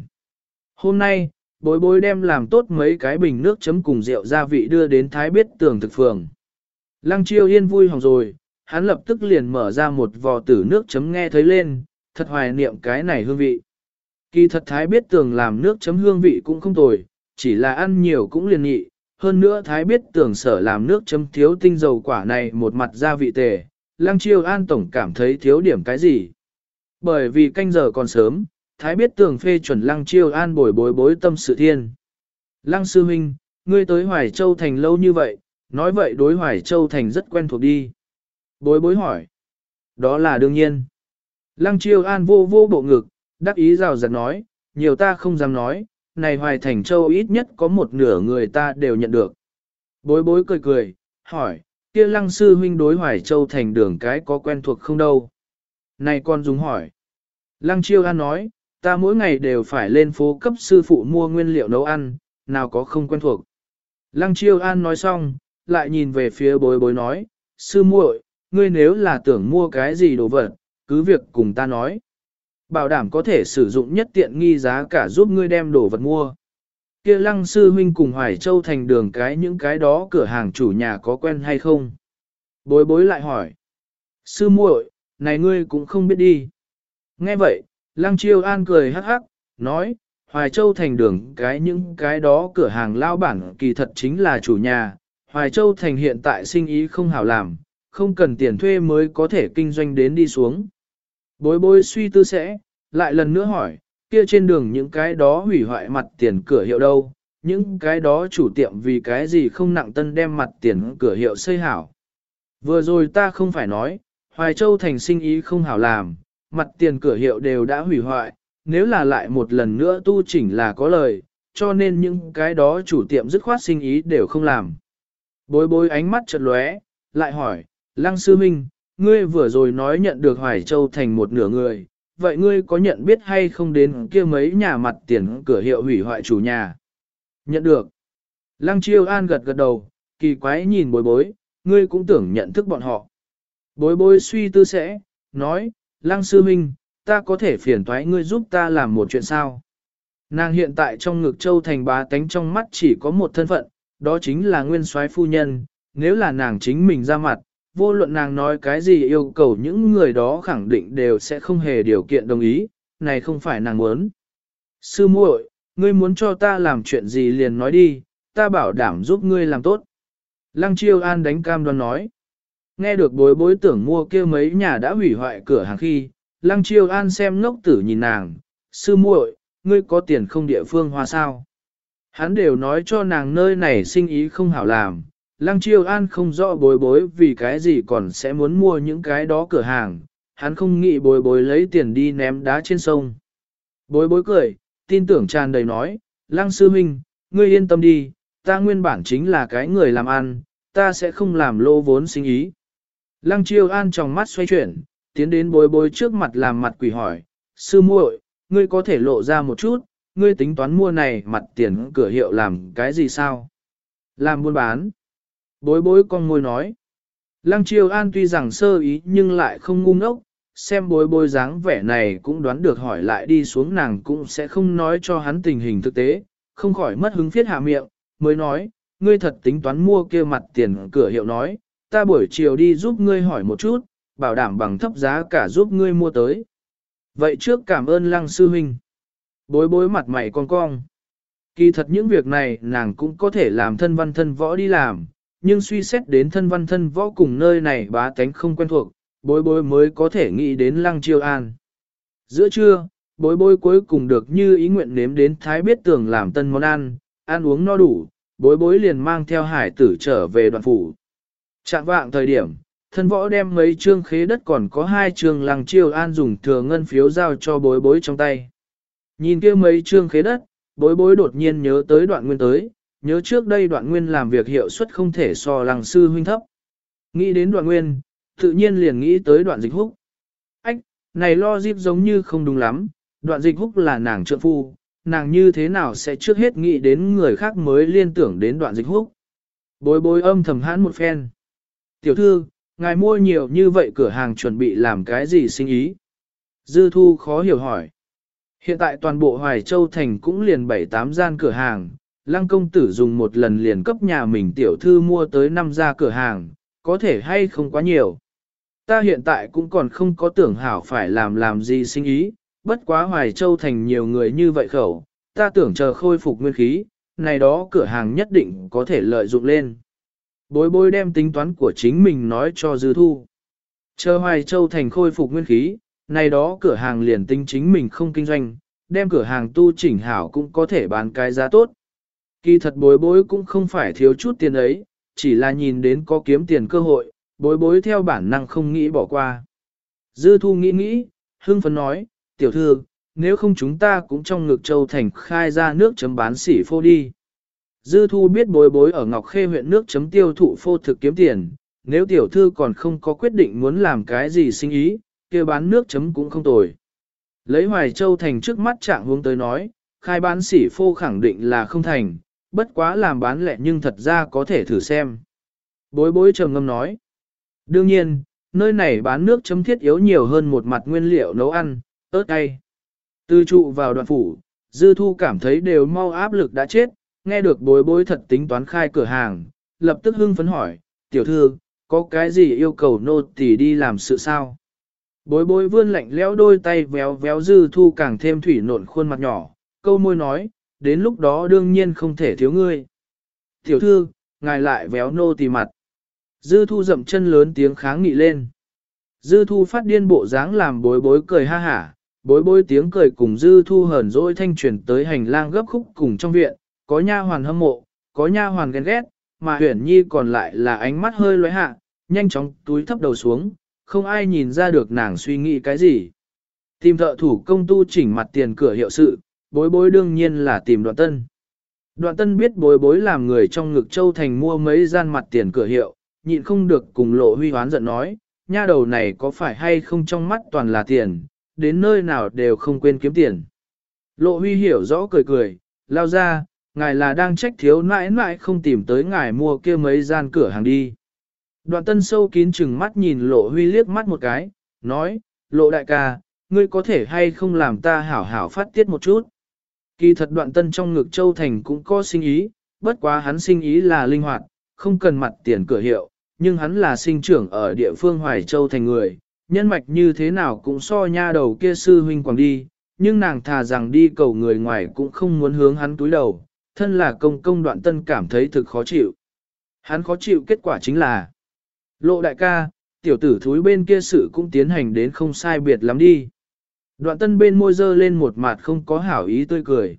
Hôm nay, bối bối đem làm tốt mấy cái bình nước chấm cùng rượu gia vị đưa đến Thái Biết Tường thực phường. Lăng chiêu yên vui hỏng rồi, hắn lập tức liền mở ra một vò tử nước chấm nghe thấy lên, thật hoài niệm cái này hương vị. Kỳ thật Thái Biết Tường làm nước chấm hương vị cũng không tồi, chỉ là ăn nhiều cũng liền nhị. Hơn nữa Thái Biết Tường sở làm nước chấm thiếu tinh dầu quả này một mặt gia vị tề, Lăng Chiêu An Tổng cảm thấy thiếu điểm cái gì. Bởi vì canh giờ còn sớm, Thái biết tường phê chuẩn lăng chiêu an bồi bối bối tâm sự thiên. Lăng sư huynh, ngươi tới Hoài Châu Thành lâu như vậy, nói vậy đối Hoài Châu Thành rất quen thuộc đi. Bối bối hỏi. Đó là đương nhiên. Lăng chiêu an vô vô bộ ngực, đắc ý rào rạt nói, nhiều ta không dám nói, này Hoài Thành Châu ít nhất có một nửa người ta đều nhận được. Bối bối cười cười, hỏi, kia lăng sư huynh đối Hoài Châu thành đường cái có quen thuộc không đâu. Này con dùng hỏi. Lăng Chiêu An nói, ta mỗi ngày đều phải lên phố cấp sư phụ mua nguyên liệu nấu ăn, nào có không quen thuộc. Lăng Chiêu An nói xong, lại nhìn về phía bối bối nói, sư muội, ngươi nếu là tưởng mua cái gì đồ vật, cứ việc cùng ta nói. Bảo đảm có thể sử dụng nhất tiện nghi giá cả giúp ngươi đem đồ vật mua. Kia lăng sư huynh cùng Hoài Châu thành đường cái những cái đó cửa hàng chủ nhà có quen hay không? Bối bối lại hỏi. Sư muội, này ngươi cũng không biết đi. Nghe vậy, lăng chiêu an cười hắc hắc, nói, Hoài Châu thành đường cái những cái đó cửa hàng lao bản kỳ thật chính là chủ nhà. Hoài Châu thành hiện tại sinh ý không hảo làm, không cần tiền thuê mới có thể kinh doanh đến đi xuống. Bối bối suy tư sẽ, lại lần nữa hỏi, kia trên đường những cái đó hủy hoại mặt tiền cửa hiệu đâu, những cái đó chủ tiệm vì cái gì không nặng tân đem mặt tiền cửa hiệu xây hảo. Vừa rồi ta không phải nói, Hoài Châu thành sinh ý không hảo làm, mặt tiền cửa hiệu đều đã hủy hoại, nếu là lại một lần nữa tu chỉnh là có lời, cho nên những cái đó chủ tiệm dứt khoát sinh ý đều không làm. Bối bối ánh mắt chợt lóe, lại hỏi, Lăng Sư Minh, ngươi vừa rồi nói nhận được Hoài Châu thành một nửa người, vậy ngươi có nhận biết hay không đến kia mấy nhà mặt tiền cửa hiệu hủy hoại chủ nhà? Nhận được. Lăng Chiêu An gật gật đầu, kỳ quái nhìn bối bối, ngươi cũng tưởng nhận thức bọn họ. Bối bối suy tư sẽ, nói, Lăng Sư Minh, ta có thể phiền thoái ngươi giúp ta làm một chuyện sao? Nàng hiện tại trong ngực châu thành bá tánh trong mắt chỉ có một thân phận, đó chính là nguyên soái phu nhân, nếu là nàng chính mình ra mặt, vô luận nàng nói cái gì yêu cầu những người đó khẳng định đều sẽ không hề điều kiện đồng ý, này không phải nàng muốn. Sư muội, ngươi muốn cho ta làm chuyện gì liền nói đi, ta bảo đảm giúp ngươi làm tốt. Lăng Chiêu An đánh cam đoan nói. Nghe được bối bối tưởng mua kia mấy nhà đã hủy hoại cửa hàng khi, Lăng Chiêu An xem ngốc tử nhìn nàng, sư muội, ngươi có tiền không địa phương hoa sao? Hắn đều nói cho nàng nơi này sinh ý không hảo làm, Lăng Chiêu An không rõ bối bối vì cái gì còn sẽ muốn mua những cái đó cửa hàng, hắn không nghĩ bối bối lấy tiền đi ném đá trên sông. Bối bối cười, tin tưởng tràn đầy nói, Lăng Sư Minh, ngươi yên tâm đi, ta nguyên bản chính là cái người làm ăn, ta sẽ không làm lô vốn sinh ý. Lăng Chiêu An trong mắt xoay chuyển, tiến đến bối bối trước mặt làm mặt quỷ hỏi, Sư muội, ngươi có thể lộ ra một chút, ngươi tính toán mua này mặt tiền cửa hiệu làm cái gì sao? Làm buôn bán. Bối bối con môi nói. Lăng chiêu an tuy rằng sơ ý nhưng lại không ngu ngốc, xem bối bối dáng vẻ này cũng đoán được hỏi lại đi xuống nàng cũng sẽ không nói cho hắn tình hình thực tế, không khỏi mất hứng phiết hạ miệng, mới nói, ngươi thật tính toán mua kia mặt tiền cửa hiệu nói, ta buổi chiều đi giúp ngươi hỏi một chút, bảo đảm bằng thấp giá cả giúp ngươi mua tới. Vậy trước cảm ơn lăng sư huynh. Bối bối mặt mày con cong. Kỳ thật những việc này nàng cũng có thể làm thân văn thân võ đi làm, nhưng suy xét đến thân văn thân võ cùng nơi này bá tánh không quen thuộc, bối bối mới có thể nghĩ đến lăng chiêu an. Giữa trưa, bối bối cuối cùng được như ý nguyện nếm đến thái biết tưởng làm tân món ăn, ăn uống no đủ, bối bối liền mang theo hải tử trở về đoạn phủ. Chạm vạng thời điểm, thân võ đem mấy trương khế đất còn có hai trương làng chiêu an dùng thừa ngân phiếu giao cho bối bối trong tay. Nhìn kia mấy trương khế đất, bối bối đột nhiên nhớ tới đoạn nguyên tới, nhớ trước đây đoạn nguyên làm việc hiệu suất không thể so làng sư huynh thấp. Nghĩ đến đoạn nguyên, tự nhiên liền nghĩ tới đoạn dịch húc. Ách, này lo dịp giống như không đúng lắm, đoạn dịch húc là nàng trượng phu, nàng như thế nào sẽ trước hết nghĩ đến người khác mới liên tưởng đến đoạn dịch húc. Bối bối âm thầm hãn một phen. Tiểu thư, ngài mua nhiều như vậy cửa hàng chuẩn bị làm cái gì sinh ý? Dư thu khó hiểu hỏi. Hiện tại toàn bộ Hoài Châu Thành cũng liền 7-8 gian cửa hàng, lăng công tử dùng một lần liền cấp nhà mình tiểu thư mua tới năm gia cửa hàng, có thể hay không quá nhiều. Ta hiện tại cũng còn không có tưởng hảo phải làm làm gì sinh ý, bất quá Hoài Châu thành nhiều người như vậy khẩu, ta tưởng chờ khôi phục nguyên khí, này đó cửa hàng nhất định có thể lợi dụng lên. Bối bối đem tính toán của chính mình nói cho dư thu. Chờ Hoài Châu thành khôi phục nguyên khí, này đó cửa hàng liền tính chính mình không kinh doanh, đem cửa hàng tu chỉnh hảo cũng có thể bán cái giá tốt. Kỳ thật bối bối cũng không phải thiếu chút tiền ấy, chỉ là nhìn đến có kiếm tiền cơ hội, bối bối theo bản năng không nghĩ bỏ qua. Dư thu nghĩ nghĩ, hưng phấn nói, tiểu thư, nếu không chúng ta cũng trong ngực châu thành khai ra nước chấm bán sỉ phô đi. Dư thu biết bối bối ở Ngọc Khê huyện nước chấm tiêu thụ phô thực kiếm tiền, nếu tiểu thư còn không có quyết định muốn làm cái gì sinh ý, kia bán nước chấm cũng không tồi. Lấy Hoài Châu thành trước mắt trạng hướng tới nói, khai bán sỉ phô khẳng định là không thành, bất quá làm bán lẹ nhưng thật ra có thể thử xem. Bối bối trầm ngâm nói. Đương nhiên, nơi này bán nước chấm thiết yếu nhiều hơn một mặt nguyên liệu nấu ăn, ớt cay. Từ trụ vào đoạn phủ, dư thu cảm thấy đều mau áp lực đã chết, nghe được bối bối thật tính toán khai cửa hàng, lập tức hưng phấn hỏi, tiểu thư, có cái gì yêu cầu nô tỳ đi làm sự sao? Bối bối vươn lạnh lẽo đôi tay véo véo dư thu càng thêm thủy nộn khuôn mặt nhỏ, câu môi nói, đến lúc đó đương nhiên không thể thiếu ngươi. Tiểu thư, ngài lại véo nô tỳ mặt. Dư thu dậm chân lớn tiếng kháng nghị lên. Dư thu phát điên bộ dáng làm bối bối cười ha hả, bối bối tiếng cười cùng dư thu hờn dỗi thanh truyền tới hành lang gấp khúc cùng trong viện, có nha hoàn hâm mộ, có nha hoàn ghen ghét, mà Huyền nhi còn lại là ánh mắt hơi lóe hạ, nhanh chóng túi thấp đầu xuống, không ai nhìn ra được nàng suy nghĩ cái gì. Tìm thợ thủ công tu chỉnh mặt tiền cửa hiệu sự, bối bối đương nhiên là tìm đoạn tân. Đoạn tân biết bối bối làm người trong ngực châu thành mua mấy gian mặt tiền cửa hiệu, nhịn không được cùng lộ huy hoán giận nói, nha đầu này có phải hay không trong mắt toàn là tiền, đến nơi nào đều không quên kiếm tiền. Lộ huy hiểu rõ cười cười, lao ra, ngài là đang trách thiếu nãi nãi không tìm tới ngài mua kia mấy gian cửa hàng đi. Đoạn tân sâu kín chừng mắt nhìn lộ huy liếc mắt một cái, nói, lộ đại ca, ngươi có thể hay không làm ta hảo hảo phát tiết một chút. Kỳ thật đoạn tân trong ngực Châu Thành cũng có sinh ý, bất quá hắn sinh ý là linh hoạt, không cần mặt tiền cửa hiệu, nhưng hắn là sinh trưởng ở địa phương Hoài Châu Thành người, nhân mạch như thế nào cũng so nha đầu kia sư huynh quảng đi, nhưng nàng thà rằng đi cầu người ngoài cũng không muốn hướng hắn túi đầu, thân là công công đoạn tân cảm thấy thực khó chịu. Hắn khó chịu kết quả chính là Lộ đại ca, tiểu tử thúi bên kia sự cũng tiến hành đến không sai biệt lắm đi. Đoạn tân bên môi dơ lên một mặt không có hảo ý tươi cười.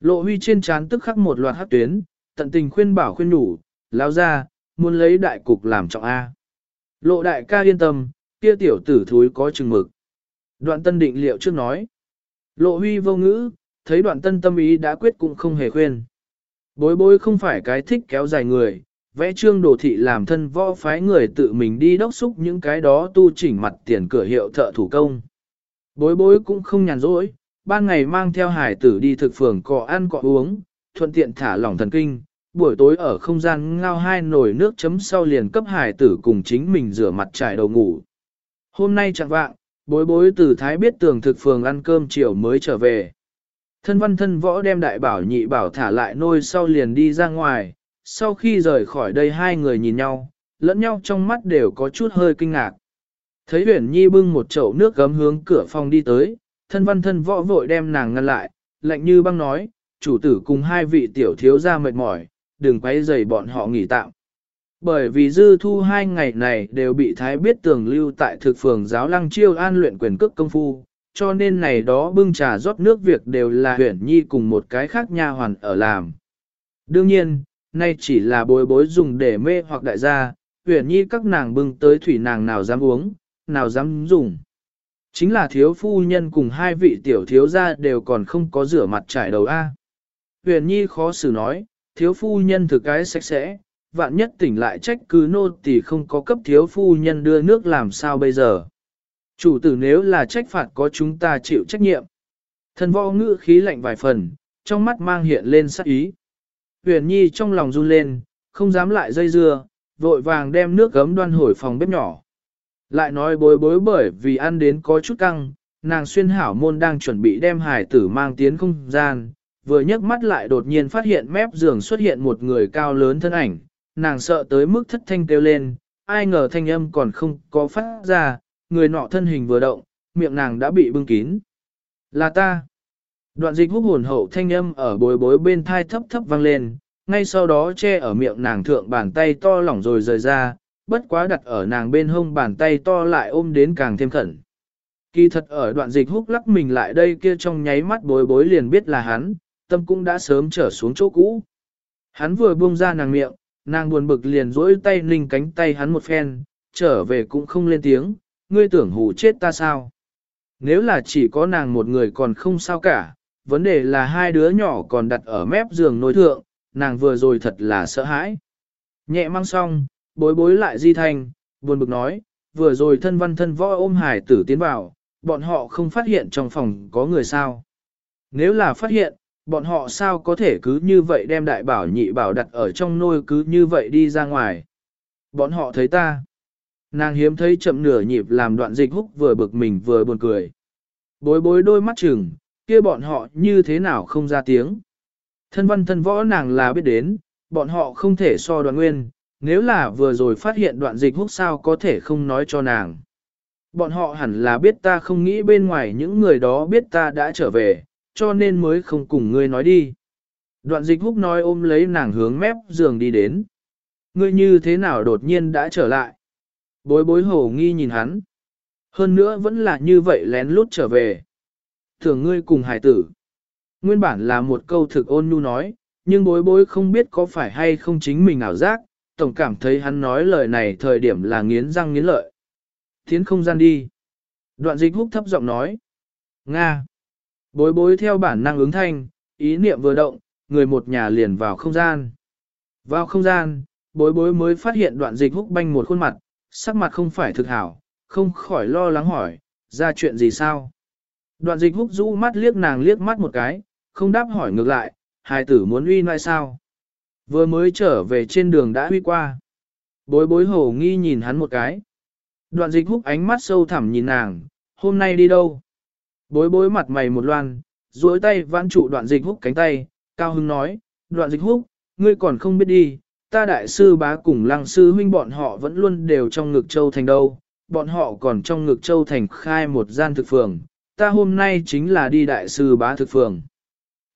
Lộ huy trên trán tức khắc một loạt hát tuyến, tận tình khuyên bảo khuyên đủ, lao ra, muốn lấy đại cục làm trọng A. Lộ đại ca yên tâm, kia tiểu tử thúi có chừng mực. Đoạn tân định liệu trước nói. Lộ huy vô ngữ, thấy đoạn tân tâm ý đã quyết cũng không hề khuyên. Bối bối không phải cái thích kéo dài người, vẽ trương đồ thị làm thân võ phái người tự mình đi đốc xúc những cái đó tu chỉnh mặt tiền cửa hiệu thợ thủ công. Bối bối cũng không nhàn rỗi, ban ngày mang theo hải tử đi thực phường cọ ăn cọ uống, thuận tiện thả lỏng thần kinh, buổi tối ở không gian ngao hai nồi nước chấm sau liền cấp hải tử cùng chính mình rửa mặt trải đầu ngủ. Hôm nay chẳng vạng, bối bối từ Thái biết tường thực phường ăn cơm chiều mới trở về. Thân văn thân võ đem đại bảo nhị bảo thả lại nôi sau liền đi ra ngoài, sau khi rời khỏi đây hai người nhìn nhau, lẫn nhau trong mắt đều có chút hơi kinh ngạc. Thấy Huyền Nhi bưng một chậu nước gấm hướng cửa phòng đi tới, thân văn thân võ vội đem nàng ngăn lại, lạnh như băng nói, chủ tử cùng hai vị tiểu thiếu ra mệt mỏi, đừng quấy rầy bọn họ nghỉ tạm. Bởi vì dư thu hai ngày này đều bị Thái biết tường lưu tại thực phường giáo lăng chiêu an luyện quyền cước công phu, cho nên này đó bưng trà rót nước việc đều là huyển Nhi cùng một cái khác nha hoàn ở làm. Đương nhiên, nay chỉ là bối bối dùng để mê hoặc đại gia, huyền nhi các nàng bưng tới thủy nàng nào dám uống, nào dám dùng. Chính là thiếu phu nhân cùng hai vị tiểu thiếu gia đều còn không có rửa mặt trải đầu A. Huyền nhi khó xử nói, thiếu phu nhân thực cái sạch sẽ, vạn nhất tỉnh lại trách cứ nô tỳ không có cấp thiếu phu nhân đưa nước làm sao bây giờ. Chủ tử nếu là trách phạt có chúng ta chịu trách nhiệm. Thần võ ngữ khí lạnh vài phần, trong mắt mang hiện lên sắc ý. Huyền Nhi trong lòng run lên, không dám lại dây dưa, vội vàng đem nước gấm đoan hồi phòng bếp nhỏ. Lại nói bối bối bởi vì ăn đến có chút căng, nàng xuyên hảo môn đang chuẩn bị đem hải tử mang tiến không gian, vừa nhấc mắt lại đột nhiên phát hiện mép giường xuất hiện một người cao lớn thân ảnh, nàng sợ tới mức thất thanh kêu lên, ai ngờ thanh âm còn không có phát ra, người nọ thân hình vừa động, miệng nàng đã bị bưng kín. Là ta. Đoạn dịch hút hồn hậu thanh âm ở bối bối bên thai thấp thấp vang lên, ngay sau đó che ở miệng nàng thượng bàn tay to lỏng rồi rời ra, bất quá đặt ở nàng bên hông bàn tay to lại ôm đến càng thêm khẩn. Kỳ thật ở đoạn dịch hút lắc mình lại đây kia trong nháy mắt bối bối liền biết là hắn, tâm cũng đã sớm trở xuống chỗ cũ. Hắn vừa buông ra nàng miệng, nàng buồn bực liền rỗi tay ninh cánh tay hắn một phen, trở về cũng không lên tiếng, ngươi tưởng hù chết ta sao. Nếu là chỉ có nàng một người còn không sao cả, vấn đề là hai đứa nhỏ còn đặt ở mép giường nôi thượng, nàng vừa rồi thật là sợ hãi. Nhẹ mang xong, bối bối lại di thanh, buồn bực nói, vừa rồi thân văn thân võ ôm hải tử tiến vào, bọn họ không phát hiện trong phòng có người sao. Nếu là phát hiện, bọn họ sao có thể cứ như vậy đem đại bảo nhị bảo đặt ở trong nôi cứ như vậy đi ra ngoài. Bọn họ thấy ta. Nàng hiếm thấy chậm nửa nhịp làm đoạn dịch húc vừa bực mình vừa buồn cười. Bối bối đôi mắt chừng, kia bọn họ như thế nào không ra tiếng. Thân văn thân võ nàng là biết đến, bọn họ không thể so đoạn nguyên, nếu là vừa rồi phát hiện đoạn dịch húc sao có thể không nói cho nàng. Bọn họ hẳn là biết ta không nghĩ bên ngoài những người đó biết ta đã trở về, cho nên mới không cùng ngươi nói đi. Đoạn dịch húc nói ôm lấy nàng hướng mép giường đi đến. Ngươi như thế nào đột nhiên đã trở lại? Bối bối hổ nghi nhìn hắn. Hơn nữa vẫn là như vậy lén lút trở về. Thường ngươi cùng hải tử. Nguyên bản là một câu thực ôn nhu nói, nhưng bối bối không biết có phải hay không chính mình ảo giác, tổng cảm thấy hắn nói lời này thời điểm là nghiến răng nghiến lợi. Thiến không gian đi. Đoạn dịch húc thấp giọng nói. Nga. Bối bối theo bản năng ứng thanh, ý niệm vừa động, người một nhà liền vào không gian. Vào không gian, bối bối mới phát hiện đoạn dịch húc banh một khuôn mặt, sắc mặt không phải thực hảo, không khỏi lo lắng hỏi, ra chuyện gì sao? Đoạn dịch húc rũ mắt liếc nàng liếc mắt một cái, không đáp hỏi ngược lại, hài tử muốn uy nói sao? Vừa mới trở về trên đường đã uy qua. Bối bối hổ nghi nhìn hắn một cái. Đoạn dịch húc ánh mắt sâu thẳm nhìn nàng, hôm nay đi đâu? Bối bối mặt mày một loan, duỗi tay vãn trụ đoạn dịch húc cánh tay, cao hưng nói, đoạn dịch húc, ngươi còn không biết đi, ta đại sư bá cùng lăng sư huynh bọn họ vẫn luôn đều trong ngực châu thành đâu, bọn họ còn trong ngực châu thành khai một gian thực phường, ta hôm nay chính là đi đại sư bá thực phường.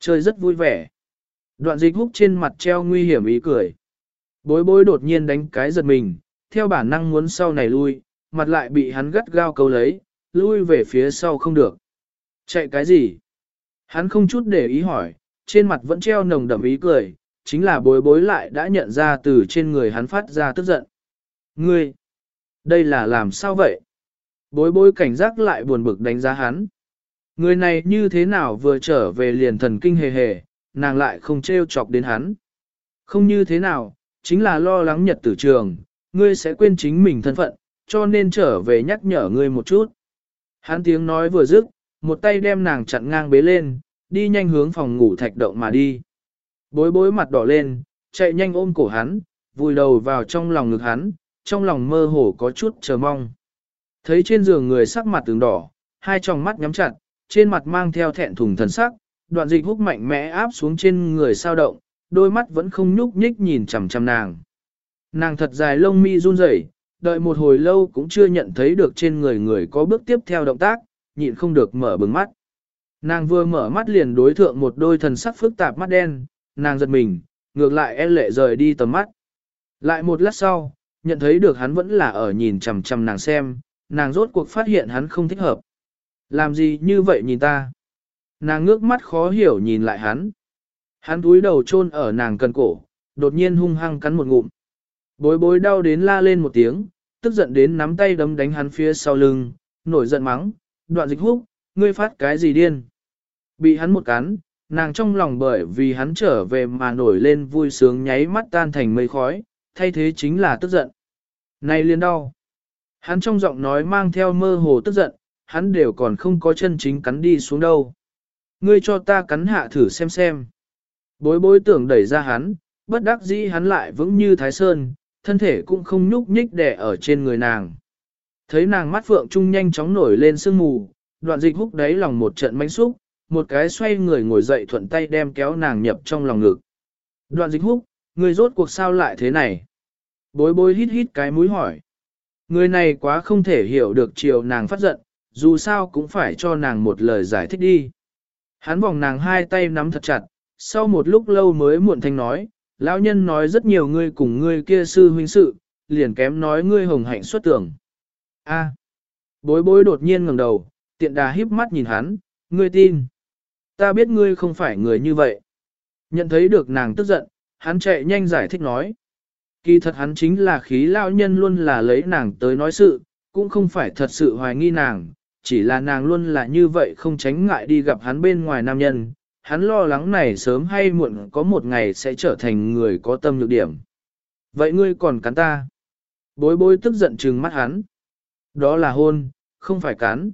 Chơi rất vui vẻ. Đoạn dịch húc trên mặt treo nguy hiểm ý cười. Bối bối đột nhiên đánh cái giật mình, theo bản năng muốn sau này lui, mặt lại bị hắn gắt gao câu lấy, lui về phía sau không được. Chạy cái gì? Hắn không chút để ý hỏi, trên mặt vẫn treo nồng đậm ý cười, chính là bối bối lại đã nhận ra từ trên người hắn phát ra tức giận. Ngươi! Đây là làm sao vậy? Bối bối cảnh giác lại buồn bực đánh giá hắn. Người này như thế nào vừa trở về liền thần kinh hề hề, nàng lại không trêu chọc đến hắn. Không như thế nào, chính là lo lắng nhật tử trường, ngươi sẽ quên chính mình thân phận, cho nên trở về nhắc nhở ngươi một chút. Hắn tiếng nói vừa dứt, một tay đem nàng chặn ngang bế lên, đi nhanh hướng phòng ngủ thạch động mà đi. Bối bối mặt đỏ lên, chạy nhanh ôm cổ hắn, vùi đầu vào trong lòng ngực hắn, trong lòng mơ hồ có chút chờ mong. Thấy trên giường người sắc mặt tướng đỏ, hai tròng mắt nhắm chặt, trên mặt mang theo thẹn thùng thần sắc, đoạn dịch húc mạnh mẽ áp xuống trên người sao động, đôi mắt vẫn không nhúc nhích nhìn chằm chằm nàng. Nàng thật dài lông mi run rẩy, đợi một hồi lâu cũng chưa nhận thấy được trên người người có bước tiếp theo động tác, nhịn không được mở bừng mắt. Nàng vừa mở mắt liền đối thượng một đôi thần sắc phức tạp mắt đen, nàng giật mình, ngược lại e lệ rời đi tầm mắt. Lại một lát sau, nhận thấy được hắn vẫn là ở nhìn chằm chằm nàng xem, nàng rốt cuộc phát hiện hắn không thích hợp. Làm gì như vậy nhìn ta? Nàng ngước mắt khó hiểu nhìn lại hắn. Hắn túi đầu chôn ở nàng cần cổ, đột nhiên hung hăng cắn một ngụm. Bối bối đau đến la lên một tiếng, tức giận đến nắm tay đấm đánh hắn phía sau lưng, nổi giận mắng, đoạn dịch húc, ngươi phát cái gì điên. Bị hắn một cắn, nàng trong lòng bởi vì hắn trở về mà nổi lên vui sướng nháy mắt tan thành mây khói, thay thế chính là tức giận. Này liền đau. Hắn trong giọng nói mang theo mơ hồ tức giận, hắn đều còn không có chân chính cắn đi xuống đâu. Ngươi cho ta cắn hạ thử xem xem. Bối bối tưởng đẩy ra hắn, bất đắc dĩ hắn lại vững như thái sơn, thân thể cũng không nhúc nhích đẻ ở trên người nàng. Thấy nàng mắt phượng trung nhanh chóng nổi lên sương mù, đoạn dịch húc đáy lòng một trận mánh xúc, một cái xoay người ngồi dậy thuận tay đem kéo nàng nhập trong lòng ngực. Đoạn dịch húc, người rốt cuộc sao lại thế này? Bối bối hít hít cái mũi hỏi. Người này quá không thể hiểu được chiều nàng phát giận, dù sao cũng phải cho nàng một lời giải thích đi. Hắn vòng nàng hai tay nắm thật chặt, sau một lúc lâu mới muộn thanh nói, lão nhân nói rất nhiều ngươi cùng ngươi kia sư huynh sự, liền kém nói ngươi hồng hạnh xuất tưởng. A. Bối bối đột nhiên ngẩng đầu, tiện đà híp mắt nhìn hắn, ngươi tin. Ta biết ngươi không phải người như vậy. Nhận thấy được nàng tức giận, hắn chạy nhanh giải thích nói. Kỳ thật hắn chính là khí lão nhân luôn là lấy nàng tới nói sự, cũng không phải thật sự hoài nghi nàng, chỉ là nàng luôn là như vậy không tránh ngại đi gặp hắn bên ngoài nam nhân, hắn lo lắng này sớm hay muộn có một ngày sẽ trở thành người có tâm nhược điểm. Vậy ngươi còn cắn ta? Bối bối tức giận trừng mắt hắn. Đó là hôn, không phải cắn.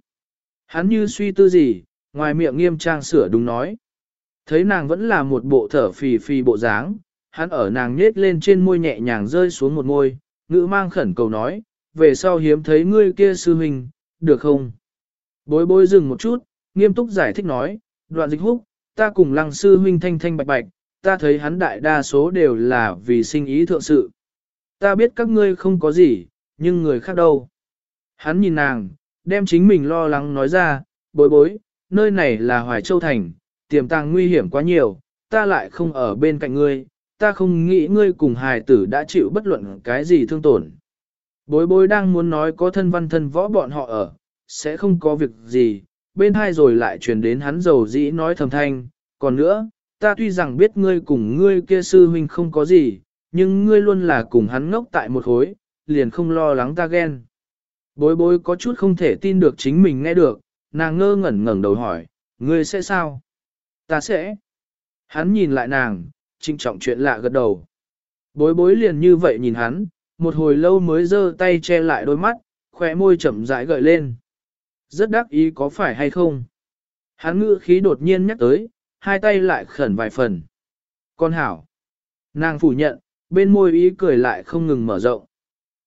Hắn như suy tư gì, ngoài miệng nghiêm trang sửa đúng nói. Thấy nàng vẫn là một bộ thở phì phì bộ dáng, hắn ở nàng nhết lên trên môi nhẹ nhàng rơi xuống một môi, ngữ mang khẩn cầu nói, về sau hiếm thấy ngươi kia sư huynh, được không? Bối bối dừng một chút, nghiêm túc giải thích nói, đoạn dịch húc, ta cùng lăng sư huynh thanh thanh bạch bạch, ta thấy hắn đại đa số đều là vì sinh ý thượng sự. Ta biết các ngươi không có gì, nhưng người khác đâu. Hắn nhìn nàng, đem chính mình lo lắng nói ra, bối bối, nơi này là Hoài Châu Thành, tiềm tàng nguy hiểm quá nhiều, ta lại không ở bên cạnh ngươi, ta không nghĩ ngươi cùng hài tử đã chịu bất luận cái gì thương tổn. Bối bối đang muốn nói có thân văn thân võ bọn họ ở, sẽ không có việc gì, bên hai rồi lại truyền đến hắn dầu dĩ nói thầm thanh, còn nữa, ta tuy rằng biết ngươi cùng ngươi kia sư huynh không có gì, nhưng ngươi luôn là cùng hắn ngốc tại một khối, liền không lo lắng ta ghen. Bối bối có chút không thể tin được chính mình nghe được, nàng ngơ ngẩn ngẩn đầu hỏi, ngươi sẽ sao? Ta sẽ. Hắn nhìn lại nàng, trinh trọng chuyện lạ gật đầu. Bối bối liền như vậy nhìn hắn, một hồi lâu mới giơ tay che lại đôi mắt, khóe môi chậm rãi gợi lên. Rất đắc ý có phải hay không? Hắn ngữ khí đột nhiên nhắc tới, hai tay lại khẩn vài phần. Con hảo. Nàng phủ nhận, bên môi ý cười lại không ngừng mở rộng.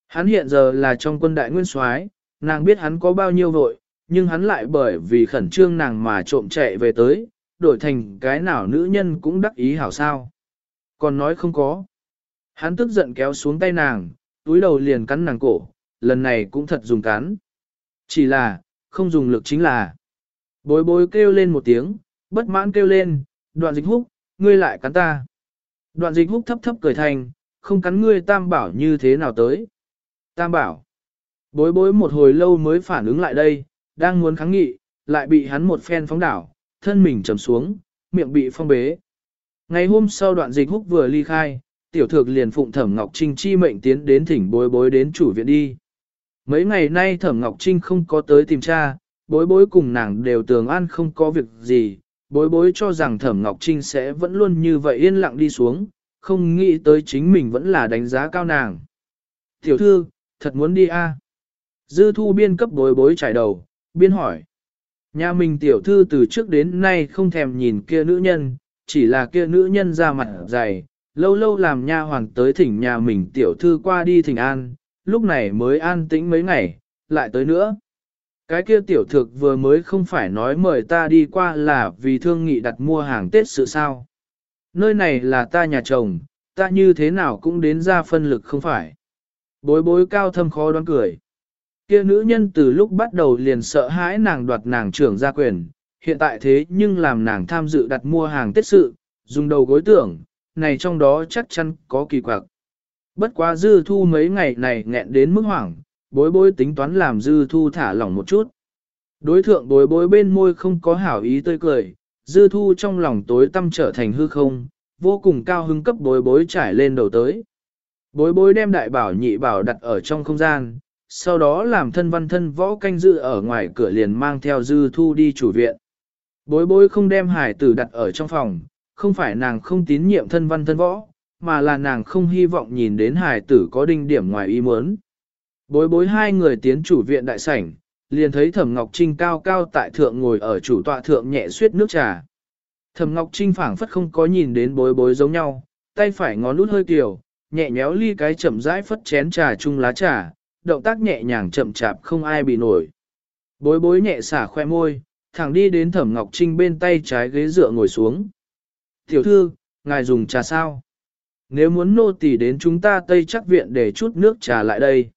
Hắn hiện giờ là trong quân đại nguyên soái, nàng biết hắn có bao nhiêu vội, nhưng hắn lại bởi vì khẩn trương nàng mà trộm chạy về tới, đổi thành cái nào nữ nhân cũng đắc ý hảo sao. Còn nói không có. Hắn tức giận kéo xuống tay nàng, túi đầu liền cắn nàng cổ, lần này cũng thật dùng cắn. Chỉ là, không dùng lực chính là. Bối bối kêu lên một tiếng, bất mãn kêu lên, đoạn dịch húc, ngươi lại cắn ta. Đoạn dịch húc thấp thấp cười thành, không cắn ngươi tam bảo như thế nào tới. Tam bảo. Bối bối một hồi lâu mới phản ứng lại đây, đang muốn kháng nghị, lại bị hắn một phen phóng đảo, thân mình trầm xuống, miệng bị phong bế. Ngày hôm sau đoạn dịch húc vừa ly khai, tiểu thược liền phụng thẩm Ngọc Trinh chi mệnh tiến đến thỉnh bối bối đến chủ viện đi. Mấy ngày nay thẩm Ngọc Trinh không có tới tìm cha, bối bối cùng nàng đều tường an không có việc gì, bối bối cho rằng thẩm Ngọc Trinh sẽ vẫn luôn như vậy yên lặng đi xuống, không nghĩ tới chính mình vẫn là đánh giá cao nàng. Tiểu thư, thật muốn đi a Dư thu biên cấp bối bối trải đầu, biên hỏi. Nhà mình tiểu thư từ trước đến nay không thèm nhìn kia nữ nhân, chỉ là kia nữ nhân ra mặt dày, lâu lâu làm nha hoàng tới thỉnh nhà mình tiểu thư qua đi thỉnh an, lúc này mới an tĩnh mấy ngày, lại tới nữa. Cái kia tiểu thực vừa mới không phải nói mời ta đi qua là vì thương nghị đặt mua hàng Tết sự sao. Nơi này là ta nhà chồng, ta như thế nào cũng đến ra phân lực không phải. Bối bối cao thâm khó đoán cười. Kia nữ nhân từ lúc bắt đầu liền sợ hãi nàng đoạt nàng trưởng gia quyền, hiện tại thế nhưng làm nàng tham dự đặt mua hàng Tết sự, dùng đầu gối tưởng, này trong đó chắc chắn có kỳ quặc. Bất quá dư thu mấy ngày này nghẹn đến mức hoảng, bối bối tính toán làm dư thu thả lỏng một chút. Đối thượng bối bối bên môi không có hảo ý tươi cười, dư thu trong lòng tối tâm trở thành hư không, vô cùng cao hứng cấp bối bối trải lên đầu tới. Bối bối đem đại bảo nhị bảo đặt ở trong không gian, sau đó làm thân văn thân võ canh dự ở ngoài cửa liền mang theo dư thu đi chủ viện. Bối bối không đem hải tử đặt ở trong phòng, không phải nàng không tín nhiệm thân văn thân võ, mà là nàng không hy vọng nhìn đến hải tử có đinh điểm ngoài ý muốn. Bối bối hai người tiến chủ viện đại sảnh, liền thấy Thẩm Ngọc Trinh cao cao tại thượng ngồi ở chủ tọa thượng nhẹ suyết nước trà. Thẩm Ngọc Trinh phảng phất không có nhìn đến bối bối giống nhau, tay phải ngón út hơi kiểu, nhẹ nhéo ly cái chậm rãi phất chén trà chung lá trà, động tác nhẹ nhàng chậm chạp không ai bị nổi. Bối bối nhẹ xả khoe môi, thẳng đi đến Thẩm Ngọc Trinh bên tay trái ghế dựa ngồi xuống. Tiểu thư, ngài dùng trà sao? Nếu muốn nô tỳ đến chúng ta tây chắc viện để chút nước trà lại đây.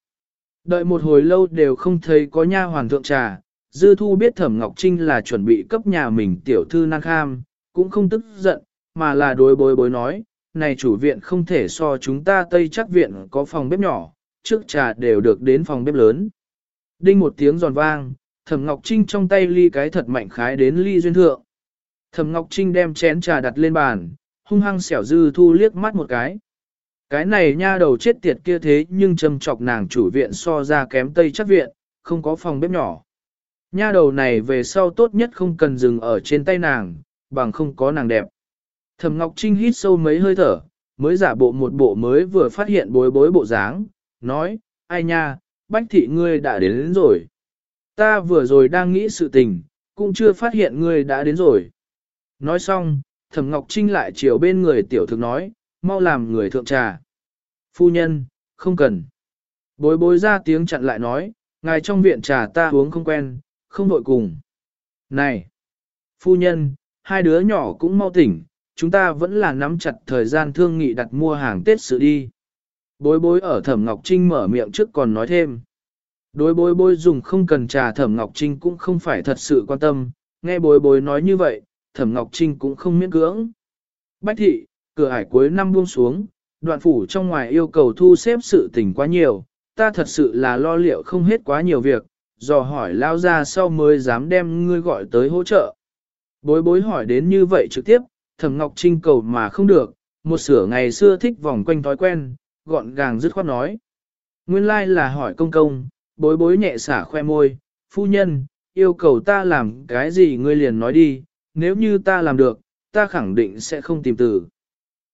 Đợi một hồi lâu đều không thấy có nha hoàn thượng trà, dư thu biết thẩm Ngọc Trinh là chuẩn bị cấp nhà mình tiểu thư năng kham, cũng không tức giận, mà là đối bối bối nói, này chủ viện không thể so chúng ta tây chắc viện có phòng bếp nhỏ, trước trà đều được đến phòng bếp lớn. Đinh một tiếng giòn vang, thẩm Ngọc Trinh trong tay ly cái thật mạnh khái đến ly duyên thượng. Thẩm Ngọc Trinh đem chén trà đặt lên bàn, hung hăng xẻo dư thu liếc mắt một cái. Cái này nha đầu chết tiệt kia thế nhưng châm chọc nàng chủ viện so ra kém tây chắc viện, không có phòng bếp nhỏ. Nha đầu này về sau tốt nhất không cần dừng ở trên tay nàng, bằng không có nàng đẹp. Thẩm Ngọc Trinh hít sâu mấy hơi thở, mới giả bộ một bộ mới vừa phát hiện bối bối bộ dáng, nói, ai nha, bách thị ngươi đã đến, đến rồi. Ta vừa rồi đang nghĩ sự tình, cũng chưa phát hiện ngươi đã đến rồi. Nói xong, Thẩm Ngọc Trinh lại chiều bên người tiểu thực nói, mau làm người thượng trà. Phu nhân, không cần. Bối bối ra tiếng chặn lại nói, ngài trong viện trà ta uống không quen, không đội cùng. Này! Phu nhân, hai đứa nhỏ cũng mau tỉnh, chúng ta vẫn là nắm chặt thời gian thương nghị đặt mua hàng Tết sự đi. Bối bối ở Thẩm Ngọc Trinh mở miệng trước còn nói thêm. Đối bối bối dùng không cần trà Thẩm Ngọc Trinh cũng không phải thật sự quan tâm, nghe bối bối nói như vậy, Thẩm Ngọc Trinh cũng không miễn cưỡng. Bách thị, cửa ải cuối năm buông xuống, đoạn phủ trong ngoài yêu cầu thu xếp sự tình quá nhiều, ta thật sự là lo liệu không hết quá nhiều việc, dò hỏi lao ra sau mới dám đem ngươi gọi tới hỗ trợ. Bối bối hỏi đến như vậy trực tiếp, Thẩm Ngọc Trinh cầu mà không được, một sửa ngày xưa thích vòng quanh thói quen, gọn gàng dứt khoát nói. Nguyên lai like là hỏi công công, bối bối nhẹ xả khoe môi, phu nhân, yêu cầu ta làm cái gì ngươi liền nói đi, nếu như ta làm được, ta khẳng định sẽ không tìm từ.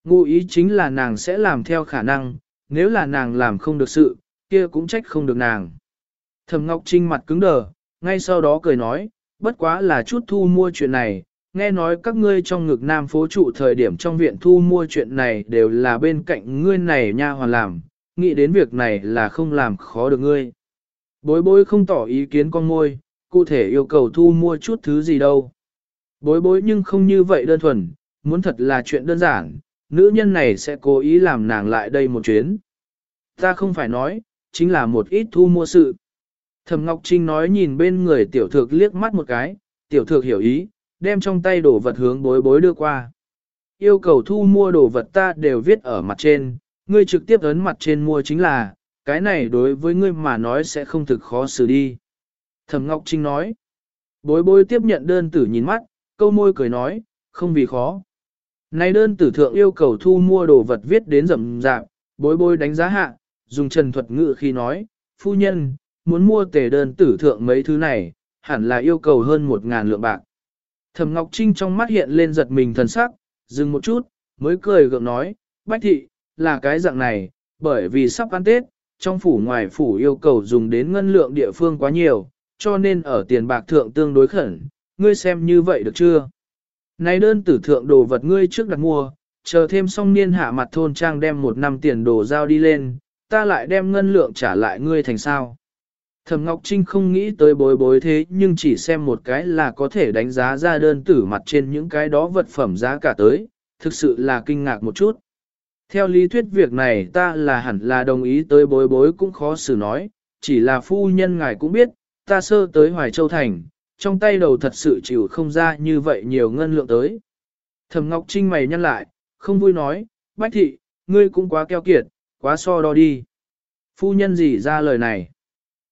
Ngụ ý chính là nàng sẽ làm theo khả năng, nếu là nàng làm không được sự, kia cũng trách không được nàng. Thẩm Ngọc Trinh mặt cứng đờ, ngay sau đó cười nói, bất quá là chút thu mua chuyện này, nghe nói các ngươi trong ngực nam phố trụ thời điểm trong viện thu mua chuyện này đều là bên cạnh ngươi này nha hoàn làm, nghĩ đến việc này là không làm khó được ngươi. Bối bối không tỏ ý kiến con môi, cụ thể yêu cầu thu mua chút thứ gì đâu. Bối bối nhưng không như vậy đơn thuần, muốn thật là chuyện đơn giản, nữ nhân này sẽ cố ý làm nàng lại đây một chuyến. Ta không phải nói, chính là một ít thu mua sự. Thẩm Ngọc Trinh nói nhìn bên người tiểu thược liếc mắt một cái, tiểu thược hiểu ý, đem trong tay đồ vật hướng bối bối đưa qua. Yêu cầu thu mua đồ vật ta đều viết ở mặt trên, ngươi trực tiếp ấn mặt trên mua chính là, cái này đối với ngươi mà nói sẽ không thực khó xử đi. Thẩm Ngọc Trinh nói, bối bối tiếp nhận đơn tử nhìn mắt, câu môi cười nói, không vì khó. Này đơn tử thượng yêu cầu thu mua đồ vật viết đến rầm rạp, bối bối đánh giá hạ, dùng trần thuật ngữ khi nói, phu nhân, muốn mua tề đơn tử thượng mấy thứ này, hẳn là yêu cầu hơn một ngàn lượng bạc. Thẩm Ngọc Trinh trong mắt hiện lên giật mình thần sắc, dừng một chút, mới cười gượng nói, Bách thị, là cái dạng này, bởi vì sắp ăn Tết, trong phủ ngoài phủ yêu cầu dùng đến ngân lượng địa phương quá nhiều, cho nên ở tiền bạc thượng tương đối khẩn, ngươi xem như vậy được chưa? Này đơn tử thượng đồ vật ngươi trước đặt mua, chờ thêm xong niên hạ mặt thôn trang đem một năm tiền đồ giao đi lên, ta lại đem ngân lượng trả lại ngươi thành sao. Thẩm Ngọc Trinh không nghĩ tới bối bối thế nhưng chỉ xem một cái là có thể đánh giá ra đơn tử mặt trên những cái đó vật phẩm giá cả tới, thực sự là kinh ngạc một chút. Theo lý thuyết việc này ta là hẳn là đồng ý tới bối bối cũng khó xử nói, chỉ là phu nhân ngài cũng biết, ta sơ tới Hoài Châu Thành, trong tay đầu thật sự chịu không ra như vậy nhiều ngân lượng tới. Thẩm Ngọc Trinh mày nhăn lại, không vui nói, Bách thị, ngươi cũng quá keo kiệt, quá so đo đi. Phu nhân gì ra lời này?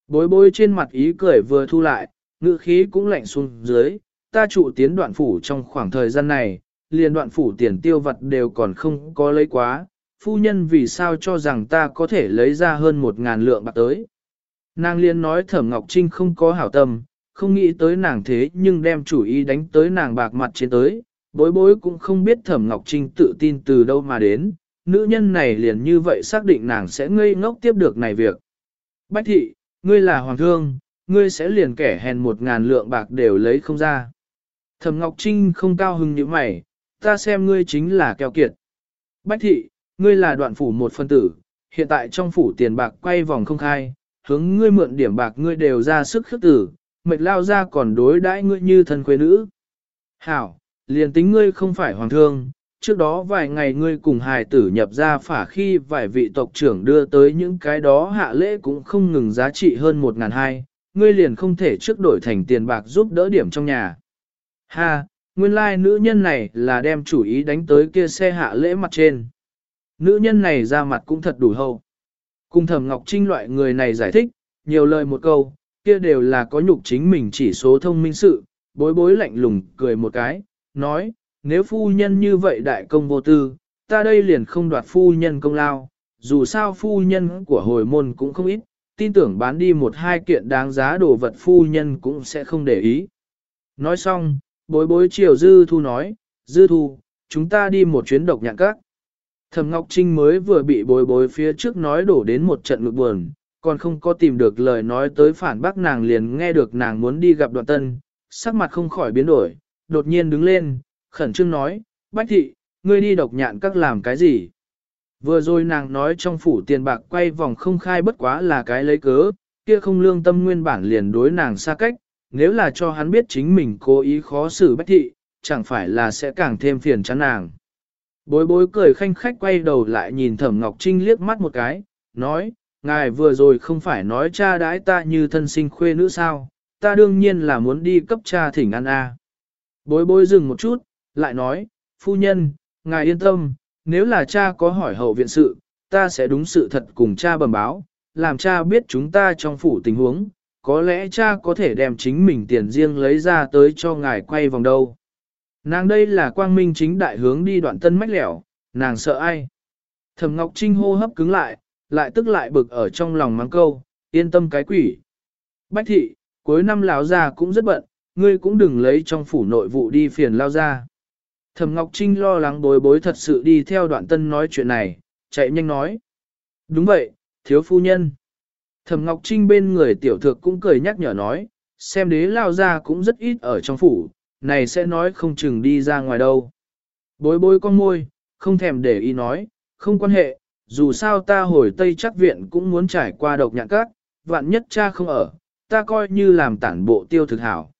Bối bối trên mặt ý cười vừa thu lại, ngữ khí cũng lạnh xuống dưới, ta trụ tiến đoạn phủ trong khoảng thời gian này, liền đoạn phủ tiền tiêu vật đều còn không có lấy quá, phu nhân vì sao cho rằng ta có thể lấy ra hơn một ngàn lượng bạc tới. Nàng liên nói thẩm Ngọc Trinh không có hảo tâm, không nghĩ tới nàng thế nhưng đem chủ ý đánh tới nàng bạc mặt trên tới, bối bối cũng không biết thẩm Ngọc Trinh tự tin từ đâu mà đến, nữ nhân này liền như vậy xác định nàng sẽ ngây ngốc tiếp được này việc. Bách thị, ngươi là hoàng thương, ngươi sẽ liền kẻ hèn một ngàn lượng bạc đều lấy không ra. Thẩm Ngọc Trinh không cao hứng như mày, ta xem ngươi chính là keo kiệt. Bách thị, ngươi là đoạn phủ một phân tử, hiện tại trong phủ tiền bạc quay vòng không khai, hướng ngươi mượn điểm bạc ngươi đều ra sức khước tử, mệt lao ra còn đối đãi ngươi như thân quê nữ. Hảo, liền tính ngươi không phải hoàng thương, trước đó vài ngày ngươi cùng hài tử nhập ra phả khi vài vị tộc trưởng đưa tới những cái đó hạ lễ cũng không ngừng giá trị hơn một ngàn hai, ngươi liền không thể trước đổi thành tiền bạc giúp đỡ điểm trong nhà. Ha, nguyên lai like, nữ nhân này là đem chủ ý đánh tới kia xe hạ lễ mặt trên. Nữ nhân này ra mặt cũng thật đủ hậu. Cùng thẩm Ngọc Trinh loại người này giải thích, nhiều lời một câu, kia đều là có nhục chính mình chỉ số thông minh sự, bối bối lạnh lùng cười một cái, nói, nếu phu nhân như vậy đại công vô tư, ta đây liền không đoạt phu nhân công lao, dù sao phu nhân của hồi môn cũng không ít, tin tưởng bán đi một hai kiện đáng giá đồ vật phu nhân cũng sẽ không để ý. Nói xong, bối bối chiều Dư Thu nói, Dư Thu, chúng ta đi một chuyến độc nhạn các. Thẩm Ngọc Trinh mới vừa bị bối bối phía trước nói đổ đến một trận ngực buồn, còn không có tìm được lời nói tới phản bác nàng liền nghe được nàng muốn đi gặp đoạn tân, sắc mặt không khỏi biến đổi, đột nhiên đứng lên, khẩn trương nói, Bách thị, ngươi đi độc nhạn các làm cái gì? Vừa rồi nàng nói trong phủ tiền bạc quay vòng không khai bất quá là cái lấy cớ, kia không lương tâm nguyên bản liền đối nàng xa cách, nếu là cho hắn biết chính mình cố ý khó xử Bách thị, chẳng phải là sẽ càng thêm phiền chán nàng. Bối bối cười khanh khách quay đầu lại nhìn thẩm Ngọc Trinh liếc mắt một cái, nói, ngài vừa rồi không phải nói cha đãi ta như thân sinh khuê nữ sao, ta đương nhiên là muốn đi cấp cha thỉnh ăn a. Bối bối dừng một chút, lại nói, phu nhân, ngài yên tâm, nếu là cha có hỏi hậu viện sự, ta sẽ đúng sự thật cùng cha bẩm báo, làm cha biết chúng ta trong phủ tình huống, có lẽ cha có thể đem chính mình tiền riêng lấy ra tới cho ngài quay vòng đâu. Nàng đây là quang minh chính đại hướng đi đoạn tân mách lẻo, nàng sợ ai. Thẩm Ngọc Trinh hô hấp cứng lại, lại tức lại bực ở trong lòng mắng câu, yên tâm cái quỷ. Bách thị, cuối năm lão già cũng rất bận, ngươi cũng đừng lấy trong phủ nội vụ đi phiền lao ra. Thẩm Ngọc Trinh lo lắng bối bối thật sự đi theo đoạn tân nói chuyện này, chạy nhanh nói. Đúng vậy, thiếu phu nhân. Thẩm Ngọc Trinh bên người tiểu thược cũng cười nhắc nhở nói, xem đế lao ra cũng rất ít ở trong phủ, này sẽ nói không chừng đi ra ngoài đâu. Bối bối con môi, không thèm để ý nói, không quan hệ, dù sao ta hồi Tây chắc viện cũng muốn trải qua độc nhạn các, vạn nhất cha không ở, ta coi như làm tản bộ tiêu thực hảo.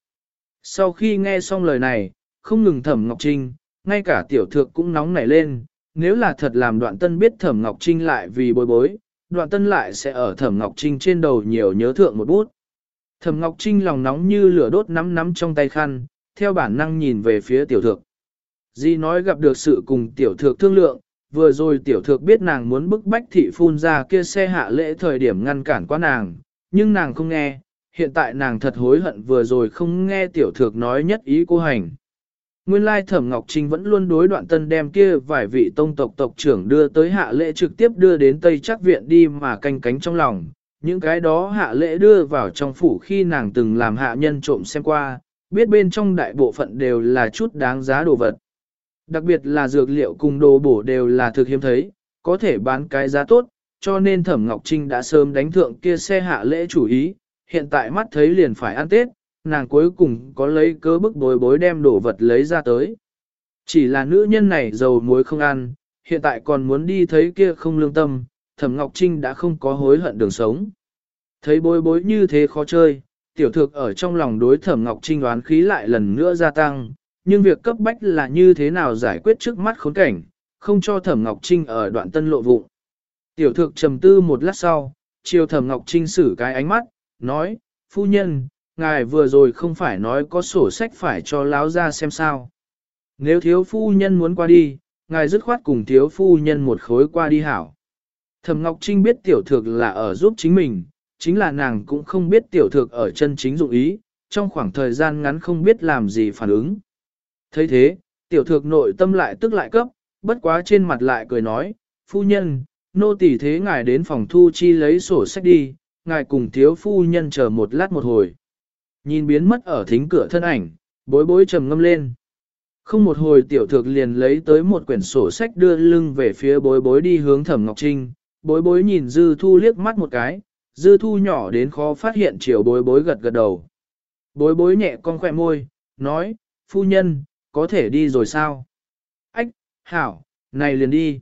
Sau khi nghe xong lời này, không ngừng thẩm Ngọc Trinh, ngay cả tiểu thược cũng nóng nảy lên, nếu là thật làm đoạn tân biết thẩm Ngọc Trinh lại vì bối bối, đoạn tân lại sẽ ở thẩm Ngọc Trinh trên đầu nhiều nhớ thượng một bút. Thẩm Ngọc Trinh lòng nóng như lửa đốt nắm nắm trong tay khăn, theo bản năng nhìn về phía tiểu thược. Di nói gặp được sự cùng tiểu thược thương lượng, vừa rồi tiểu thược biết nàng muốn bức bách thị phun ra kia xe hạ lễ thời điểm ngăn cản qua nàng, nhưng nàng không nghe, hiện tại nàng thật hối hận vừa rồi không nghe tiểu thược nói nhất ý cô hành. Nguyên lai thẩm Ngọc Trinh vẫn luôn đối đoạn tân đem kia vài vị tông tộc tộc trưởng đưa tới hạ lễ trực tiếp đưa đến Tây chắc viện đi mà canh cánh trong lòng. Những cái đó hạ lễ đưa vào trong phủ khi nàng từng làm hạ nhân trộm xem qua, biết bên trong đại bộ phận đều là chút đáng giá đồ vật. Đặc biệt là dược liệu cùng đồ bổ đều là thực hiếm thấy, có thể bán cái giá tốt, cho nên Thẩm Ngọc Trinh đã sớm đánh thượng kia xe hạ lễ chủ ý, hiện tại mắt thấy liền phải ăn Tết, nàng cuối cùng có lấy cớ bức bối bối đem đổ vật lấy ra tới. Chỉ là nữ nhân này dầu muối không ăn, hiện tại còn muốn đi thấy kia không lương tâm, Thẩm Ngọc Trinh đã không có hối hận đường sống. Thấy bối bối như thế khó chơi, tiểu thực ở trong lòng đối Thẩm Ngọc Trinh đoán khí lại lần nữa gia tăng, nhưng việc cấp bách là như thế nào giải quyết trước mắt khốn cảnh, không cho Thẩm Ngọc Trinh ở đoạn tân lộ vụ. Tiểu thực trầm tư một lát sau, chiều Thẩm Ngọc Trinh xử cái ánh mắt, nói, phu nhân, ngài vừa rồi không phải nói có sổ sách phải cho láo ra xem sao. Nếu thiếu phu nhân muốn qua đi, ngài dứt khoát cùng thiếu phu nhân một khối qua đi hảo. Thẩm Ngọc Trinh biết tiểu thược là ở giúp chính mình, chính là nàng cũng không biết tiểu thược ở chân chính dụng ý, trong khoảng thời gian ngắn không biết làm gì phản ứng thấy thế, tiểu thược nội tâm lại tức lại cấp, bất quá trên mặt lại cười nói, phu nhân, nô tỳ thế ngài đến phòng thu chi lấy sổ sách đi, ngài cùng thiếu phu nhân chờ một lát một hồi. Nhìn biến mất ở thính cửa thân ảnh, bối bối trầm ngâm lên. Không một hồi tiểu thược liền lấy tới một quyển sổ sách đưa lưng về phía bối bối đi hướng thẩm Ngọc Trinh, bối bối nhìn dư thu liếc mắt một cái, dư thu nhỏ đến khó phát hiện chiều bối bối gật gật đầu. Bối bối nhẹ con khỏe môi, nói, phu nhân, có thể đi rồi sao? Ách, hảo, này liền đi.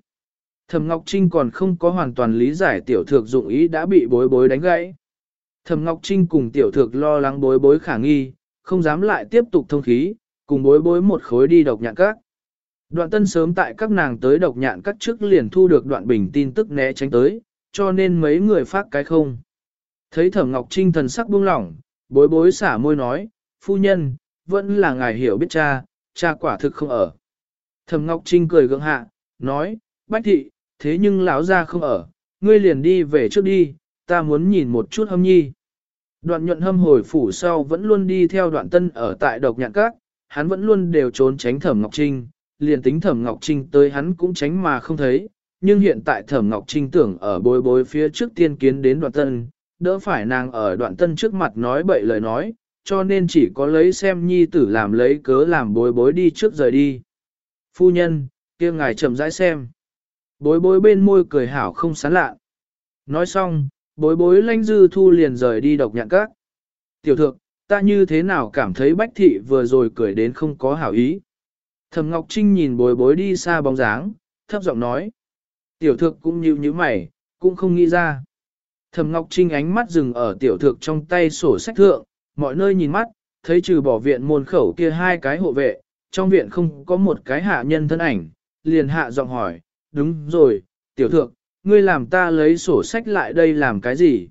Thẩm Ngọc Trinh còn không có hoàn toàn lý giải tiểu thược dụng ý đã bị bối bối đánh gãy. Thẩm Ngọc Trinh cùng tiểu thược lo lắng bối bối khả nghi, không dám lại tiếp tục thông khí, cùng bối bối một khối đi độc nhạn các. Đoạn tân sớm tại các nàng tới độc nhạn các trước liền thu được đoạn bình tin tức né tránh tới, cho nên mấy người phát cái không. Thấy thẩm Ngọc Trinh thần sắc buông lỏng, bối bối xả môi nói, phu nhân, vẫn là ngài hiểu biết cha, cha quả thực không ở. Thẩm Ngọc Trinh cười gượng hạ, nói, Bách thị, thế nhưng lão gia không ở, ngươi liền đi về trước đi, ta muốn nhìn một chút hâm nhi. Đoạn nhuận hâm hồi phủ sau vẫn luôn đi theo đoạn tân ở tại độc nhạn các, hắn vẫn luôn đều trốn tránh thẩm Ngọc Trinh, liền tính thẩm Ngọc Trinh tới hắn cũng tránh mà không thấy, nhưng hiện tại thẩm Ngọc Trinh tưởng ở bối bối phía trước tiên kiến đến đoạn tân, đỡ phải nàng ở đoạn tân trước mặt nói bậy lời nói, cho nên chỉ có lấy xem nhi tử làm lấy cớ làm bối bối đi trước rời đi. Phu nhân, kia ngài chậm rãi xem. Bối bối bên môi cười hảo không sán lạ. Nói xong, bối bối lanh dư thu liền rời đi độc nhạn các. Tiểu thượng, ta như thế nào cảm thấy bách thị vừa rồi cười đến không có hảo ý. Thẩm Ngọc Trinh nhìn bối bối đi xa bóng dáng, thấp giọng nói. Tiểu thượng cũng như như mày, cũng không nghĩ ra. Thẩm Ngọc Trinh ánh mắt dừng ở tiểu thượng trong tay sổ sách thượng, mọi nơi nhìn mắt, thấy trừ bỏ viện môn khẩu kia hai cái hộ vệ, trong viện không có một cái hạ nhân thân ảnh, liền hạ giọng hỏi, đúng rồi, tiểu thượng, ngươi làm ta lấy sổ sách lại đây làm cái gì?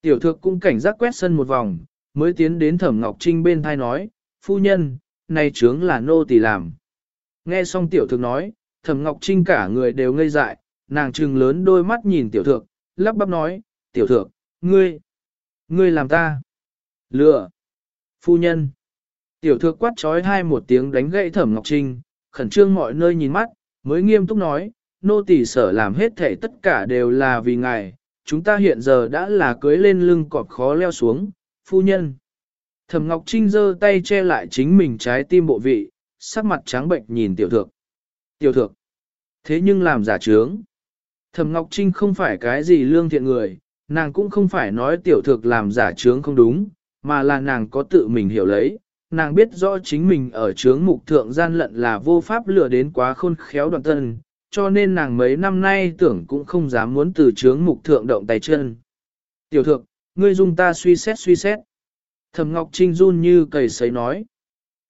Tiểu Thược cũng cảnh giác quét sân một vòng, mới tiến đến thẩm ngọc trinh bên thai nói, phu nhân, này trướng là nô tỳ làm. Nghe xong tiểu Thược nói, thẩm ngọc trinh cả người đều ngây dại, nàng trừng lớn đôi mắt nhìn tiểu Thược, lắp bắp nói, tiểu Thược, ngươi, ngươi làm ta, lừa, phu nhân. Tiểu Thược quát trói hai một tiếng đánh gậy thẩm ngọc trinh, khẩn trương mọi nơi nhìn mắt, mới nghiêm túc nói, nô tỳ sở làm hết thể tất cả đều là vì ngài, chúng ta hiện giờ đã là cưới lên lưng cọp khó leo xuống, phu nhân. Thẩm Ngọc Trinh giơ tay che lại chính mình trái tim bộ vị, sắc mặt trắng bệnh nhìn tiểu thượng. Tiểu thượng. Thế nhưng làm giả trướng. Thẩm Ngọc Trinh không phải cái gì lương thiện người, nàng cũng không phải nói tiểu thượng làm giả trướng không đúng, mà là nàng có tự mình hiểu lấy. Nàng biết rõ chính mình ở trướng mục thượng gian lận là vô pháp lừa đến quá khôn khéo đoạn tân, cho nên nàng mấy năm nay tưởng cũng không dám muốn từ chướng mục thượng động tay chân. Tiểu thượng, ngươi dùng ta suy xét suy xét. Thẩm Ngọc Trinh run như cầy sấy nói.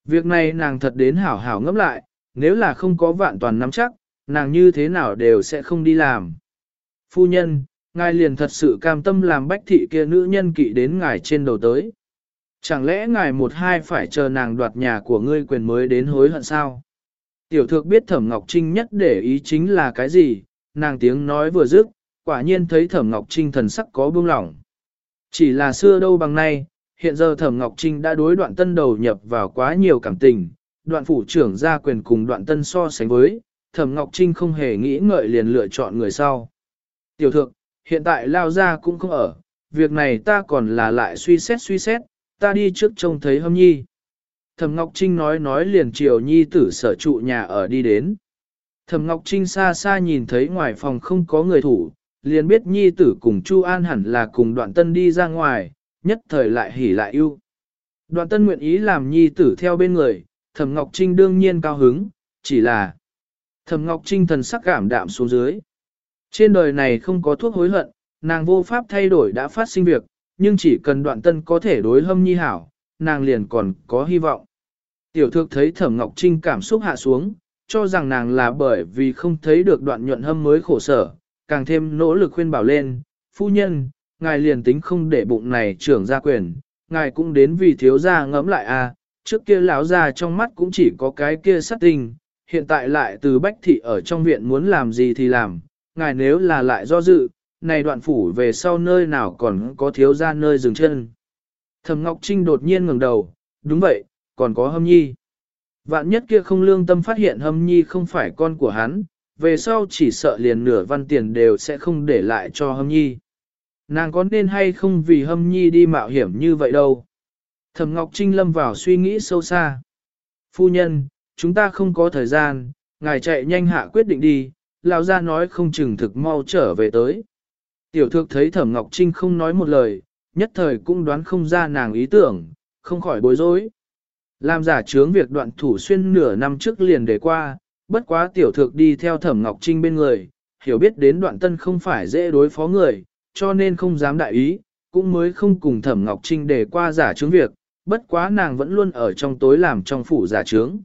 Việc này nàng thật đến hảo hảo ngẫm lại, nếu là không có vạn toàn nắm chắc, nàng như thế nào đều sẽ không đi làm. Phu nhân, ngài liền thật sự cam tâm làm bách thị kia nữ nhân kỵ đến ngài trên đầu tới. Chẳng lẽ ngài một hai phải chờ nàng đoạt nhà của ngươi quyền mới đến hối hận sao? Tiểu thược biết Thẩm Ngọc Trinh nhất để ý chính là cái gì, nàng tiếng nói vừa dứt, quả nhiên thấy Thẩm Ngọc Trinh thần sắc có buông lỏng. Chỉ là xưa đâu bằng nay, hiện giờ Thẩm Ngọc Trinh đã đối đoạn tân đầu nhập vào quá nhiều cảm tình, đoạn phủ trưởng ra quyền cùng đoạn tân so sánh với, Thẩm Ngọc Trinh không hề nghĩ ngợi liền lựa chọn người sau. Tiểu thượng, hiện tại lao ra cũng không ở, việc này ta còn là lại suy xét suy xét, ta đi trước trông thấy hâm nhi. Thẩm Ngọc Trinh nói nói liền chiều nhi tử sở trụ nhà ở đi đến. Thẩm Ngọc Trinh xa xa nhìn thấy ngoài phòng không có người thủ, liền biết nhi tử cùng Chu An hẳn là cùng đoạn tân đi ra ngoài, nhất thời lại hỉ lại yêu. Đoạn tân nguyện ý làm nhi tử theo bên người, Thẩm Ngọc Trinh đương nhiên cao hứng, chỉ là Thẩm Ngọc Trinh thần sắc cảm đạm xuống dưới. Trên đời này không có thuốc hối hận, nàng vô pháp thay đổi đã phát sinh việc, nhưng chỉ cần đoạn tân có thể đối hâm nhi hảo, nàng liền còn có hy vọng. Tiểu thược thấy Thẩm Ngọc Trinh cảm xúc hạ xuống, cho rằng nàng là bởi vì không thấy được đoạn nhuận hâm mới khổ sở, càng thêm nỗ lực khuyên bảo lên, phu nhân, ngài liền tính không để bụng này trưởng gia quyền, ngài cũng đến vì thiếu gia ngẫm lại à, trước kia lão gia trong mắt cũng chỉ có cái kia sát tình, hiện tại lại từ bách thị ở trong viện muốn làm gì thì làm, ngài nếu là lại do dự, này đoạn phủ về sau nơi nào còn có thiếu gia nơi dừng chân. Thẩm Ngọc Trinh đột nhiên ngẩng đầu, đúng vậy, còn có hâm nhi. Vạn nhất kia không lương tâm phát hiện hâm nhi không phải con của hắn, về sau chỉ sợ liền nửa văn tiền đều sẽ không để lại cho hâm nhi. Nàng có nên hay không vì hâm nhi đi mạo hiểm như vậy đâu. Thẩm Ngọc Trinh lâm vào suy nghĩ sâu xa. Phu nhân, chúng ta không có thời gian, ngài chạy nhanh hạ quyết định đi, lão gia nói không chừng thực mau trở về tới. Tiểu thược thấy Thẩm Ngọc Trinh không nói một lời, nhất thời cũng đoán không ra nàng ý tưởng, không khỏi bối rối. Làm giả chướng việc đoạn thủ xuyên nửa năm trước liền để qua, bất quá tiểu thược đi theo thẩm Ngọc Trinh bên người, hiểu biết đến đoạn tân không phải dễ đối phó người, cho nên không dám đại ý, cũng mới không cùng thẩm Ngọc Trinh để qua giả chướng việc, bất quá nàng vẫn luôn ở trong tối làm trong phủ giả chướng.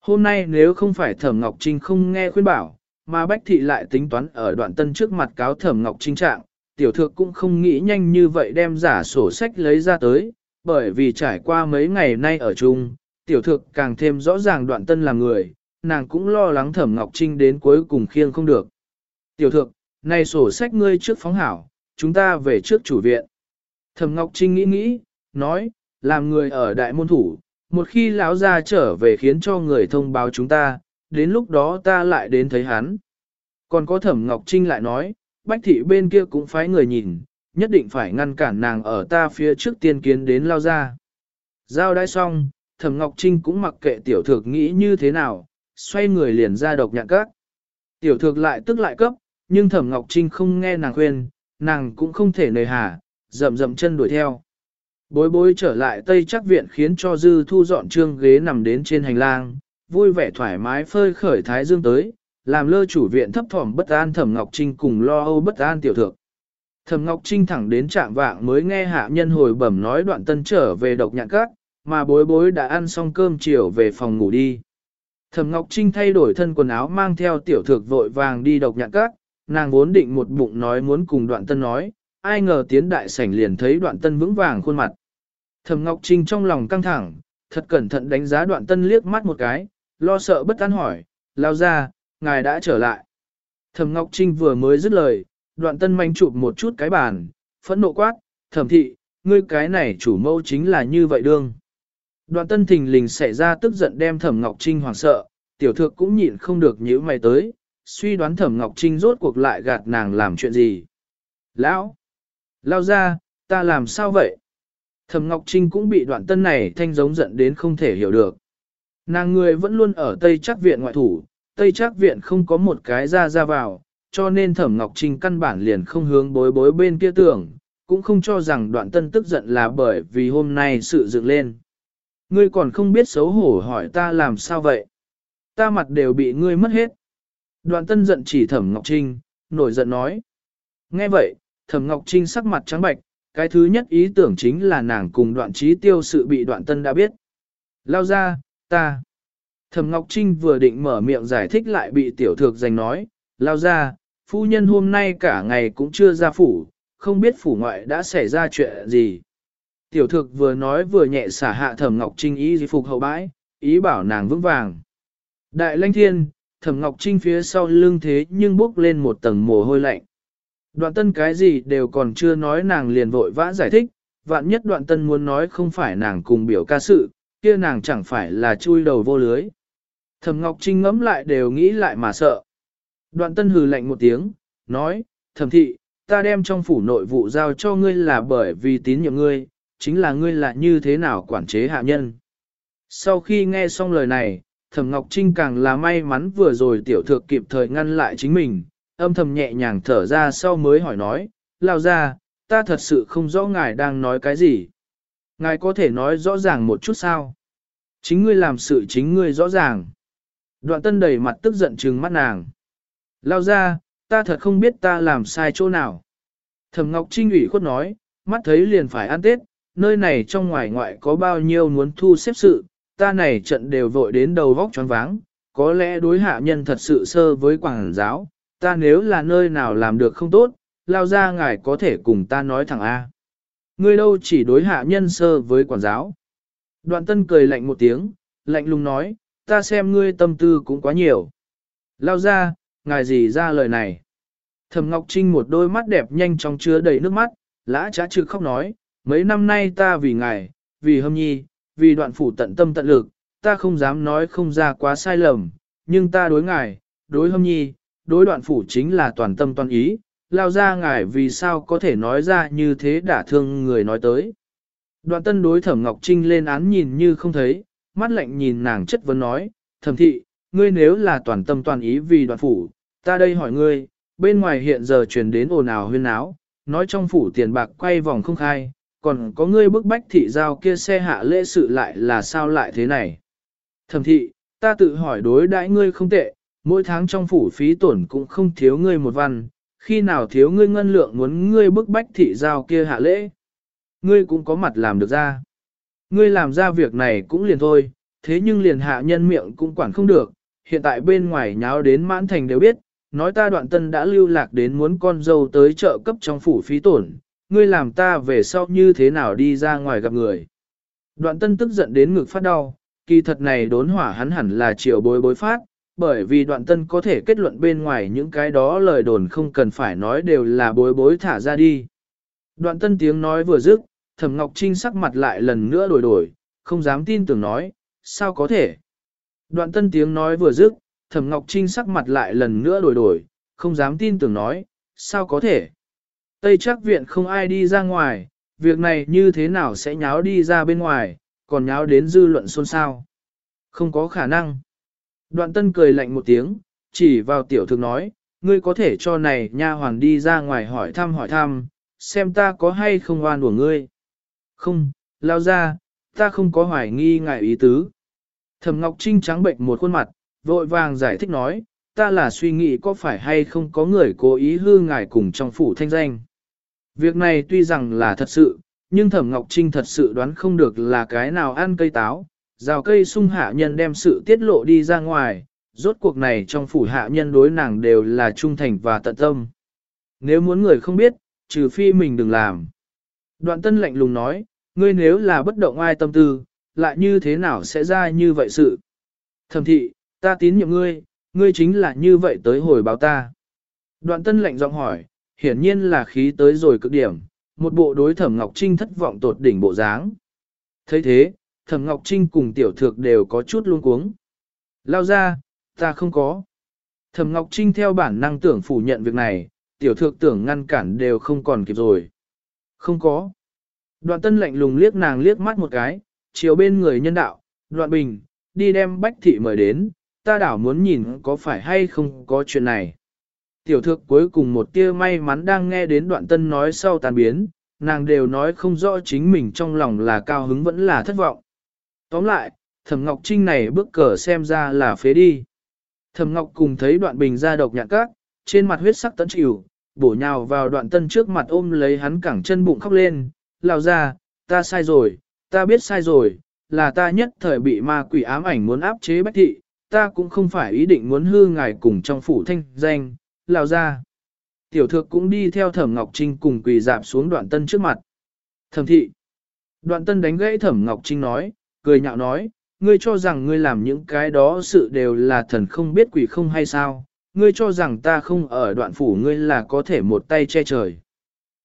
Hôm nay nếu không phải thẩm Ngọc Trinh không nghe khuyên bảo, mà Bách Thị lại tính toán ở đoạn tân trước mặt cáo thẩm Ngọc Trinh trạng, tiểu thược cũng không nghĩ nhanh như vậy đem giả sổ sách lấy ra tới, bởi vì trải qua mấy ngày nay ở chung, tiểu thực càng thêm rõ ràng đoạn tân là người, nàng cũng lo lắng thẩm Ngọc Trinh đến cuối cùng khiêng không được. Tiểu thực, này sổ sách ngươi trước phóng hảo, chúng ta về trước chủ viện. Thẩm Ngọc Trinh nghĩ nghĩ, nói, làm người ở đại môn thủ, một khi lão ra trở về khiến cho người thông báo chúng ta, đến lúc đó ta lại đến thấy hắn. Còn có Thẩm Ngọc Trinh lại nói, Bách thị bên kia cũng phái người nhìn, nhất định phải ngăn cản nàng ở ta phía trước tiên kiến đến lao ra. Giao đai xong, Thẩm Ngọc Trinh cũng mặc kệ tiểu thược nghĩ như thế nào, xoay người liền ra độc nhạn các. Tiểu thược lại tức lại cấp, nhưng Thẩm Ngọc Trinh không nghe nàng khuyên, nàng cũng không thể nề hà, rậm rậm chân đuổi theo. Bối bối trở lại tây chắc viện khiến cho dư thu dọn trương ghế nằm đến trên hành lang, vui vẻ thoải mái phơi khởi thái dương tới, làm lơ chủ viện thấp thỏm bất an thẩm ngọc trinh cùng lo âu bất an tiểu thượng. Thẩm Ngọc Trinh thẳng đến trạm vạng mới nghe hạ nhân hồi bẩm nói đoạn tân trở về độc nhạn cát, mà bối bối đã ăn xong cơm chiều về phòng ngủ đi. Thẩm Ngọc Trinh thay đổi thân quần áo mang theo tiểu thược vội vàng đi độc nhạn cát, nàng vốn định một bụng nói muốn cùng đoạn tân nói, ai ngờ tiến đại sảnh liền thấy đoạn tân vững vàng khuôn mặt. Thẩm Ngọc Trinh trong lòng căng thẳng, thật cẩn thận đánh giá đoạn tân liếc mắt một cái, lo sợ bất an hỏi, lao ra, ngài đã trở lại. Thẩm Ngọc Trinh vừa mới dứt lời, đoạn tân manh chụp một chút cái bàn, phẫn nộ quát, thẩm thị, ngươi cái này chủ mâu chính là như vậy đương. Đoạn tân thình lình xảy ra tức giận đem thẩm Ngọc Trinh hoảng sợ, tiểu thược cũng nhịn không được nhíu mày tới, suy đoán thẩm Ngọc Trinh rốt cuộc lại gạt nàng làm chuyện gì. Lão! Lao ra, ta làm sao vậy? Thẩm Ngọc Trinh cũng bị đoạn tân này thanh giống giận đến không thể hiểu được. Nàng người vẫn luôn ở Tây Chắc Viện ngoại thủ, Tây Chắc Viện không có một cái ra ra vào, cho nên Thẩm Ngọc Trinh căn bản liền không hướng bối bối bên kia tưởng, cũng không cho rằng đoạn tân tức giận là bởi vì hôm nay sự dựng lên. Ngươi còn không biết xấu hổ hỏi ta làm sao vậy? Ta mặt đều bị ngươi mất hết. Đoạn tân giận chỉ Thẩm Ngọc Trinh, nổi giận nói. Nghe vậy, Thẩm Ngọc Trinh sắc mặt trắng bạch, cái thứ nhất ý tưởng chính là nàng cùng đoạn trí tiêu sự bị đoạn tân đã biết. Lao ra, ta. Thẩm Ngọc Trinh vừa định mở miệng giải thích lại bị tiểu thược giành nói, lao ra, phu nhân hôm nay cả ngày cũng chưa ra phủ, không biết phủ ngoại đã xảy ra chuyện gì. Tiểu thực vừa nói vừa nhẹ xả hạ thẩm Ngọc Trinh ý phục hậu bãi, ý bảo nàng vững vàng. Đại lanh thiên, thẩm Ngọc Trinh phía sau lưng thế nhưng bước lên một tầng mồ hôi lạnh. Đoạn tân cái gì đều còn chưa nói nàng liền vội vã giải thích, vạn nhất đoạn tân muốn nói không phải nàng cùng biểu ca sự, kia nàng chẳng phải là chui đầu vô lưới. Thẩm Ngọc Trinh ngẫm lại đều nghĩ lại mà sợ. Đoạn tân hừ lạnh một tiếng, nói, thẩm thị, ta đem trong phủ nội vụ giao cho ngươi là bởi vì tín nhiệm ngươi, chính là ngươi là như thế nào quản chế hạ nhân. Sau khi nghe xong lời này, thẩm Ngọc Trinh càng là may mắn vừa rồi tiểu thược kịp thời ngăn lại chính mình, âm thầm nhẹ nhàng thở ra sau mới hỏi nói, lao ra, ta thật sự không rõ ngài đang nói cái gì. Ngài có thể nói rõ ràng một chút sao? Chính ngươi làm sự chính ngươi rõ ràng. Đoạn tân đầy mặt tức giận trừng mắt nàng. Lao ra, ta thật không biết ta làm sai chỗ nào. Thẩm Ngọc Trinh ủy khuất nói, mắt thấy liền phải ăn Tết, nơi này trong ngoài ngoại có bao nhiêu muốn thu xếp sự, ta này trận đều vội đến đầu vóc choáng váng, có lẽ đối hạ nhân thật sự sơ với quảng giáo, ta nếu là nơi nào làm được không tốt, lao ra ngài có thể cùng ta nói thẳng A. Ngươi đâu chỉ đối hạ nhân sơ với quản giáo. Đoạn tân cười lạnh một tiếng, lạnh lùng nói, ta xem ngươi tâm tư cũng quá nhiều. Lao ra, ngài gì ra lời này. Thẩm Ngọc Trinh một đôi mắt đẹp nhanh chóng chứa đầy nước mắt, lã trá trực khóc nói, mấy năm nay ta vì ngài, vì hâm nhi, vì đoạn phủ tận tâm tận lực, ta không dám nói không ra quá sai lầm, nhưng ta đối ngài, đối hâm nhi, đối đoạn phủ chính là toàn tâm toàn ý, lao ra ngài vì sao có thể nói ra như thế đả thương người nói tới. Đoạn tân đối thẩm Ngọc Trinh lên án nhìn như không thấy, mắt lạnh nhìn nàng chất vấn nói, thẩm thị, ngươi nếu là toàn tâm toàn ý vì đoạn phủ, ta đây hỏi ngươi, bên ngoài hiện giờ truyền đến ồn ào huyên áo, nói trong phủ tiền bạc quay vòng không khai, còn có ngươi bức bách thị giao kia xe hạ lễ sự lại là sao lại thế này. Thẩm thị, ta tự hỏi đối đãi ngươi không tệ, mỗi tháng trong phủ phí tổn cũng không thiếu ngươi một văn, khi nào thiếu ngươi ngân lượng muốn ngươi bức bách thị giao kia hạ lễ. Ngươi cũng có mặt làm được ra. Ngươi làm ra việc này cũng liền thôi, thế nhưng liền hạ nhân miệng cũng quản không được, hiện tại bên ngoài nháo đến mãn thành đều biết, nói ta đoạn tân đã lưu lạc đến muốn con dâu tới chợ cấp trong phủ phí tổn, ngươi làm ta về sau như thế nào đi ra ngoài gặp người. Đoạn tân tức giận đến ngực phát đau, kỳ thật này đốn hỏa hắn hẳn là triệu bối bối phát, bởi vì đoạn tân có thể kết luận bên ngoài những cái đó lời đồn không cần phải nói đều là bối bối thả ra đi. Đoạn tân tiếng nói vừa dứt, thẩm ngọc trinh sắc mặt lại lần nữa đổi đổi, không dám tin tưởng nói, sao có thể. Đoạn tân tiếng nói vừa dứt, thẩm ngọc trinh sắc mặt lại lần nữa đổi đổi, không dám tin tưởng nói, sao có thể. Tây chắc viện không ai đi ra ngoài, việc này như thế nào sẽ nháo đi ra bên ngoài, còn nháo đến dư luận xôn xao. Không có khả năng. Đoạn tân cười lạnh một tiếng, chỉ vào tiểu thực nói, ngươi có thể cho này nha hoàn đi ra ngoài hỏi thăm hỏi thăm, xem ta có hay không oan của ngươi. Không, lao ra, ta không có hoài nghi ngại ý tứ. Thẩm Ngọc Trinh trắng bệnh một khuôn mặt, vội vàng giải thích nói, ta là suy nghĩ có phải hay không có người cố ý hư ngài cùng trong phủ thanh danh. Việc này tuy rằng là thật sự, nhưng Thẩm Ngọc Trinh thật sự đoán không được là cái nào ăn cây táo, rào cây sung hạ nhân đem sự tiết lộ đi ra ngoài, rốt cuộc này trong phủ hạ nhân đối nàng đều là trung thành và tận tâm. Nếu muốn người không biết, trừ phi mình đừng làm. Đoạn tân lạnh lùng nói, ngươi nếu là bất động ai tâm tư, lại như thế nào sẽ ra như vậy sự. Thẩm thị, ta tín nhiệm ngươi, ngươi chính là như vậy tới hồi báo ta. Đoạn tân lạnh giọng hỏi, hiển nhiên là khí tới rồi cực điểm, một bộ đối thẩm Ngọc Trinh thất vọng tột đỉnh bộ dáng. thấy thế, thẩm Ngọc Trinh cùng tiểu thược đều có chút luống cuống. Lao ra, ta không có. Thẩm Ngọc Trinh theo bản năng tưởng phủ nhận việc này, tiểu thược tưởng ngăn cản đều không còn kịp rồi. Không có. Đoạn tân lạnh lùng liếc nàng liếc mắt một cái, chiều bên người nhân đạo, đoạn bình, đi đem bách thị mời đến, ta đảo muốn nhìn có phải hay không có chuyện này. Tiểu thược cuối cùng một tia may mắn đang nghe đến đoạn tân nói sau tàn biến, nàng đều nói không rõ chính mình trong lòng là cao hứng vẫn là thất vọng. Tóm lại, thẩm ngọc trinh này bước cờ xem ra là phế đi. Thẩm ngọc cùng thấy đoạn bình ra độc nhạn các, trên mặt huyết sắc tấn chịu, bổ nhào vào đoạn tân trước mặt ôm lấy hắn cẳng chân bụng khóc lên, lao ra, ta sai rồi, ta biết sai rồi, là ta nhất thời bị ma quỷ ám ảnh muốn áp chế bách thị, ta cũng không phải ý định muốn hư ngài cùng trong phủ thanh danh, lao ra. Tiểu thược cũng đi theo thẩm Ngọc Trinh cùng quỳ dạp xuống đoạn tân trước mặt. Thẩm thị. Đoạn tân đánh gãy thẩm Ngọc Trinh nói, cười nhạo nói, ngươi cho rằng ngươi làm những cái đó sự đều là thần không biết quỷ không hay sao, ngươi cho rằng ta không ở đoạn phủ ngươi là có thể một tay che trời.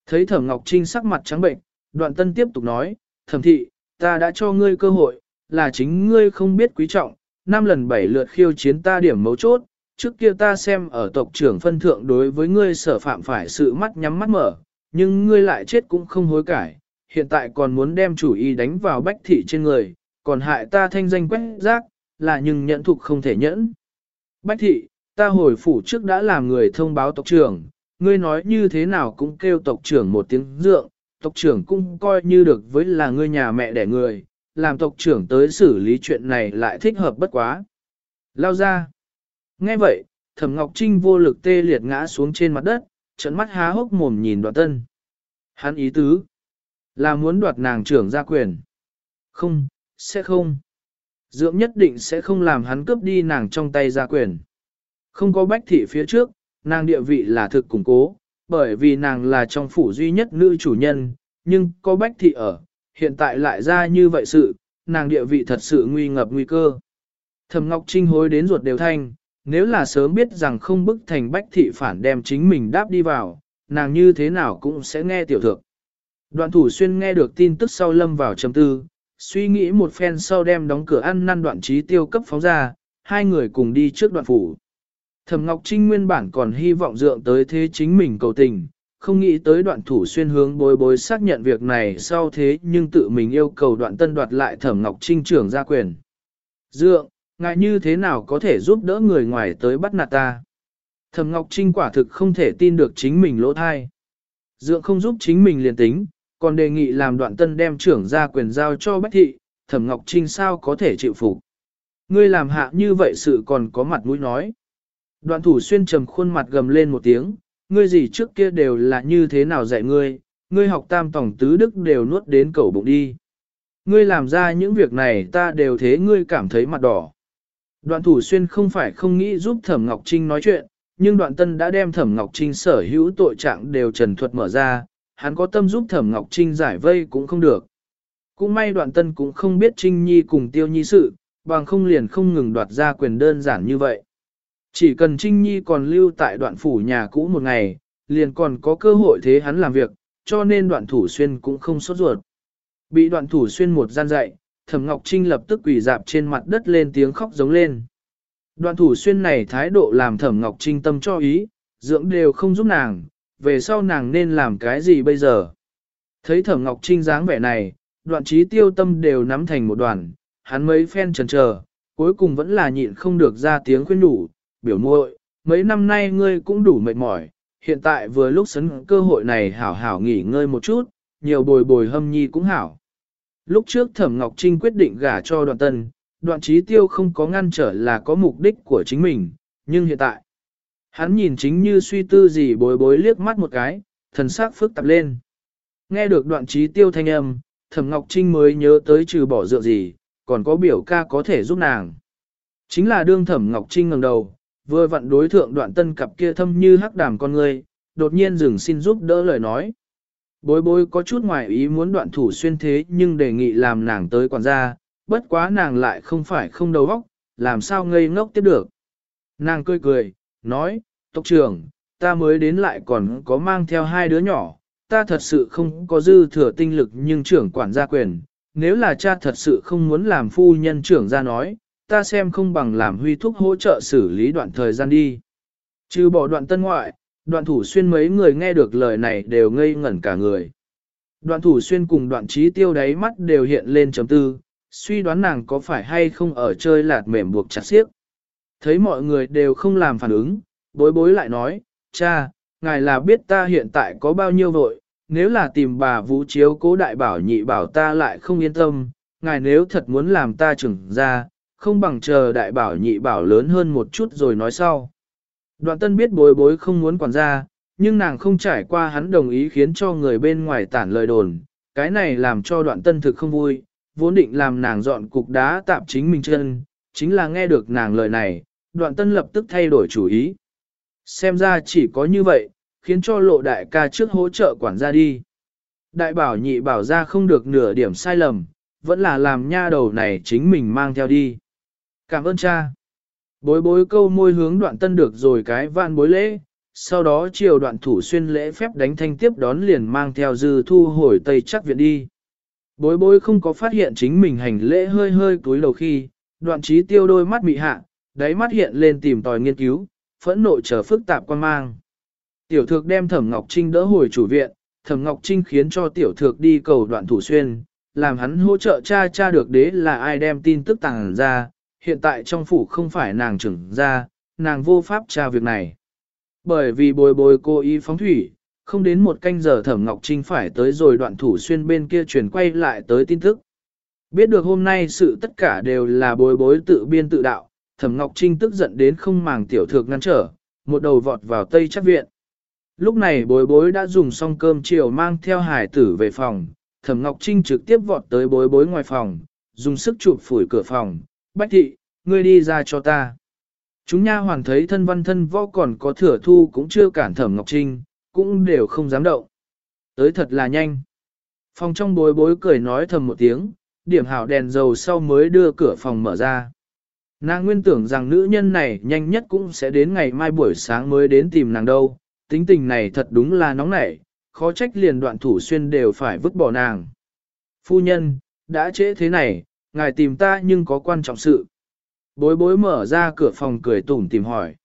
Thấy thẩm Ngọc Trinh sắc mặt trắng bệnh, đoạn tân tiếp tục nói, thẩm thị, ta đã cho ngươi cơ hội, là chính ngươi không biết quý trọng, năm lần bảy lượt khiêu chiến ta điểm mấu chốt, trước kia ta xem ở tộc trưởng phân thượng đối với ngươi sở phạm phải sự mắt nhắm mắt mở, nhưng ngươi lại chết cũng không hối cải, hiện tại còn muốn đem chủ ý đánh vào bách thị trên người, còn hại ta thanh danh quét rác, là nhưng nhận thục không thể nhẫn. Bách thị, ta hồi phủ trước đã làm người thông báo tộc trưởng, ngươi nói như thế nào cũng kêu tộc trưởng một tiếng dượng, tộc trưởng cũng coi như được với là ngươi nhà mẹ đẻ người, làm tộc trưởng tới xử lý chuyện này lại thích hợp bất quá. Lao ra. Nghe vậy, Thẩm Ngọc Trinh vô lực tê liệt ngã xuống trên mặt đất, trận mắt há hốc mồm nhìn đoạn tân. Hắn ý tứ là muốn đoạt nàng trưởng ra quyền. Không, sẽ không. dưỡng nhất định sẽ không làm hắn cướp đi nàng trong tay ra quyền. Không có bách thị phía trước, nàng địa vị là thực củng cố, bởi vì nàng là trong phủ duy nhất nữ chủ nhân, nhưng có bách thị ở, hiện tại lại ra như vậy sự, nàng địa vị thật sự nguy ngập nguy cơ. Thẩm Ngọc Trinh hối đến ruột đều thanh, nếu là sớm biết rằng không bức thành bách thị phản đem chính mình đáp đi vào, nàng như thế nào cũng sẽ nghe tiểu thượng. Đoạn thủ xuyên nghe được tin tức sau lâm vào chấm tư, suy nghĩ một phen sau đem đóng cửa ăn năn đoạn trí tiêu cấp phóng ra, hai người cùng đi trước đoạn phủ. Thẩm Ngọc Trinh nguyên bản còn hy vọng dượng tới thế chính mình cầu tình, không nghĩ tới đoạn thủ xuyên hướng bối bối xác nhận việc này sau thế nhưng tự mình yêu cầu đoạn tân đoạt lại Thẩm Ngọc Trinh trưởng ra quyền. Dượng, ngại như thế nào có thể giúp đỡ người ngoài tới bắt nạt ta? Thẩm Ngọc Trinh quả thực không thể tin được chính mình lỗ thai. Dượng không giúp chính mình liền tính, còn đề nghị làm đoạn tân đem trưởng ra quyền giao cho Bách Thị, Thẩm Ngọc Trinh sao có thể chịu phục. Ngươi làm hạ như vậy sự còn có mặt mũi nói. Đoạn thủ xuyên trầm khuôn mặt gầm lên một tiếng, ngươi gì trước kia đều là như thế nào dạy ngươi, ngươi học tam tổng tứ đức đều nuốt đến cầu bụng đi. Ngươi làm ra những việc này ta đều thế ngươi cảm thấy mặt đỏ. Đoạn thủ xuyên không phải không nghĩ giúp Thẩm Ngọc Trinh nói chuyện, nhưng đoạn tân đã đem Thẩm Ngọc Trinh sở hữu tội trạng đều trần thuật mở ra, hắn có tâm giúp Thẩm Ngọc Trinh giải vây cũng không được. Cũng may đoạn tân cũng không biết Trinh Nhi cùng tiêu nhi sự, bằng không liền không ngừng đoạt ra quyền đơn giản như vậy. Chỉ cần Trinh Nhi còn lưu tại đoạn phủ nhà cũ một ngày, liền còn có cơ hội thế hắn làm việc, cho nên đoạn thủ xuyên cũng không sốt ruột. Bị đoạn thủ xuyên một gian dạy, Thẩm Ngọc Trinh lập tức quỳ dạp trên mặt đất lên tiếng khóc giống lên. Đoạn thủ xuyên này thái độ làm Thẩm Ngọc Trinh tâm cho ý, dưỡng đều không giúp nàng, về sau nàng nên làm cái gì bây giờ. Thấy Thẩm Ngọc Trinh dáng vẻ này, đoạn trí tiêu tâm đều nắm thành một đoàn, hắn mấy phen trần chờ, cuối cùng vẫn là nhịn không được ra tiếng khuyên nhủ, biểu muội, mấy năm nay ngươi cũng đủ mệt mỏi, hiện tại vừa lúc sấn cơ hội này hảo hảo nghỉ ngơi một chút, nhiều bồi bồi hâm nhi cũng hảo. Lúc trước Thẩm Ngọc Trinh quyết định gả cho đoạn tân, đoạn trí tiêu không có ngăn trở là có mục đích của chính mình, nhưng hiện tại, hắn nhìn chính như suy tư gì bối bối liếc mắt một cái, thần sắc phức tạp lên. Nghe được đoạn trí tiêu thanh âm, Thẩm Ngọc Trinh mới nhớ tới trừ bỏ dựa gì, còn có biểu ca có thể giúp nàng. Chính là đương Thẩm Ngọc Trinh ngẩng đầu, vừa vặn đối thượng đoạn tân cặp kia thâm như hắc đàm con người, đột nhiên dừng xin giúp đỡ lời nói. Bối bối có chút ngoài ý muốn đoạn thủ xuyên thế nhưng đề nghị làm nàng tới quản gia, bất quá nàng lại không phải không đầu óc, làm sao ngây ngốc tiếp được. Nàng cười cười, nói, tộc trưởng, ta mới đến lại còn có mang theo hai đứa nhỏ, ta thật sự không có dư thừa tinh lực nhưng trưởng quản gia quyền, nếu là cha thật sự không muốn làm phu nhân trưởng ra nói, ta xem không bằng làm huy thúc hỗ trợ xử lý đoạn thời gian đi. Trừ bỏ đoạn tân ngoại, đoạn thủ xuyên mấy người nghe được lời này đều ngây ngẩn cả người. Đoạn thủ xuyên cùng đoạn trí tiêu đáy mắt đều hiện lên chấm tư, suy đoán nàng có phải hay không ở chơi lạt mềm buộc chặt xiếc. Thấy mọi người đều không làm phản ứng, bối bối lại nói, cha, ngài là biết ta hiện tại có bao nhiêu vội, nếu là tìm bà vũ chiếu cố đại bảo nhị bảo ta lại không yên tâm, ngài nếu thật muốn làm ta trưởng ra, không bằng chờ đại bảo nhị bảo lớn hơn một chút rồi nói sau. Đoạn tân biết bối bối không muốn quản gia, nhưng nàng không trải qua hắn đồng ý khiến cho người bên ngoài tản lời đồn, cái này làm cho đoạn tân thực không vui, vốn định làm nàng dọn cục đá tạm chính mình chân, chính là nghe được nàng lời này, đoạn tân lập tức thay đổi chủ ý. Xem ra chỉ có như vậy, khiến cho lộ đại ca trước hỗ trợ quản gia đi. Đại bảo nhị bảo ra không được nửa điểm sai lầm, vẫn là làm nha đầu này chính mình mang theo đi. Cảm ơn cha. Bối bối câu môi hướng đoạn tân được rồi cái vạn bối lễ, sau đó chiều đoạn thủ xuyên lễ phép đánh thanh tiếp đón liền mang theo dư thu hồi tây chắc viện đi. Bối bối không có phát hiện chính mình hành lễ hơi hơi cúi đầu khi, đoạn trí tiêu đôi mắt mị hạ, đáy mắt hiện lên tìm tòi nghiên cứu, phẫn nộ trở phức tạp quan mang. Tiểu thược đem thẩm Ngọc Trinh đỡ hồi chủ viện, thẩm Ngọc Trinh khiến cho tiểu thược đi cầu đoạn thủ xuyên, làm hắn hỗ trợ cha cha được đế là ai đem tin tức tàng ra, hiện tại trong phủ không phải nàng trưởng ra, nàng vô pháp tra việc này. Bởi vì bồi bồi cô y phóng thủy, không đến một canh giờ thẩm Ngọc Trinh phải tới rồi đoạn thủ xuyên bên kia chuyển quay lại tới tin tức. Biết được hôm nay sự tất cả đều là bối bối tự biên tự đạo, thẩm Ngọc Trinh tức giận đến không màng tiểu thược ngăn trở, một đầu vọt vào tây chắc viện. Lúc này bối bối đã dùng xong cơm chiều mang theo hải tử về phòng, thẩm Ngọc Trinh trực tiếp vọt tới bối bối ngoài phòng, dùng sức chụp phủi cửa phòng, bách thị, ngươi đi ra cho ta. Chúng nha hoàn thấy thân văn thân võ còn có thừa thu cũng chưa cản thẩm Ngọc Trinh, cũng đều không dám động. Tới thật là nhanh. Phòng trong bối bối cười nói thầm một tiếng, điểm hảo đèn dầu sau mới đưa cửa phòng mở ra. Nàng nguyên tưởng rằng nữ nhân này nhanh nhất cũng sẽ đến ngày mai buổi sáng mới đến tìm nàng đâu, tính tình này thật đúng là nóng nảy, khó trách liền đoạn thủ xuyên đều phải vứt bỏ nàng. Phu nhân, đã trễ thế này, ngài tìm ta nhưng có quan trọng sự. Bối bối mở ra cửa phòng cười tủm tìm hỏi.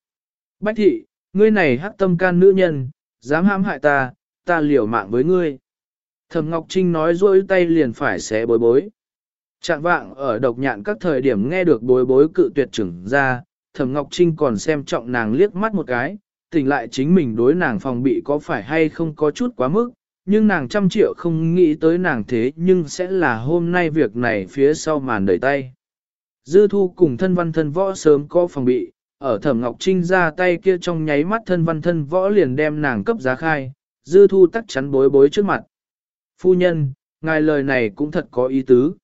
Bách thị, ngươi này hắc tâm can nữ nhân, dám hãm hại ta, ta liều mạng với ngươi. Thẩm Ngọc Trinh nói rôi tay liền phải xé bối bối. Trạng vạng ở độc nhạn các thời điểm nghe được bối bối cự tuyệt trưởng ra, Thẩm Ngọc Trinh còn xem trọng nàng liếc mắt một cái, tỉnh lại chính mình đối nàng phòng bị có phải hay không có chút quá mức, nhưng nàng trăm triệu không nghĩ tới nàng thế nhưng sẽ là hôm nay việc này phía sau màn đẩy tay. Dư thu cùng thân văn thân võ sớm có phòng bị, ở thẩm ngọc trinh ra tay kia trong nháy mắt thân văn thân võ liền đem nàng cấp giá khai, dư thu tắc chắn bối bối trước mặt. Phu nhân, ngài lời này cũng thật có ý tứ.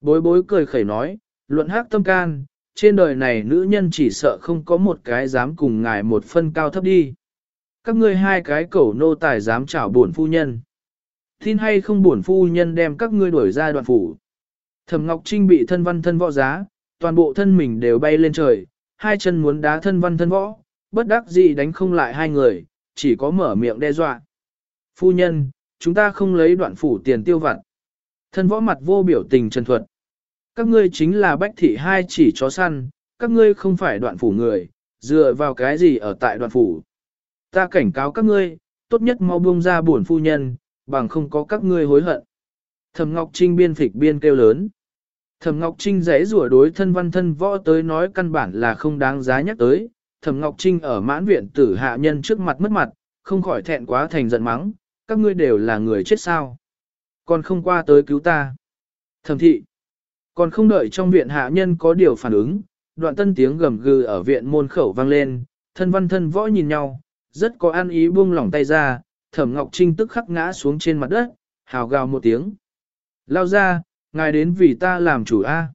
Bối bối cười khẩy nói, luận hát tâm can, trên đời này nữ nhân chỉ sợ không có một cái dám cùng ngài một phân cao thấp đi. Các ngươi hai cái cẩu nô tài dám chảo buồn phu nhân. Tin hay không buồn phu nhân đem các ngươi đuổi ra đoạn phủ. Thẩm Ngọc Trinh bị thân văn thân võ giá, toàn bộ thân mình đều bay lên trời, hai chân muốn đá thân văn thân võ, bất đắc dĩ đánh không lại hai người, chỉ có mở miệng đe dọa. Phu nhân, chúng ta không lấy đoạn phủ tiền tiêu vặt. Thân võ mặt vô biểu tình trần thuật. Các ngươi chính là bách thị hai chỉ chó săn, các ngươi không phải đoạn phủ người, dựa vào cái gì ở tại đoạn phủ. Ta cảnh cáo các ngươi, tốt nhất mau buông ra buồn phu nhân, bằng không có các ngươi hối hận. Thẩm Ngọc Trinh biên phịch biên kêu lớn. Thẩm Ngọc Trinh rẽ rủa đối thân văn thân võ tới nói căn bản là không đáng giá nhắc tới, Thẩm Ngọc Trinh ở mãn viện tử hạ nhân trước mặt mất mặt, không khỏi thẹn quá thành giận mắng, các ngươi đều là người chết sao. Còn không qua tới cứu ta. Thẩm thị, còn không đợi trong viện hạ nhân có điều phản ứng, đoạn tân tiếng gầm gừ ở viện môn khẩu vang lên, thân văn thân võ nhìn nhau, rất có an ý buông lỏng tay ra, thẩm Ngọc Trinh tức khắc ngã xuống trên mặt đất, hào gào một tiếng. Lao ra, ngài đến vì ta làm chủ A.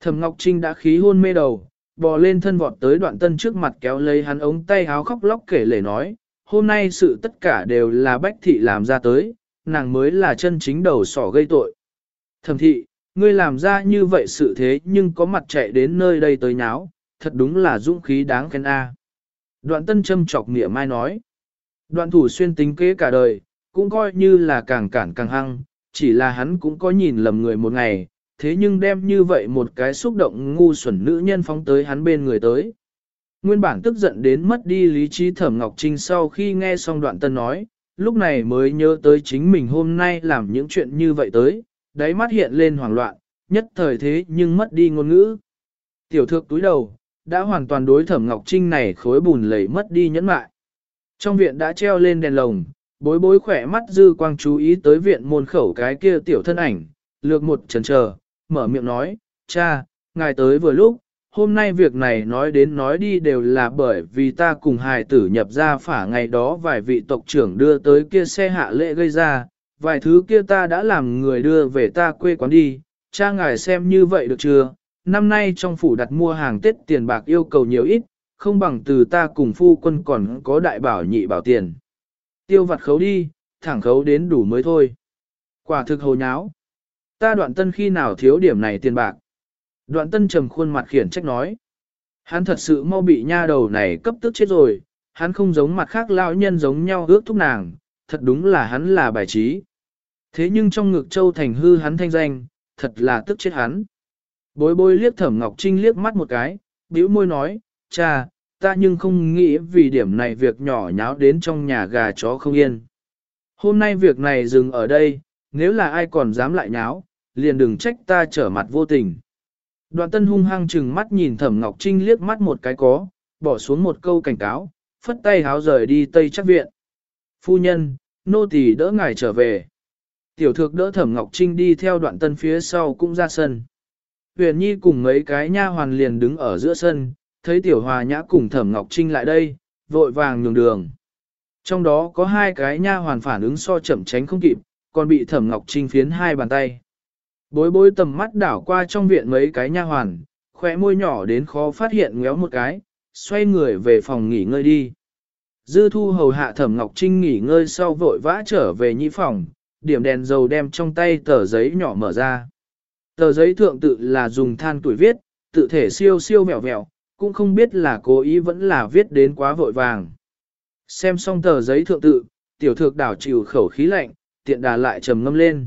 Thẩm Ngọc Trinh đã khí hôn mê đầu, bò lên thân vọt tới đoạn tân trước mặt kéo lấy hắn ống tay háo khóc lóc kể lể nói, hôm nay sự tất cả đều là bách thị làm ra tới, nàng mới là chân chính đầu sỏ gây tội. Thẩm thị, ngươi làm ra như vậy sự thế nhưng có mặt chạy đến nơi đây tới nháo, thật đúng là dũng khí đáng khen A. Đoạn tân châm chọc nghĩa mai nói, đoạn thủ xuyên tính kế cả đời, cũng coi như là càng cản càng hăng, chỉ là hắn cũng có nhìn lầm người một ngày, thế nhưng đem như vậy một cái xúc động ngu xuẩn nữ nhân phóng tới hắn bên người tới. Nguyên bản tức giận đến mất đi lý trí thẩm Ngọc Trinh sau khi nghe xong đoạn tân nói, lúc này mới nhớ tới chính mình hôm nay làm những chuyện như vậy tới, đáy mắt hiện lên hoảng loạn, nhất thời thế nhưng mất đi ngôn ngữ. Tiểu thượng túi đầu, đã hoàn toàn đối thẩm Ngọc Trinh này khối bùn lầy mất đi nhẫn mại. Trong viện đã treo lên đèn lồng, bối bối khỏe mắt dư quang chú ý tới viện môn khẩu cái kia tiểu thân ảnh, lược một chần chờ, mở miệng nói, cha, ngài tới vừa lúc, hôm nay việc này nói đến nói đi đều là bởi vì ta cùng hài tử nhập ra phả ngày đó vài vị tộc trưởng đưa tới kia xe hạ lệ gây ra, vài thứ kia ta đã làm người đưa về ta quê quán đi, cha ngài xem như vậy được chưa, năm nay trong phủ đặt mua hàng Tết tiền bạc yêu cầu nhiều ít, không bằng từ ta cùng phu quân còn có đại bảo nhị bảo tiền. Tiêu vặt khấu đi, thẳng khấu đến đủ mới thôi. Quả thực hồ nháo. Ta đoạn tân khi nào thiếu điểm này tiền bạc. Đoạn tân trầm khuôn mặt khiển trách nói. Hắn thật sự mau bị nha đầu này cấp tức chết rồi, hắn không giống mặt khác lão nhân giống nhau ước thúc nàng, thật đúng là hắn là bài trí. Thế nhưng trong ngực châu thành hư hắn thanh danh, thật là tức chết hắn. Bối bối liếc thẩm Ngọc Trinh liếc mắt một cái, bĩu môi nói, cha, ta nhưng không nghĩ vì điểm này việc nhỏ nháo đến trong nhà gà chó không yên. Hôm nay việc này dừng ở đây, nếu là ai còn dám lại nháo, liền đừng trách ta trở mặt vô tình. Đoạn tân hung hăng chừng mắt nhìn thẩm Ngọc Trinh liếc mắt một cái có, bỏ xuống một câu cảnh cáo, phất tay háo rời đi tây chắc viện. Phu nhân, nô tỳ đỡ ngài trở về. Tiểu thược đỡ thẩm Ngọc Trinh đi theo đoạn tân phía sau cũng ra sân. Huyền Nhi cùng mấy cái nha hoàn liền đứng ở giữa sân, thấy tiểu hòa nhã cùng thẩm Ngọc Trinh lại đây, vội vàng nhường đường. Trong đó có hai cái nha hoàn phản ứng so chậm tránh không kịp, còn bị thẩm Ngọc Trinh phiến hai bàn tay. Bối bối tầm mắt đảo qua trong viện mấy cái nha hoàn, khỏe môi nhỏ đến khó phát hiện ngéo một cái, xoay người về phòng nghỉ ngơi đi. Dư thu hầu hạ thẩm Ngọc Trinh nghỉ ngơi sau vội vã trở về nhị phòng, điểm đèn dầu đem trong tay tờ giấy nhỏ mở ra. Tờ giấy thượng tự là dùng than tuổi viết, tự thể siêu siêu mèo mèo, cũng không biết là cố ý vẫn là viết đến quá vội vàng. Xem xong tờ giấy thượng tự, tiểu thược đảo chịu khẩu khí lạnh, tiện đà lại trầm ngâm lên.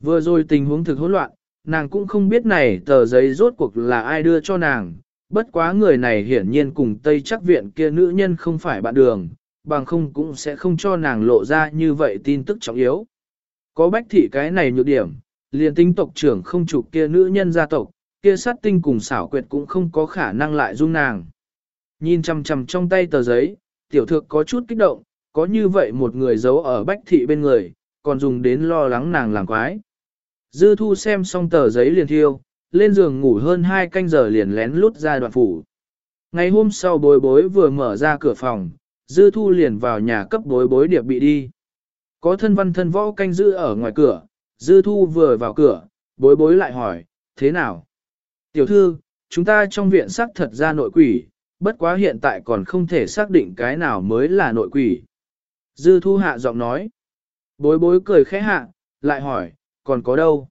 Vừa rồi tình huống thực hỗn loạn, nàng cũng không biết này tờ giấy rốt cuộc là ai đưa cho nàng, bất quá người này hiển nhiên cùng Tây chắc viện kia nữ nhân không phải bạn đường, bằng không cũng sẽ không cho nàng lộ ra như vậy tin tức trọng yếu. Có bách thị cái này nhược điểm, liền tinh tộc trưởng không chụp kia nữ nhân gia tộc, kia sát tinh cùng xảo quyệt cũng không có khả năng lại dung nàng. Nhìn chằm chằm trong tay tờ giấy, tiểu thược có chút kích động, có như vậy một người giấu ở bách thị bên người, còn dùng đến lo lắng nàng làm quái. Dư thu xem xong tờ giấy liền thiêu, lên giường ngủ hơn hai canh giờ liền lén lút ra đoạn phủ. Ngày hôm sau bối bối vừa mở ra cửa phòng, dư thu liền vào nhà cấp bối bối điệp bị đi. Có thân văn thân võ canh giữ ở ngoài cửa, dư thu vừa vào cửa, bối bối lại hỏi, thế nào? Tiểu thư, chúng ta trong viện xác thật ra nội quỷ, bất quá hiện tại còn không thể xác định cái nào mới là nội quỷ. Dư thu hạ giọng nói. Bối bối cười khẽ hạ, lại hỏi, còn có đâu?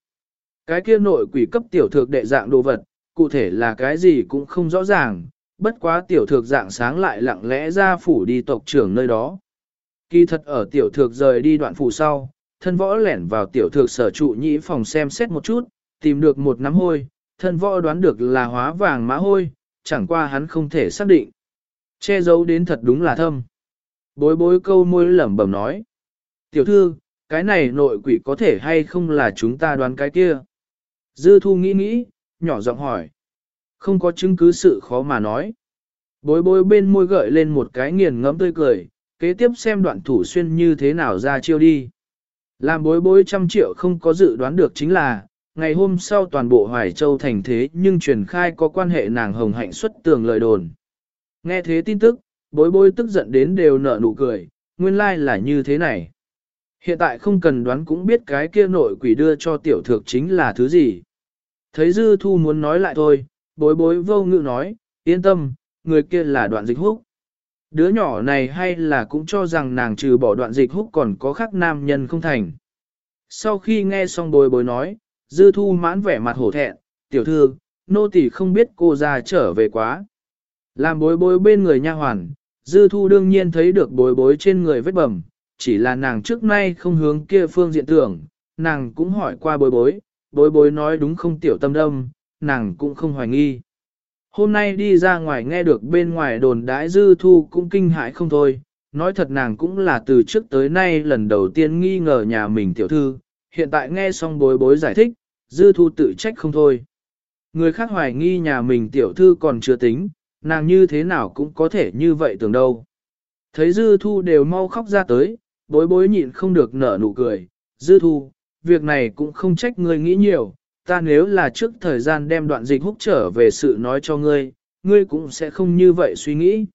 Cái kia nội quỷ cấp tiểu thược đệ dạng đồ vật, cụ thể là cái gì cũng không rõ ràng, bất quá tiểu thược dạng sáng lại lặng lẽ ra phủ đi tộc trưởng nơi đó. Kỳ thật ở tiểu thược rời đi đoạn phủ sau, thân võ lẻn vào tiểu thược sở trụ nhĩ phòng xem xét một chút, tìm được một nắm hôi, thân võ đoán được là hóa vàng mã hôi, chẳng qua hắn không thể xác định. Che giấu đến thật đúng là thâm. Bối bối câu môi lẩm bẩm nói. Tiểu thư, cái này nội quỷ có thể hay không là chúng ta đoán cái kia. Dư thu nghĩ nghĩ, nhỏ giọng hỏi. Không có chứng cứ sự khó mà nói. Bối bối bên môi gợi lên một cái nghiền ngẫm tươi cười, kế tiếp xem đoạn thủ xuyên như thế nào ra chiêu đi. Làm bối bối trăm triệu không có dự đoán được chính là, ngày hôm sau toàn bộ Hoài Châu thành thế nhưng truyền khai có quan hệ nàng hồng hạnh xuất tường lời đồn. Nghe thế tin tức, bối bối tức giận đến đều nở nụ cười, nguyên lai like là như thế này. Hiện tại không cần đoán cũng biết cái kia nội quỷ đưa cho tiểu thược chính là thứ gì. Thấy dư thu muốn nói lại thôi, bối bối vô ngự nói, yên tâm, người kia là đoạn dịch húc. Đứa nhỏ này hay là cũng cho rằng nàng trừ bỏ đoạn dịch húc còn có khác nam nhân không thành. Sau khi nghe xong bối bối nói, dư thu mãn vẻ mặt hổ thẹn, tiểu thư, nô tỳ không biết cô ra trở về quá. Làm bối bối bên người nha hoàn, dư thu đương nhiên thấy được bối bối trên người vết bầm, chỉ là nàng trước nay không hướng kia phương diện tưởng, nàng cũng hỏi qua bối bối, bối bối nói đúng không tiểu tâm đâm, nàng cũng không hoài nghi. Hôm nay đi ra ngoài nghe được bên ngoài đồn đãi dư thu cũng kinh hãi không thôi, nói thật nàng cũng là từ trước tới nay lần đầu tiên nghi ngờ nhà mình tiểu thư, hiện tại nghe xong bối bối giải thích, dư thu tự trách không thôi. Người khác hoài nghi nhà mình tiểu thư còn chưa tính, nàng như thế nào cũng có thể như vậy tưởng đâu. Thấy dư thu đều mau khóc ra tới, bối bối nhịn không được nở nụ cười, dư thu, việc này cũng không trách ngươi nghĩ nhiều, ta nếu là trước thời gian đem đoạn dịch húc trở về sự nói cho ngươi, ngươi cũng sẽ không như vậy suy nghĩ.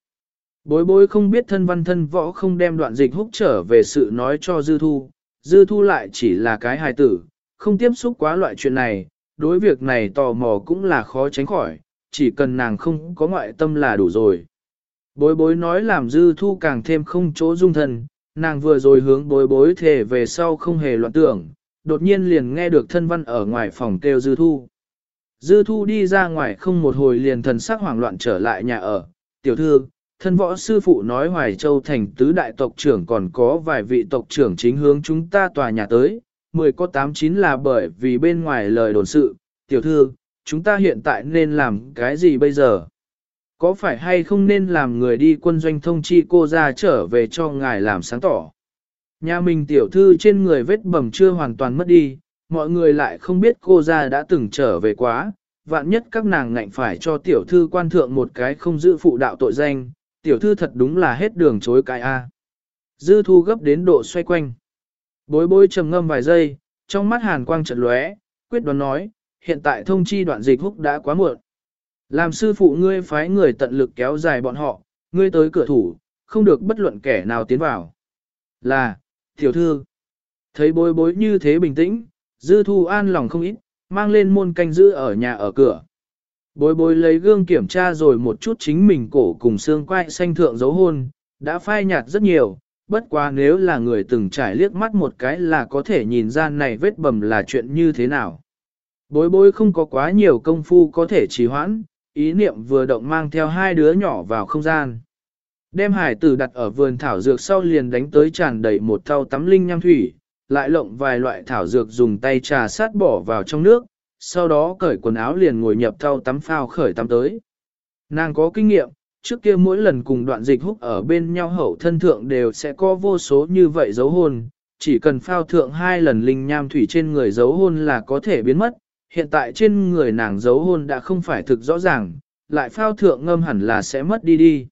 Bối bối không biết thân văn thân võ không đem đoạn dịch húc trở về sự nói cho dư thu, dư thu lại chỉ là cái hài tử, không tiếp xúc quá loại chuyện này, đối việc này tò mò cũng là khó tránh khỏi, chỉ cần nàng không có ngoại tâm là đủ rồi. Bối bối nói làm dư thu càng thêm không chỗ dung thân, nàng vừa rồi hướng bối bối thể về sau không hề loạn tưởng, đột nhiên liền nghe được thân văn ở ngoài phòng kêu dư thu. Dư thu đi ra ngoài không một hồi liền thần sắc hoảng loạn trở lại nhà ở, tiểu thư, thân võ sư phụ nói Hoài Châu thành tứ đại tộc trưởng còn có vài vị tộc trưởng chính hướng chúng ta tòa nhà tới, mười có tám chín là bởi vì bên ngoài lời đồn sự, tiểu thư, chúng ta hiện tại nên làm cái gì bây giờ? Có phải hay không nên làm người đi quân doanh thông chi cô ra trở về cho ngài làm sáng tỏ? Nhà mình tiểu thư trên người vết bầm chưa hoàn toàn mất đi, mọi người lại không biết cô ra đã từng trở về quá, vạn nhất các nàng ngạnh phải cho tiểu thư quan thượng một cái không giữ phụ đạo tội danh, tiểu thư thật đúng là hết đường chối cái A. Dư thu gấp đến độ xoay quanh. Bối bối trầm ngâm vài giây, trong mắt hàn quang chợt lóe, quyết đoán nói, hiện tại thông chi đoạn dịch húc đã quá muộn. Làm sư phụ ngươi phái người tận lực kéo dài bọn họ, ngươi tới cửa thủ, không được bất luận kẻ nào tiến vào. Là, tiểu thư, thấy bối bối như thế bình tĩnh, dư thu an lòng không ít, mang lên môn canh giữ ở nhà ở cửa. Bối bối lấy gương kiểm tra rồi một chút chính mình cổ cùng xương quai xanh thượng dấu hôn, đã phai nhạt rất nhiều, bất quá nếu là người từng trải liếc mắt một cái là có thể nhìn ra này vết bầm là chuyện như thế nào. Bối bối không có quá nhiều công phu có thể trì hoãn, ý niệm vừa động mang theo hai đứa nhỏ vào không gian. Đem hải tử đặt ở vườn thảo dược sau liền đánh tới tràn đầy một thau tắm linh nham thủy, lại lộng vài loại thảo dược dùng tay trà sát bỏ vào trong nước, sau đó cởi quần áo liền ngồi nhập thau tắm phao khởi tắm tới. Nàng có kinh nghiệm, trước kia mỗi lần cùng đoạn dịch húc ở bên nhau hậu thân thượng đều sẽ có vô số như vậy dấu hôn, chỉ cần phao thượng hai lần linh nham thủy trên người dấu hôn là có thể biến mất, hiện tại trên người nàng dấu hôn đã không phải thực rõ ràng, lại phao thượng ngâm hẳn là sẽ mất đi đi.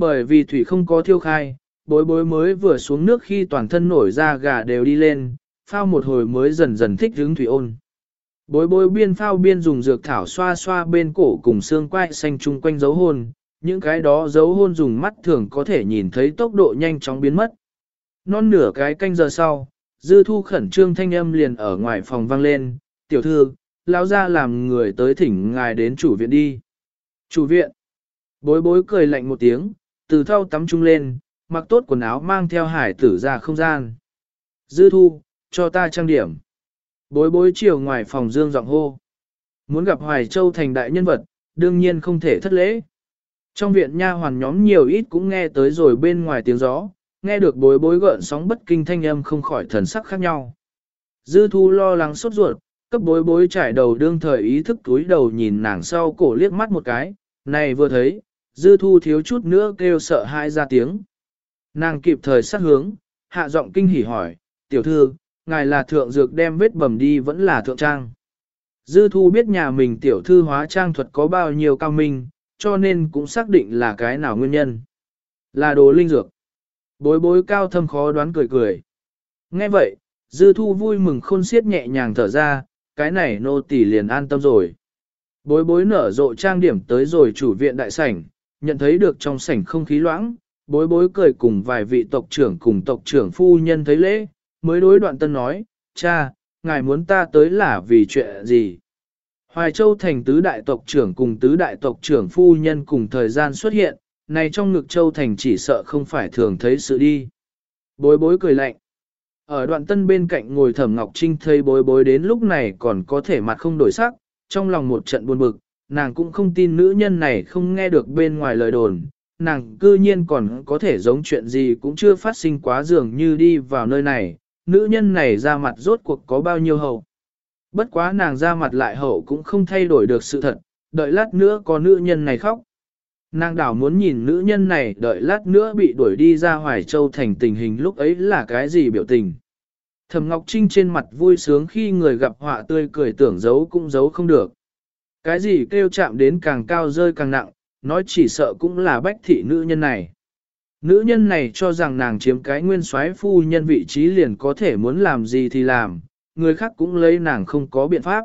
Bởi vì thủy không có thiêu khai, bối bối mới vừa xuống nước khi toàn thân nổi ra gà đều đi lên, phao một hồi mới dần dần thích hứng thủy ôn. Bối bối biên phao biên dùng dược thảo xoa xoa bên cổ cùng xương quai xanh chung quanh dấu hôn, những cái đó dấu hôn dùng mắt thường có thể nhìn thấy tốc độ nhanh chóng biến mất. Non nửa cái canh giờ sau, dư thu khẩn trương thanh âm liền ở ngoài phòng vang lên, tiểu thư, lão ra làm người tới thỉnh ngài đến chủ viện đi. Chủ viện. Bối bối cười lạnh một tiếng, từ thau tắm trung lên, mặc tốt quần áo mang theo hải tử ra không gian. Dư thu, cho ta trang điểm. Bối bối chiều ngoài phòng dương giọng hô. Muốn gặp Hoài Châu thành đại nhân vật, đương nhiên không thể thất lễ. Trong viện nha hoàn nhóm nhiều ít cũng nghe tới rồi bên ngoài tiếng gió, nghe được bối bối gợn sóng bất kinh thanh âm không khỏi thần sắc khác nhau. Dư thu lo lắng sốt ruột, cấp bối bối trải đầu đương thời ý thức túi đầu nhìn nàng sau cổ liếc mắt một cái, này vừa thấy, dư thu thiếu chút nữa kêu sợ hãi ra tiếng. Nàng kịp thời sát hướng, hạ giọng kinh hỉ hỏi, tiểu thư, ngài là thượng dược đem vết bầm đi vẫn là thượng trang. Dư thu biết nhà mình tiểu thư hóa trang thuật có bao nhiêu cao minh, cho nên cũng xác định là cái nào nguyên nhân. Là đồ linh dược. Bối bối cao thâm khó đoán cười cười. Nghe vậy, dư thu vui mừng khôn xiết nhẹ nhàng thở ra, cái này nô tỳ liền an tâm rồi. Bối bối nở rộ trang điểm tới rồi chủ viện đại sảnh, nhận thấy được trong sảnh không khí loãng, bối bối cười cùng vài vị tộc trưởng cùng tộc trưởng phu nhân thấy lễ, mới đối đoạn tân nói, cha, ngài muốn ta tới là vì chuyện gì? Hoài Châu thành tứ đại tộc trưởng cùng tứ đại tộc trưởng phu nhân cùng thời gian xuất hiện, này trong ngực Châu thành chỉ sợ không phải thường thấy sự đi. Bối bối cười lạnh. Ở đoạn tân bên cạnh ngồi thẩm Ngọc Trinh thấy bối bối đến lúc này còn có thể mặt không đổi sắc, trong lòng một trận buồn bực, nàng cũng không tin nữ nhân này không nghe được bên ngoài lời đồn, nàng cư nhiên còn có thể giống chuyện gì cũng chưa phát sinh quá dường như đi vào nơi này, nữ nhân này ra mặt rốt cuộc có bao nhiêu hậu. Bất quá nàng ra mặt lại hậu cũng không thay đổi được sự thật, đợi lát nữa có nữ nhân này khóc. Nàng đảo muốn nhìn nữ nhân này đợi lát nữa bị đuổi đi ra Hoài Châu thành tình hình lúc ấy là cái gì biểu tình. Thẩm Ngọc Trinh trên mặt vui sướng khi người gặp họa tươi cười tưởng giấu cũng giấu không được. Cái gì kêu chạm đến càng cao rơi càng nặng, nói chỉ sợ cũng là bách thị nữ nhân này. Nữ nhân này cho rằng nàng chiếm cái nguyên soái phu nhân vị trí liền có thể muốn làm gì thì làm, người khác cũng lấy nàng không có biện pháp.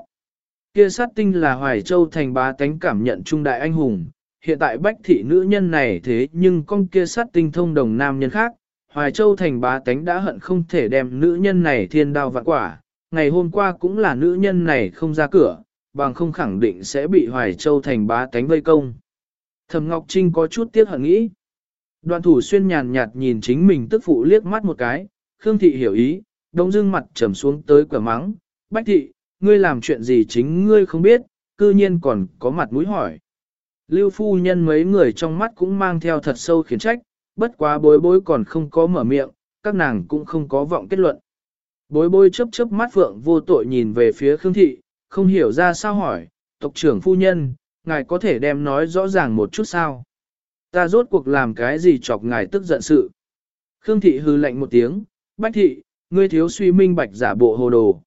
Kia sát tinh là Hoài Châu thành bá tánh cảm nhận trung đại anh hùng, hiện tại bách thị nữ nhân này thế nhưng con kia sát tinh thông đồng nam nhân khác, Hoài Châu thành bá tánh đã hận không thể đem nữ nhân này thiên đao vạn quả, ngày hôm qua cũng là nữ nhân này không ra cửa, bằng không khẳng định sẽ bị Hoài Châu thành bá tánh vây công. Thẩm Ngọc Trinh có chút tiếc hận nghĩ. Đoàn thủ xuyên nhàn nhạt nhìn chính mình tức phụ liếc mắt một cái, Khương Thị hiểu ý, đông dương mặt trầm xuống tới quả mắng, Bách Thị, ngươi làm chuyện gì chính ngươi không biết, cư nhiên còn có mặt mũi hỏi. Lưu phu nhân mấy người trong mắt cũng mang theo thật sâu khiến trách, bất quá bối bối còn không có mở miệng, các nàng cũng không có vọng kết luận. Bối bối chớp chớp mắt phượng vô tội nhìn về phía Khương Thị, không hiểu ra sao hỏi, tộc trưởng phu nhân, ngài có thể đem nói rõ ràng một chút sao? Ta rốt cuộc làm cái gì chọc ngài tức giận sự? Khương Thị hư lạnh một tiếng, Bách Thị, ngươi thiếu suy minh bạch giả bộ hồ đồ.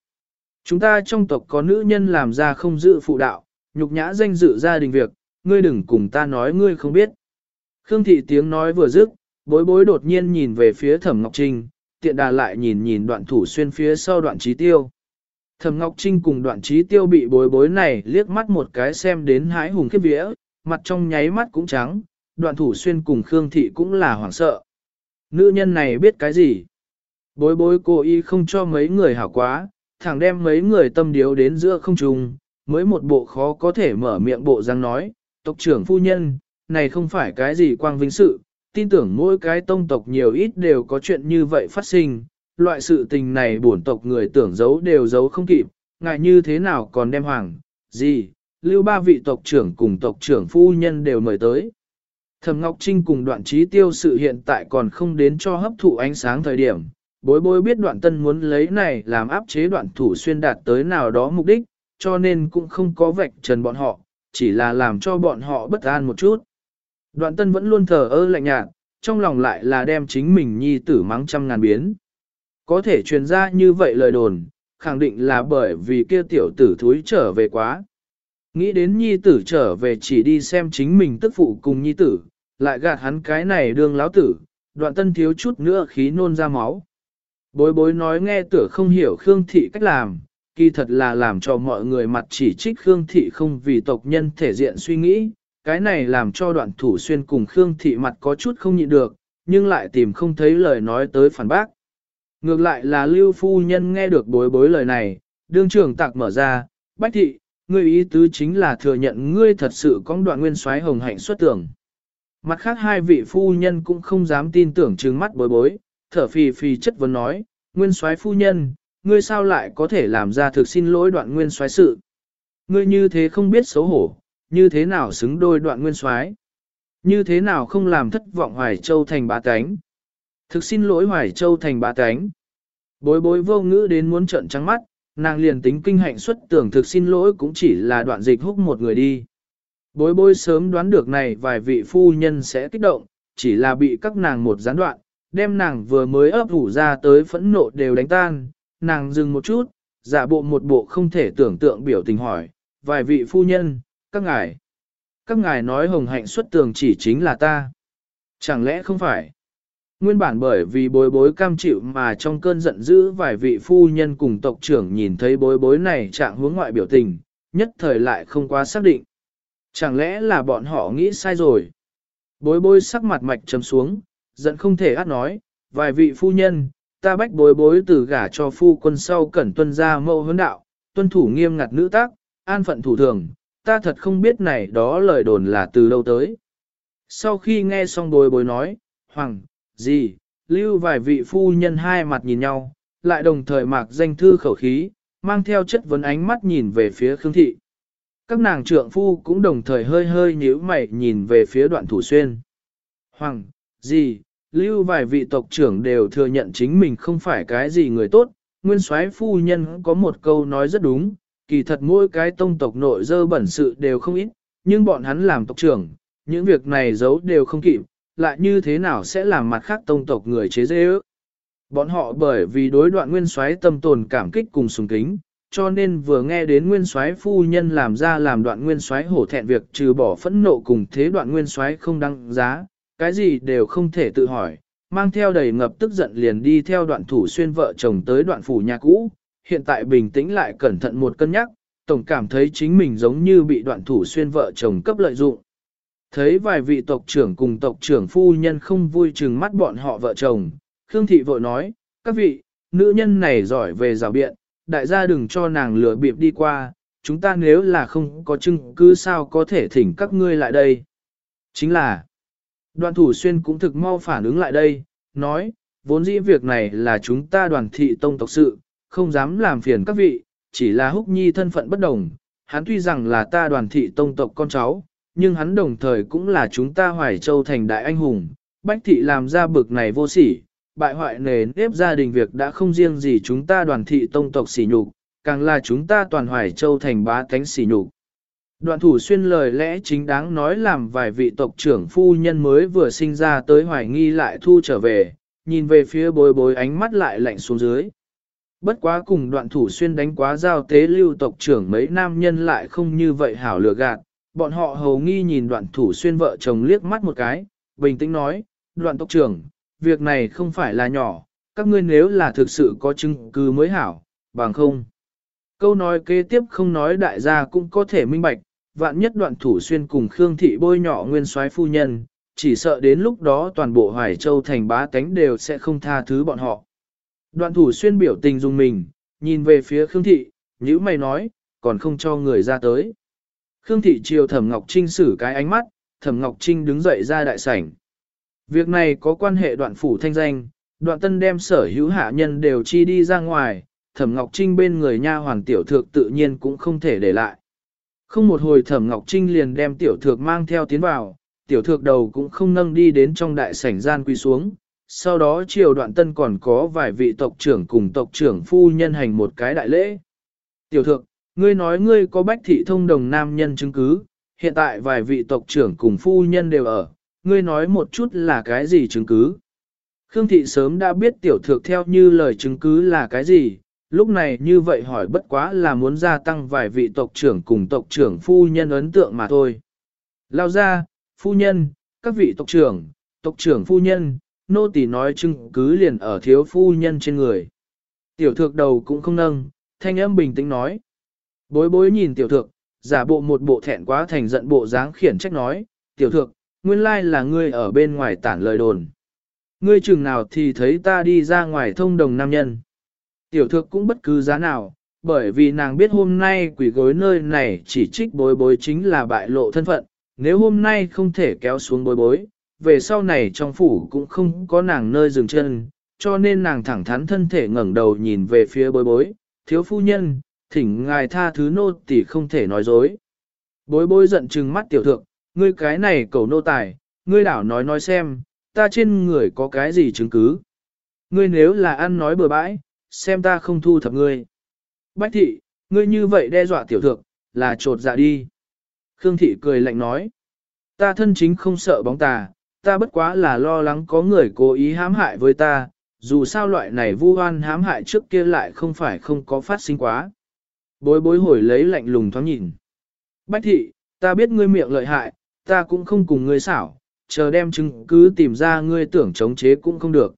Chúng ta trong tộc có nữ nhân làm ra không giữ phụ đạo, nhục nhã danh dự gia đình việc, ngươi đừng cùng ta nói ngươi không biết. Khương thị tiếng nói vừa dứt, bối bối đột nhiên nhìn về phía thẩm Ngọc Trinh, tiện đà lại nhìn nhìn đoạn thủ xuyên phía sau đoạn trí tiêu. Thẩm Ngọc Trinh cùng đoạn trí tiêu bị bối bối này liếc mắt một cái xem đến hái hùng khiếp vía, mặt trong nháy mắt cũng trắng, đoạn thủ xuyên cùng Khương thị cũng là hoảng sợ. Nữ nhân này biết cái gì? Bối bối cô y không cho mấy người hảo quá, thẳng đem mấy người tâm điếu đến giữa không trùng, mới một bộ khó có thể mở miệng bộ răng nói, tộc trưởng phu nhân, này không phải cái gì quang vinh sự, tin tưởng mỗi cái tông tộc nhiều ít đều có chuyện như vậy phát sinh, loại sự tình này bổn tộc người tưởng giấu đều giấu không kịp, ngại như thế nào còn đem hoàng, gì, lưu ba vị tộc trưởng cùng tộc trưởng phu nhân đều mời tới. Thẩm Ngọc Trinh cùng đoạn trí tiêu sự hiện tại còn không đến cho hấp thụ ánh sáng thời điểm, bối bối biết đoạn tân muốn lấy này làm áp chế đoạn thủ xuyên đạt tới nào đó mục đích, cho nên cũng không có vạch trần bọn họ, chỉ là làm cho bọn họ bất an một chút. Đoạn tân vẫn luôn thờ ơ lạnh nhạt, trong lòng lại là đem chính mình nhi tử mắng trăm ngàn biến. Có thể truyền ra như vậy lời đồn, khẳng định là bởi vì kia tiểu tử thúi trở về quá. Nghĩ đến nhi tử trở về chỉ đi xem chính mình tức phụ cùng nhi tử, lại gạt hắn cái này đương láo tử, đoạn tân thiếu chút nữa khí nôn ra máu. Bối bối nói nghe tử không hiểu Khương Thị cách làm, kỳ thật là làm cho mọi người mặt chỉ trích Khương Thị không vì tộc nhân thể diện suy nghĩ, cái này làm cho đoạn thủ xuyên cùng Khương Thị mặt có chút không nhịn được, nhưng lại tìm không thấy lời nói tới phản bác. Ngược lại là Lưu Phu Nhân nghe được bối bối lời này, đương trưởng tạc mở ra, Bách Thị, ngươi ý tứ chính là thừa nhận ngươi thật sự có đoạn nguyên soái hồng hạnh xuất tưởng. Mặt khác hai vị phu nhân cũng không dám tin tưởng trừng mắt bối bối, thở phì phì chất vấn nói, nguyên soái phu nhân, ngươi sao lại có thể làm ra thực xin lỗi đoạn nguyên soái sự. Ngươi như thế không biết xấu hổ, như thế nào xứng đôi đoạn nguyên soái Như thế nào không làm thất vọng Hoài Châu thành bá cánh. Thực xin lỗi Hoài Châu thành bá cánh. Bối bối vô ngữ đến muốn trận trắng mắt, nàng liền tính kinh hạnh xuất tưởng thực xin lỗi cũng chỉ là đoạn dịch húc một người đi. Bối bối sớm đoán được này vài vị phu nhân sẽ kích động, chỉ là bị các nàng một gián đoạn, đem nàng vừa mới ấp ủ ra tới phẫn nộ đều đánh tan, nàng dừng một chút, giả bộ một bộ không thể tưởng tượng biểu tình hỏi, vài vị phu nhân, các ngài, các ngài nói hồng hạnh xuất tường chỉ chính là ta. Chẳng lẽ không phải? Nguyên bản bởi vì bối bối cam chịu mà trong cơn giận dữ vài vị phu nhân cùng tộc trưởng nhìn thấy bối bối này trạng hướng ngoại biểu tình, nhất thời lại không quá xác định. Chẳng lẽ là bọn họ nghĩ sai rồi? Bối bối sắc mặt mạch trầm xuống, giận không thể át nói, vài vị phu nhân, ta bách bối bối từ gả cho phu quân sau cẩn tuân ra mẫu hướng đạo, tuân thủ nghiêm ngặt nữ tác, an phận thủ thường, ta thật không biết này đó lời đồn là từ đâu tới. Sau khi nghe xong bối bối nói, hoàng, gì, lưu vài vị phu nhân hai mặt nhìn nhau, lại đồng thời mạc danh thư khẩu khí, mang theo chất vấn ánh mắt nhìn về phía Khương Thị. Các nàng trượng phu cũng đồng thời hơi hơi nhíu mày nhìn về phía đoạn thủ xuyên. Hoàng, gì, lưu vài vị tộc trưởng đều thừa nhận chính mình không phải cái gì người tốt, nguyên soái phu nhân có một câu nói rất đúng, kỳ thật mỗi cái tông tộc nội dơ bẩn sự đều không ít, nhưng bọn hắn làm tộc trưởng, những việc này giấu đều không kịp, lại như thế nào sẽ làm mặt khác tông tộc người chế dễ ước. Bọn họ bởi vì đối đoạn nguyên soái tâm tồn cảm kích cùng sùng kính, cho nên vừa nghe đến nguyên soái phu nhân làm ra làm đoạn nguyên soái hổ thẹn việc trừ bỏ phẫn nộ cùng thế đoạn nguyên soái không đăng giá, cái gì đều không thể tự hỏi, mang theo đầy ngập tức giận liền đi theo đoạn thủ xuyên vợ chồng tới đoạn phủ nhà cũ, hiện tại bình tĩnh lại cẩn thận một cân nhắc, tổng cảm thấy chính mình giống như bị đoạn thủ xuyên vợ chồng cấp lợi dụng. Thấy vài vị tộc trưởng cùng tộc trưởng phu nhân không vui chừng mắt bọn họ vợ chồng, Khương Thị vội nói, các vị, nữ nhân này giỏi về rào biện, đại gia đừng cho nàng lừa bịp đi qua, chúng ta nếu là không có chứng cứ sao có thể thỉnh các ngươi lại đây. Chính là, đoàn thủ xuyên cũng thực mau phản ứng lại đây, nói, vốn dĩ việc này là chúng ta đoàn thị tông tộc sự, không dám làm phiền các vị, chỉ là húc nhi thân phận bất đồng, hắn tuy rằng là ta đoàn thị tông tộc con cháu, nhưng hắn đồng thời cũng là chúng ta hoài châu thành đại anh hùng, bách thị làm ra bực này vô sỉ, bại hoại nề nếp gia đình việc đã không riêng gì chúng ta đoàn thị tông tộc sỉ nhục, càng là chúng ta toàn hoài châu thành bá tánh sỉ nhục. Đoạn thủ xuyên lời lẽ chính đáng nói làm vài vị tộc trưởng phu nhân mới vừa sinh ra tới hoài nghi lại thu trở về, nhìn về phía bối bối ánh mắt lại lạnh xuống dưới. Bất quá cùng đoạn thủ xuyên đánh quá giao tế lưu tộc trưởng mấy nam nhân lại không như vậy hảo lừa gạt, bọn họ hầu nghi nhìn đoạn thủ xuyên vợ chồng liếc mắt một cái, bình tĩnh nói, đoạn tộc trưởng, việc này không phải là nhỏ, các ngươi nếu là thực sự có chứng cứ mới hảo, bằng không. Câu nói kế tiếp không nói đại gia cũng có thể minh bạch, vạn nhất đoạn thủ xuyên cùng Khương Thị bôi nhỏ nguyên soái phu nhân, chỉ sợ đến lúc đó toàn bộ Hoài Châu thành bá tánh đều sẽ không tha thứ bọn họ. Đoạn thủ xuyên biểu tình dùng mình, nhìn về phía Khương Thị, nhữ mày nói, còn không cho người ra tới. Khương Thị chiều Thẩm Ngọc Trinh xử cái ánh mắt, Thẩm Ngọc Trinh đứng dậy ra đại sảnh. Việc này có quan hệ đoạn phủ thanh danh, đoạn tân đem sở hữu hạ nhân đều chi đi ra ngoài, Thẩm Ngọc Trinh bên người nha hoàng tiểu thược tự nhiên cũng không thể để lại. Không một hồi Thẩm Ngọc Trinh liền đem tiểu thược mang theo tiến vào, tiểu thược đầu cũng không nâng đi đến trong đại sảnh gian quy xuống. Sau đó triều đoạn tân còn có vài vị tộc trưởng cùng tộc trưởng phu nhân hành một cái đại lễ. Tiểu thượng ngươi nói ngươi có bách thị thông đồng nam nhân chứng cứ, hiện tại vài vị tộc trưởng cùng phu nhân đều ở, ngươi nói một chút là cái gì chứng cứ. Khương thị sớm đã biết tiểu thược theo như lời chứng cứ là cái gì, lúc này như vậy hỏi bất quá là muốn gia tăng vài vị tộc trưởng cùng tộc trưởng phu nhân ấn tượng mà thôi. Lao ra, phu nhân, các vị tộc trưởng, tộc trưởng phu nhân, nô tỳ nói chứng cứ liền ở thiếu phu nhân trên người. Tiểu thược đầu cũng không nâng, thanh âm bình tĩnh nói. Bối bối nhìn tiểu thược, giả bộ một bộ thẹn quá thành giận bộ dáng khiển trách nói, tiểu thược, nguyên lai là ngươi ở bên ngoài tản lời đồn. Ngươi chừng nào thì thấy ta đi ra ngoài thông đồng nam nhân. Tiểu thược cũng bất cứ giá nào, bởi vì nàng biết hôm nay quỷ gối nơi này chỉ trích bối bối chính là bại lộ thân phận, nếu hôm nay không thể kéo xuống bối bối, về sau này trong phủ cũng không có nàng nơi dừng chân, cho nên nàng thẳng thắn thân thể ngẩng đầu nhìn về phía bối bối, thiếu phu nhân, thỉnh ngài tha thứ nô tỳ không thể nói dối. Bối bối giận trừng mắt tiểu thượng, ngươi cái này cầu nô tài, ngươi đảo nói nói xem, ta trên người có cái gì chứng cứ. Ngươi nếu là ăn nói bừa bãi, xem ta không thu thập ngươi. Bách thị, ngươi như vậy đe dọa tiểu thượng, là trột dạ đi. Khương thị cười lạnh nói, ta thân chính không sợ bóng tà, ta bất quá là lo lắng có người cố ý hãm hại với ta, dù sao loại này vu oan hãm hại trước kia lại không phải không có phát sinh quá. Bối bối hồi lấy lạnh lùng thoáng nhìn. Bách thị, ta biết ngươi miệng lợi hại, ta cũng không cùng ngươi xảo, chờ đem chứng cứ tìm ra ngươi tưởng chống chế cũng không được.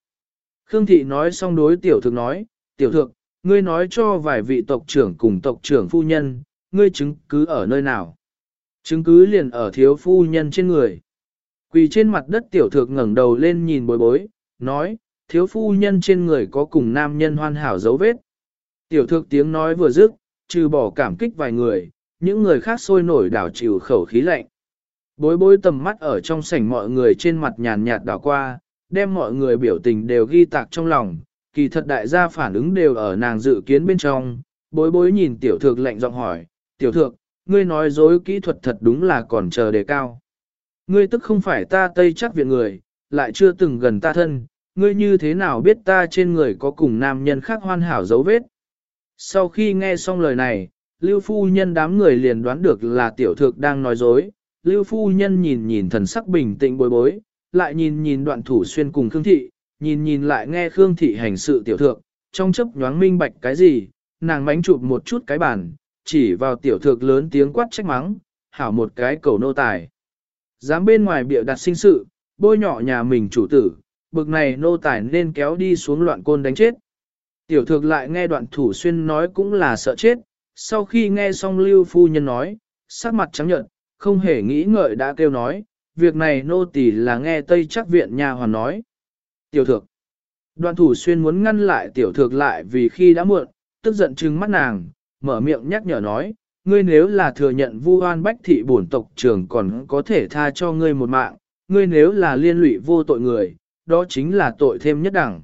Khương thị nói xong đối tiểu thực nói, tiểu thực, ngươi nói cho vài vị tộc trưởng cùng tộc trưởng phu nhân, ngươi chứng cứ ở nơi nào. Chứng cứ liền ở thiếu phu nhân trên người. Quỳ trên mặt đất tiểu thực ngẩng đầu lên nhìn bối bối, nói, thiếu phu nhân trên người có cùng nam nhân hoàn hảo dấu vết. Tiểu thực tiếng nói vừa dứt, trừ bỏ cảm kích vài người, những người khác sôi nổi đảo chịu khẩu khí lạnh. Bối bối tầm mắt ở trong sảnh mọi người trên mặt nhàn nhạt đảo qua, đem mọi người biểu tình đều ghi tạc trong lòng, kỳ thật đại gia phản ứng đều ở nàng dự kiến bên trong. Bối bối nhìn tiểu thược lạnh giọng hỏi, tiểu thược, ngươi nói dối kỹ thuật thật đúng là còn chờ đề cao. Ngươi tức không phải ta tây chắc viện người, lại chưa từng gần ta thân, ngươi như thế nào biết ta trên người có cùng nam nhân khác hoàn hảo dấu vết. Sau khi nghe xong lời này, Lưu Phu Nhân đám người liền đoán được là tiểu thược đang nói dối. Lưu Phu Nhân nhìn nhìn thần sắc bình tĩnh bối bối, lại nhìn nhìn đoạn thủ xuyên cùng Khương Thị, nhìn nhìn lại nghe Khương Thị hành sự tiểu thược, trong chấp nhoáng minh bạch cái gì, nàng mánh chụp một chút cái bàn, chỉ vào tiểu thược lớn tiếng quát trách mắng, hảo một cái cầu nô tài. Dám bên ngoài bịa đặt sinh sự, bôi nhỏ nhà mình chủ tử, bực này nô tài nên kéo đi xuống loạn côn đánh chết. Tiểu thược lại nghe đoạn thủ xuyên nói cũng là sợ chết, sau khi nghe xong lưu phu nhân nói, sắc mặt trắng nhợt, không hề nghĩ ngợi đã kêu nói, việc này nô tỳ là nghe Tây chắc viện nhà hoàn nói. Tiểu thược. Đoạn thủ xuyên muốn ngăn lại tiểu thược lại vì khi đã muộn, tức giận trừng mắt nàng, mở miệng nhắc nhở nói, ngươi nếu là thừa nhận vu oan bách thị bổn tộc trưởng còn có thể tha cho ngươi một mạng, ngươi nếu là liên lụy vô tội người, đó chính là tội thêm nhất đẳng.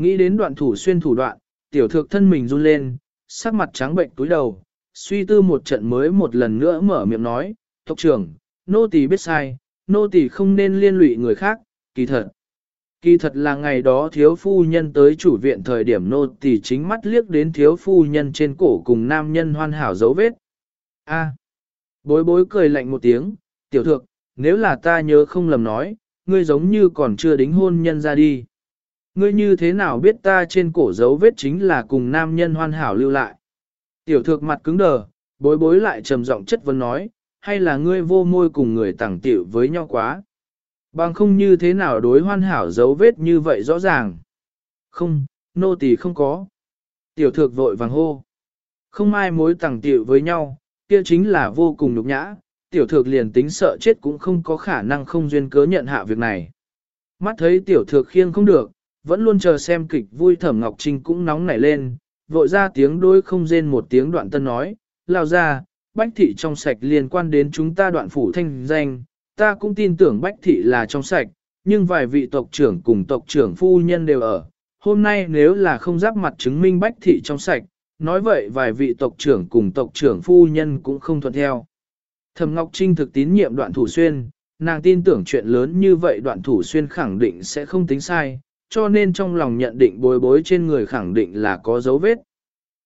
Nghĩ đến đoạn thủ xuyên thủ đoạn, tiểu thược thân mình run lên, sắc mặt trắng bệnh túi đầu, suy tư một trận mới một lần nữa mở miệng nói, tộc trưởng, nô tỳ biết sai, nô tỳ không nên liên lụy người khác, kỳ thật. Kỳ thật là ngày đó thiếu phu nhân tới chủ viện thời điểm nô tỳ chính mắt liếc đến thiếu phu nhân trên cổ cùng nam nhân hoàn hảo dấu vết. A. Bối bối cười lạnh một tiếng, tiểu thược, nếu là ta nhớ không lầm nói, ngươi giống như còn chưa đính hôn nhân ra đi. Ngươi như thế nào biết ta trên cổ dấu vết chính là cùng nam nhân hoàn hảo lưu lại. Tiểu thược mặt cứng đờ, bối bối lại trầm giọng chất vấn nói, hay là ngươi vô môi cùng người tẳng tiểu với nhau quá. Bằng không như thế nào đối hoàn hảo dấu vết như vậy rõ ràng. Không, nô tỳ không có. Tiểu thược vội vàng hô. Không ai mối tẳng tiểu với nhau, kia chính là vô cùng nhục nhã, tiểu thược liền tính sợ chết cũng không có khả năng không duyên cớ nhận hạ việc này. Mắt thấy tiểu thược khiêng không được, vẫn luôn chờ xem kịch vui thẩm Ngọc Trinh cũng nóng nảy lên, vội ra tiếng đôi không rên một tiếng đoạn tân nói, lao ra, bách thị trong sạch liên quan đến chúng ta đoạn phủ thanh danh, ta cũng tin tưởng bách thị là trong sạch, nhưng vài vị tộc trưởng cùng tộc trưởng phu nhân đều ở. Hôm nay nếu là không giáp mặt chứng minh bách thị trong sạch, nói vậy vài vị tộc trưởng cùng tộc trưởng phu nhân cũng không thuận theo. Thẩm Ngọc Trinh thực tín nhiệm đoạn thủ xuyên, nàng tin tưởng chuyện lớn như vậy đoạn thủ xuyên khẳng định sẽ không tính sai, cho nên trong lòng nhận định bối bối trên người khẳng định là có dấu vết.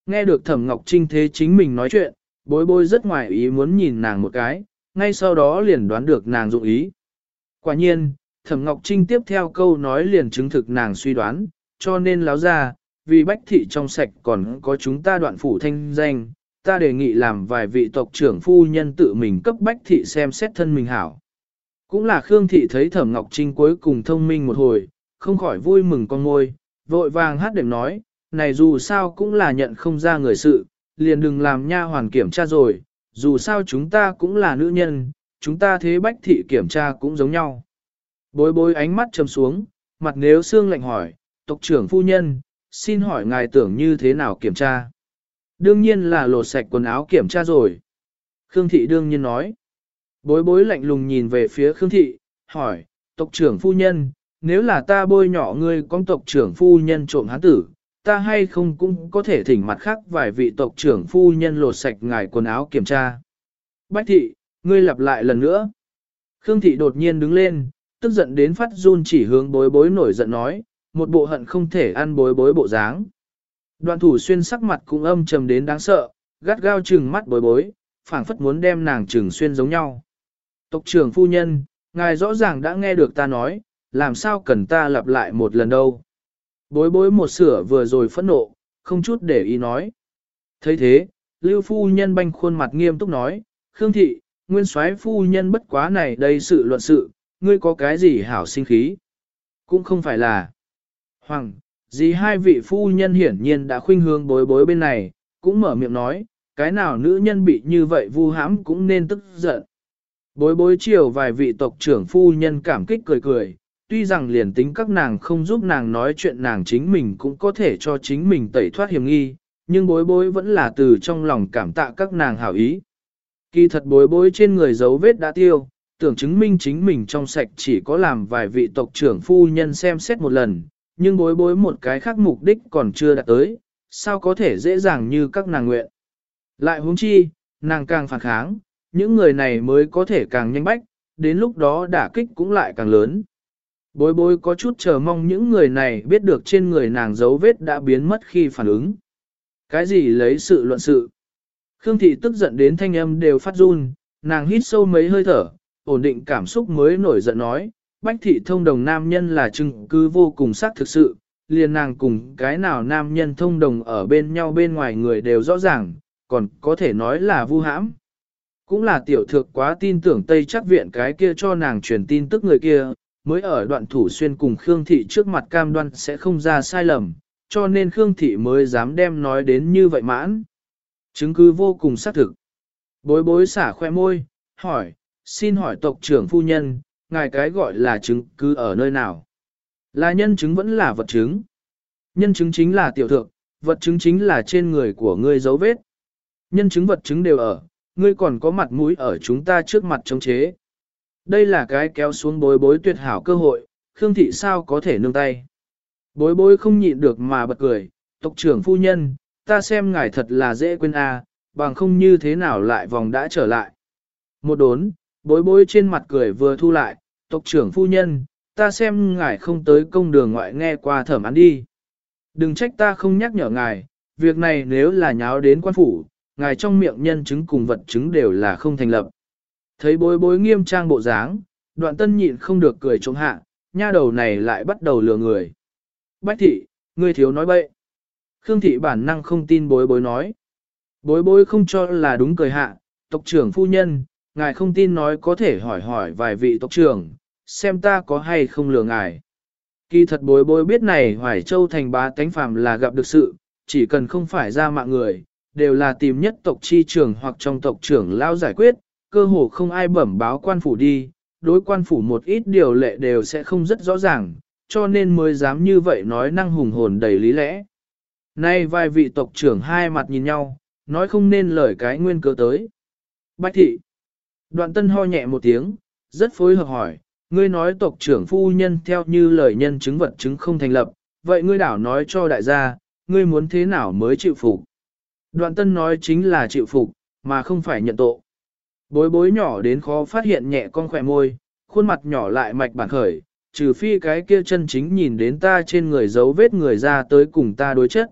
Nghe được Thẩm Ngọc Trinh thế chính mình nói chuyện, bối bối rất ngoài ý muốn nhìn nàng một cái, ngay sau đó liền đoán được nàng dụng ý. Quả nhiên, Thẩm Ngọc Trinh tiếp theo câu nói liền chứng thực nàng suy đoán, cho nên láo ra, vì bách thị trong sạch còn có chúng ta đoạn phủ thanh danh, ta đề nghị làm vài vị tộc trưởng phu nhân tự mình cấp bách thị xem xét thân mình hảo. Cũng là Khương thị thấy Thẩm Ngọc Trinh cuối cùng thông minh một hồi, không khỏi vui mừng con ngôi, vội vàng hát đệm nói, này dù sao cũng là nhận không ra người sự, liền đừng làm nha hoàn kiểm tra rồi, dù sao chúng ta cũng là nữ nhân, chúng ta thế bách thị kiểm tra cũng giống nhau. Bối bối ánh mắt trầm xuống, mặt nếu xương lạnh hỏi, tộc trưởng phu nhân, xin hỏi ngài tưởng như thế nào kiểm tra? Đương nhiên là lột sạch quần áo kiểm tra rồi. Khương thị đương nhiên nói. Bối bối lạnh lùng nhìn về phía Khương thị, hỏi, tộc trưởng phu nhân, nếu là ta bôi nhỏ ngươi con tộc trưởng phu nhân trộm hán tử, ta hay không cũng có thể thỉnh mặt khác vài vị tộc trưởng phu nhân lột sạch ngài quần áo kiểm tra. Bách thị, ngươi lặp lại lần nữa. Khương thị đột nhiên đứng lên, tức giận đến phát run chỉ hướng bối bối nổi giận nói, một bộ hận không thể ăn bối bối bộ dáng. Đoạn thủ xuyên sắc mặt cũng âm trầm đến đáng sợ, gắt gao trừng mắt bối bối, phảng phất muốn đem nàng trừng xuyên giống nhau. Tộc trưởng phu nhân, ngài rõ ràng đã nghe được ta nói, làm sao cần ta lặp lại một lần đâu. Bối bối một sửa vừa rồi phẫn nộ, không chút để ý nói. thấy thế, Lưu phu nhân banh khuôn mặt nghiêm túc nói, Khương thị, nguyên soái phu nhân bất quá này đây sự luận sự, ngươi có cái gì hảo sinh khí? Cũng không phải là. Hoàng, gì hai vị phu nhân hiển nhiên đã khuynh hướng bối bối bên này, cũng mở miệng nói, cái nào nữ nhân bị như vậy vu hãm cũng nên tức giận. Bối bối chiều vài vị tộc trưởng phu nhân cảm kích cười cười, tuy rằng liền tính các nàng không giúp nàng nói chuyện nàng chính mình cũng có thể cho chính mình tẩy thoát hiểm nghi, nhưng bối bối vẫn là từ trong lòng cảm tạ các nàng hảo ý. Kỳ thật bối bối trên người dấu vết đã tiêu, tưởng chứng minh chính mình trong sạch chỉ có làm vài vị tộc trưởng phu nhân xem xét một lần, nhưng bối bối một cái khác mục đích còn chưa đạt tới, sao có thể dễ dàng như các nàng nguyện. Lại huống chi, nàng càng phản kháng, những người này mới có thể càng nhanh bách, đến lúc đó đả kích cũng lại càng lớn. Bối bối có chút chờ mong những người này biết được trên người nàng dấu vết đã biến mất khi phản ứng. Cái gì lấy sự luận sự? Khương thị tức giận đến thanh âm đều phát run, nàng hít sâu mấy hơi thở, ổn định cảm xúc mới nổi giận nói, bách thị thông đồng nam nhân là chứng cứ vô cùng xác thực sự, liền nàng cùng cái nào nam nhân thông đồng ở bên nhau bên ngoài người đều rõ ràng, còn có thể nói là vu hãm. Cũng là tiểu thược quá tin tưởng Tây chắc viện cái kia cho nàng truyền tin tức người kia, mới ở đoạn thủ xuyên cùng Khương Thị trước mặt cam đoan sẽ không ra sai lầm, cho nên Khương Thị mới dám đem nói đến như vậy mãn. Chứng cứ vô cùng xác thực. Bối bối xả khoe môi, hỏi, xin hỏi tộc trưởng phu nhân, ngài cái gọi là chứng cứ ở nơi nào? Là nhân chứng vẫn là vật chứng. Nhân chứng chính là tiểu thượng, vật chứng chính là trên người của ngươi dấu vết. Nhân chứng vật chứng đều ở, ngươi còn có mặt mũi ở chúng ta trước mặt chống chế. Đây là cái kéo xuống bối bối tuyệt hảo cơ hội, Khương Thị sao có thể nương tay. Bối bối không nhịn được mà bật cười, tộc trưởng phu nhân, ta xem ngài thật là dễ quên a, bằng không như thế nào lại vòng đã trở lại. Một đốn, bối bối trên mặt cười vừa thu lại, tộc trưởng phu nhân, ta xem ngài không tới công đường ngoại nghe qua thẩm án đi. Đừng trách ta không nhắc nhở ngài, việc này nếu là nháo đến quan phủ, ngài trong miệng nhân chứng cùng vật chứng đều là không thành lập. Thấy bối bối nghiêm trang bộ dáng, đoạn tân nhịn không được cười trống hạ, nha đầu này lại bắt đầu lừa người. Bách thị, ngươi thiếu nói bậy. Khương thị bản năng không tin bối bối nói. Bối bối không cho là đúng cười hạ, tộc trưởng phu nhân, ngài không tin nói có thể hỏi hỏi vài vị tộc trưởng, xem ta có hay không lừa ngài. Kỳ thật bối bối biết này Hoài Châu thành bá tánh phàm là gặp được sự, chỉ cần không phải ra mạng người, đều là tìm nhất tộc chi trưởng hoặc trong tộc trưởng lao giải quyết, cơ hồ không ai bẩm báo quan phủ đi, đối quan phủ một ít điều lệ đều sẽ không rất rõ ràng, cho nên mới dám như vậy nói năng hùng hồn đầy lý lẽ. Nay vài vị tộc trưởng hai mặt nhìn nhau, nói không nên lời cái nguyên cớ tới. Bách thị. Đoạn tân ho nhẹ một tiếng, rất phối hợp hỏi, ngươi nói tộc trưởng phu nhân theo như lời nhân chứng vật chứng không thành lập, vậy ngươi đảo nói cho đại gia, ngươi muốn thế nào mới chịu phục. Đoạn tân nói chính là chịu phục, mà không phải nhận tội. Bối bối nhỏ đến khó phát hiện nhẹ con khỏe môi, khuôn mặt nhỏ lại mạch bản khởi, trừ phi cái kia chân chính nhìn đến ta trên người dấu vết người ra tới cùng ta đối chất.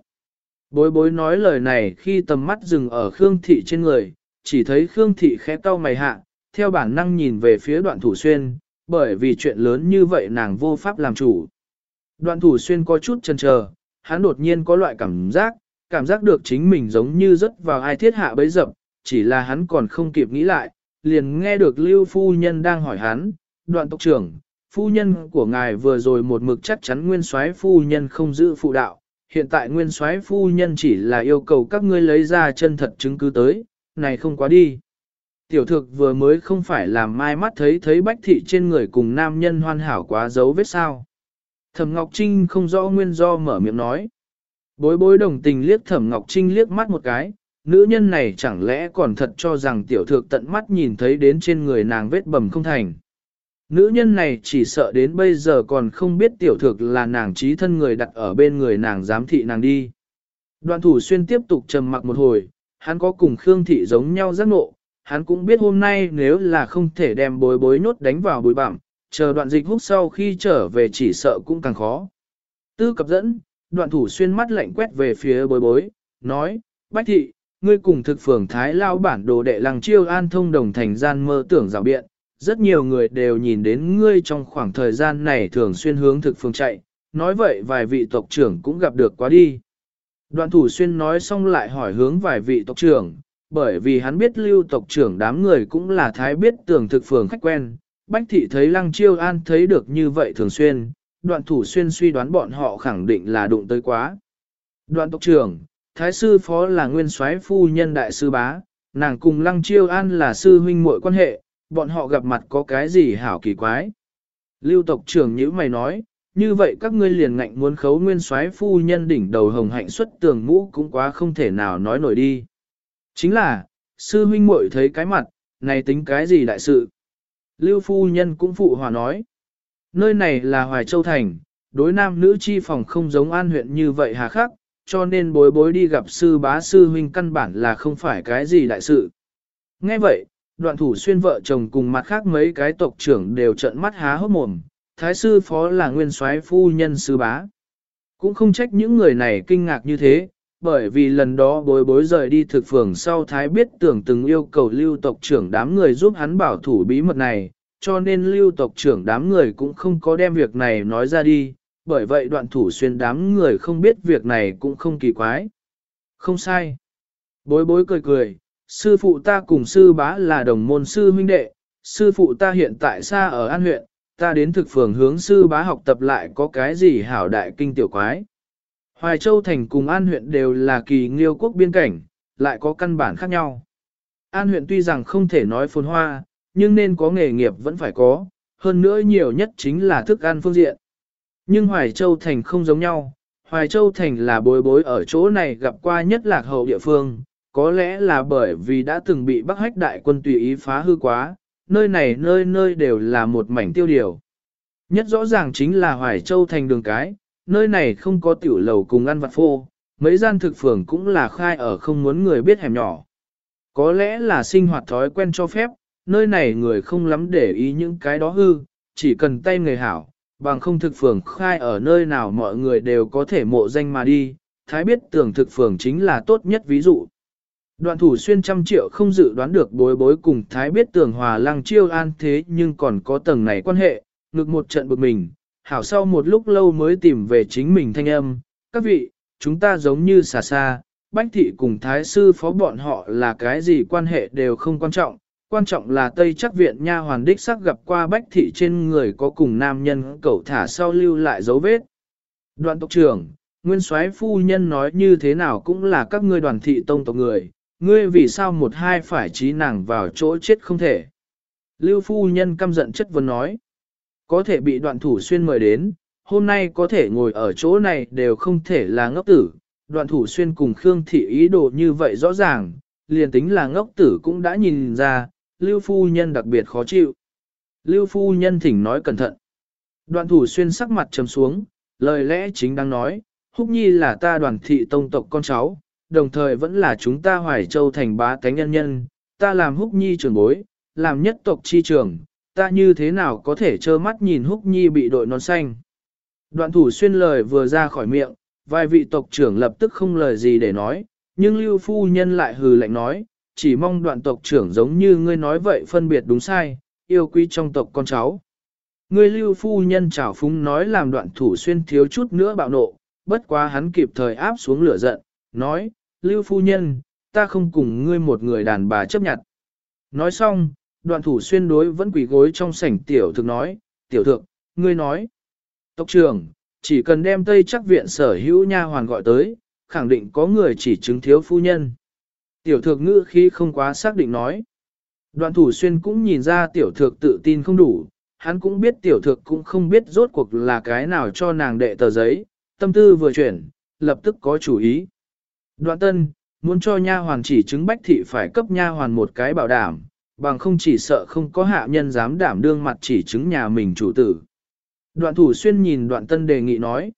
Bối bối nói lời này khi tầm mắt dừng ở Khương Thị trên người, chỉ thấy Khương Thị khẽ cau mày hạ, theo bản năng nhìn về phía đoạn thủ xuyên, bởi vì chuyện lớn như vậy nàng vô pháp làm chủ. Đoạn thủ xuyên có chút chần chờ, hắn đột nhiên có loại cảm giác, cảm giác được chính mình giống như rớt vào ai thiết hạ bấy dập, chỉ là hắn còn không kịp nghĩ lại, liền nghe được Lưu Phu Nhân đang hỏi hắn, đoạn tộc trưởng, Phu Nhân của ngài vừa rồi một mực chắc chắn Nguyên soái Phu Nhân không giữ phụ đạo, hiện tại Nguyên soái Phu Nhân chỉ là yêu cầu các ngươi lấy ra chân thật chứng cứ tới, này không quá đi. Tiểu thực vừa mới không phải làm mai mắt thấy thấy bách thị trên người cùng nam nhân hoàn hảo quá dấu vết sao. Thẩm Ngọc Trinh không rõ nguyên do mở miệng nói. Bối bối đồng tình liếc Thẩm Ngọc Trinh liếc mắt một cái, nữ nhân này chẳng lẽ còn thật cho rằng tiểu thược tận mắt nhìn thấy đến trên người nàng vết bầm không thành. Nữ nhân này chỉ sợ đến bây giờ còn không biết tiểu thược là nàng trí thân người đặt ở bên người nàng giám thị nàng đi. Đoạn thủ xuyên tiếp tục trầm mặc một hồi, hắn có cùng Khương Thị giống nhau giác nộ, hắn cũng biết hôm nay nếu là không thể đem bối bối nốt đánh vào bụi bặm, chờ đoạn dịch hút sau khi trở về chỉ sợ cũng càng khó. Tư cập dẫn, đoạn thủ xuyên mắt lạnh quét về phía bối bối, nói, Bách thị, ngươi cùng thực phường Thái lao bản đồ đệ lăng chiêu an thông đồng thành gian mơ tưởng rào biện, rất nhiều người đều nhìn đến ngươi trong khoảng thời gian này thường xuyên hướng thực phường chạy, nói vậy vài vị tộc trưởng cũng gặp được quá đi. Đoạn thủ xuyên nói xong lại hỏi hướng vài vị tộc trưởng, bởi vì hắn biết lưu tộc trưởng đám người cũng là thái biết tưởng thực phường khách quen. Bách thị thấy lăng chiêu an thấy được như vậy thường xuyên, đoạn thủ xuyên suy đoán bọn họ khẳng định là đụng tới quá. Đoạn tộc trưởng, thái sư phó là nguyên soái phu nhân đại sư bá, nàng cùng lăng chiêu an là sư huynh muội quan hệ, bọn họ gặp mặt có cái gì hảo kỳ quái. Lưu tộc trưởng nhữ mày nói, như vậy các ngươi liền ngạnh muốn khấu nguyên soái phu nhân đỉnh đầu hồng hạnh xuất tường mũ cũng quá không thể nào nói nổi đi. Chính là, sư huynh muội thấy cái mặt, này tính cái gì đại sự. Lưu phu nhân cũng phụ hòa nói, nơi này là Hoài Châu Thành, đối nam nữ chi phòng không giống an huyện như vậy hà khắc, cho nên bối bối đi gặp sư bá sư huynh căn bản là không phải cái gì đại sự. Nghe vậy, đoạn thủ xuyên vợ chồng cùng mặt khác mấy cái tộc trưởng đều trợn mắt há hốc mồm, thái sư phó là nguyên soái phu nhân sư bá. Cũng không trách những người này kinh ngạc như thế, bởi vì lần đó bối bối rời đi thực phường sau thái biết tưởng từng yêu cầu lưu tộc trưởng đám người giúp hắn bảo thủ bí mật này, cho nên lưu tộc trưởng đám người cũng không có đem việc này nói ra đi, bởi vậy đoạn thủ xuyên đám người không biết việc này cũng không kỳ quái. Không sai. Bối bối cười cười, sư phụ ta cùng sư bá là đồng môn sư huynh đệ, sư phụ ta hiện tại xa ở An huyện, ta đến thực phường hướng sư bá học tập lại có cái gì hảo đại kinh tiểu quái. Hoài Châu Thành cùng An huyện đều là kỳ nghiêu quốc biên cảnh, lại có căn bản khác nhau. An huyện tuy rằng không thể nói phồn hoa, nhưng nên có nghề nghiệp vẫn phải có, hơn nữa nhiều nhất chính là thức ăn phương diện. Nhưng Hoài Châu Thành không giống nhau, Hoài Châu Thành là bối bối ở chỗ này gặp qua nhất lạc hậu địa phương, có lẽ là bởi vì đã từng bị Bắc Hách đại quân tùy ý phá hư quá, nơi này nơi nơi đều là một mảnh tiêu điều. Nhất rõ ràng chính là Hoài Châu Thành đường cái, nơi này không có tiểu lầu cùng ăn vặt phô, mấy gian thực phường cũng là khai ở không muốn người biết hẻm nhỏ. Có lẽ là sinh hoạt thói quen cho phép, nơi này người không lắm để ý những cái đó hư, chỉ cần tay người hảo, bằng không thực phường khai ở nơi nào mọi người đều có thể mộ danh mà đi, thái biết tưởng thực phường chính là tốt nhất ví dụ. Đoạn thủ xuyên trăm triệu không dự đoán được bối bối cùng thái biết tưởng hòa lăng chiêu an thế nhưng còn có tầng này quan hệ, ngực một trận bực mình, hảo sau một lúc lâu mới tìm về chính mình thanh âm, các vị, chúng ta giống như xà xa, bách thị cùng thái sư phó bọn họ là cái gì quan hệ đều không quan trọng, quan trọng là Tây chắc viện nha hoàn đích sắc gặp qua bách thị trên người có cùng nam nhân cậu thả sau lưu lại dấu vết. Đoạn tộc trưởng, nguyên soái phu nhân nói như thế nào cũng là các ngươi đoàn thị tông tộc người, ngươi vì sao một hai phải trí nàng vào chỗ chết không thể. Lưu phu nhân căm giận chất vấn nói, có thể bị đoạn thủ xuyên mời đến, hôm nay có thể ngồi ở chỗ này đều không thể là ngốc tử, đoạn thủ xuyên cùng Khương thị ý đồ như vậy rõ ràng, liền tính là ngốc tử cũng đã nhìn ra, Lưu phu nhân đặc biệt khó chịu. Lưu phu nhân thỉnh nói cẩn thận. Đoạn thủ xuyên sắc mặt trầm xuống, lời lẽ chính đang nói, Húc Nhi là ta đoàn thị tông tộc con cháu, đồng thời vẫn là chúng ta hoài châu thành bá tánh nhân nhân, ta làm Húc Nhi trưởng bối, làm nhất tộc chi trưởng, ta như thế nào có thể trơ mắt nhìn Húc Nhi bị đội nón xanh. Đoạn thủ xuyên lời vừa ra khỏi miệng, vài vị tộc trưởng lập tức không lời gì để nói, nhưng Lưu Phu Nhân lại hừ lạnh nói, chỉ mong đoạn tộc trưởng giống như ngươi nói vậy phân biệt đúng sai, yêu quý trong tộc con cháu. Ngươi lưu phu nhân trào phúng nói làm đoạn thủ xuyên thiếu chút nữa bạo nộ, bất quá hắn kịp thời áp xuống lửa giận, nói, lưu phu nhân, ta không cùng ngươi một người đàn bà chấp nhận. Nói xong, đoạn thủ xuyên đối vẫn quỷ gối trong sảnh tiểu thực nói, tiểu thượng, ngươi nói, tộc trưởng, chỉ cần đem tây chắc viện sở hữu nha hoàn gọi tới, khẳng định có người chỉ chứng thiếu phu nhân. Tiểu thược ngữ khi không quá xác định nói. Đoạn thủ xuyên cũng nhìn ra tiểu thược tự tin không đủ, hắn cũng biết tiểu thược cũng không biết rốt cuộc là cái nào cho nàng đệ tờ giấy, tâm tư vừa chuyển, lập tức có chủ ý. Đoạn tân, muốn cho nha hoàn chỉ chứng bách thị phải cấp nha hoàn một cái bảo đảm, bằng không chỉ sợ không có hạ nhân dám đảm đương mặt chỉ chứng nhà mình chủ tử. Đoạn thủ xuyên nhìn đoạn tân đề nghị nói.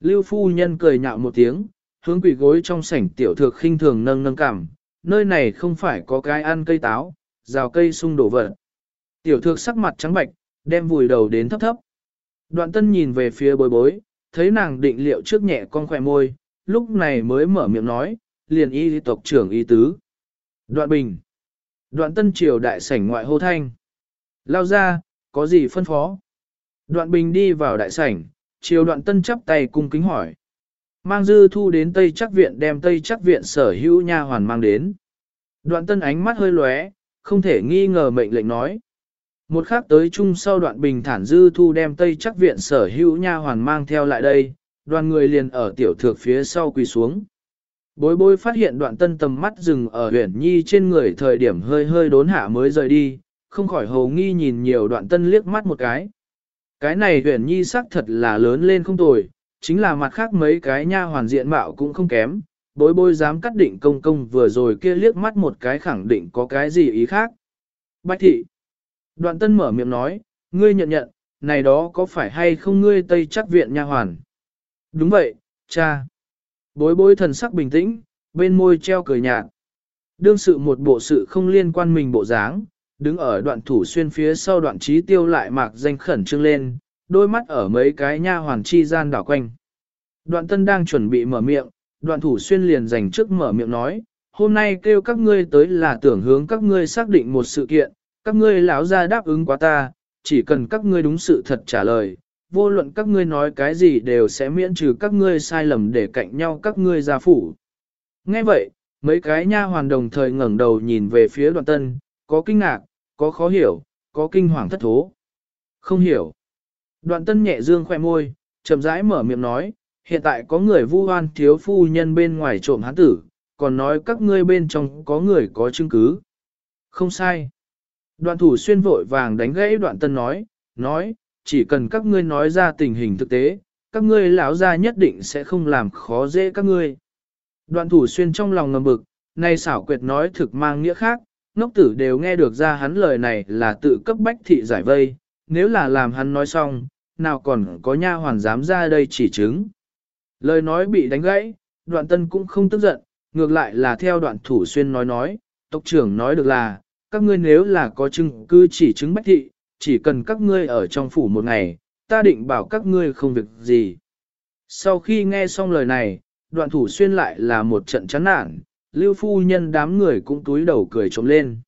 Lưu phu nhân cười nhạo một tiếng, hướng quỷ gối trong sảnh tiểu thược khinh thường nâng nâng cảm, nơi này không phải có cái ăn cây táo, rào cây sung đổ vật. Tiểu thược sắc mặt trắng bạch, đem vùi đầu đến thấp thấp. Đoạn tân nhìn về phía bối bối, thấy nàng định liệu trước nhẹ con khỏe môi, lúc này mới mở miệng nói, liền y tộc trưởng y tứ. Đoạn bình. Đoạn tân triều đại sảnh ngoại hô thanh. Lao ra, có gì phân phó? Đoạn bình đi vào đại sảnh, triều đoạn tân chắp tay cung kính hỏi. Mang dư thu đến Tây chắc viện đem Tây chắc viện sở hữu nha hoàn mang đến. Đoạn tân ánh mắt hơi lóe, không thể nghi ngờ mệnh lệnh nói. Một khắc tới chung sau đoạn bình thản dư thu đem tây chắc viện sở hữu nha hoàn mang theo lại đây, đoàn người liền ở tiểu thược phía sau quỳ xuống. Bối bối phát hiện đoạn tân tầm mắt dừng ở huyển nhi trên người thời điểm hơi hơi đốn hạ mới rời đi, không khỏi hầu nghi nhìn nhiều đoạn tân liếc mắt một cái. Cái này huyển nhi sắc thật là lớn lên không tồi, chính là mặt khác mấy cái nha hoàn diện mạo cũng không kém, bối bối dám cắt định công công vừa rồi kia liếc mắt một cái khẳng định có cái gì ý khác. Bạch thị. Đoạn tân mở miệng nói, ngươi nhận nhận, này đó có phải hay không ngươi tây chắc viện nha hoàn? Đúng vậy, cha. Bối bối thần sắc bình tĩnh, bên môi treo cười nhạt. Đương sự một bộ sự không liên quan mình bộ dáng, đứng ở đoạn thủ xuyên phía sau đoạn trí tiêu lại mạc danh khẩn trương lên, đôi mắt ở mấy cái nha hoàn chi gian đảo quanh. Đoạn tân đang chuẩn bị mở miệng, đoạn thủ xuyên liền dành trước mở miệng nói, hôm nay kêu các ngươi tới là tưởng hướng các ngươi xác định một sự kiện, các ngươi lão ra đáp ứng quá ta, chỉ cần các ngươi đúng sự thật trả lời, vô luận các ngươi nói cái gì đều sẽ miễn trừ các ngươi sai lầm để cạnh nhau các ngươi ra phủ. Nghe vậy, mấy cái nha hoàn đồng thời ngẩng đầu nhìn về phía đoạn tân, có kinh ngạc, có khó hiểu, có kinh hoàng thất thố. Không hiểu. Đoạn tân nhẹ dương khoe môi, chậm rãi mở miệng nói, hiện tại có người vu oan thiếu phu nhân bên ngoài trộm hán tử, còn nói các ngươi bên trong có người có chứng cứ. Không sai. Đoạn thủ xuyên vội vàng đánh gãy đoạn tân nói, nói, chỉ cần các ngươi nói ra tình hình thực tế, các ngươi lão ra nhất định sẽ không làm khó dễ các ngươi. Đoạn thủ xuyên trong lòng ngầm bực, nay xảo quyệt nói thực mang nghĩa khác, ngốc tử đều nghe được ra hắn lời này là tự cấp bách thị giải vây, nếu là làm hắn nói xong, nào còn có nha hoàn dám ra đây chỉ chứng. Lời nói bị đánh gãy, đoạn tân cũng không tức giận, ngược lại là theo đoạn thủ xuyên nói nói, tộc trưởng nói được là, các ngươi nếu là có chứng cứ chỉ chứng bách thị, chỉ cần các ngươi ở trong phủ một ngày, ta định bảo các ngươi không việc gì. Sau khi nghe xong lời này, đoạn thủ xuyên lại là một trận chán nản, lưu phu nhân đám người cũng túi đầu cười trống lên.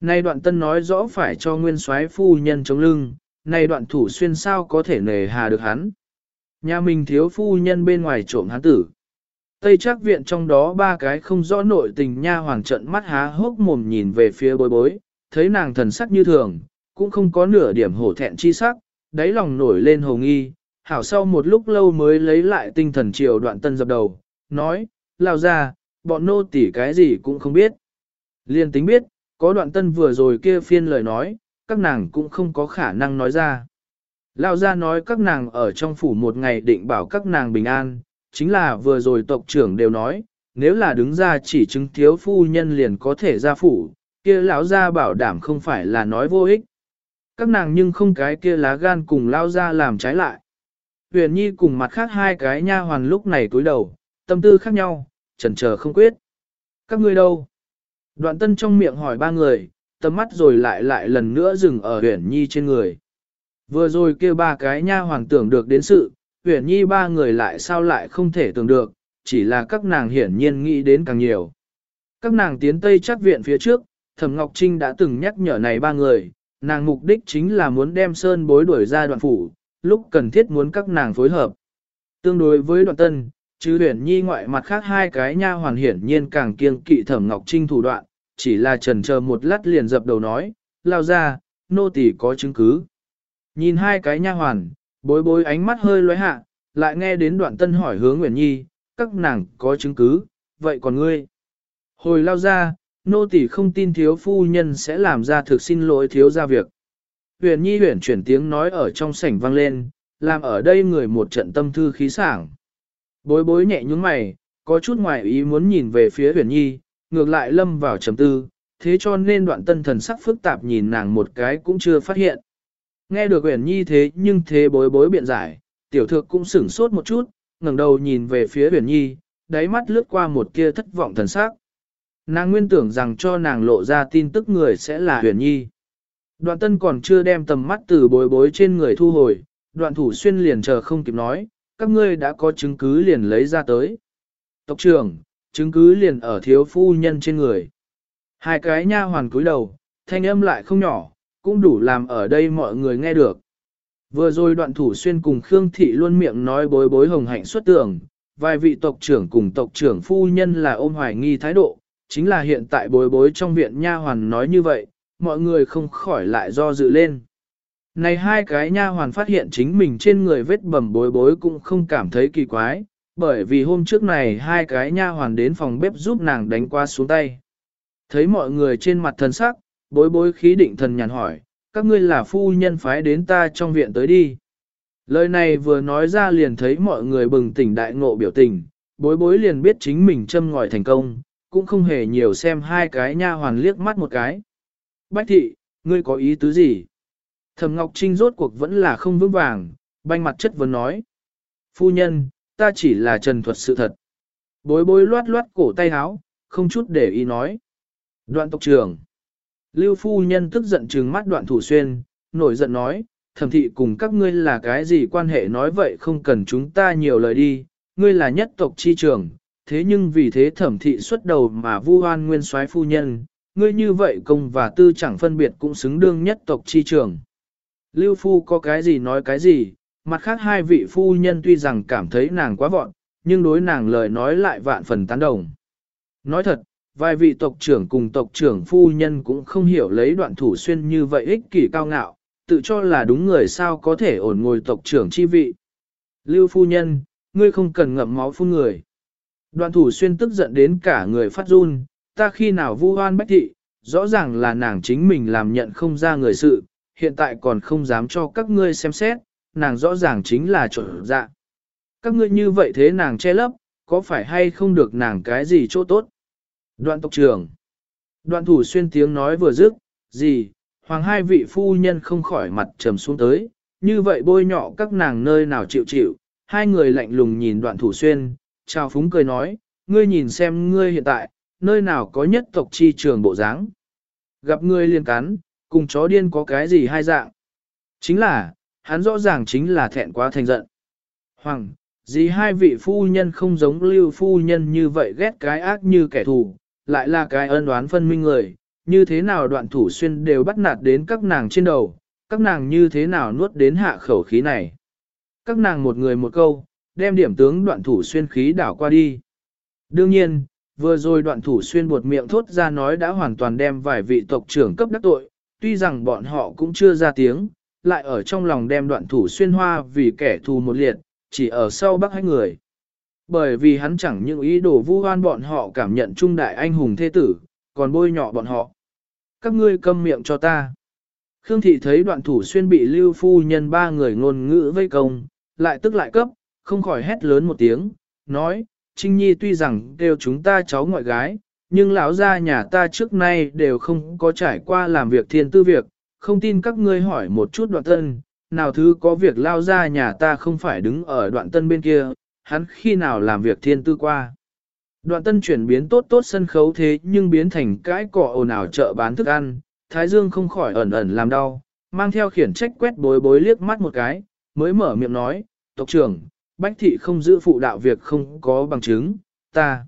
Nay đoạn tân nói rõ phải cho nguyên soái phu nhân chống lưng, nay đoạn thủ xuyên sao có thể nề hà được hắn. Nhà mình thiếu phu nhân bên ngoài trộm hắn tử. Tây chắc viện trong đó ba cái không rõ nội tình nha hoàng trận mắt há hốc mồm nhìn về phía bối bối, thấy nàng thần sắc như thường, cũng không có nửa điểm hổ thẹn chi sắc, đáy lòng nổi lên hồ nghi, hảo sau một lúc lâu mới lấy lại tinh thần chiều đoạn tân dập đầu, nói, lao ra, bọn nô tỉ cái gì cũng không biết. Liên tính biết, có đoạn tân vừa rồi kia phiên lời nói, các nàng cũng không có khả năng nói ra. Lao ra nói các nàng ở trong phủ một ngày định bảo các nàng bình an, chính là vừa rồi tộc trưởng đều nói, nếu là đứng ra chỉ chứng thiếu phu nhân liền có thể ra phủ, kia lão ra bảo đảm không phải là nói vô ích. Các nàng nhưng không cái kia lá gan cùng lao ra làm trái lại. Huyền Nhi cùng mặt khác hai cái nha hoàn lúc này cúi đầu, tâm tư khác nhau, chần chờ không quyết. Các ngươi đâu? Đoạn tân trong miệng hỏi ba người, tầm mắt rồi lại lại lần nữa dừng ở Huyền Nhi trên người. Vừa rồi kia ba cái nha hoàng tưởng được đến sự, Huyền Nhi ba người lại sao lại không thể tưởng được, chỉ là các nàng hiển nhiên nghĩ đến càng nhiều. Các nàng tiến Tây chắc viện phía trước, Thẩm Ngọc Trinh đã từng nhắc nhở này ba người, nàng mục đích chính là muốn đem Sơn bối đuổi ra đoạn phủ, lúc cần thiết muốn các nàng phối hợp. Tương đối với đoạn tân, chứ huyền nhi ngoại mặt khác hai cái nha hoàn hiển nhiên càng kiêng kỵ Thẩm Ngọc Trinh thủ đoạn, chỉ là trần chờ một lát liền dập đầu nói, lao ra, nô tỳ có chứng cứ. Nhìn hai cái nha hoàn, bối bối ánh mắt hơi lóe hạ, lại nghe đến đoạn tân hỏi hướng Nguyễn Nhi, các nàng có chứng cứ, vậy còn ngươi? Hồi lao ra, nô tỳ không tin thiếu phu nhân sẽ làm ra thực xin lỗi thiếu ra việc. Huyền Nhi huyền chuyển tiếng nói ở trong sảnh vang lên, làm ở đây người một trận tâm thư khí sảng. Bối bối nhẹ nhúng mày, có chút ngoài ý muốn nhìn về phía huyền Nhi, ngược lại lâm vào trầm tư, thế cho nên đoạn tân thần sắc phức tạp nhìn nàng một cái cũng chưa phát hiện. Nghe được huyền Nhi thế nhưng thế bối bối biện giải, tiểu thược cũng sửng sốt một chút, ngẩng đầu nhìn về phía huyền Nhi, đáy mắt lướt qua một kia thất vọng thần sắc. Nàng nguyên tưởng rằng cho nàng lộ ra tin tức người sẽ là huyền nhi. Đoạn tân còn chưa đem tầm mắt từ bối bối trên người thu hồi, đoạn thủ xuyên liền chờ không kịp nói, các ngươi đã có chứng cứ liền lấy ra tới. Tộc trưởng, chứng cứ liền ở thiếu phu nhân trên người. Hai cái nha hoàn cúi đầu, thanh âm lại không nhỏ, cũng đủ làm ở đây mọi người nghe được. Vừa rồi đoạn thủ xuyên cùng Khương Thị luôn miệng nói bối bối hồng hạnh xuất tưởng, vài vị tộc trưởng cùng tộc trưởng phu nhân là ôm hoài nghi thái độ, chính là hiện tại bối bối trong viện nha hoàn nói như vậy, mọi người không khỏi lại do dự lên. Này hai cái nha hoàn phát hiện chính mình trên người vết bầm bối bối cũng không cảm thấy kỳ quái, bởi vì hôm trước này hai cái nha hoàn đến phòng bếp giúp nàng đánh qua xuống tay. Thấy mọi người trên mặt thần sắc, bối bối khí định thần nhàn hỏi, các ngươi là phu nhân phái đến ta trong viện tới đi. Lời này vừa nói ra liền thấy mọi người bừng tỉnh đại ngộ biểu tình, bối bối liền biết chính mình châm ngòi thành công, cũng không hề nhiều xem hai cái nha hoàn liếc mắt một cái. Bách thị, ngươi có ý tứ gì? Thẩm Ngọc Trinh rốt cuộc vẫn là không vững vàng, banh mặt chất vấn nói. Phu nhân, ta chỉ là trần thuật sự thật. Bối bối loát loát cổ tay háo, không chút để ý nói. Đoạn tộc trưởng. Lưu phu nhân tức giận trừng mắt đoạn thủ xuyên, nổi giận nói, thẩm thị cùng các ngươi là cái gì quan hệ nói vậy không cần chúng ta nhiều lời đi, ngươi là nhất tộc chi trưởng, thế nhưng vì thế thẩm thị xuất đầu mà vu hoan nguyên soái phu nhân, ngươi như vậy công và tư chẳng phân biệt cũng xứng đương nhất tộc chi trưởng. Lưu phu có cái gì nói cái gì, mặt khác hai vị phu nhân tuy rằng cảm thấy nàng quá vọn, nhưng đối nàng lời nói lại vạn phần tán đồng. Nói thật, vài vị tộc trưởng cùng tộc trưởng phu nhân cũng không hiểu lấy đoạn thủ xuyên như vậy ích kỷ cao ngạo, tự cho là đúng người sao có thể ổn ngồi tộc trưởng chi vị. Lưu phu nhân, ngươi không cần ngậm máu phun người. Đoạn thủ xuyên tức giận đến cả người phát run, ta khi nào vu hoan bách thị, rõ ràng là nàng chính mình làm nhận không ra người sự, hiện tại còn không dám cho các ngươi xem xét, nàng rõ ràng chính là trộn dạ. Các ngươi như vậy thế nàng che lấp, có phải hay không được nàng cái gì chỗ tốt? Đoạn tộc trưởng. Đoạn thủ xuyên tiếng nói vừa dứt, gì, hoàng hai vị phu nhân không khỏi mặt trầm xuống tới, như vậy bôi nhọ các nàng nơi nào chịu chịu, hai người lạnh lùng nhìn đoạn thủ xuyên, chào phúng cười nói, ngươi nhìn xem ngươi hiện tại, nơi nào có nhất tộc chi trường bộ dáng Gặp ngươi liền cắn, cùng chó điên có cái gì hai dạng. Chính là, hắn rõ ràng chính là thẹn quá thành giận. Hoàng, gì hai vị phu nhân không giống lưu phu nhân như vậy ghét cái ác như kẻ thù, lại là cái ân đoán phân minh người, như thế nào đoạn thủ xuyên đều bắt nạt đến các nàng trên đầu, các nàng như thế nào nuốt đến hạ khẩu khí này. Các nàng một người một câu, đem điểm tướng đoạn thủ xuyên khí đảo qua đi. Đương nhiên, vừa rồi đoạn thủ xuyên buột miệng thốt ra nói đã hoàn toàn đem vài vị tộc trưởng cấp đắc tội, tuy rằng bọn họ cũng chưa ra tiếng, lại ở trong lòng đem đoạn thủ xuyên hoa vì kẻ thù một liệt, chỉ ở sau bắc hai người. Bởi vì hắn chẳng những ý đồ vu hoan bọn họ cảm nhận trung đại anh hùng thế tử, còn bôi nhọ bọn họ. Các ngươi câm miệng cho ta. Khương thị thấy đoạn thủ xuyên bị lưu phu nhân ba người ngôn ngữ vây công, lại tức lại cấp, không khỏi hét lớn một tiếng, nói, Trinh Nhi tuy rằng đều chúng ta cháu ngoại gái, nhưng lão gia nhà ta trước nay đều không có trải qua làm việc thiên tư việc, không tin các ngươi hỏi một chút đoạn tân, nào thứ có việc lao ra nhà ta không phải đứng ở đoạn tân bên kia, hắn khi nào làm việc thiên tư qua. Đoạn tân chuyển biến tốt tốt sân khấu thế nhưng biến thành cái cỏ ồn ào chợ bán thức ăn, Thái Dương không khỏi ẩn ẩn làm đau, mang theo khiển trách quét bối bối liếc mắt một cái, mới mở miệng nói, tộc trưởng, Bách thị không giữ phụ đạo việc không có bằng chứng, ta.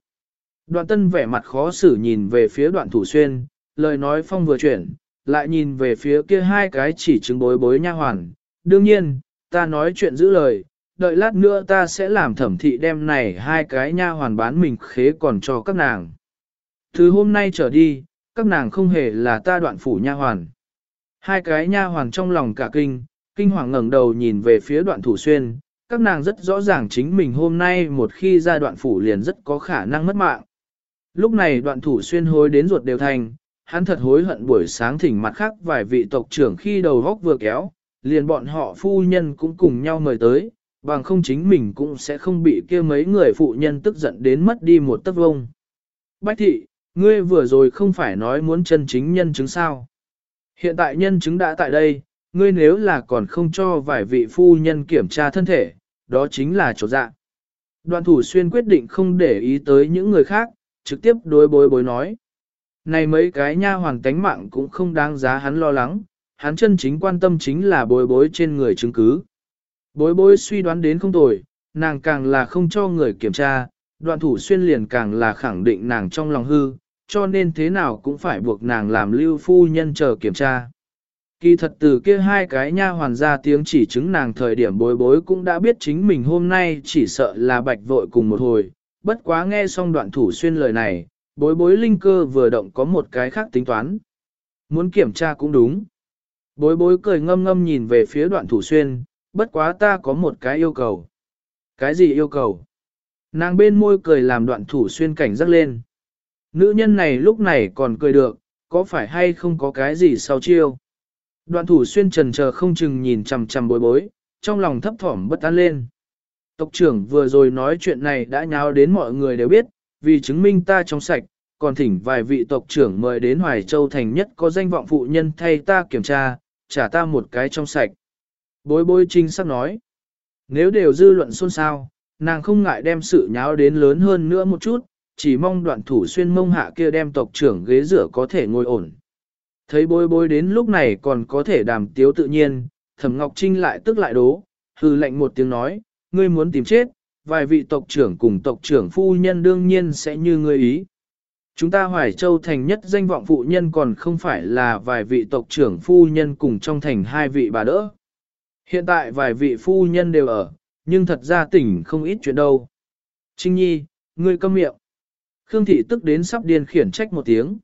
Đoạn tân vẻ mặt khó xử nhìn về phía đoạn thủ xuyên, lời nói phong vừa chuyển, lại nhìn về phía kia hai cái chỉ chứng bối bối nha hoàn. Đương nhiên, ta nói chuyện giữ lời, đợi lát nữa ta sẽ làm thẩm thị đem này hai cái nha hoàn bán mình khế còn cho các nàng. Thứ hôm nay trở đi, các nàng không hề là ta đoạn phủ nha hoàn. Hai cái nha hoàn trong lòng cả kinh, kinh hoàng ngẩng đầu nhìn về phía đoạn thủ xuyên, các nàng rất rõ ràng chính mình hôm nay một khi ra đoạn phủ liền rất có khả năng mất mạng. Lúc này đoạn thủ xuyên hối đến ruột đều thành, hắn thật hối hận buổi sáng thỉnh mặt khác vài vị tộc trưởng khi đầu góc vừa kéo, liền bọn họ phu nhân cũng cùng nhau mời tới, bằng không chính mình cũng sẽ không bị kia mấy người phụ nhân tức giận đến mất đi một tấc vông. Bách thị, ngươi vừa rồi không phải nói muốn chân chính nhân chứng sao. Hiện tại nhân chứng đã tại đây, ngươi nếu là còn không cho vài vị phu nhân kiểm tra thân thể, đó chính là chỗ dạ. Đoàn thủ xuyên quyết định không để ý tới những người khác, trực tiếp đối bối bối nói. Này mấy cái nha hoàng tánh mạng cũng không đáng giá hắn lo lắng, hắn chân chính quan tâm chính là bối bối trên người chứng cứ. Bối bối suy đoán đến không tồi, nàng càng là không cho người kiểm tra, đoạn thủ xuyên liền càng là khẳng định nàng trong lòng hư, cho nên thế nào cũng phải buộc nàng làm lưu phu nhân chờ kiểm tra. Kỳ thật từ kia hai cái nha hoàn ra tiếng chỉ chứng nàng thời điểm bối bối cũng đã biết chính mình hôm nay chỉ sợ là bạch vội cùng một hồi, bất quá nghe xong đoạn thủ xuyên lời này, bối bối linh cơ vừa động có một cái khác tính toán. Muốn kiểm tra cũng đúng. Bối bối cười ngâm ngâm nhìn về phía đoạn thủ xuyên, bất quá ta có một cái yêu cầu. Cái gì yêu cầu? Nàng bên môi cười làm đoạn thủ xuyên cảnh rắc lên. Nữ nhân này lúc này còn cười được, có phải hay không có cái gì sau chiêu? Đoạn thủ xuyên trần chờ không chừng nhìn chằm chằm bối bối, trong lòng thấp thỏm bất an lên. Tộc trưởng vừa rồi nói chuyện này đã nháo đến mọi người đều biết, vì chứng minh ta trong sạch, còn thỉnh vài vị tộc trưởng mời đến Hoài Châu thành nhất có danh vọng phụ nhân thay ta kiểm tra, trả ta một cái trong sạch. Bối bối trinh sắc nói, nếu đều dư luận xôn xao, nàng không ngại đem sự nháo đến lớn hơn nữa một chút, chỉ mong đoạn thủ xuyên mông hạ kia đem tộc trưởng ghế rửa có thể ngồi ổn. Thấy bối bối đến lúc này còn có thể đàm tiếu tự nhiên, thẩm Ngọc Trinh lại tức lại đố, hư lệnh một tiếng nói, ngươi muốn tìm chết, vài vị tộc trưởng cùng tộc trưởng phu nhân đương nhiên sẽ như ngươi ý. Chúng ta Hoài Châu thành nhất danh vọng phụ nhân còn không phải là vài vị tộc trưởng phu nhân cùng trong thành hai vị bà đỡ. Hiện tại vài vị phu nhân đều ở, nhưng thật ra tỉnh không ít chuyện đâu. Trinh Nhi, ngươi câm miệng. Khương Thị tức đến sắp điên khiển trách một tiếng.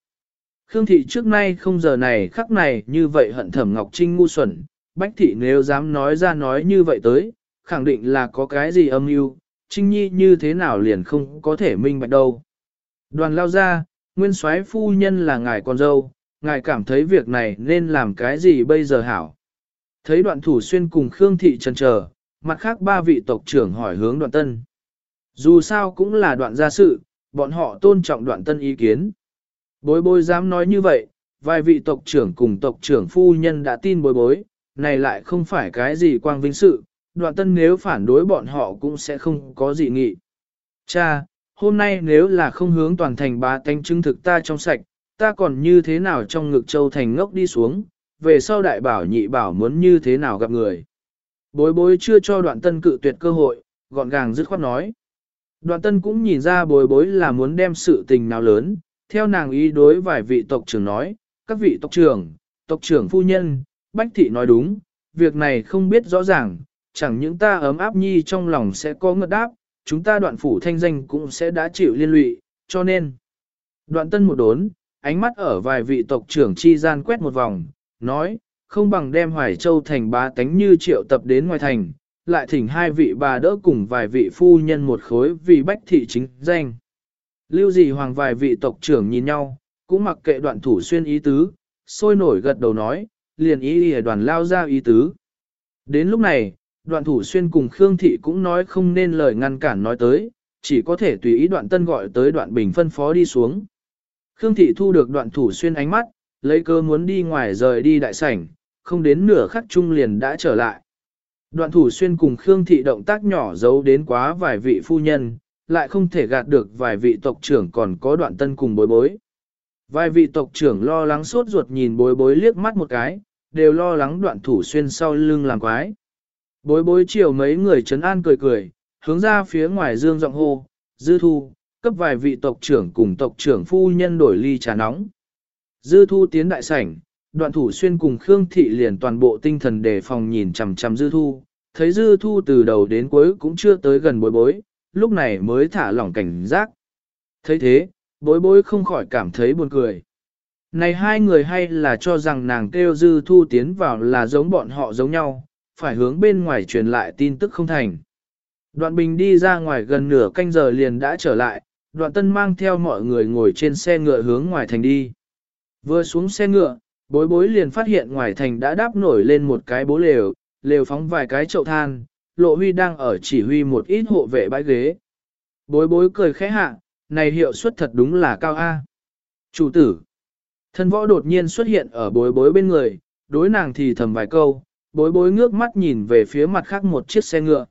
Khương Thị trước nay không giờ này khắc này như vậy hận thẩm Ngọc Trinh ngu xuẩn. Bách Thị nếu dám nói ra nói như vậy tới, khẳng định là có cái gì âm mưu Trinh Nhi như thế nào liền không có thể minh bạch đâu. Đoàn lao ra, nguyên soái phu nhân là ngài con dâu, ngài cảm thấy việc này nên làm cái gì bây giờ hảo. Thấy đoạn thủ xuyên cùng Khương Thị trần chờ mặt khác ba vị tộc trưởng hỏi hướng đoạn tân. Dù sao cũng là đoạn gia sự, bọn họ tôn trọng đoạn tân ý kiến. Bối bối dám nói như vậy, vài vị tộc trưởng cùng tộc trưởng phu nhân đã tin bối bối, này lại không phải cái gì quang vinh sự, đoạn tân nếu phản đối bọn họ cũng sẽ không có gì nghị. Cha, hôm nay nếu là không hướng toàn thành bá tánh chứng thực ta trong sạch, ta còn như thế nào trong ngực châu thành ngốc đi xuống, về sau đại bảo nhị bảo muốn như thế nào gặp người. Bối bối chưa cho đoạn tân cự tuyệt cơ hội, gọn gàng dứt khoát nói. Đoạn tân cũng nhìn ra bối bối là muốn đem sự tình nào lớn, theo nàng ý đối vài vị tộc trưởng nói, các vị tộc trưởng, tộc trưởng phu nhân, Bách Thị nói đúng, việc này không biết rõ ràng, chẳng những ta ấm áp nhi trong lòng sẽ có ngợt đáp, chúng ta đoạn phủ thanh danh cũng sẽ đã chịu liên lụy, cho nên. Đoạn tân một đốn, ánh mắt ở vài vị tộc trưởng chi gian quét một vòng, nói, không bằng đem Hoài Châu thành bá tánh như triệu tập đến ngoài thành, lại thỉnh hai vị bà đỡ cùng vài vị phu nhân một khối vì bách thị chính danh. Lưu gì hoàng vài vị tộc trưởng nhìn nhau, cũng mặc kệ đoạn thủ xuyên ý tứ, sôi nổi gật đầu nói, liền ý ý đoàn lao ra ý tứ. Đến lúc này, đoạn thủ xuyên cùng Khương Thị cũng nói không nên lời ngăn cản nói tới, chỉ có thể tùy ý đoạn tân gọi tới đoạn bình phân phó đi xuống. Khương Thị thu được đoạn thủ xuyên ánh mắt, lấy cơ muốn đi ngoài rời đi đại sảnh, không đến nửa khắc chung liền đã trở lại. Đoạn thủ xuyên cùng Khương Thị động tác nhỏ giấu đến quá vài vị phu nhân, lại không thể gạt được vài vị tộc trưởng còn có đoạn tân cùng bối bối. Vài vị tộc trưởng lo lắng sốt ruột nhìn bối bối liếc mắt một cái, đều lo lắng đoạn thủ xuyên sau lưng làm quái. Bối bối chiều mấy người trấn an cười cười, hướng ra phía ngoài dương giọng hô, dư thu, cấp vài vị tộc trưởng cùng tộc trưởng phu nhân đổi ly trà nóng. Dư thu tiến đại sảnh, đoạn thủ xuyên cùng Khương Thị liền toàn bộ tinh thần đề phòng nhìn chằm chằm dư thu, thấy dư thu từ đầu đến cuối cũng chưa tới gần bối bối, lúc này mới thả lỏng cảnh giác. thấy thế, bối bối không khỏi cảm thấy buồn cười. Này hai người hay là cho rằng nàng kêu dư thu tiến vào là giống bọn họ giống nhau, phải hướng bên ngoài truyền lại tin tức không thành. Đoạn bình đi ra ngoài gần nửa canh giờ liền đã trở lại, đoạn tân mang theo mọi người ngồi trên xe ngựa hướng ngoài thành đi. Vừa xuống xe ngựa, bối bối liền phát hiện ngoài thành đã đáp nổi lên một cái bố lều, lều phóng vài cái chậu than, lộ huy đang ở chỉ huy một ít hộ vệ bãi ghế. Bối bối cười khẽ hạ, này hiệu suất thật đúng là cao A. Chủ tử, thân võ đột nhiên xuất hiện ở bối bối bên người, đối nàng thì thầm vài câu, bối bối ngước mắt nhìn về phía mặt khác một chiếc xe ngựa.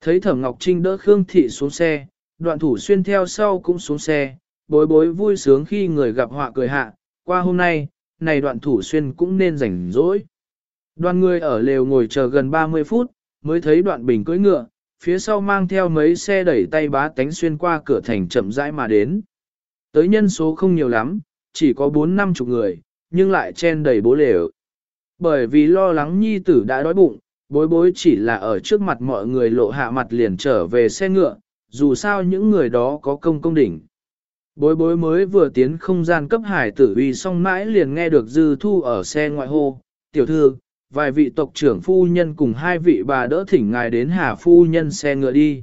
Thấy thẩm Ngọc Trinh đỡ Khương Thị xuống xe, đoạn thủ xuyên theo sau cũng xuống xe, bối bối vui sướng khi người gặp họa cười hạ, qua hôm nay, này đoạn thủ xuyên cũng nên rảnh rỗi. Đoàn người ở lều ngồi chờ gần 30 phút, mới thấy đoạn bình cưỡi ngựa, phía sau mang theo mấy xe đẩy tay bá tánh xuyên qua cửa thành chậm rãi mà đến. Tới nhân số không nhiều lắm, chỉ có 4 năm chục người, nhưng lại chen đầy bố lều. Bởi vì lo lắng nhi tử đã đói bụng, bối bối chỉ là ở trước mặt mọi người lộ hạ mặt liền trở về xe ngựa, dù sao những người đó có công công đỉnh. Bối bối mới vừa tiến không gian cấp hải tử uy xong mãi liền nghe được dư thu ở xe ngoại hô, tiểu thư, vài vị tộc trưởng phu nhân cùng hai vị bà đỡ thỉnh ngài đến hà phu nhân xe ngựa đi.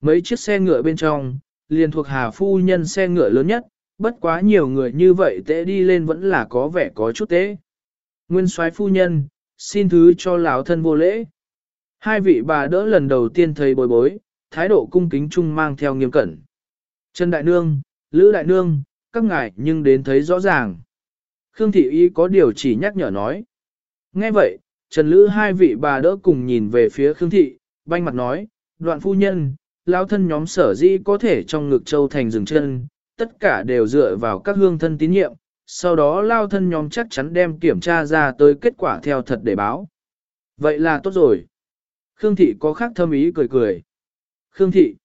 Mấy chiếc xe ngựa bên trong, liền thuộc hà phu nhân xe ngựa lớn nhất, bất quá nhiều người như vậy tệ đi lên vẫn là có vẻ có chút tế. Nguyên soái phu nhân, xin thứ cho lão thân vô lễ. Hai vị bà đỡ lần đầu tiên thấy bối bối, thái độ cung kính chung mang theo nghiêm cẩn. Trần Đại Nương, Lữ Đại Nương, các ngài nhưng đến thấy rõ ràng. Khương Thị Y có điều chỉ nhắc nhở nói. Nghe vậy, Trần Lữ hai vị bà đỡ cùng nhìn về phía Khương Thị, banh mặt nói, đoạn phu nhân, lao thân nhóm sở dĩ có thể trong ngực châu thành rừng chân, tất cả đều dựa vào các hương thân tín nhiệm, sau đó lao thân nhóm chắc chắn đem kiểm tra ra tới kết quả theo thật để báo. Vậy là tốt rồi. Khương Thị có khác thâm ý cười cười. Khương Thị.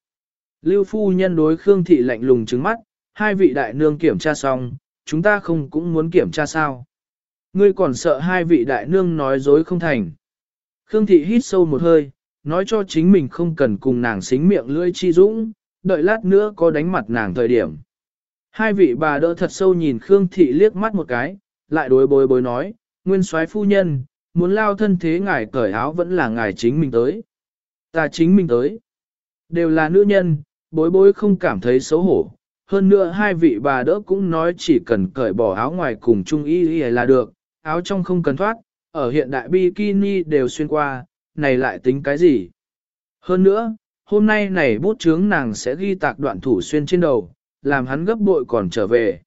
Lưu phu nhân đối Khương Thị lạnh lùng trứng mắt, hai vị đại nương kiểm tra xong, chúng ta không cũng muốn kiểm tra sao. Ngươi còn sợ hai vị đại nương nói dối không thành. Khương Thị hít sâu một hơi, nói cho chính mình không cần cùng nàng xính miệng lưỡi chi dũng, đợi lát nữa có đánh mặt nàng thời điểm. Hai vị bà đỡ thật sâu nhìn Khương Thị liếc mắt một cái, lại đối bối bối nói, nguyên soái phu nhân, muốn lao thân thế ngài cởi áo vẫn là ngài chính mình tới. Ta chính mình tới. Đều là nữ nhân, bối bối không cảm thấy xấu hổ. Hơn nữa hai vị bà đỡ cũng nói chỉ cần cởi bỏ áo ngoài cùng chung y y là được, áo trong không cần thoát, ở hiện đại bikini đều xuyên qua, này lại tính cái gì? Hơn nữa, hôm nay này bút chướng nàng sẽ ghi tạc đoạn thủ xuyên trên đầu, làm hắn gấp bội còn trở về.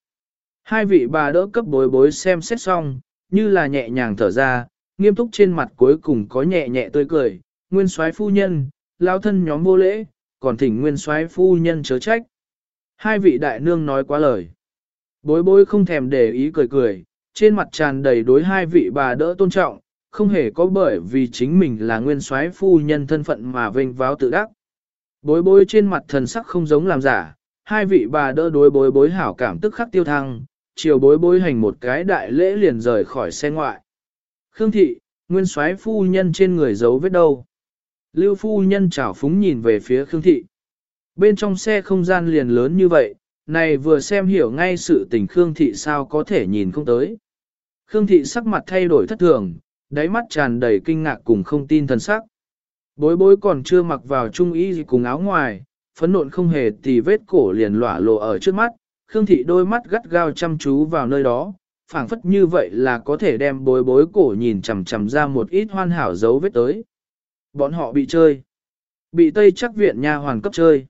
Hai vị bà đỡ cấp bối bối xem xét xong, như là nhẹ nhàng thở ra, nghiêm túc trên mặt cuối cùng có nhẹ nhẹ tươi cười, nguyên soái phu nhân, lao thân nhóm vô lễ, còn thỉnh nguyên soái phu nhân chớ trách. Hai vị đại nương nói quá lời. Bối bối không thèm để ý cười cười, trên mặt tràn đầy đối hai vị bà đỡ tôn trọng, không hề có bởi vì chính mình là nguyên soái phu nhân thân phận mà vênh váo tự đắc. Bối bối trên mặt thần sắc không giống làm giả, hai vị bà đỡ đối bối bối hảo cảm tức khắc tiêu thăng, chiều bối bối hành một cái đại lễ liền rời khỏi xe ngoại. Khương thị, nguyên soái phu nhân trên người giấu vết đâu. Lưu phu nhân chảo phúng nhìn về phía Khương thị. Bên trong xe không gian liền lớn như vậy, này vừa xem hiểu ngay sự tình Khương thị sao có thể nhìn không tới. Khương thị sắc mặt thay đổi thất thường, đáy mắt tràn đầy kinh ngạc cùng không tin thần sắc. Bối bối còn chưa mặc vào trung y gì cùng áo ngoài, phấn nộn không hề tì vết cổ liền lỏa lộ ở trước mắt, Khương thị đôi mắt gắt gao chăm chú vào nơi đó, phảng phất như vậy là có thể đem bối bối cổ nhìn chằm chằm ra một ít hoan hảo dấu vết tới. Bọn họ bị chơi. Bị Tây chắc viện nha hoàn cấp chơi.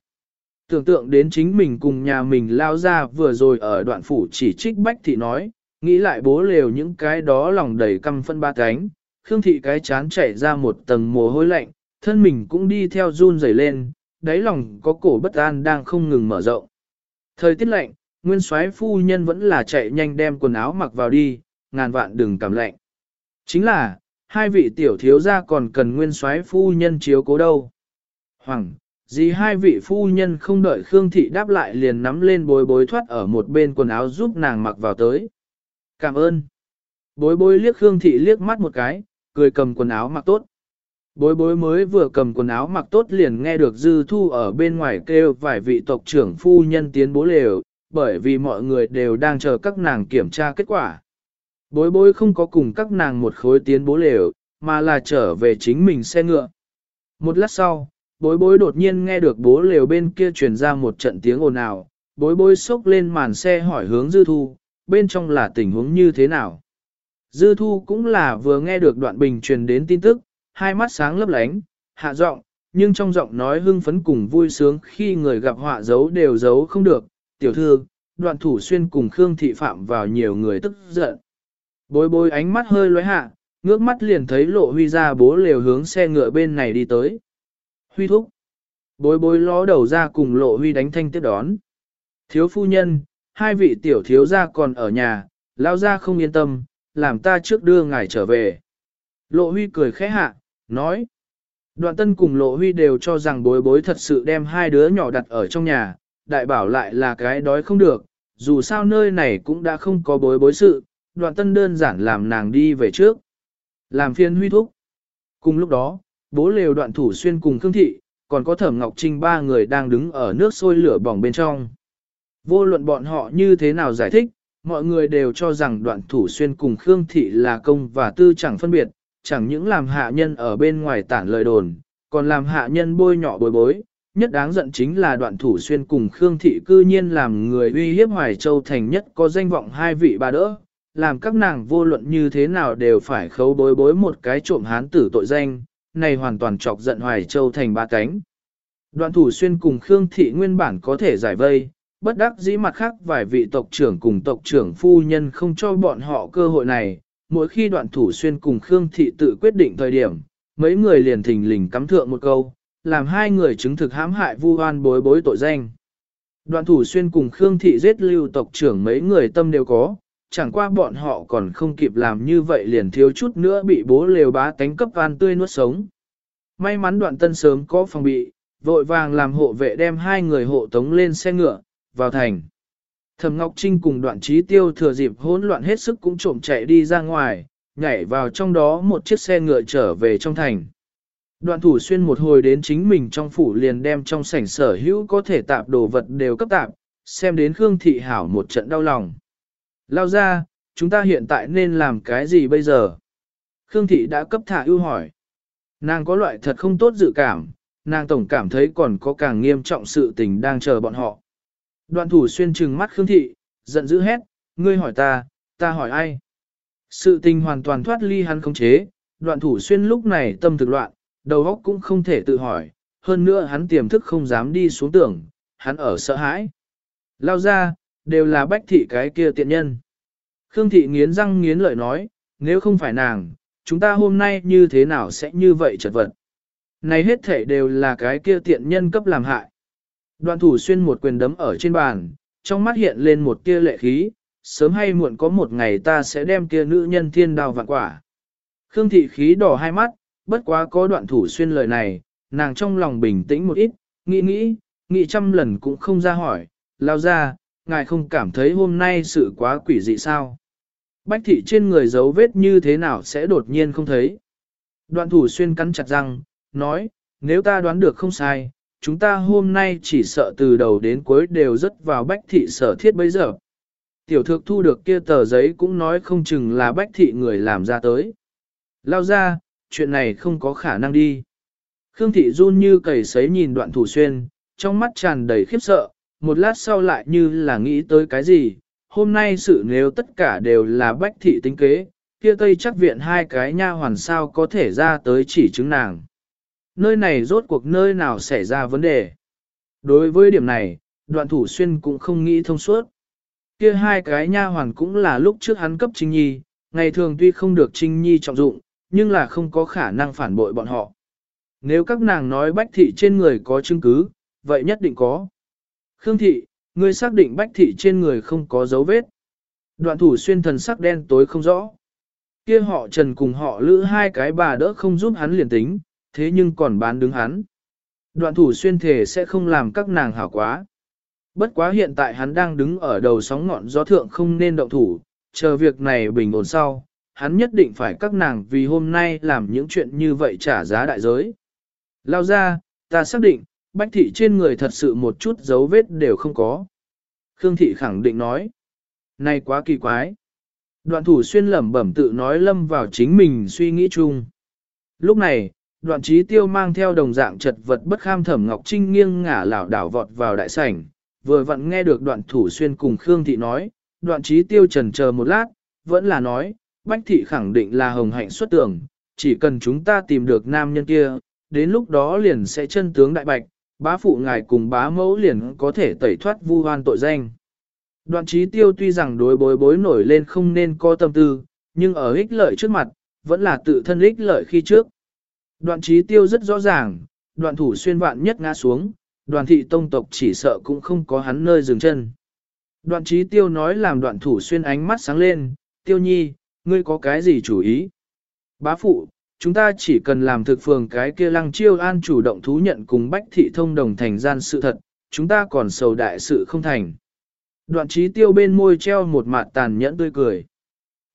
Tưởng tượng đến chính mình cùng nhà mình lao ra vừa rồi ở đoạn phủ chỉ trích bách thị nói, nghĩ lại bố lều những cái đó lòng đầy căm phân ba cánh, Khương thị cái chán chảy ra một tầng mồ hôi lạnh, thân mình cũng đi theo run rẩy lên, đáy lòng có cổ bất an đang không ngừng mở rộng. Thời tiết lạnh, nguyên soái phu nhân vẫn là chạy nhanh đem quần áo mặc vào đi, ngàn vạn đừng cảm lạnh. Chính là, hai vị tiểu thiếu gia còn cần nguyên soái phu nhân chiếu cố đâu. Hoàng, gì hai vị phu nhân không đợi Khương Thị đáp lại liền nắm lên bối bối thoát ở một bên quần áo giúp nàng mặc vào tới. Cảm ơn. Bối bối liếc Khương Thị liếc mắt một cái, cười cầm quần áo mặc tốt. Bối bối mới vừa cầm quần áo mặc tốt liền nghe được dư thu ở bên ngoài kêu vài vị tộc trưởng phu nhân tiến bố lều, bởi vì mọi người đều đang chờ các nàng kiểm tra kết quả. Bối bối không có cùng các nàng một khối tiến bố lều, mà là trở về chính mình xe ngựa. Một lát sau, bối bối đột nhiên nghe được bố lều bên kia truyền ra một trận tiếng ồn ào, bối bối xốc lên màn xe hỏi hướng dư thu, bên trong là tình huống như thế nào. Dư thu cũng là vừa nghe được đoạn bình truyền đến tin tức, hai mắt sáng lấp lánh, hạ giọng, nhưng trong giọng nói hưng phấn cùng vui sướng khi người gặp họa giấu đều giấu không được, tiểu thư, đoạn thủ xuyên cùng Khương Thị Phạm vào nhiều người tức giận. Bối bối ánh mắt hơi lóe hạ, ngước mắt liền thấy lộ huy ra bố lều hướng xe ngựa bên này đi tới. Huy thúc. Bối bối ló đầu ra cùng lộ huy đánh thanh tiếp đón. Thiếu phu nhân, hai vị tiểu thiếu gia còn ở nhà, lao ra không yên tâm, làm ta trước đưa ngài trở về. Lộ huy cười khẽ hạ, nói. Đoạn tân cùng lộ huy đều cho rằng bối bối thật sự đem hai đứa nhỏ đặt ở trong nhà, đại bảo lại là cái đói không được, dù sao nơi này cũng đã không có bối bối sự, đoạn tân đơn giản làm nàng đi về trước. Làm phiên huy thúc. Cùng lúc đó, bố lều đoạn thủ xuyên cùng Khương Thị, còn có thẩm Ngọc Trinh ba người đang đứng ở nước sôi lửa bỏng bên trong. Vô luận bọn họ như thế nào giải thích, mọi người đều cho rằng đoạn thủ xuyên cùng Khương Thị là công và tư chẳng phân biệt, chẳng những làm hạ nhân ở bên ngoài tản lời đồn, còn làm hạ nhân bôi nhọ bối bối. Nhất đáng giận chính là đoạn thủ xuyên cùng Khương Thị cư nhiên làm người uy hiếp Hoài Châu thành nhất có danh vọng hai vị bà đỡ, làm các nàng vô luận như thế nào đều phải khấu bối bối một cái trộm hán tử tội danh, này hoàn toàn chọc giận Hoài Châu thành ba cánh. Đoạn thủ xuyên cùng Khương Thị nguyên bản có thể giải vây, bất đắc dĩ mặt khác vài vị tộc trưởng cùng tộc trưởng phu nhân không cho bọn họ cơ hội này, mỗi khi đoạn thủ xuyên cùng Khương Thị tự quyết định thời điểm, mấy người liền thình lình cắm thượng một câu, làm hai người chứng thực hãm hại vu oan bối bối tội danh. Đoạn thủ xuyên cùng Khương Thị giết lưu tộc trưởng mấy người tâm đều có, chẳng qua bọn họ còn không kịp làm như vậy liền thiếu chút nữa bị bố lều bá tánh cấp van tươi nuốt sống. May mắn đoạn tân sớm có phòng bị, vội vàng làm hộ vệ đem hai người hộ tống lên xe ngựa, vào thành. Thẩm Ngọc Trinh cùng đoạn trí tiêu thừa dịp hỗn loạn hết sức cũng trộm chạy đi ra ngoài, nhảy vào trong đó một chiếc xe ngựa trở về trong thành. Đoạn thủ xuyên một hồi đến chính mình trong phủ liền đem trong sảnh sở hữu có thể tạp đồ vật đều cấp tạp, xem đến Khương Thị Hảo một trận đau lòng. Lao ra, chúng ta hiện tại nên làm cái gì bây giờ? Khương Thị đã cấp thả ưu hỏi. Nàng có loại thật không tốt dự cảm, nàng tổng cảm thấy còn có càng nghiêm trọng sự tình đang chờ bọn họ. Đoạn thủ xuyên trừng mắt Khương Thị, giận dữ hét, ngươi hỏi ta, ta hỏi ai? Sự tình hoàn toàn thoát ly hắn khống chế, đoạn thủ xuyên lúc này tâm thực loạn, đầu óc cũng không thể tự hỏi, hơn nữa hắn tiềm thức không dám đi xuống tưởng, hắn ở sợ hãi. Lao ra, đều là bách thị cái kia tiện nhân. Khương thị nghiến răng nghiến lợi nói, nếu không phải nàng, chúng ta hôm nay như thế nào sẽ như vậy chật vật. Này hết thể đều là cái kia tiện nhân cấp làm hại. Đoạn thủ xuyên một quyền đấm ở trên bàn, trong mắt hiện lên một tia lệ khí, sớm hay muộn có một ngày ta sẽ đem kia nữ nhân thiên đào vạn quả. Khương thị khí đỏ hai mắt, bất quá có đoạn thủ xuyên lời này, nàng trong lòng bình tĩnh một ít, nghĩ nghĩ, nghĩ trăm lần cũng không ra hỏi, lao ra, ngài không cảm thấy hôm nay sự quá quỷ dị sao? Bách thị trên người dấu vết như thế nào sẽ đột nhiên không thấy? Đoạn thủ xuyên cắn chặt răng, nói, nếu ta đoán được không sai, chúng ta hôm nay chỉ sợ từ đầu đến cuối đều rất vào bách thị sở thiết bây giờ. Tiểu thược thu được kia tờ giấy cũng nói không chừng là bách thị người làm ra tới. Lao ra, chuyện này không có khả năng đi. Khương thị run như cầy sấy nhìn đoạn thủ xuyên, trong mắt tràn đầy khiếp sợ, một lát sau lại như là nghĩ tới cái gì, hôm nay sự nếu tất cả đều là bách thị tính kế, kia tây chắc viện hai cái nha hoàn sao có thể ra tới chỉ chứng nàng. Nơi này rốt cuộc nơi nào xảy ra vấn đề. Đối với điểm này, đoạn thủ xuyên cũng không nghĩ thông suốt. Kia hai cái nha hoàn cũng là lúc trước hắn cấp Trinh Nhi, ngày thường tuy không được Trinh Nhi trọng dụng, nhưng là không có khả năng phản bội bọn họ. Nếu các nàng nói bách thị trên người có chứng cứ, vậy nhất định có. Khương thị, ngươi xác định bách thị trên người không có dấu vết. Đoạn thủ xuyên thần sắc đen tối không rõ. Kia họ trần cùng họ lữ hai cái bà đỡ không giúp hắn liền tính, thế nhưng còn bán đứng hắn. Đoạn thủ xuyên thể sẽ không làm các nàng hảo quá. Bất quá hiện tại hắn đang đứng ở đầu sóng ngọn gió thượng không nên động thủ, chờ việc này bình ổn sau, hắn nhất định phải các nàng vì hôm nay làm những chuyện như vậy trả giá đại giới. Lao ra, ta xác định, bách thị trên người thật sự một chút dấu vết đều không có. Khương thị khẳng định nói, này quá kỳ quái. Đoạn thủ xuyên lẩm bẩm tự nói lâm vào chính mình suy nghĩ chung. Lúc này, đoạn trí tiêu mang theo đồng dạng chật vật bất kham thẩm ngọc trinh nghiêng ngả lảo đảo vọt vào đại sảnh, vừa vặn nghe được đoạn thủ xuyên cùng Khương thị nói, đoạn trí tiêu trần chờ một lát, vẫn là nói, bách thị khẳng định là hồng hạnh xuất tưởng, chỉ cần chúng ta tìm được nam nhân kia, đến lúc đó liền sẽ chân tướng đại bạch, bá phụ ngài cùng bá mẫu liền có thể tẩy thoát vu hoan tội danh. Đoạn trí tiêu tuy rằng đối bối bối nổi lên không nên có tâm tư, nhưng ở ích lợi trước mặt, vẫn là tự thân ích lợi khi trước. Đoạn trí tiêu rất rõ ràng, đoạn thủ xuyên vạn nhất ngã xuống, đoàn thị tông tộc chỉ sợ cũng không có hắn nơi dừng chân. Đoạn trí tiêu nói làm đoạn thủ xuyên ánh mắt sáng lên, tiêu nhi, ngươi có cái gì chủ ý? Bá phụ, chúng ta chỉ cần làm thực phường cái kia lăng chiêu an chủ động thú nhận cùng bách thị thông đồng thành gian sự thật, chúng ta còn sầu đại sự không thành. Đoạn trí tiêu bên môi treo một mặt tàn nhẫn tươi cười.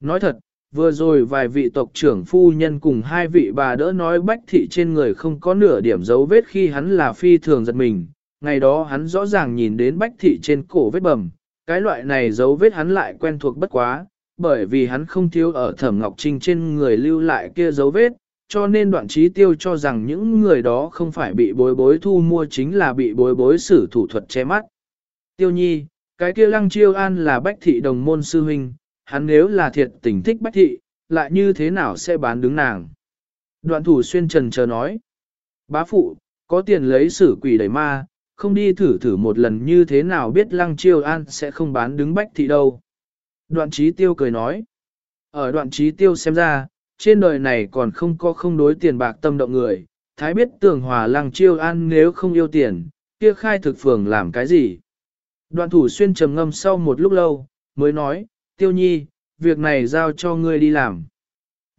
Nói thật, vừa rồi vài vị tộc trưởng phu nhân cùng hai vị bà đỡ nói bách thị trên người không có nửa điểm dấu vết khi hắn là phi thường giật mình, ngày đó hắn rõ ràng nhìn đến bách thị trên cổ vết bầm, cái loại này dấu vết hắn lại quen thuộc bất quá, bởi vì hắn không thiếu ở thẩm ngọc trinh trên người lưu lại kia dấu vết, cho nên đoạn trí tiêu cho rằng những người đó không phải bị bối bối thu mua chính là bị bối bối xử thủ thuật che mắt. Tiêu nhi, cái kia lăng chiêu an là bách thị đồng môn sư huynh, hắn nếu là thiệt tình thích bách thị, lại như thế nào sẽ bán đứng nàng. Đoạn thủ xuyên trần chờ nói, bá phụ, có tiền lấy sử quỷ đẩy ma, không đi thử thử một lần như thế nào biết lăng chiêu an sẽ không bán đứng bách thị đâu. Đoạn trí tiêu cười nói, ở đoạn trí tiêu xem ra, trên đời này còn không có không đối tiền bạc tâm động người, thái biết tưởng hòa lăng chiêu an nếu không yêu tiền, kia khai thực phường làm cái gì. Đoạn thủ xuyên trầm ngâm sau một lúc lâu, mới nói, tiêu nhi, việc này giao cho ngươi đi làm.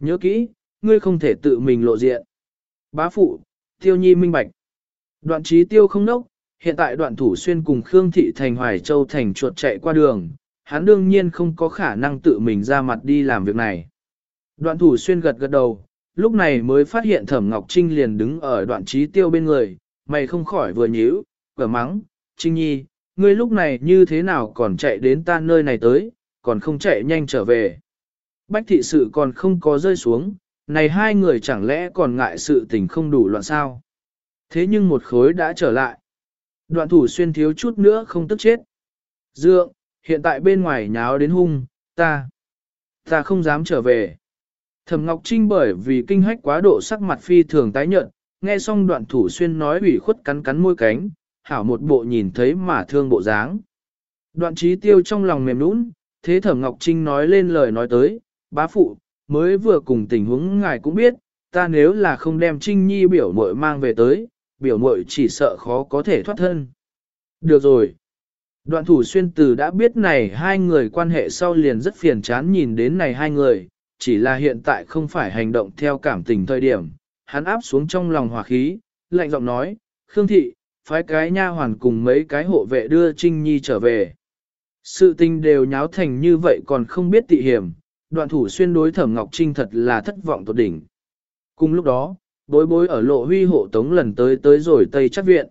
Nhớ kỹ, ngươi không thể tự mình lộ diện. Bá phụ, tiêu nhi minh bạch. Đoạn trí tiêu không nốc, hiện tại đoạn thủ xuyên cùng Khương Thị Thành Hoài Châu Thành chuột chạy qua đường, hắn đương nhiên không có khả năng tự mình ra mặt đi làm việc này. Đoạn thủ xuyên gật gật đầu, lúc này mới phát hiện Thẩm Ngọc Trinh liền đứng ở đoạn trí tiêu bên người, mày không khỏi vừa nhíu, vừa mắng, Trinh Nhi, ngươi lúc này như thế nào còn chạy đến ta nơi này tới, còn không chạy nhanh trở về. Bách thị sự còn không có rơi xuống, này hai người chẳng lẽ còn ngại sự tình không đủ loạn sao. Thế nhưng một khối đã trở lại. Đoạn thủ xuyên thiếu chút nữa không tức chết. Dượng, hiện tại bên ngoài nháo đến hung, ta, ta không dám trở về. Thẩm Ngọc Trinh bởi vì kinh hách quá độ sắc mặt phi thường tái nhợt, nghe xong đoạn thủ xuyên nói ủy khuất cắn cắn môi cánh, hảo một bộ nhìn thấy mà thương bộ dáng. Đoạn trí tiêu trong lòng mềm nũng, thế Thẩm Ngọc Trinh nói lên lời nói tới, bá phụ, mới vừa cùng tình huống ngài cũng biết, ta nếu là không đem Trinh Nhi biểu muội mang về tới, biểu muội chỉ sợ khó có thể thoát thân. Được rồi. Đoạn thủ xuyên từ đã biết này hai người quan hệ sau liền rất phiền chán nhìn đến này hai người, chỉ là hiện tại không phải hành động theo cảm tình thời điểm. Hắn áp xuống trong lòng hòa khí, lạnh giọng nói, Khương Thị, phái cái nha hoàn cùng mấy cái hộ vệ đưa Trinh Nhi trở về. Sự tình đều nháo thành như vậy còn không biết tị hiểm, đoạn thủ xuyên đối thẩm Ngọc Trinh thật là thất vọng tột đỉnh. Cùng lúc đó, bối bối ở lộ huy hộ tống lần tới tới rồi Tây chắc viện.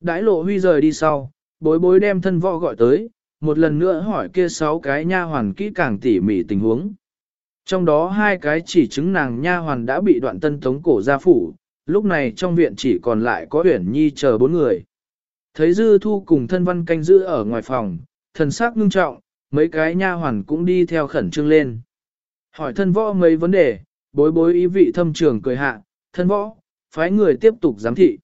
Đãi lộ huy rời đi sau, bối bối đem thân võ gọi tới, một lần nữa hỏi kia sáu cái nha hoàn kỹ càng tỉ mỉ tình huống. Trong đó hai cái chỉ chứng nàng nha hoàn đã bị đoạn tân tống cổ gia phủ, lúc này trong viện chỉ còn lại có Uyển Nhi chờ bốn người. Thấy Dư Thu cùng thân văn canh giữ ở ngoài phòng, thần sắc ngưng trọng, mấy cái nha hoàn cũng đi theo khẩn trương lên. Hỏi thân võ mấy vấn đề, bối bối ý vị thâm trường cười hạ, thân võ, phái người tiếp tục giám thị.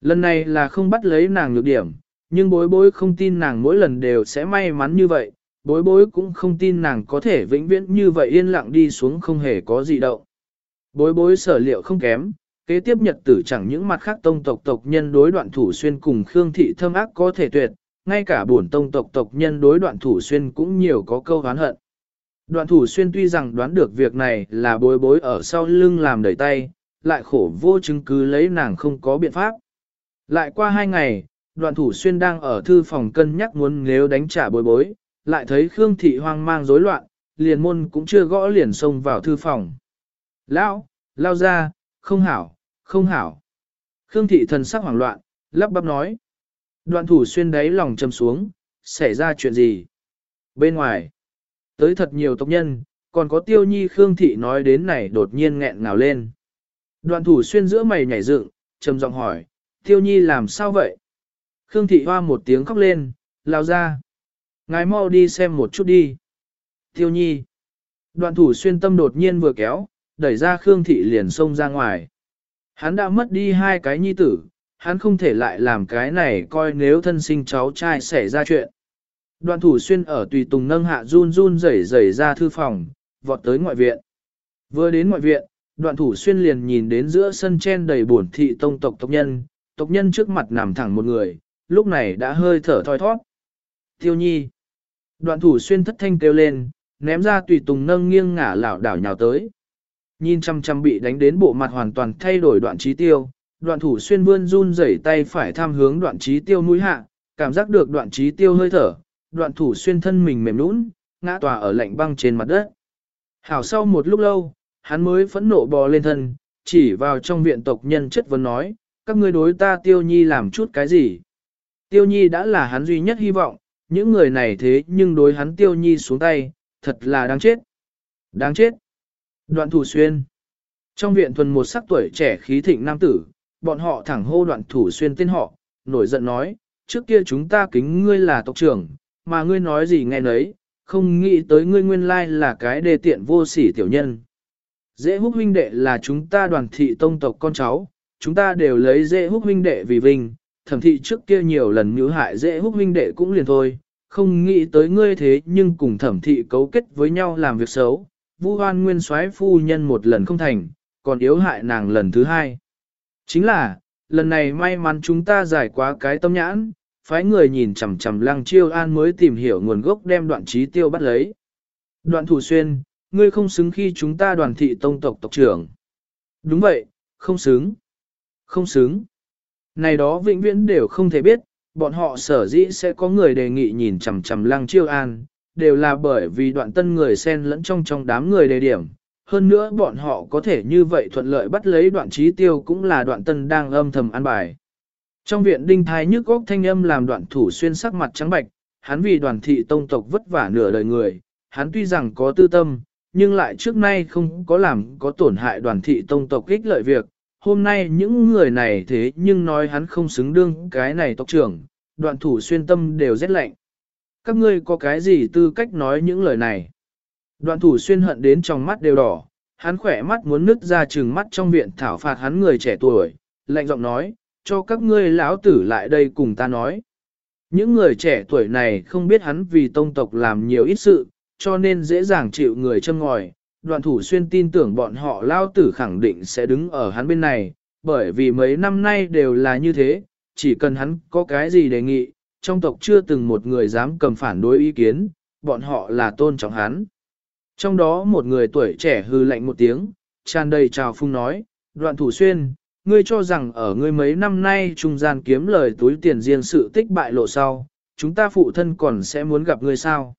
Lần này là không bắt lấy nàng nhược điểm, nhưng bối bối không tin nàng mỗi lần đều sẽ may mắn như vậy, bối bối cũng không tin nàng có thể vĩnh viễn như vậy yên lặng đi xuống không hề có gì động Bối bối sở liệu không kém, kế tiếp nhật tử chẳng những mặt khác tông tộc tộc nhân đối đoạn thủ xuyên cùng Khương Thị thâm ác có thể tuyệt, ngay cả bổn tông tộc tộc nhân đối đoạn thủ xuyên cũng nhiều có câu hán hận. Đoạn thủ xuyên tuy rằng đoán được việc này là bối bối ở sau lưng làm đẩy tay, lại khổ vô chứng cứ lấy nàng không có biện pháp. Lại qua hai ngày, đoạn thủ xuyên đang ở thư phòng cân nhắc muốn nếu đánh trả bối bối, lại thấy Khương Thị hoang mang rối loạn, liền môn cũng chưa gõ liền xông vào thư phòng. Lão, lao ra, không hảo, không hảo. Khương Thị thần sắc hoảng loạn, lắp bắp nói. Đoạn thủ xuyên đáy lòng châm xuống, xảy ra chuyện gì? Bên ngoài, tới thật nhiều tộc nhân, còn có tiêu nhi Khương Thị nói đến này đột nhiên nghẹn ngào lên. Đoạn thủ xuyên giữa mày nhảy dựng, trầm giọng hỏi, tiêu nhi làm sao vậy? Khương Thị hoa một tiếng khóc lên, lao ra. Ngài mau đi xem một chút đi. Tiêu nhi. Đoạn thủ xuyên tâm đột nhiên vừa kéo, đẩy ra Khương Thị liền xông ra ngoài. Hắn đã mất đi hai cái nhi tử, hắn không thể lại làm cái này coi nếu thân sinh cháu trai xảy ra chuyện. Đoạn thủ xuyên ở tùy tùng nâng hạ run run rẩy rẩy ra thư phòng, vọt tới ngoại viện. Vừa đến ngoại viện, đoạn thủ xuyên liền nhìn đến giữa sân chen đầy bổn thị tông tộc tộc nhân, tộc nhân trước mặt nằm thẳng một người, lúc này đã hơi thở thoi thoát. Tiêu nhi. Đoạn thủ xuyên thất thanh kêu lên, ném ra tùy tùng nâng nghiêng ngả lảo đảo nhào tới. Nhìn chăm chăm bị đánh đến bộ mặt hoàn toàn thay đổi đoạn trí tiêu, đoạn thủ xuyên vươn run rẩy tay phải tham hướng đoạn trí tiêu mũi hạ, cảm giác được đoạn trí tiêu hơi thở, đoạn thủ xuyên thân mình mềm nũng, ngã tòa ở lạnh băng trên mặt đất. Hảo sau một lúc lâu, hắn mới phẫn nộ bò lên thân, chỉ vào trong viện tộc nhân chất vấn nói, các ngươi đối ta tiêu nhi làm chút cái gì. Tiêu nhi đã là hắn duy nhất hy vọng, những người này thế nhưng đối hắn tiêu nhi xuống tay, thật là đáng chết. Đáng chết. Đoạn thủ xuyên. Trong viện thuần một sắc tuổi trẻ khí thịnh nam tử, bọn họ thẳng hô đoạn thủ xuyên tên họ, nổi giận nói, trước kia chúng ta kính ngươi là tộc trưởng, mà ngươi nói gì nghe nấy, không nghĩ tới ngươi nguyên lai là cái đề tiện vô sỉ tiểu nhân. Dễ húc huynh đệ là chúng ta đoàn thị tông tộc con cháu, chúng ta đều lấy dễ húc huynh đệ vì vinh, thẩm thị trước kia nhiều lần nhữ hại dễ húc huynh đệ cũng liền thôi, không nghĩ tới ngươi thế nhưng cùng thẩm thị cấu kết với nhau làm việc xấu, vu hoan nguyên soái phu nhân một lần không thành, còn yếu hại nàng lần thứ hai. Chính là, lần này may mắn chúng ta giải quá cái tâm nhãn, phái người nhìn chằm chằm lăng chiêu an mới tìm hiểu nguồn gốc đem đoạn trí tiêu bắt lấy. Đoạn thủ xuyên, ngươi không xứng khi chúng ta đoàn thị tông tộc tộc trưởng. Đúng vậy, không xứng. Không xứng. Này đó vĩnh viễn đều không thể biết, bọn họ sở dĩ sẽ có người đề nghị nhìn chằm chằm lăng chiêu an, đều là bởi vì đoạn tân người xen lẫn trong trong đám người đề điểm. Hơn nữa bọn họ có thể như vậy thuận lợi bắt lấy đoạn trí tiêu cũng là đoạn tân đang âm thầm ăn bài. Trong viện đinh thái nhức góc thanh âm làm đoạn thủ xuyên sắc mặt trắng bạch, hắn vì đoàn thị tông tộc vất vả nửa đời người, hắn tuy rằng có tư tâm, nhưng lại trước nay không có làm có tổn hại đoàn thị tông tộc ích lợi việc. Hôm nay những người này thế nhưng nói hắn không xứng đương cái này tộc trưởng, đoạn thủ xuyên tâm đều rét lạnh. Các ngươi có cái gì tư cách nói những lời này? Đoạn thủ xuyên hận đến trong mắt đều đỏ, hắn khỏe mắt muốn nứt ra trừng mắt trong viện thảo phạt hắn người trẻ tuổi, lạnh giọng nói, cho các ngươi lão tử lại đây cùng ta nói. Những người trẻ tuổi này không biết hắn vì tông tộc làm nhiều ít sự, cho nên dễ dàng chịu người châm ngòi. Đoạn thủ xuyên tin tưởng bọn họ lao tử khẳng định sẽ đứng ở hắn bên này, bởi vì mấy năm nay đều là như thế, chỉ cần hắn có cái gì đề nghị, trong tộc chưa từng một người dám cầm phản đối ý kiến, bọn họ là tôn trọng hắn. Trong đó một người tuổi trẻ hư lạnh một tiếng, tràn đầy trào phung nói, đoạn thủ xuyên, ngươi cho rằng ở ngươi mấy năm nay trung gian kiếm lời túi tiền riêng sự tích bại lộ sau, chúng ta phụ thân còn sẽ muốn gặp ngươi sao?